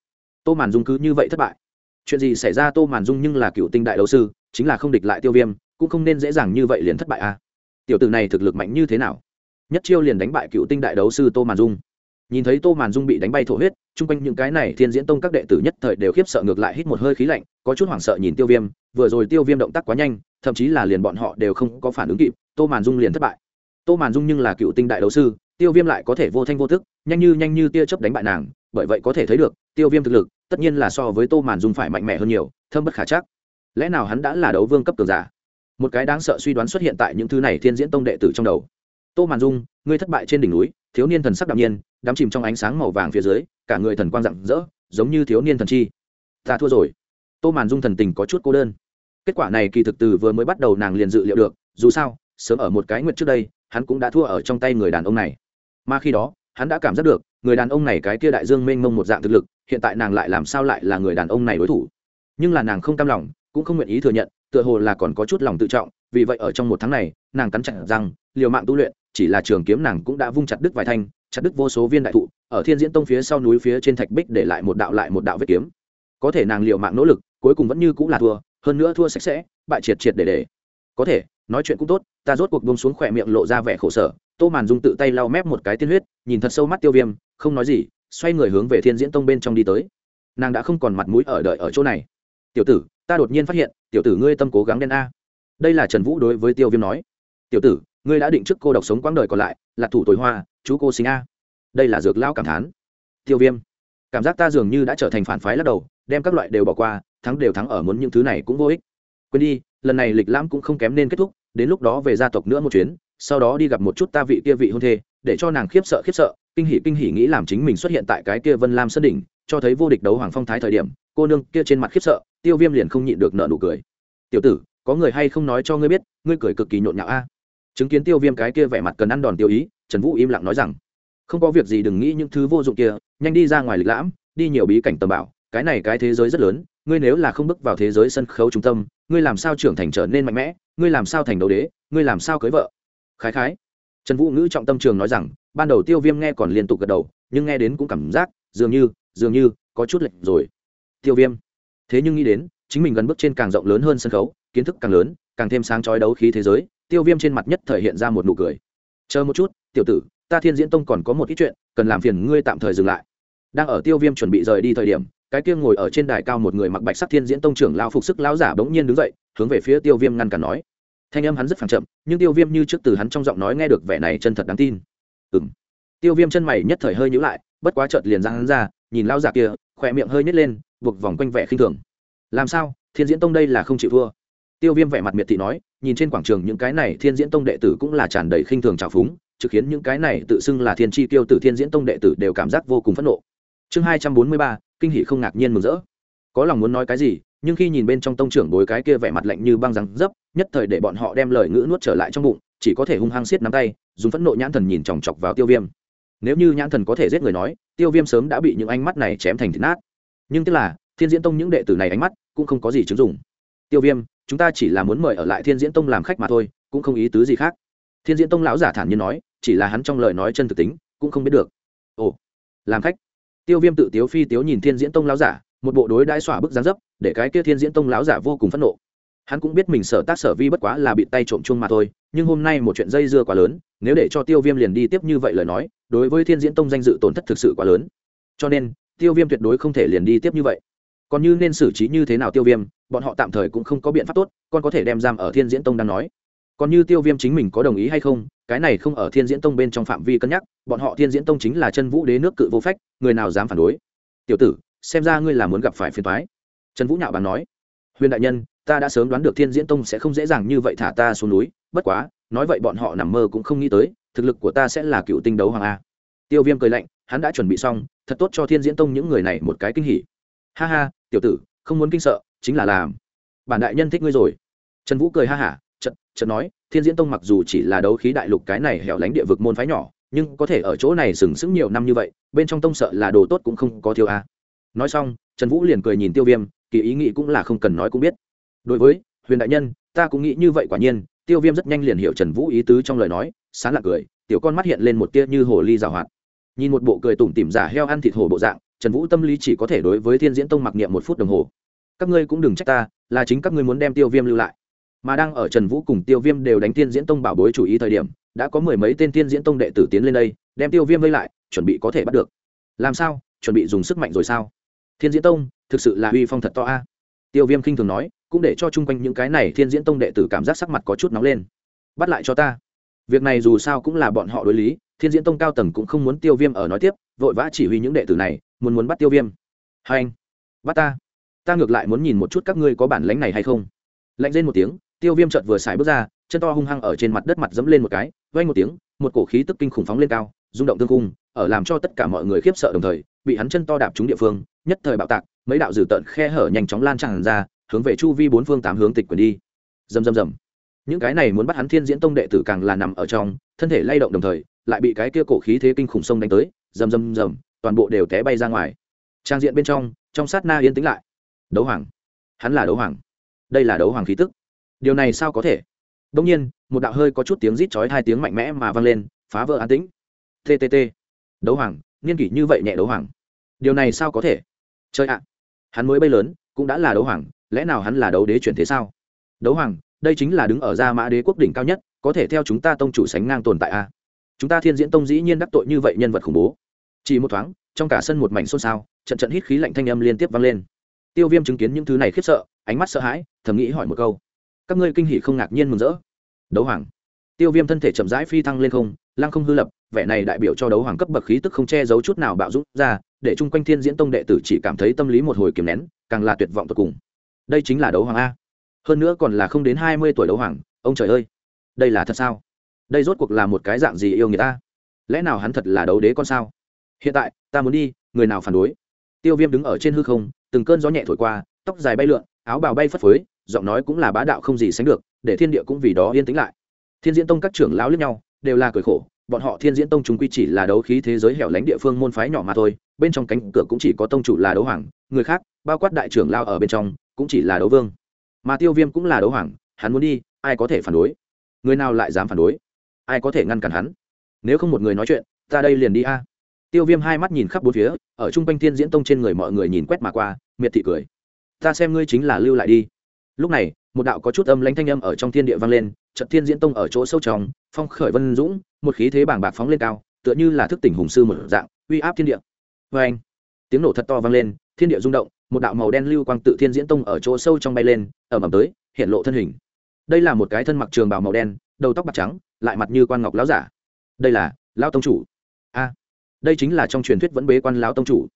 Tô màn dung cứ như vậy thất bại. Chuyện gì xảy ra tô màn dung nhưng là cựu tinh đại đấu sư, chính là không địch lại tiêu viêm, cũng không nên dễ dàng như vậy liền thất bại à? Tiểu tử này thực lực mạnh như thế nào? Nhất chiêu liền đánh bại cựu tinh đại đấu sư tô màn dung. Nhìn thấy tô màn dung bị đánh bay thổ huyết, chung quanh những cái này thiên diễn tông các đệ tử nhất thời đều khiếp sợ ngược lại hít một hơi khí lạnh, có chút hoảng sợ nhìn tiêu viêm, vừa rồi tiêu viêm động tác quá nhanh, thậm chí là liền bọn họ đều không có phản ứng kịp, tô màn dung liền thất bại. Tô màn dung nhưng là cựu tinh đại đấu sư, tiêu viêm lại có thể vô thanh vô thức nhanh như nhanh như tia chớp đánh bại nàng, bởi vậy có thể thấy được, tiêu viêm thực lực, tất nhiên là so với tô màn dung phải mạnh mẽ hơn nhiều, thâm bất khả chắc. Lẽ nào hắn đã là đấu vương cấp cường giả? Một cái đáng sợ suy đoán xuất hiện tại những thứ này thiên diễn tông đệ tử trong đầu. Tô màn dung, ngươi thất bại trên đỉnh núi, thiếu niên thần sắc đạm nhiên, đắm chìm trong ánh sáng màu vàng phía dưới, cả người thần quang rạng rỡ, giống như thiếu niên thần chi. Ta thua rồi. Tô màn dung thần tình có chút cô đơn. Kết quả này kỳ thực từ vừa mới bắt đầu nàng liền dự liệu được, dù sao, sớm ở một cái nguyện trước đây, hắn cũng đã thua ở trong tay người đàn ông này. Mà khi đó, hắn đã cảm giác được, người đàn ông này cái kia đại dương mênh mông một dạng thực lực, hiện tại nàng lại làm sao lại là người đàn ông này đối thủ. Nhưng là nàng không cam lòng cũng không nguyện ý thừa nhận, tựa hồ là còn có chút lòng tự trọng, vì vậy ở trong một tháng này, nàng cắn chặt rằng liều mạng tu luyện, chỉ là trường kiếm nàng cũng đã vung chặt đứt vài thanh, chặt đứt vô số viên đại thụ, ở thiên diễn tông phía sau núi phía trên thạch bích để lại một đạo lại một đạo vết kiếm. Có thể nàng liều mạng nỗ lực, cuối cùng vẫn như cũng là thua, hơn nữa thua sạch sẽ, bại triệt triệt để để. Có thể, nói chuyện cũng tốt, ta rốt cuộc buông xuống khỏe miệng lộ ra vẻ khổ sở. Tô màn dung tự tay lau mép một cái tiên huyết, nhìn thật sâu mắt tiêu viêm, không nói gì, xoay người hướng về thiên diễn tông bên trong đi tới. Nàng đã không còn mặt mũi ở đợi ở chỗ này. Tiểu tử ta đột nhiên phát hiện, tiểu tử ngươi tâm cố gắng đen a. Đây là trần vũ đối với tiêu viêm nói. Tiểu tử, ngươi đã định trước cô độc sống quãng đời còn lại, là thủ tối hoa, chú cô sinh a. Đây là dược lão cảm thán. Tiêu viêm, cảm giác ta dường như đã trở thành phản phái lắc đầu, đem các loại đều bỏ qua, thắng đều thắng ở muốn những thứ này cũng vô ích. Quên đi, lần này lịch lãm cũng không kém nên kết thúc, đến lúc đó về gia tộc nữa một chuyến, sau đó đi gặp một chút ta vị kia vị hôn thê, để cho nàng khiếp sợ khiếp sợ, kinh hỉ kinh hỉ nghĩ làm chính mình xuất hiện tại cái kia vân lam sân đỉnh, cho thấy vô địch đấu hoàng phong thái thời điểm, cô nương kia trên mặt khiếp sợ tiêu viêm liền không nhịn được nợ nụ cười. Tiểu tử, có người hay không nói cho ngươi biết, ngươi cười cực kỳ nhộn nhạo a? Chứng kiến tiêu viêm cái kia vẻ mặt cần ăn đòn tiêu ý, trần vũ im lặng nói rằng, không có việc gì đừng nghĩ những thứ vô dụng kia, nhanh đi ra ngoài lịch lãm, đi nhiều bí cảnh tầm bảo, cái này cái thế giới rất lớn, ngươi nếu là không bước vào thế giới sân khấu trung tâm, ngươi làm sao trưởng thành trở nên mạnh mẽ, ngươi làm sao thành đấu đế, ngươi làm sao cưới vợ? Khái khái. Trần vũ ngữ trọng tâm trường nói rằng, ban đầu tiêu viêm nghe còn liên tục gật đầu, nhưng nghe đến cũng cảm giác, dường như dường như, có chút lệch rồi. Tiêu viêm thế nhưng nghĩ đến, chính mình gần bước trên càng rộng lớn hơn sân khấu, kiến thức càng lớn, càng thêm sáng chói đấu khí thế giới, tiêu viêm trên mặt nhất thể hiện ra một nụ cười. Chờ một chút, tiểu tử, ta thiên diễn tông còn có một ít chuyện, cần làm phiền ngươi tạm thời dừng lại. Đang ở tiêu viêm chuẩn bị rời đi thời điểm, cái kia ngồi ở trên đài cao một người mặc bạch sắc thiên diễn tông trưởng lao phục sức lão giả bỗng nhiên đứng dậy, hướng về phía tiêu viêm ngăn cản nói. Thanh âm hắn rất phẳng chậm, nhưng tiêu viêm như trước từ hắn trong giọng nói nghe được vẻ này chân thật đáng tin. Ừ m tiêu viêm chân mày nhất thời hơi nhữ lại, bất quá chợt liền ra hắn ra nhìn lao giả kia, khỏe miệng hơi nhét lên, buộc vòng quanh vẻ khinh thường. Làm sao? Thiên diễn tông đây là không chịu thua. Tiêu viêm vẻ mặt miệt thị nói, nhìn trên quảng trường những cái này thiên diễn tông đệ tử cũng là tràn đầy khinh thường trào phúng, trực khiến những cái này tự xưng là thiên tri tiêu tử thiên diễn tông đệ tử đều cảm giác vô cùng phẫn nộ. Chương hai trăm bốn mươi ba, kinh hỷ không ngạc nhiên mừng rỡ. Có lòng muốn nói cái gì, nhưng khi nhìn bên trong tông trưởng bối cái kia vẻ mặt lạnh như băng răng dấp, nhất thời để bọn họ đem lời ngữ nuốt trở lại trong bụng, chỉ có thể hung hăng xiết nắm tay, dùng phẫn nộ nhãn thần nhìn chòng chọc vào tiêu viêm. Nếu như nhãn thần có thể giết người nói tiêu viêm sớm đã bị những ánh mắt này chém thành thịt nát. Nhưng tức là, thiên diễn tông những đệ tử này ánh mắt cũng không có gì chứng dụng. Tiêu viêm, chúng ta chỉ là muốn mời ở lại thiên diễn tông làm khách mà thôi, cũng không ý tứ gì khác. Thiên diễn tông lão giả thản nhiên nói, chỉ là hắn trong lời nói chân thực tính, cũng không biết được. Ồ, làm khách. Tiêu viêm tự tiếu phi tiếu nhìn thiên diễn tông lão giả, một bộ đối đãi xỏa bức gián dấp, để cái kia thiên diễn tông lão giả vô cùng phẫn nộ. Hắn cũng biết mình sở tác sở vi bất quá là bị tay trộm chuông mà thôi nhưng hôm nay một chuyện dây dưa quá lớn, nếu để cho tiêu viêm liền đi tiếp như vậy lời nói, đối với thiên diễn tông danh dự tổn thất thực sự quá lớn. Cho nên, tiêu viêm tuyệt đối không thể liền đi tiếp như vậy. Còn như nên xử trí như thế nào tiêu viêm, bọn họ tạm thời cũng không có biện pháp tốt còn có thể đem giam ở thiên diễn tông đang nói. Còn như tiêu viêm chính mình có đồng ý hay không, cái này không ở thiên diễn tông bên trong phạm vi cân nhắc, bọn họ thiên diễn tông chính là chân vũ đế nước cự vô phách, người nào dám phản đối? Tiểu tử, xem ra ngươi là muốn gặp phải phiền thoái trần vũ nhạo bàn nói, huyền đại nhân, ta đã sớm đoán được thiên diễn tông sẽ không dễ dàng như vậy thả ta xuống núi bất quá, nói vậy bọn họ nằm mơ cũng không nghĩ tới, thực lực của ta sẽ là cựu tinh đấu hoàng a. Tiêu viêm cười lạnh, hắn đã chuẩn bị xong, thật tốt cho thiên diễn tông những người này một cái kinh hỉ. Ha ha, tiểu tử, không muốn kinh sợ, chính là làm. Bản đại nhân thích ngươi rồi. Trần vũ cười ha hả trận trận nói, thiên diễn tông mặc dù chỉ là đấu khí đại lục cái này hẻo lánh địa vực môn phái nhỏ, nhưng có thể ở chỗ này sừng sững nhiều năm như vậy, bên trong tông sợ là đồ tốt cũng không có thiếu a. Nói xong, trần vũ liền cười nhìn tiêu viêm, kỳ ý nghĩ cũng là không cần nói cũng biết. Đối với, huyền đại nhân, ta cũng nghĩ như vậy quả nhiên tiêu viêm rất nhanh liền hiểu trần vũ ý tứ trong lời nói sán lạc cười, tiểu con mắt hiện lên một tia như hồ ly rào hoạt. Nhìn một bộ cười tủm tỉm giả heo ăn thịt hồ bộ dạng, trần vũ tâm lý chỉ có thể đối với thiên diễn tông mặc niệm một phút đồng hồ. Các ngươi cũng đừng trách ta, là chính các ngươi muốn đem tiêu viêm lưu lại. Mà đang ở trần vũ cùng tiêu viêm đều đánh thiên diễn tông bảo bối chủ ý thời điểm, đã có mười mấy tên thiên diễn tông đệ tử tiến lên đây, đem tiêu viêm vây lại, chuẩn bị có thể bắt được. Làm sao? Chuẩn bị dùng sức mạnh rồi sao? Thiên diễn tông, thực sự là uy phong thật to a. Tiêu viêm khinh thường nói cũng để cho chung quanh những cái này thiên diễn tông đệ tử cảm giác sắc mặt có chút nóng lên. Bắt lại cho ta. Việc này dù sao cũng là bọn họ đối lý, thiên diễn tông cao tầng cũng không muốn tiêu viêm ở nói tiếp, vội vã chỉ huy những đệ tử này, muốn muốn bắt tiêu viêm. Hai anh, bắt ta. Ta ngược lại muốn nhìn một chút các ngươi có bản lánh này hay không. Lạnh lên một tiếng, tiêu viêm chợt vừa xài bước ra, chân to hung hăng ở trên mặt đất mặt dẫm lên một cái vay một tiếng, một cổ khí tức kinh khủng phóng lên cao, rung động tương cung, ở làm cho tất cả mọi người khiếp sợ đồng thời, bị hắn chân to đạp trúng địa phương, nhất thời bạo tạc, mấy đạo dử tợn khe hở nhanh chóng lan tràn ra hướng về chu vi bốn phương tám hướng tịch quyền đi. Rầm rầm rầm. Những cái này muốn bắt hắn thiên diễn tông đệ tử càng là nằm ở trong, thân thể lay động đồng thời, lại bị cái kia cổ khí thế kinh khủng sông đánh tới. Rầm rầm rầm, toàn bộ đều té bay ra ngoài. Trang diện bên trong trong sát na yên tĩnh lại. Đấu hoàng. Hắn là đấu hoàng. Đây là đấu hoàng khí tức. Điều này sao có thể? Đông nhiên, một đạo hơi có chút tiếng rít chói hai tiếng mạnh mẽ mà vang lên, phá vỡ an tĩnh. Ttt đấu hoàng niên kỷ như vậy nhẹ đấu hoàng. Điều này sao có thể? Chơi ạ. Hắn mới bay lớn, cũng đã là đấu hoàng lẽ nào hắn là đấu đế chuyển thế sao? Đấu hoàng, đây chính là đứng ở gia mã đế quốc đỉnh cao nhất, có thể theo chúng ta tông chủ sánh ngang tồn tại a chúng ta thiên diễn tông dĩ nhiên đắc tội như vậy nhân vật khủng bố. Chỉ một thoáng, trong cả sân một mảnh xôn xao, trận trận hít khí lạnh thanh âm liên tiếp vang lên. Tiêu viêm chứng kiến những thứ này khiếp sợ, ánh mắt sợ hãi, thầm nghĩ hỏi một câu. Các ngươi kinh hỉ không ngạc nhiên mừng rỡ. Đấu hoàng. Tiêu viêm thân thể chậm rãi phi thăng lên không, lăng không hư lập, vẻ này đại biểu cho đấu hoàng cấp bậc khí tức không che giấu chút nào bạo rút ra, để chung quanh thiên diễn tông đệ tử chỉ cảm thấy tâm lý một hồi kiềm nén, càng là tuyệt vọng tột cùng đây chính là đấu hoàng a. Hơn nữa còn là không đến hai mươi tuổi đấu hoàng, ông trời ơi. Đây là thật sao? Đây rốt cuộc là một cái dạng gì yêu người ta? Lẽ nào hắn thật là đấu đế con sao? Hiện tại, ta muốn đi, người nào phản đối? Tiêu viêm đứng ở trên hư không, từng cơn gió nhẹ thổi qua, tóc dài bay lượn, áo bào bay phất phới, giọng nói cũng là bá đạo không gì sánh được, để thiên địa cũng vì đó yên tĩnh lại. Thiên diễn tông các trưởng lão lẫn nhau, đều là cười khổ, bọn họ thiên diễn tông chúng quy chỉ là đấu khí thế giới hẻo lánh địa phương môn phái nhỏ mà thôi, bên trong cánh cửa cũng chỉ có tông chủ là đấu hoàng, người khác, bao quát đại trưởng lao ở bên trong cũng chỉ là đấu vương. Mà tiêu viêm cũng là đấu hoàng, hắn muốn đi, ai có thể phản đối? Người nào lại dám phản đối? Ai có thể ngăn cản hắn? Nếu không một người nói chuyện, ta đây liền đi a. Tiêu viêm hai mắt nhìn khắp bốn phía, ở trung quanh thiên diễn tông trên người mọi người nhìn quét mà qua, miệt thị cười. Ta xem ngươi chính là lưu lại đi. Lúc này, một đạo có chút âm lãnh thanh âm ở trong thiên địa vang lên trận thiên diễn tông ở chỗ sâu trong, phong khởi vân dũng, một khí thế bảng bạc phóng lên cao, tựa như là thức tỉnh hùng sư một dạng, uy áp thiên địa. Vê anh tiếng nổ thật to vang lên, thiên địa rung động một đạo màu đen lưu quang tự thiên diễn tông ở chỗ sâu trong bay lên, ẩm ẩm tới, hiện lộ thân hình. Đây là một cái thân mặc trường bào màu đen, đầu tóc bạc trắng, lại mặt như quan ngọc lão giả. Đây là lão tông chủ. A, đây chính là trong truyền thuyết vẫn bế quan lão tông chủ.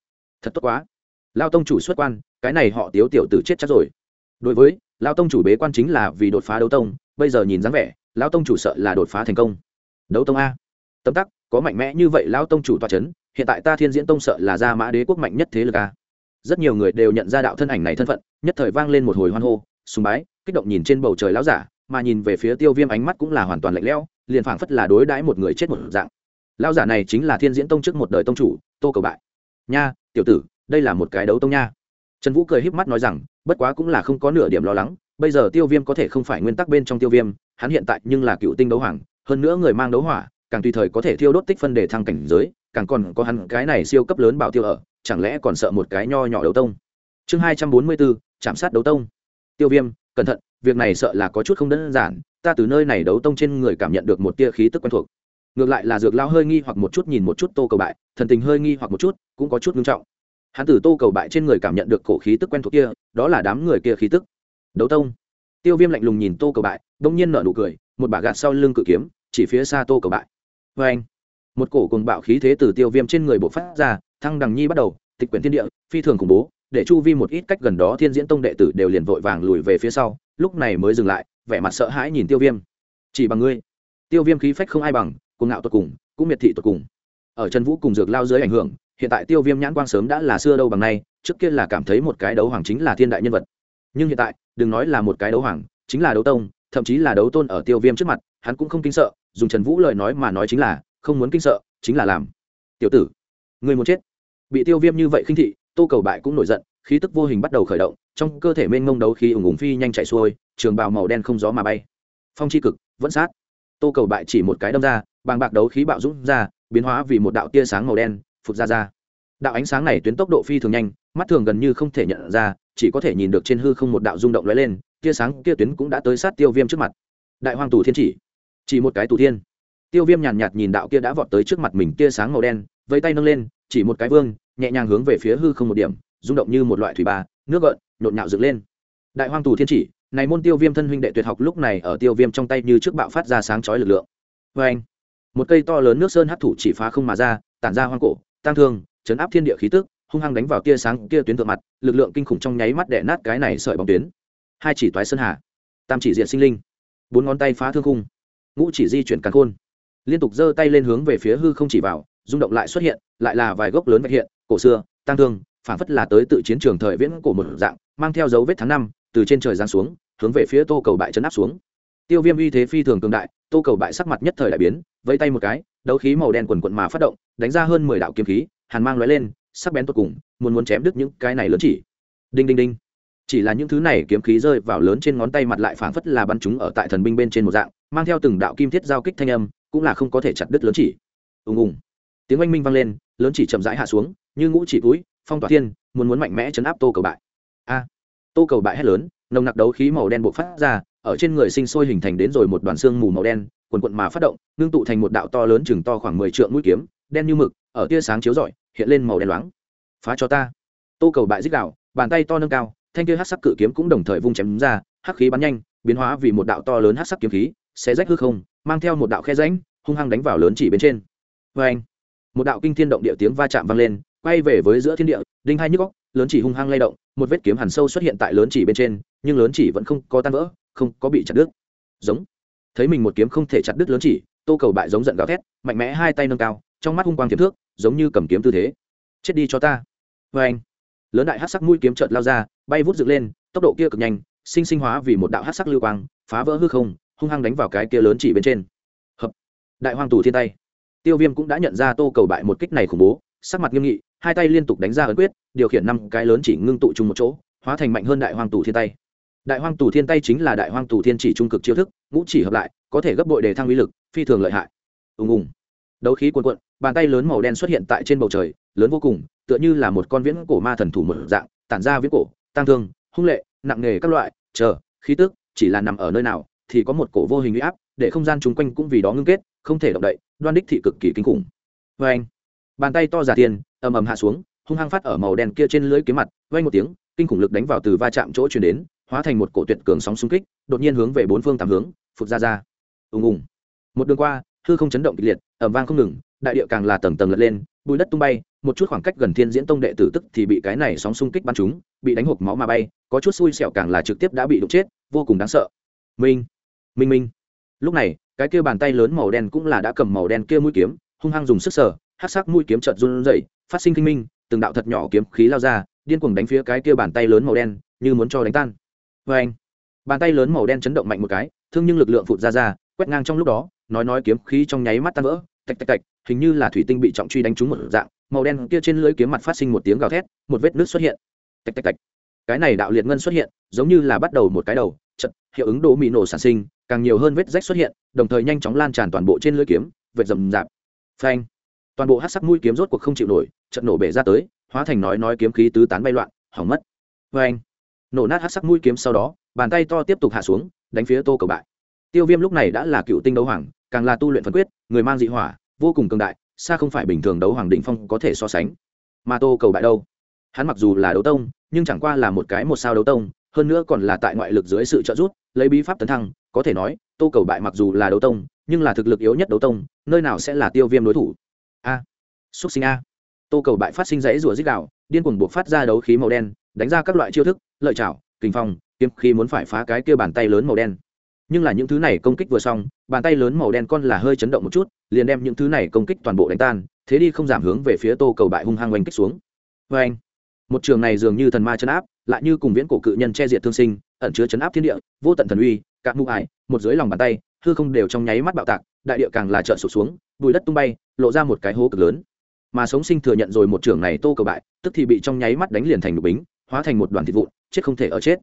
Thật tốt quá. Lão tông chủ xuất quan, cái này họ tiếu tiểu tử chết chắc rồi. Đối với, lão tông chủ bế quan chính là vì đột phá đấu tông, bây giờ nhìn dáng vẻ, lão tông chủ sợ là đột phá thành công. Đấu tông a. Tâm tắc, có mạnh mẽ như vậy lão tông chủ toa c h ấ n hiện tại ta thiên diễn tông sợ là gia mã đế quốc mạnh nhất thế lực a rất nhiều người đều nhận ra đạo thân ảnh này thân phận, nhất thời vang lên một hồi hoan hô, sùng bái, kích động nhìn trên bầu trời lão giả, mà nhìn về phía tiêu viêm ánh mắt cũng là hoàn toàn lạnh lẽo, liền phảng phất là đối đãi một người chết một dạng. Lão giả này chính là thiên diễn tông trước một đời tông chủ, tô cầu bại. Nha, tiểu tử, đây là một cái đấu tông nha. Trần vũ cười híp mắt nói rằng, bất quá cũng là không có nửa điểm lo lắng, bây giờ tiêu viêm có thể không phải nguyên tắc bên trong tiêu viêm, hắn hiện tại nhưng là cựu tinh đấu hoàng, hơn nữa người mang đấu hỏa, càng tùy thời có thể thiêu đốt tích phân để thăng cảnh giới càng còn có hắn cái này siêu cấp lớn bảo tiêu ở, chẳng lẽ còn sợ một cái nho nhỏ đấu tông? Chương hai trăm bốn mươi bốn, chạm sát đấu tông. Tiêu viêm, cẩn thận, việc này sợ là có chút không đơn giản, ta từ nơi này đấu tông trên người cảm nhận được một tia khí tức quen thuộc. Ngược lại là dược lao hơi nghi hoặc một chút nhìn một chút tô cầu bại, thần tình hơi nghi hoặc một chút, cũng có chút nghiêm trọng. Hắn từ tô cầu bại trên người cảm nhận được cổ khí tức quen thuộc kia, đó là đám người kia khí tức. Đấu tông. Tiêu viêm lạnh lùng nhìn tô cầu bại, đông nhiên nở nụ cười, một bà gạt sau lưng cự kiếm, chỉ phía xa tô cầu bại. Vê anh một cổ cùng bạo khí thế từ tiêu viêm trên người bộ phát ra, thăng đằng nhi bắt đầu, tịch quyển thiên địa, phi thường khủng bố, để chu vi một ít cách gần đó thiên diễn tông đệ tử đều liền vội vàng lùi về phía sau, lúc này mới dừng lại, vẻ mặt sợ hãi nhìn tiêu viêm. Chỉ bằng ngươi. Tiêu viêm khí phách không ai bằng, cuồng ngạo tột cùng, cũng miệt thị tột cùng. Ở trần vũ cùng dược lao dưới ảnh hưởng, hiện tại tiêu viêm nhãn quang sớm đã là xưa đâu bằng nay, trước kia là cảm thấy một cái đấu hoàng chính là thiên đại nhân vật. Nhưng hiện tại, đừng nói là một cái đấu hoàng, chính là đấu tông, thậm chí là đấu tôn ở tiêu viêm trước mặt, hắn cũng không kinh sợ, dùng trần vũ lời nói mà nói chính là không muốn kinh sợ, chính là làm. Tiểu tử người muốn chết. Bị tiêu viêm như vậy khinh thị, tô cầu bại cũng nổi giận, khí tức vô hình bắt đầu khởi động, trong cơ thể mênh mông đấu khí ủng ủng phi nhanh chạy xuôi, trường bào màu đen không gió mà bay. Phong c h i cực, vẫn sát. Tô cầu bại chỉ một cái đâm ra, bàng bạc đấu khí bạo dũng ra, biến hóa vì một đạo tia sáng màu đen phục ra ra. Đạo ánh sáng này tuyến tốc độ phi thường nhanh, mắt thường gần như không thể nhận ra, chỉ có thể nhìn được trên hư không một đạo rung động lóe lên, tia sáng kia tuyến cũng đã tới sát tiêu viêm trước mặt. Đại hoàng tù thiên chỉ. Chỉ một cái tù thiên tiêu viêm nhàn nhạt, nhìn đạo kia đã vọt tới trước mặt mình tia sáng màu đen vây tay nâng lên chỉ một cái vương nhẹ nhàng hướng về phía hư không một điểm rung động như một loại thủy bà nước gợn nhộn nhạo dựng lên. Đại hoàng tù thiên chỉ này môn tiêu viêm thân huynh đệ tuyệt học lúc này ở tiêu viêm trong tay như trước bạo phát ra sáng chói lực lượng. Vê anh một cây to lớn nước sơn hấp thủ chỉ phá không mà ra tản ra hoang cổ tăng thương chấn áp thiên địa khí tức hung hăng đánh vào tia sáng kia tuyến thượng mặt lực lượng kinh khủng trong nháy mắt đè nát cái này sợi bóng tuyến. Hai chỉ toái sơn hà tam chỉ diện sinh linh bốn ngón tay phá thương khung ngũ chỉ di chuyển càn khôn liên tục giơ tay lên hướng về phía hư không chỉ vào, rung động lại xuất hiện, lại là vài gốc lớn vạch hiện, cổ xưa tăng thương phản phất là tới tự chiến trường thời viễn cổ một dạng, mang theo dấu vết tháng năm, từ trên trời giáng xuống, hướng về phía tô cầu bại chấn áp xuống. Tiêu viêm uy thế phi thường cường đại, tô cầu bại sắc mặt nhất thời đại biến, vẫy tay một cái, đấu khí màu đen quần quận mà phát động, đánh ra hơn mười đạo kiếm khí, hàn mang lóe lên, sắc bén tột cùng, muốn muốn chém đứt những cái này lớn chỉ. Đinh đinh đinh. Chỉ là những thứ này kiếm khí rơi vào lớn trên ngón tay mặt lại phảng phất là bắn chúng ở tại thần binh bên trên một dạng, mang theo từng đạo kim thiết giao kích thanh âm cũng là không có thể chặt đứt lớn chỉ. Ùng ùng. Tiếng oanh minh vang lên, lớn chỉ chậm rãi hạ xuống, như ngũ chỉ túi, phong tỏa thiên, muốn muốn mạnh mẽ chấn áp tô cầu bại. A. Tô cầu bại hét lớn, nồng nặc đấu khí màu đen bộc phát ra, ở trên người sinh sôi hình thành đến rồi một đoàn xương mù màu đen, quần quận mà phát động, ngưng tụ thành một đạo to lớn chừng to khoảng mười trượng mũi kiếm, đen như mực, ở tia sáng chiếu rọi, hiện lên màu đen loáng. Phá cho ta. Tô cầu bại dích đạo, bàn tay to nâng cao, thanh kia hát sắc cự kiếm cũng đồng thời vung chém ra, hắc khí bắn nhanh, biến hóa vì một đạo to lớn hát sắc kiếm khí sẽ rách hư không mang theo một đạo khe rãnh, hung hăng đánh vào lớn chỉ bên trên. Vê anh, một đạo kinh thiên động địa tiếng va chạm vang lên, quay về với giữa thiên địa, đinh hai nhức góc lớn chỉ hung hăng lay động, một vết kiếm hẳn sâu xuất hiện tại lớn chỉ bên trên, nhưng lớn chỉ vẫn không có tan vỡ, không có bị chặt đứt. Giống, thấy mình một kiếm không thể chặt đứt lớn chỉ, tô cầu bại giống giận gào thét, mạnh mẽ hai tay nâng cao, trong mắt hung quang kiếm thước, giống như cầm kiếm tư thế. Chết đi cho ta. Vê anh, lớn đại hát sắc mũi kiếm trợt lao ra, bay vút dựng lên, tốc độ kia cực nhanh, sinh sinh hóa vì một đạo hát sắc lưu quang, phá vỡ hư không hung hăng đánh vào cái kia lớn chỉ bên trên. Hợp. Đại hoàng tù thiên tay. Tiêu viêm cũng đã nhận ra tô cầu bại một kích này khủng bố, sắc mặt nghiêm nghị, hai tay liên tục đánh ra ấn quyết, điều khiển năm cái lớn chỉ ngưng tụ chung một chỗ, hóa thành mạnh hơn đại hoàng tù thiên tay. Đại hoàng tù thiên tay chính là đại hoàng tù thiên chỉ trung cực chiêu thức, ngũ chỉ hợp lại, có thể gấp bội đề thăng uy lực, phi thường lợi hại. Ùng ùng. Đấu khí cuồn cuộn, bàn tay lớn màu đen xuất hiện tại trên bầu trời, lớn vô cùng, tựa như là một con viễn cổ ma thần thủ một dạng, tản ra viễn cổ tăng thương, hung lệ, nặng nề các loại, chờ, khí tức, chỉ là nằm ở nơi nào thì có một cổ vô hình uy áp, để không gian chung quanh cũng vì đó ngưng kết, không thể động đậy, đoan đích thị cực kỳ kinh khủng. Vê anh. Bàn tay to giả tiền, ầm ầm hạ xuống, hung hăng phát ở màu đen kia trên lưới kiếm mặt vay một tiếng, kinh khủng lực đánh vào từ va chạm chỗ chuyển đến, hóa thành một cổ tuyệt cường sóng xung kích, đột nhiên hướng về bốn phương tám hướng, phụt ra ra. Ùng ùng. Một đường qua, hư không chấn động kịch liệt ẩm vang không ngừng, đại địa càng là tầng tầng lật lên, bùi đất tung bay, một chút khoảng cách gần thiên diễn tông đệ tử tức thì bị cái này sóng xung kích bắn chúng bị đánh hộp máu mà bay, có chút xui xẻo càng là trực tiếp đã bị đụng chết, vô cùng đáng sợ. Minh minh minh. Lúc này, cái kia bàn tay lớn màu đen cũng là đã cầm màu đen kia mũi kiếm, hung hăng dùng sức sở hát sắc mũi kiếm trợt run rẩy, phát sinh kinh minh, từng đạo thật nhỏ kiếm khí lao ra, điên cuồng đánh phía cái kia bàn tay lớn màu đen, như muốn cho đánh tan. Vê anh, bàn tay lớn màu đen chấn động mạnh một cái, thương nhưng lực lượng phụt ra ra, quét ngang trong lúc đó, nói nói kiếm khí trong nháy mắt tan vỡ, tạch tạch tạch, hình như là thủy tinh bị trọng truy đánh trúng một dạng, màu đen kia trên lưỡi kiếm mặt phát sinh một tiếng gào thét, một vết nước xuất hiện. Tạch tạch tạch. Cái này đạo liệt ngân xuất hiện, giống như là bắt đầu một cái đầu chật, hiệu ứng đồ mì nổ sản sinh, càng nhiều hơn vết rách xuất hiện, đồng thời nhanh chóng lan tràn toàn bộ trên lưỡi kiếm, vệt rầm rạp. Phanh! Toàn bộ hát sắc mũi kiếm rốt cuộc không chịu nổi trận nổ bể ra tới, hóa thành nói nói kiếm khí tứ tán bay loạn, hỏng mất. Phanh! Nổ nát hát sắc mũi kiếm sau đó, bàn tay to tiếp tục hạ xuống, đánh phía tô cầu bại. Tiêu viêm lúc này đã là cựu tinh đấu hoàng, càng là tu luyện phân quyết, người mang dị hỏa, vô cùng cường đại, xa không phải bình thường đấu hoàng đỉnh phong có thể so sánh. Mà tô cầu bại đâu? Hắn mặc dù là đấu tông, nhưng chẳng qua là một cái một sao đấu tông hơn nữa còn là tại ngoại lực dưới sự trợ giúp, lấy bí pháp tấn thăng, có thể nói, tô cầu bại mặc dù là đấu tông, nhưng là thực lực yếu nhất đấu tông, nơi nào sẽ là tiêu viêm đối thủ? A. Xúc sinh a. Tô cầu bại phát sinh rẫy rủa dích đạo điên cuồng buộc phát ra đấu khí màu đen, đánh ra các loại chiêu thức, lợi chảo kình phong, kiếm khí muốn phải phá cái kia bàn tay lớn màu đen. Nhưng là những thứ này công kích vừa xong, bàn tay lớn màu đen con là hơi chấn động một chút, liền đem những thứ này công kích toàn bộ đánh tan, thế đi không giảm hướng về phía tô cầu bại hung hăng oanh kích xuống. Vê anh một trường này dường như thần ma chấn áp lại như cùng viễn cổ cự nhân che diệt thương sinh, ẩn chứa chấn áp thiên địa, vô tận thần uy cạn mụ ải, một dưới lòng bàn tay, hư không đều trong nháy mắt bạo tạc, đại địa càng là trợn sụt xuống, bùi đất tung bay, lộ ra một cái hố cực lớn. Mà sống sinh thừa nhận rồi một trường này tô cầu bại, tức thì bị trong nháy mắt đánh liền thành đục bính, hóa thành một đoàn thịt vụn, chết không thể ở chết.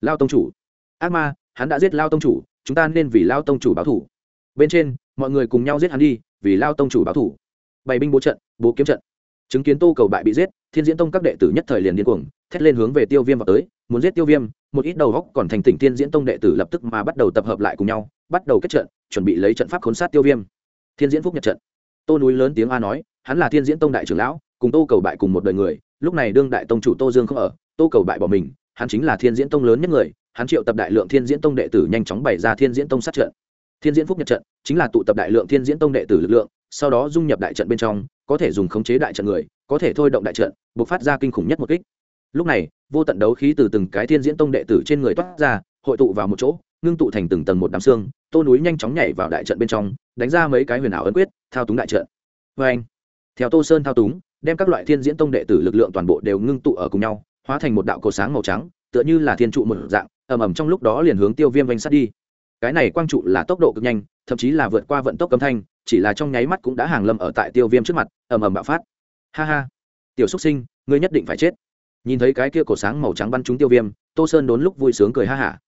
Lao tông chủ. Ác ma, hắn đã giết lao tông chủ, chúng ta nên vì lao tông chủ báo thủ. Bên trên, mọi người cùng nhau giết hắn đi, vì lao tông chủ báo thủ. Bày binh bố trận, bố kiếm trận chứng kiến tô cầu bại bị giết, thiên diễn tông các đệ tử nhất thời liền điên cuồng, thét lên hướng về tiêu viêm vào tới, muốn giết tiêu viêm, một ít đầu góc còn thành tỉnh thiên diễn tông đệ tử lập tức mà bắt đầu tập hợp lại cùng nhau, bắt đầu kết trận, chuẩn bị lấy trận pháp khốn sát tiêu viêm. Thiên diễn phúc nhật trận. Tô núi lớn tiếng a nói, hắn là thiên diễn tông đại trưởng lão, cùng tô cầu bại cùng một đời người, lúc này đương đại tông chủ tô dương không ở, tô cầu bại bỏ mình, hắn chính là thiên diễn tông lớn nhất người, hắn triệu tập đại lượng thiên diễn tông đệ tử nhanh chóng bày ra thiên diễn tông sát trận. Thiên diễn phúc nhật trận, chính là tụ tập đại lượng thiên diễn tông đệ tử lực lượng, sau đó dung nhập đại trận bên trong có thể dùng khống chế đại trận người, có thể thôi động đại trận buộc phát ra kinh khủng nhất một kích. Lúc này, vô tận đấu khí từ từng cái thiên diễn tông đệ tử trên người toát ra, hội tụ vào một chỗ, ngưng tụ thành từng tầng một đám xương, tô núi nhanh chóng nhảy vào đại trận bên trong, đánh ra mấy cái huyền ảo ấn quyết, thao túng đại trận. Vê anh, theo tô sơn thao túng, đem các loại thiên diễn tông đệ tử lực lượng toàn bộ đều ngưng tụ ở cùng nhau, hóa thành một đạo cầu sáng màu trắng, tựa như là thiên trụ một dạng, ầm ầm trong lúc đó liền hướng tiêu viêm vanh sát đi. Cái này quang trụ là tốc độ cực nhanh, thậm chí là vượt qua vận tốc cấm thanh chỉ là trong nháy mắt cũng đã hàng lâm ở tại tiêu viêm trước mặt, ầm ầm bạo phát. Ha ha. Tiểu xúc sinh, ngươi nhất định phải chết. Nhìn thấy cái kia cổ sáng màu trắng bắn trúng tiêu viêm, tô sơn đốn lúc vui sướng cười ha hả.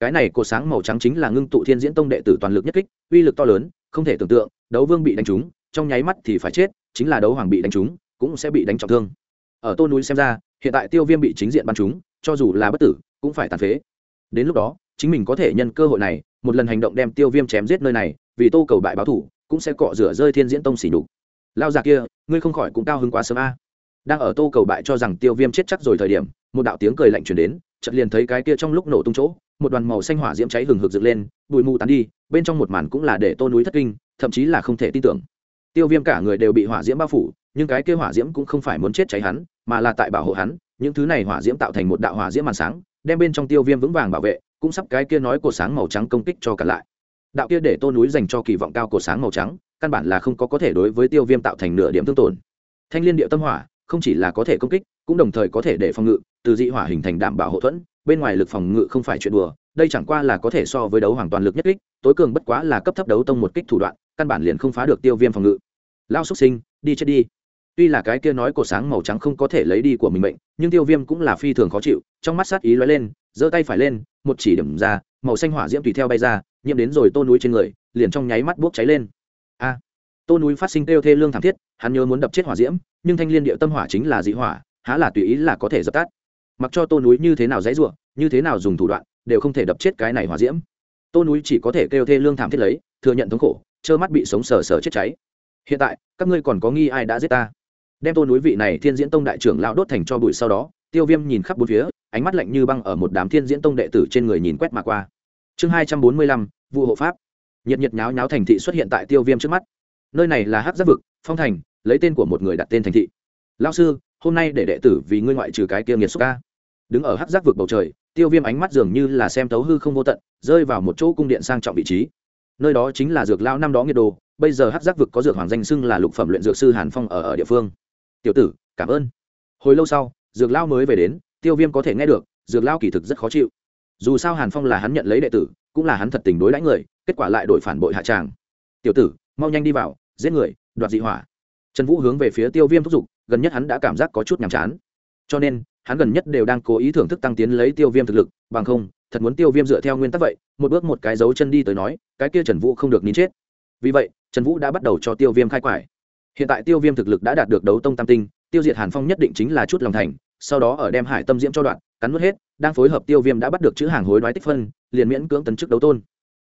Cái này cổ sáng màu trắng chính là ngưng tụ thiên diễn tông đệ tử toàn lực nhất kích, uy lực to lớn, không thể tưởng tượng, đấu vương bị đánh trúng, trong nháy mắt thì phải chết, chính là đấu hoàng bị đánh trúng, cũng sẽ bị đánh trọng thương. Ở tô núi xem ra, hiện tại tiêu viêm bị chính diện bắn trúng, cho dù là bất tử, cũng phải tàn phế. Đến lúc đó, chính mình có thể nhân cơ hội này, một lần hành động đem tiêu viêm chém giết nơi này, vì tô cầu bại báo thủ cũng sẽ cọ rửa rơi thiên diễn tông xỉ nhục. Lao già kia, ngươi không khỏi cũng cao hứng quá sớm a. Đang ở tô cầu bại cho rằng tiêu viêm chết chắc rồi thời điểm, một đạo tiếng cười lạnh chuyển đến, chợt liền thấy cái kia trong lúc nổ tung chỗ, một đoàn màu xanh hỏa diễm cháy hừng hực dựng lên, bụi mù tán đi, bên trong một màn cũng là để tô núi thất kinh, thậm chí là không thể tin tưởng. Tiêu viêm cả người đều bị hỏa diễm bao phủ, nhưng cái kia hỏa diễm cũng không phải muốn chết cháy hắn, mà là tại bảo hộ hắn, những thứ này hỏa diễm tạo thành một đạo hỏa diễm màn sáng, đem bên trong tiêu viêm vững vàng bảo vệ, cũng sắp cái kia nói của sáng màu trắng công kích cho cả lại đạo kia để tô núi dành cho kỳ vọng cao cổ sáng màu trắng, căn bản là không có có thể đối với tiêu viêm tạo thành nửa điểm thương tổn. Thanh liên điệu tâm hỏa, không chỉ là có thể công kích, cũng đồng thời có thể để phòng ngự, từ dị hỏa hình thành đảm bảo hậu thuẫn, bên ngoài lực phòng ngự không phải chuyện đùa, đây chẳng qua là có thể so với đấu hoàng toàn lực nhất kích, tối cường bất quá là cấp thấp đấu tông một kích thủ đoạn, căn bản liền không phá được tiêu viêm phòng ngự. Lao xuất sinh, đi chết đi. Tuy là cái kia nói cổ sáng màu trắng không có thể lấy đi của mình mệnh, nhưng tiêu viêm cũng là phi thường khó chịu, trong mắt sát ý lóe lên, giơ tay phải lên, một chỉ điểm ra, màu xanh hỏa diễm tùy theo bay ra nhiễm đến rồi tô núi trên người, liền trong nháy mắt bốc cháy lên. A, tô núi phát sinh kêu thê lương thảm thiết, hắn nhớ muốn đập chết hỏa diễm, nhưng thanh liên địa tâm hỏa chính là dị hỏa, há là tùy ý là có thể dập tắt. Mặc cho tô núi như thế nào dãy ruộng như thế nào dùng thủ đoạn, đều không thể đập chết cái này hỏa diễm. Tô núi chỉ có thể kêu thê lương thảm thiết lấy, thừa nhận thống khổ, trơ mắt bị sống sờ sờ chết cháy. Hiện tại, các ngươi còn có nghi ai đã giết ta? Đem tô núi vị này thiên diễn tông đại trưởng lão đốt thành cho bụi sau đó, tiêu viêm nhìn khắp bốn phía, ánh mắt lạnh như băng ở một đám thiên diễn tông đệ tử trên người nhìn quét mà qua chương hai trăm bốn mươi lăm vụ hộ pháp. Nhiệt nhiệt nháo nháo thành thị xuất hiện tại tiêu viêm trước mắt. Nơi này là hát giáp vực, phong thành, lấy tên của một người đặt tên thành thị. Lao sư, hôm nay để đệ tử vì ngươi ngoại trừ cái kia nghiệt xúc ca. Đứng ở hát giáp vực bầu trời, tiêu viêm ánh mắt dường như là xem tấu hư không vô tận, rơi vào một chỗ cung điện sang trọng vị trí. Nơi đó chính là dược lao năm đó nghiệt đồ, bây giờ hát giáp vực có dược hoàng danh xưng là lục phẩm luyện dược sư hàn phong ở ở địa phương. Tiểu tử, cảm ơn. Hồi lâu sau, dược lao mới về đến, tiêu viêm có thể nghe được, dược lao kỳ thực rất khó chịu dù sao hàn phong là hắn nhận lấy đệ tử cũng là hắn thật tình đối đãi người kết quả lại đổi phản bội hạ tràng tiểu tử mau nhanh đi vào giết người đoạt dị hỏa trần vũ hướng về phía tiêu viêm thúc giục gần nhất hắn đã cảm giác có chút nhàm chán cho nên hắn gần nhất đều đang cố ý thưởng thức tăng tiến lấy tiêu viêm thực lực bằng không thật muốn tiêu viêm dựa theo nguyên tắc vậy một bước một cái dấu chân đi tới nói cái kia trần vũ không được nín chết vì vậy trần vũ đã bắt đầu cho tiêu viêm khai quải hiện tại tiêu viêm thực lực đã đạt được đấu tông tam tinh tiêu diệt hàn phong nhất định chính là chút lòng thành sau đó ở đem hải tâm diễm cho đoạn cắn nuốt hết đang phối hợp tiêu viêm đã bắt được chữ hàng hối đoái tích phân, liền miễn cưỡng tấn chức đấu tôn.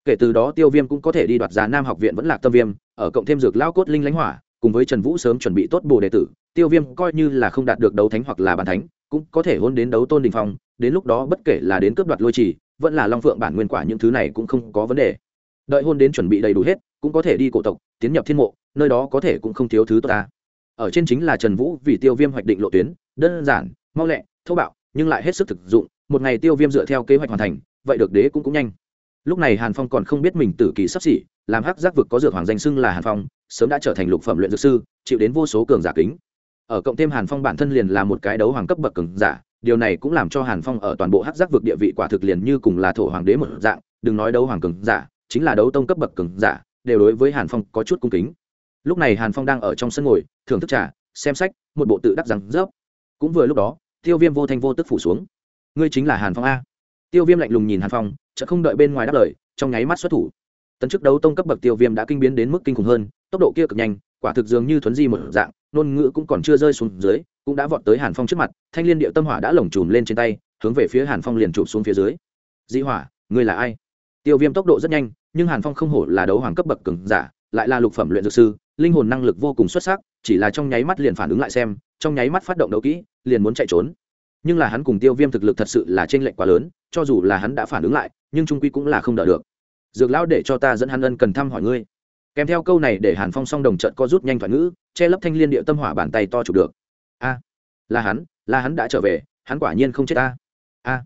Kể từ đó tiêu viêm cũng có thể đi đoạt giá nam học viện vẫn lạc tâm viêm, ở cộng thêm dược lao cốt linh lãnh hỏa, cùng với trần vũ sớm chuẩn bị tốt bồ đệ tử, tiêu viêm coi như là không đạt được đấu thánh hoặc là bàn thánh, cũng có thể hôn đến đấu tôn đình phong, đến lúc đó bất kể là đến cướp đoạt lôi trì, vẫn là long phượng bản nguyên quả những thứ này cũng không có vấn đề. Đợi hôn đến chuẩn bị đầy đủ hết, cũng có thể đi cổ tộc, tiến nhập thiên mộ, nơi đó có thể cũng không thiếu thứ tốt ta. Ở trên chính là trần vũ vì tiêu viêm hoạch định lộ tuyến, đơn giản, mau lẹ, thô bạo, nhưng lại hết sức thực dụng một ngày tiêu viêm dựa theo kế hoạch hoàn thành, vậy được đế cũng cũng nhanh. Lúc này hàn phong còn không biết mình tử kỳ sắp xỉ, làm hắc giác vực có dược hoàng danh xưng là hàn phong, sớm đã trở thành lục phẩm luyện dược sư, chịu đến vô số cường giả kính. Ở cộng thêm hàn phong bản thân liền là một cái đấu hoàng cấp bậc cường giả, điều này cũng làm cho hàn phong ở toàn bộ hắc giác vực địa vị quả thực liền như cùng là thổ hoàng đế một dạng, đừng nói đấu hoàng cường giả, chính là đấu tông cấp bậc cường giả, đều đối với hàn phong có chút cung kính. Lúc này hàn phong đang ở trong sân ngồi, thưởng thức trà, xem sách, một bộ tự đắc rằng rớp. Cũng vừa lúc đó, tiêu viêm vô thanh vô tức phủ xuống ngươi chính là hàn phong a. Tiêu viêm lạnh lùng nhìn hàn phong chợ không đợi bên ngoài đáp lời, trong nháy mắt xuất thủ. Tấn chức đấu tông cấp bậc tiêu viêm đã kinh biến đến mức kinh khủng hơn, tốc độ kia cực nhanh, quả thực dường như thuấn di một dạng nôn ngữ cũng còn chưa rơi xuống dưới, cũng đã vọt tới hàn phong trước mặt, thanh liên điệu tâm hỏa đã lồng chùm lên trên tay, hướng về phía hàn phong liền chụp xuống phía dưới. Dĩ hỏa, ngươi là ai? Tiêu viêm tốc độ rất nhanh, nhưng hàn phong không hổ là đấu hoàng cấp bậc cường giả, lại là lục phẩm luyện dược sư, linh hồn năng lực vô cùng xuất sắc, chỉ là trong nháy mắt liền phản ứng lại xem, trong nháy mắt phát động đấu kỹ, liền muốn chạy trốn nhưng là hắn cùng tiêu viêm thực lực thật sự là t r ê n lệch quá lớn, cho dù là hắn đã phản ứng lại, nhưng trung quy cũng là không đỡ được. Dược lão để cho ta dẫn hắn ân cần thăm hỏi ngươi. Kèm theo câu này để hàn phong song đồng trận co rút nhanh thoại ngữ, che lấp thanh liên địa tâm hỏa bàn tay to chụp được. A, là hắn là hắn đã trở về, hắn quả nhiên không chết ta. A,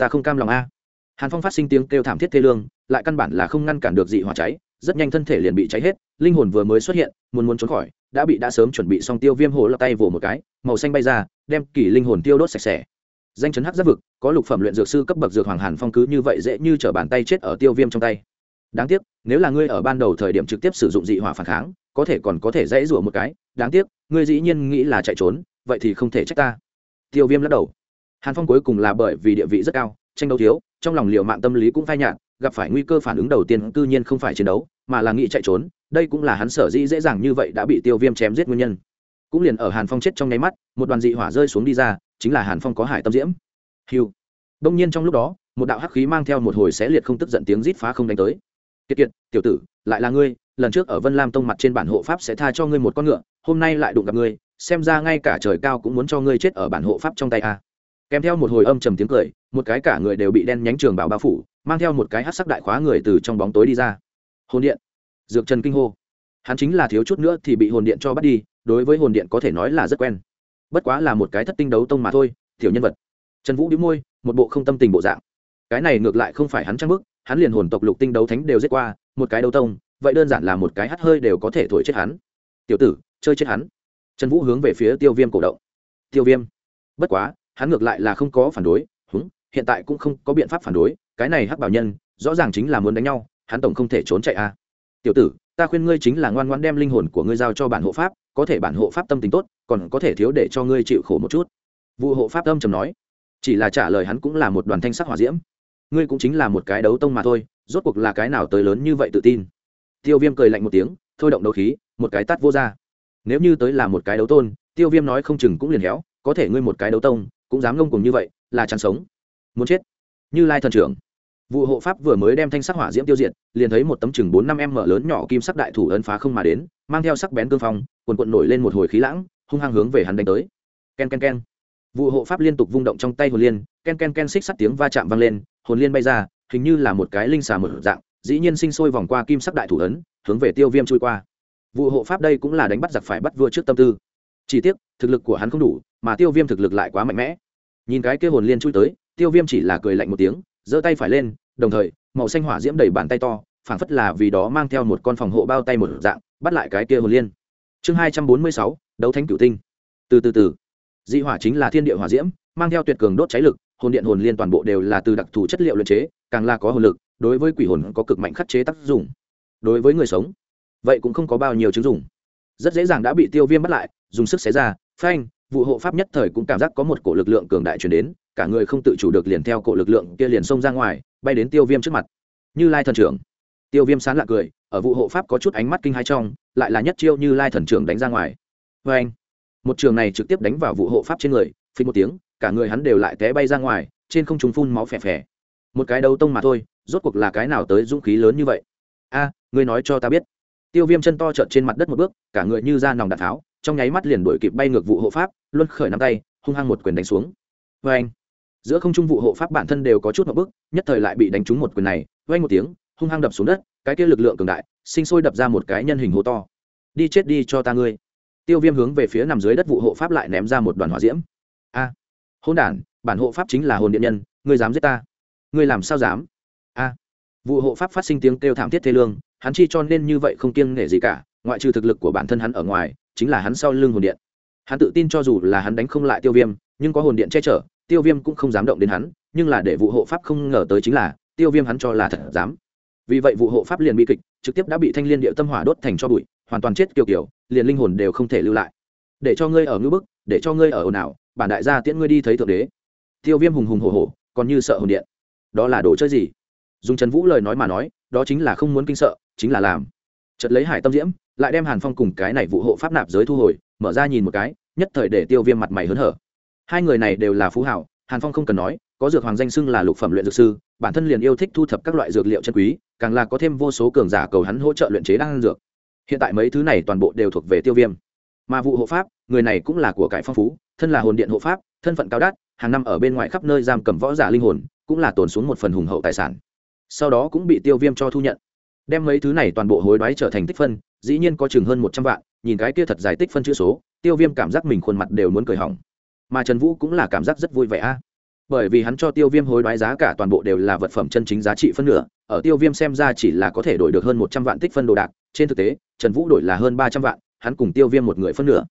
ta không cam lòng a. Hàn phong phát sinh tiếng kêu thảm thiết thê lương, lại căn bản là không ngăn cản được dị hỏa cháy, rất nhanh thân thể liền bị cháy hết, linh hồn vừa mới xuất hiện, muốn muốn trốn khỏi, đã bị đã sớm chuẩn bị xong tiêu viêm hồ lập tay vồ một cái, màu xanh bay ra đem kỷ linh hồn tiêu đốt sạch sẽ. Danh chấn hắc giáp vực, có lục phẩm luyện dược sư cấp bậc dược hoàng hàn phong cứ như vậy dễ như t bàn tay chết ở tiêu viêm trong tay. Đáng tiếc, nếu là ngươi ở ban đầu thời điểm trực tiếp sử dụng dị hỏa phản kháng, có thể còn có thể dãy rủa một cái. Đáng tiếc, ngươi dĩ nhiên nghĩ là chạy trốn, vậy thì không thể trách ta. Tiêu viêm lắc đầu. Hàn phong cuối cùng là bởi vì địa vị rất cao, tranh đấu thiếu, trong lòng liệu mạng tâm lý cũng phai nhạt, gặp phải nguy cơ phản ứng đầu tiên cư nhiên không phải chiến đấu, mà là nghĩ chạy trốn, đây cũng là hắn sở dĩ dễ dàng như vậy đã bị tiêu viêm chém giết nguyên nhân cũng liền ở hàn phong chết trong nháy mắt, một đoàn dị hỏa rơi xuống đi ra, chính là hàn phong có hải tâm diễm. Hiu. Đông nhiên trong lúc đó, một đạo hắc khí mang theo một hồi xé liệt không tức giận tiếng rít phá không đánh tới. Kiệt kiệt, tiểu tử, lại là ngươi, lần trước ở vân lam tông mặt trên bản hộ pháp sẽ tha cho ngươi một con ngựa, hôm nay lại đụng gặp ngươi, xem ra ngay cả trời cao cũng muốn cho ngươi chết ở bản hộ pháp trong tay a. Kèm theo một hồi âm trầm tiếng cười, một cái cả người đều bị đen nhánh trường bảo bao phủ, mang theo một cái hát sắc đại khóa người từ trong bóng tối đi ra. Hồn điện. Dược trần kinh hô hắn chính là thiếu chút nữa thì bị hồn điện cho bắt đi, đối với hồn điện có thể nói là rất quen. Bất quá là một cái thất tinh đấu tông mà thôi, tiểu nhân vật. Trần vũ đĩu môi, một bộ không tâm tình bộ dạng. Cái này ngược lại không phải hắn trang bức, hắn liền hồn tộc lục tinh đấu thánh đều giết qua, một cái đấu tông, vậy đơn giản là một cái hắt hơi đều có thể thổi chết hắn. Tiểu tử, chơi chết hắn. Trần vũ hướng về phía tiêu viêm cổ động. Tiêu viêm. Bất quá, hắn ngược lại là không có phản đối, húng, hiện tại cũng không có biện pháp phản đối, cái này hắc bảo nhân, rõ ràng chính là muốn đánh nhau, hắn tổng không thể trốn chạy a à. tiểu tử ta khuyên ngươi chính là ngoan ngoãn đem linh hồn của ngươi giao cho bản hộ pháp, có thể bản hộ pháp tâm tính tốt, còn có thể thiếu để cho ngươi chịu khổ một chút. Vụ hộ pháp âm trầm nói. Chỉ là trả lời hắn cũng là một đoàn thanh sắc hỏa diễm. Ngươi cũng chính là một cái đấu tông mà thôi, rốt cuộc là cái nào tới lớn như vậy tự tin? Tiêu viêm cười lạnh một tiếng, thôi động đấu khí, một cái tắt vô ra. Nếu như tới là một cái đấu tôn, tiêu viêm nói không chừng cũng liền héo, có thể ngươi một cái đấu tông, cũng dám ngông cùng như vậy, là chẳng sống. Muốn chết. Như lai thần trưởng vụ hộ pháp vừa mới đem thanh sắc hỏa diễm tiêu diệt, liền thấy một tấm chừng bốn năm em mở lớn nhỏ kim sắc đại thủ ấn phá không mà đến, mang theo sắc bén cương phong, quần quận nổi lên một hồi khí lãng, hung hăng hướng về hắn đánh tới. Ken ken ken. Vụ hộ pháp liên tục vung động trong tay hồn liên, ken ken ken xích sắt tiếng va chạm vang lên, hồn liên bay ra, hình như là một cái linh xà mở dạng, dĩ nhiên sinh sôi vòng qua kim sắc đại thủ ấn, hướng về tiêu viêm trôi qua. Vụ hộ pháp đây cũng là đánh bắt giặc phải bắt vua trước tâm tư. Chỉ tiếc, thực lực của hắn không đủ, mà tiêu viêm thực lực lại quá mạnh mẽ. Nhìn cái kia hồn liên chui tới, tiêu viêm chỉ là cười lạnh một tiếng, giơ tay phải lên đồng thời, màu xanh hỏa diễm đầy bàn tay to, phảng phất là vì đó mang theo một con phòng hộ bao tay một dạng, bắt lại cái kia hồn liên. Chương hai trăm bốn mươi sáu, đấu thánh cửu tinh. Từ từ từ. Dị hỏa chính là thiên địa hỏa diễm, mang theo tuyệt cường đốt cháy lực, hồn điện hồn liên toàn bộ đều là từ đặc thù chất liệu luyện chế, càng là có hồn lực, đối với quỷ hồn có cực mạnh khắc chế tác dụng. Đối với người sống, vậy cũng không có bao nhiêu chứng dụng. Rất dễ dàng đã bị tiêu viêm bắt lại, dùng sức xé ra, phanh, vụ hộ pháp nhất thời cũng cảm giác có một cổ lực lượng cường đại chuyển đến cả người không tự chủ được liền theo cổ lực lượng kia liền xông ra ngoài, bay đến tiêu viêm trước mặt. Như lai thần trưởng. Tiêu viêm sán lạ cười, ở vụ hộ pháp có chút ánh mắt kinh hai trong, lại là nhất chiêu như lai thần trưởng đánh ra ngoài. Vê anh, một trường này trực tiếp đánh vào vụ hộ pháp trên người phí một tiếng, cả người hắn đều lại té bay ra ngoài, trên không trung phun máu phè phè. Một cái đầu tông mà thôi, rốt cuộc là cái nào tới dũng khí lớn như vậy? A, ngươi nói cho ta biết. Tiêu viêm chân to trợn trên mặt đất một bước, cả người như da nòng đạn tháo, trong nháy mắt liền đuổi kịp bay ngược vụ hộ pháp, luân khởi nắm tay, hung hăng một quyền đánh xuống. Vê anh giữa không trung vụ hộ pháp bản thân đều có chút một bước nhất thời lại bị đánh trúng một quyền này vê một tiếng, hung hăng đập xuống đất, cái kia lực lượng cường đại, sinh sôi đập ra một cái nhân hình hố to. Đi chết đi cho ta ngươi. Tiêu viêm hướng về phía nằm dưới đất vụ hộ pháp lại ném ra một đoàn hỏa diễm. A. À. Hôn đản, bản hộ pháp chính là hồn điện nhân, ngươi dám giết ta? Ngươi làm sao dám? A. À. Vụ hộ pháp phát sinh tiếng kêu thảm thiết thê lương, hắn chi cho nên như vậy không kiêng nể gì cả, ngoại trừ thực lực của bản thân hắn ở ngoài, chính là hắn sau lưng hồn điện. Hắn tự tin cho dù là hắn đánh không lại tiêu viêm, nhưng có hồn điện che chở tiêu viêm cũng không dám động đến hắn, nhưng là để vụ hộ pháp không ngờ tới chính là, tiêu viêm hắn cho là thật dám. Vì vậy vụ hộ pháp liền bi kịch, trực tiếp đã bị thanh liên địa tâm hỏa đốt thành cho bụi, hoàn toàn chết kiểu kiểu, liền linh hồn đều không thể lưu lại. Để cho ngươi ở ngữ bức, để cho ngươi ở ồn ào, bản đại gia tiễn ngươi đi thấy thượng đế. Tiêu viêm hùng hùng hồ hồ còn như sợ hồn điện. Đó là đồ chơi gì? Dùng trần vũ lời nói mà nói, đó chính là không muốn kinh sợ, chính là làm. Chật lấy hải tâm diễm, lại đem hàn phong cùng cái này vụ hộ pháp nạp giới thu hồi, mở ra nhìn một cái, nhất thời để tiêu viêm mặt mày hớn hở hai người này đều là phú hảo, hàn phong không cần nói, có dược hoàng danh xưng là lục phẩm luyện dược sư, bản thân liền yêu thích thu thập các loại dược liệu chân quý, càng là có thêm vô số cường giả cầu hắn hỗ trợ luyện chế đan dược. Hiện tại mấy thứ này toàn bộ đều thuộc về tiêu viêm. Mà vụ hộ pháp, người này cũng là của cải phong phú, thân là hồn điện hộ pháp, thân phận cao đắt, hàng năm ở bên ngoài khắp nơi giam cầm võ giả linh hồn, cũng là tồn xuống một phần hùng hậu tài sản. Sau đó cũng bị tiêu viêm cho thu nhận. Đem mấy thứ này toàn bộ hối đoái trở thành tích phân, dĩ nhiên có chừng hơn một trăm vạn, nhìn cái kia thật dài tích phân chữ số, tiêu viêm cảm giác mình khuôn mặt đều muốn cười hỏng mà trần vũ cũng là cảm giác rất vui vẻ a. Bởi vì hắn cho tiêu viêm hối đoái giá cả toàn bộ đều là vật phẩm chân chính giá trị phân nửa, ở tiêu viêm xem ra chỉ là có thể đổi được hơn một trăm vạn tích phân đồ đạc, trên thực tế, trần vũ đổi là hơn ba trăm vạn, hắn cùng tiêu viêm một người phân nửa.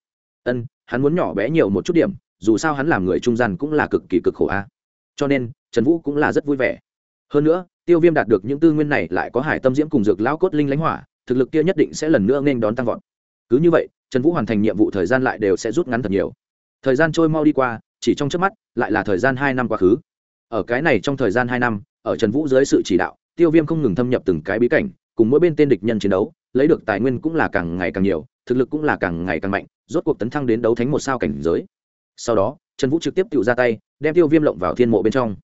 Ân, hắn muốn nhỏ bé nhiều một chút điểm, dù sao hắn làm người trung gian cũng là cực kỳ cực khổ a. Cho nên, trần vũ cũng là rất vui vẻ. Hơn nữa, tiêu viêm đạt được những tư nguyên này lại có hải tâm diễm cùng dược lão cốt linh Lánh hỏa, thực lực kia nhất định sẽ lần nữa nên đón tăng vọt. Cứ như vậy, trần vũ hoàn thành nhiệm vụ thời gian lại đều sẽ rút ngắn thật nhiều thời gian trôi mau đi qua, chỉ trong trước mắt, lại là thời gian hai năm quá khứ. Ở cái này trong thời gian hai năm, ở trần vũ dưới sự chỉ đạo, tiêu viêm không ngừng thâm nhập từng cái bí cảnh, cùng mỗi bên tên địch nhân chiến đấu, lấy được tài nguyên cũng là càng ngày càng nhiều, thực lực cũng là càng ngày càng mạnh, rốt cuộc tấn thăng đến đấu thánh một sao cảnh giới. Sau đó, trần vũ trực tiếp tự ra tay, đem tiêu viêm lộng vào thiên mộ bên trong.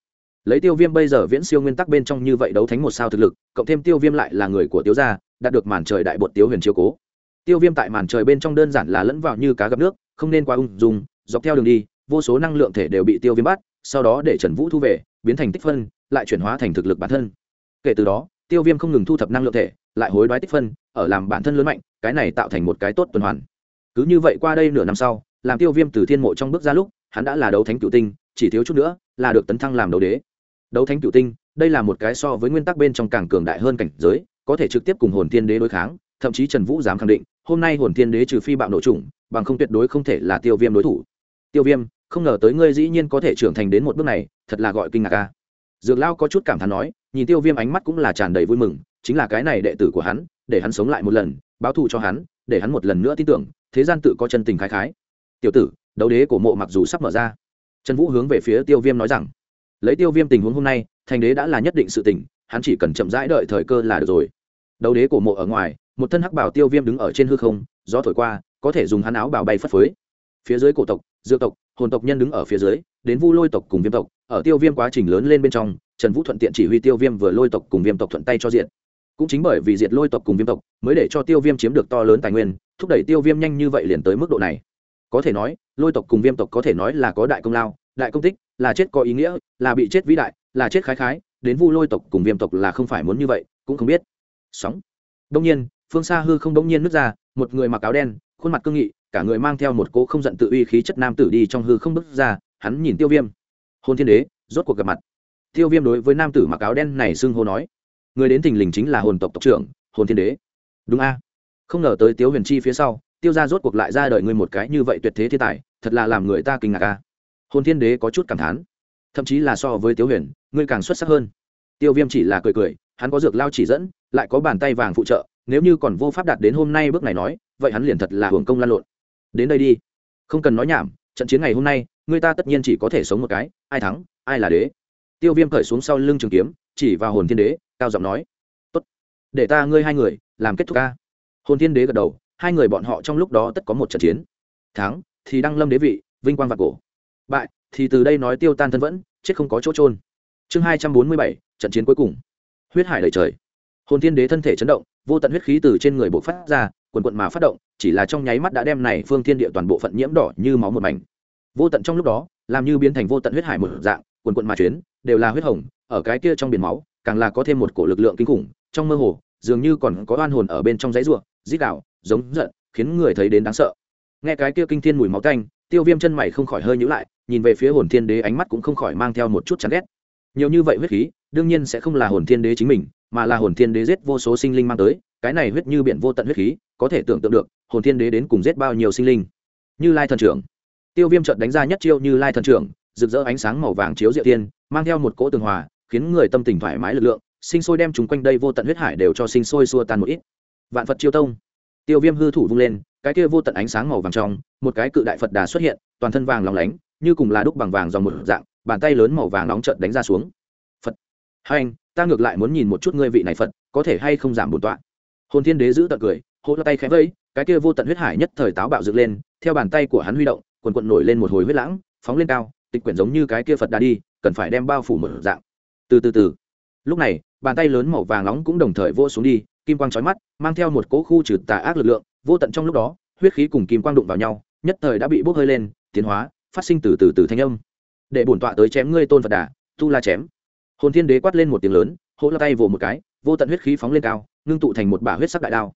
Lấy tiêu viêm bây giờ viễn siêu nguyên tắc bên trong như vậy đấu thánh một sao thực lực, cộng thêm tiêu viêm lại là người của tiêu gia, đạt được màn trời đại bột tiêu huyền chiếu cố. Tiêu viêm tại màn trời bên trong đơn giản là lẫn vào như cá gặp nước, không nên quá ung dung dọc theo đường đi, vô số năng lượng thể đều bị tiêu viêm bắt, sau đó để trần vũ thu về, biến thành tích phân, lại chuyển hóa thành thực lực bản thân. Kể từ đó, tiêu viêm không ngừng thu thập năng lượng thể, lại hối đoái tích phân, ở làm bản thân lớn mạnh, cái này tạo thành một cái tốt tuần hoàn. Cứ như vậy qua đây nửa năm sau, làm tiêu viêm từ thiên mộ trong bước ra lúc, hắn đã là đấu thánh cựu tinh, chỉ thiếu chút nữa là được tấn thăng làm đấu đế. Đấu thánh cựu tinh, đây là một cái so với nguyên tắc bên trong càng cường đại hơn cảnh giới, có thể trực tiếp cùng hồn thiên đế đối kháng, thậm chí trần vũ dám khẳng định, hôm nay hồn thiên đế trừ phi bạo nổ chủng, bằng không tuyệt đối không thể là tiêu viêm đối thủ tiêu viêm, không ngờ tới ngươi dĩ nhiên có thể trưởng thành đến một bước này, thật là gọi kinh ngạc ca dược lao có chút cảm thán nói, nhìn tiêu viêm ánh mắt cũng là tràn đầy vui mừng, chính là cái này đệ tử của hắn, để hắn sống lại một lần, báo thù cho hắn, để hắn một lần nữa tin tưởng, thế gian tự có chân tình khái khái. Tiểu tử, đấu đế của mộ mặc dù sắp mở ra. Trần vũ hướng về phía tiêu viêm nói rằng, lấy tiêu viêm tình huống hôm nay, thành đế đã là nhất định sự tình, hắn chỉ cần chậm rãi đợi thời cơ là được rồi. Đấu đế của mộ ở ngoài, một thân hắc bảo tiêu viêm đứng ở trên hư không, gió thổi qua, có thể dùng hắn áo bảo bay phất phới. Phía dưới cổ tộc dược tộc, hồn tộc nhân đứng ở phía dưới, đến vu lôi tộc cùng viêm tộc, ở tiêu viêm quá trình lớn lên bên trong, trần vũ thuận tiện chỉ huy tiêu viêm vừa lôi tộc cùng viêm tộc thuận tay cho diện cũng chính bởi vì diệt lôi tộc cùng viêm tộc, mới để cho tiêu viêm chiếm được to lớn tài nguyên, thúc đẩy tiêu viêm nhanh như vậy liền tới mức độ này. Có thể nói, lôi tộc cùng viêm tộc có thể nói là có đại công lao, đại công tích, là chết có ý nghĩa, là bị chết vĩ đại, là chết khái khái, đến vu lôi tộc cùng viêm tộc là không phải muốn như vậy, cũng không biết. Sóng. Đông nhiên, phương xa hư không đông nhiên nứt ra, một người mặc áo đen, khuôn mặt cương nghị cả người mang theo một cỗ không giận tự uy khí chất nam tử đi trong hư không bước ra, hắn nhìn tiêu viêm. Hôn thiên đế, rốt cuộc gặp mặt. Tiêu viêm đối với nam tử mặc áo đen này xưng hô nói, người đến thình lình chính là hồn tộc tộc trưởng, hồn thiên đế. Đúng a. Không ngờ tới tiếu huyền chi phía sau, tiêu ra rốt cuộc lại ra đời ngươi một cái như vậy tuyệt thế thiên tài, thật là làm người ta kinh ngạc a. Hồn thiên đế có chút cảm thán. Thậm chí là so với tiếu huyền, ngươi càng xuất sắc hơn. Tiêu viêm chỉ là cười cười, hắn có dược lao chỉ dẫn, lại có bàn tay vàng phụ trợ, nếu như còn vô pháp đạt đến hôm nay bước này nói, vậy hắn liền thật là hưởng công lan lộn đến đây đi. Không cần nói nhảm, trận chiến ngày hôm nay, người ta tất nhiên chỉ có thể sống một cái, ai thắng, ai là đế. Tiêu viêm cởi xuống sau lưng trường kiếm, chỉ vào hồn thiên đế, cao giọng nói, tốt, để ta ngươi hai người làm kết thúc ca. Hồn thiên đế gật đầu, hai người bọn họ trong lúc đó tất có một trận chiến. Thắng, thì đăng lâm đế vị, vinh quang và cổ. Bại, thì từ đây nói tiêu tan thân vẫn, chết không có chỗ trôn chương hai trăm bốn mươi bảy, trận chiến cuối cùng. Huyết hải đầy trời. Hồn thiên đế thân thể chấn động, vô tận huyết khí từ trên người bộ phát ra quần quận mà phát động, chỉ là trong nháy mắt đã đem này phương thiên địa toàn bộ phận nhiễm đỏ như máu một mảnh. Vô tận trong lúc đó, làm như biến thành vô tận huyết hải một dạng, quần quận mà chuyến đều là huyết hồng, ở cái kia trong biển máu, càng là có thêm một cổ lực lượng kinh khủng, trong mơ hồ, dường như còn có oan hồn ở bên trong giấy ruộng rít đạo giống giận, khiến người thấy đến đáng sợ. Nghe cái kia kinh thiên mùi máu canh tiêu viêm chân mày không khỏi hơi nhữ lại, nhìn về phía hồn thiên đế ánh mắt cũng không khỏi mang theo một chút chán ghét. Nhiều như vậy huyết khí, đương nhiên sẽ không là hồn thiên đế chính mình, mà là hồn thiên đế giết vô số sinh linh mang tới cái này huyết như biển vô tận huyết khí, có thể tưởng tượng được, hồn thiên đế đến cùng giết bao nhiêu sinh linh. Như lai thần trưởng. Tiêu viêm trợt đánh ra nhất chiêu như lai thần trưởng, rực rỡ ánh sáng màu vàng chiếu diệu tiên, mang theo một cỗ tường hòa, khiến người tâm tình thoải mái lực lượng, sinh sôi đem chúng quanh đây vô tận huyết hải đều cho sinh sôi xua tan một ít. Vạn phật chiêu tông. Tiêu viêm hư thủ vung lên, cái kia vô tận ánh sáng màu vàng trong, một cái cự đại phật đà xuất hiện, toàn thân vàng lóng lánh, như cùng là đúc bằng vàng dòng một dạng, bàn tay lớn màu vàng nóng trợn đánh ra xuống. Phật. Hai anh, ta ngược lại muốn nhìn một chút ngươi vị này phật, có thể hay không giảm bổn tọa? Hồn thiên đế giữ tận cười, hô la tay khẽ vây cái kia vô tận huyết hải nhất thời táo bạo dựng lên, theo bàn tay của hắn huy động, quần quận nổi lên một hồi huyết lãng, phóng lên cao, tịch quyển giống như cái kia phật đã đi, cần phải đem bao phủ một dạng. Từ từ từ. Lúc này, bàn tay lớn màu vàng nóng cũng đồng thời vô xuống đi, kim quang trói mắt, mang theo một cỗ khu trừ tà ác lực lượng, vô tận trong lúc đó, huyết khí cùng kim quang đụng vào nhau, nhất thời đã bị bốc hơi lên, tiến hóa, phát sinh từ từ từ thanh âm. Để bổn tọa tới chém ngươi tôn phật đà, tu la chém. Hồn thiên đế quát lên một tiếng lớn hỗ la tay vồ một cái, vô tận huyết khí phóng lên cao ngưng tụ thành một bả huyết sắc đại đao.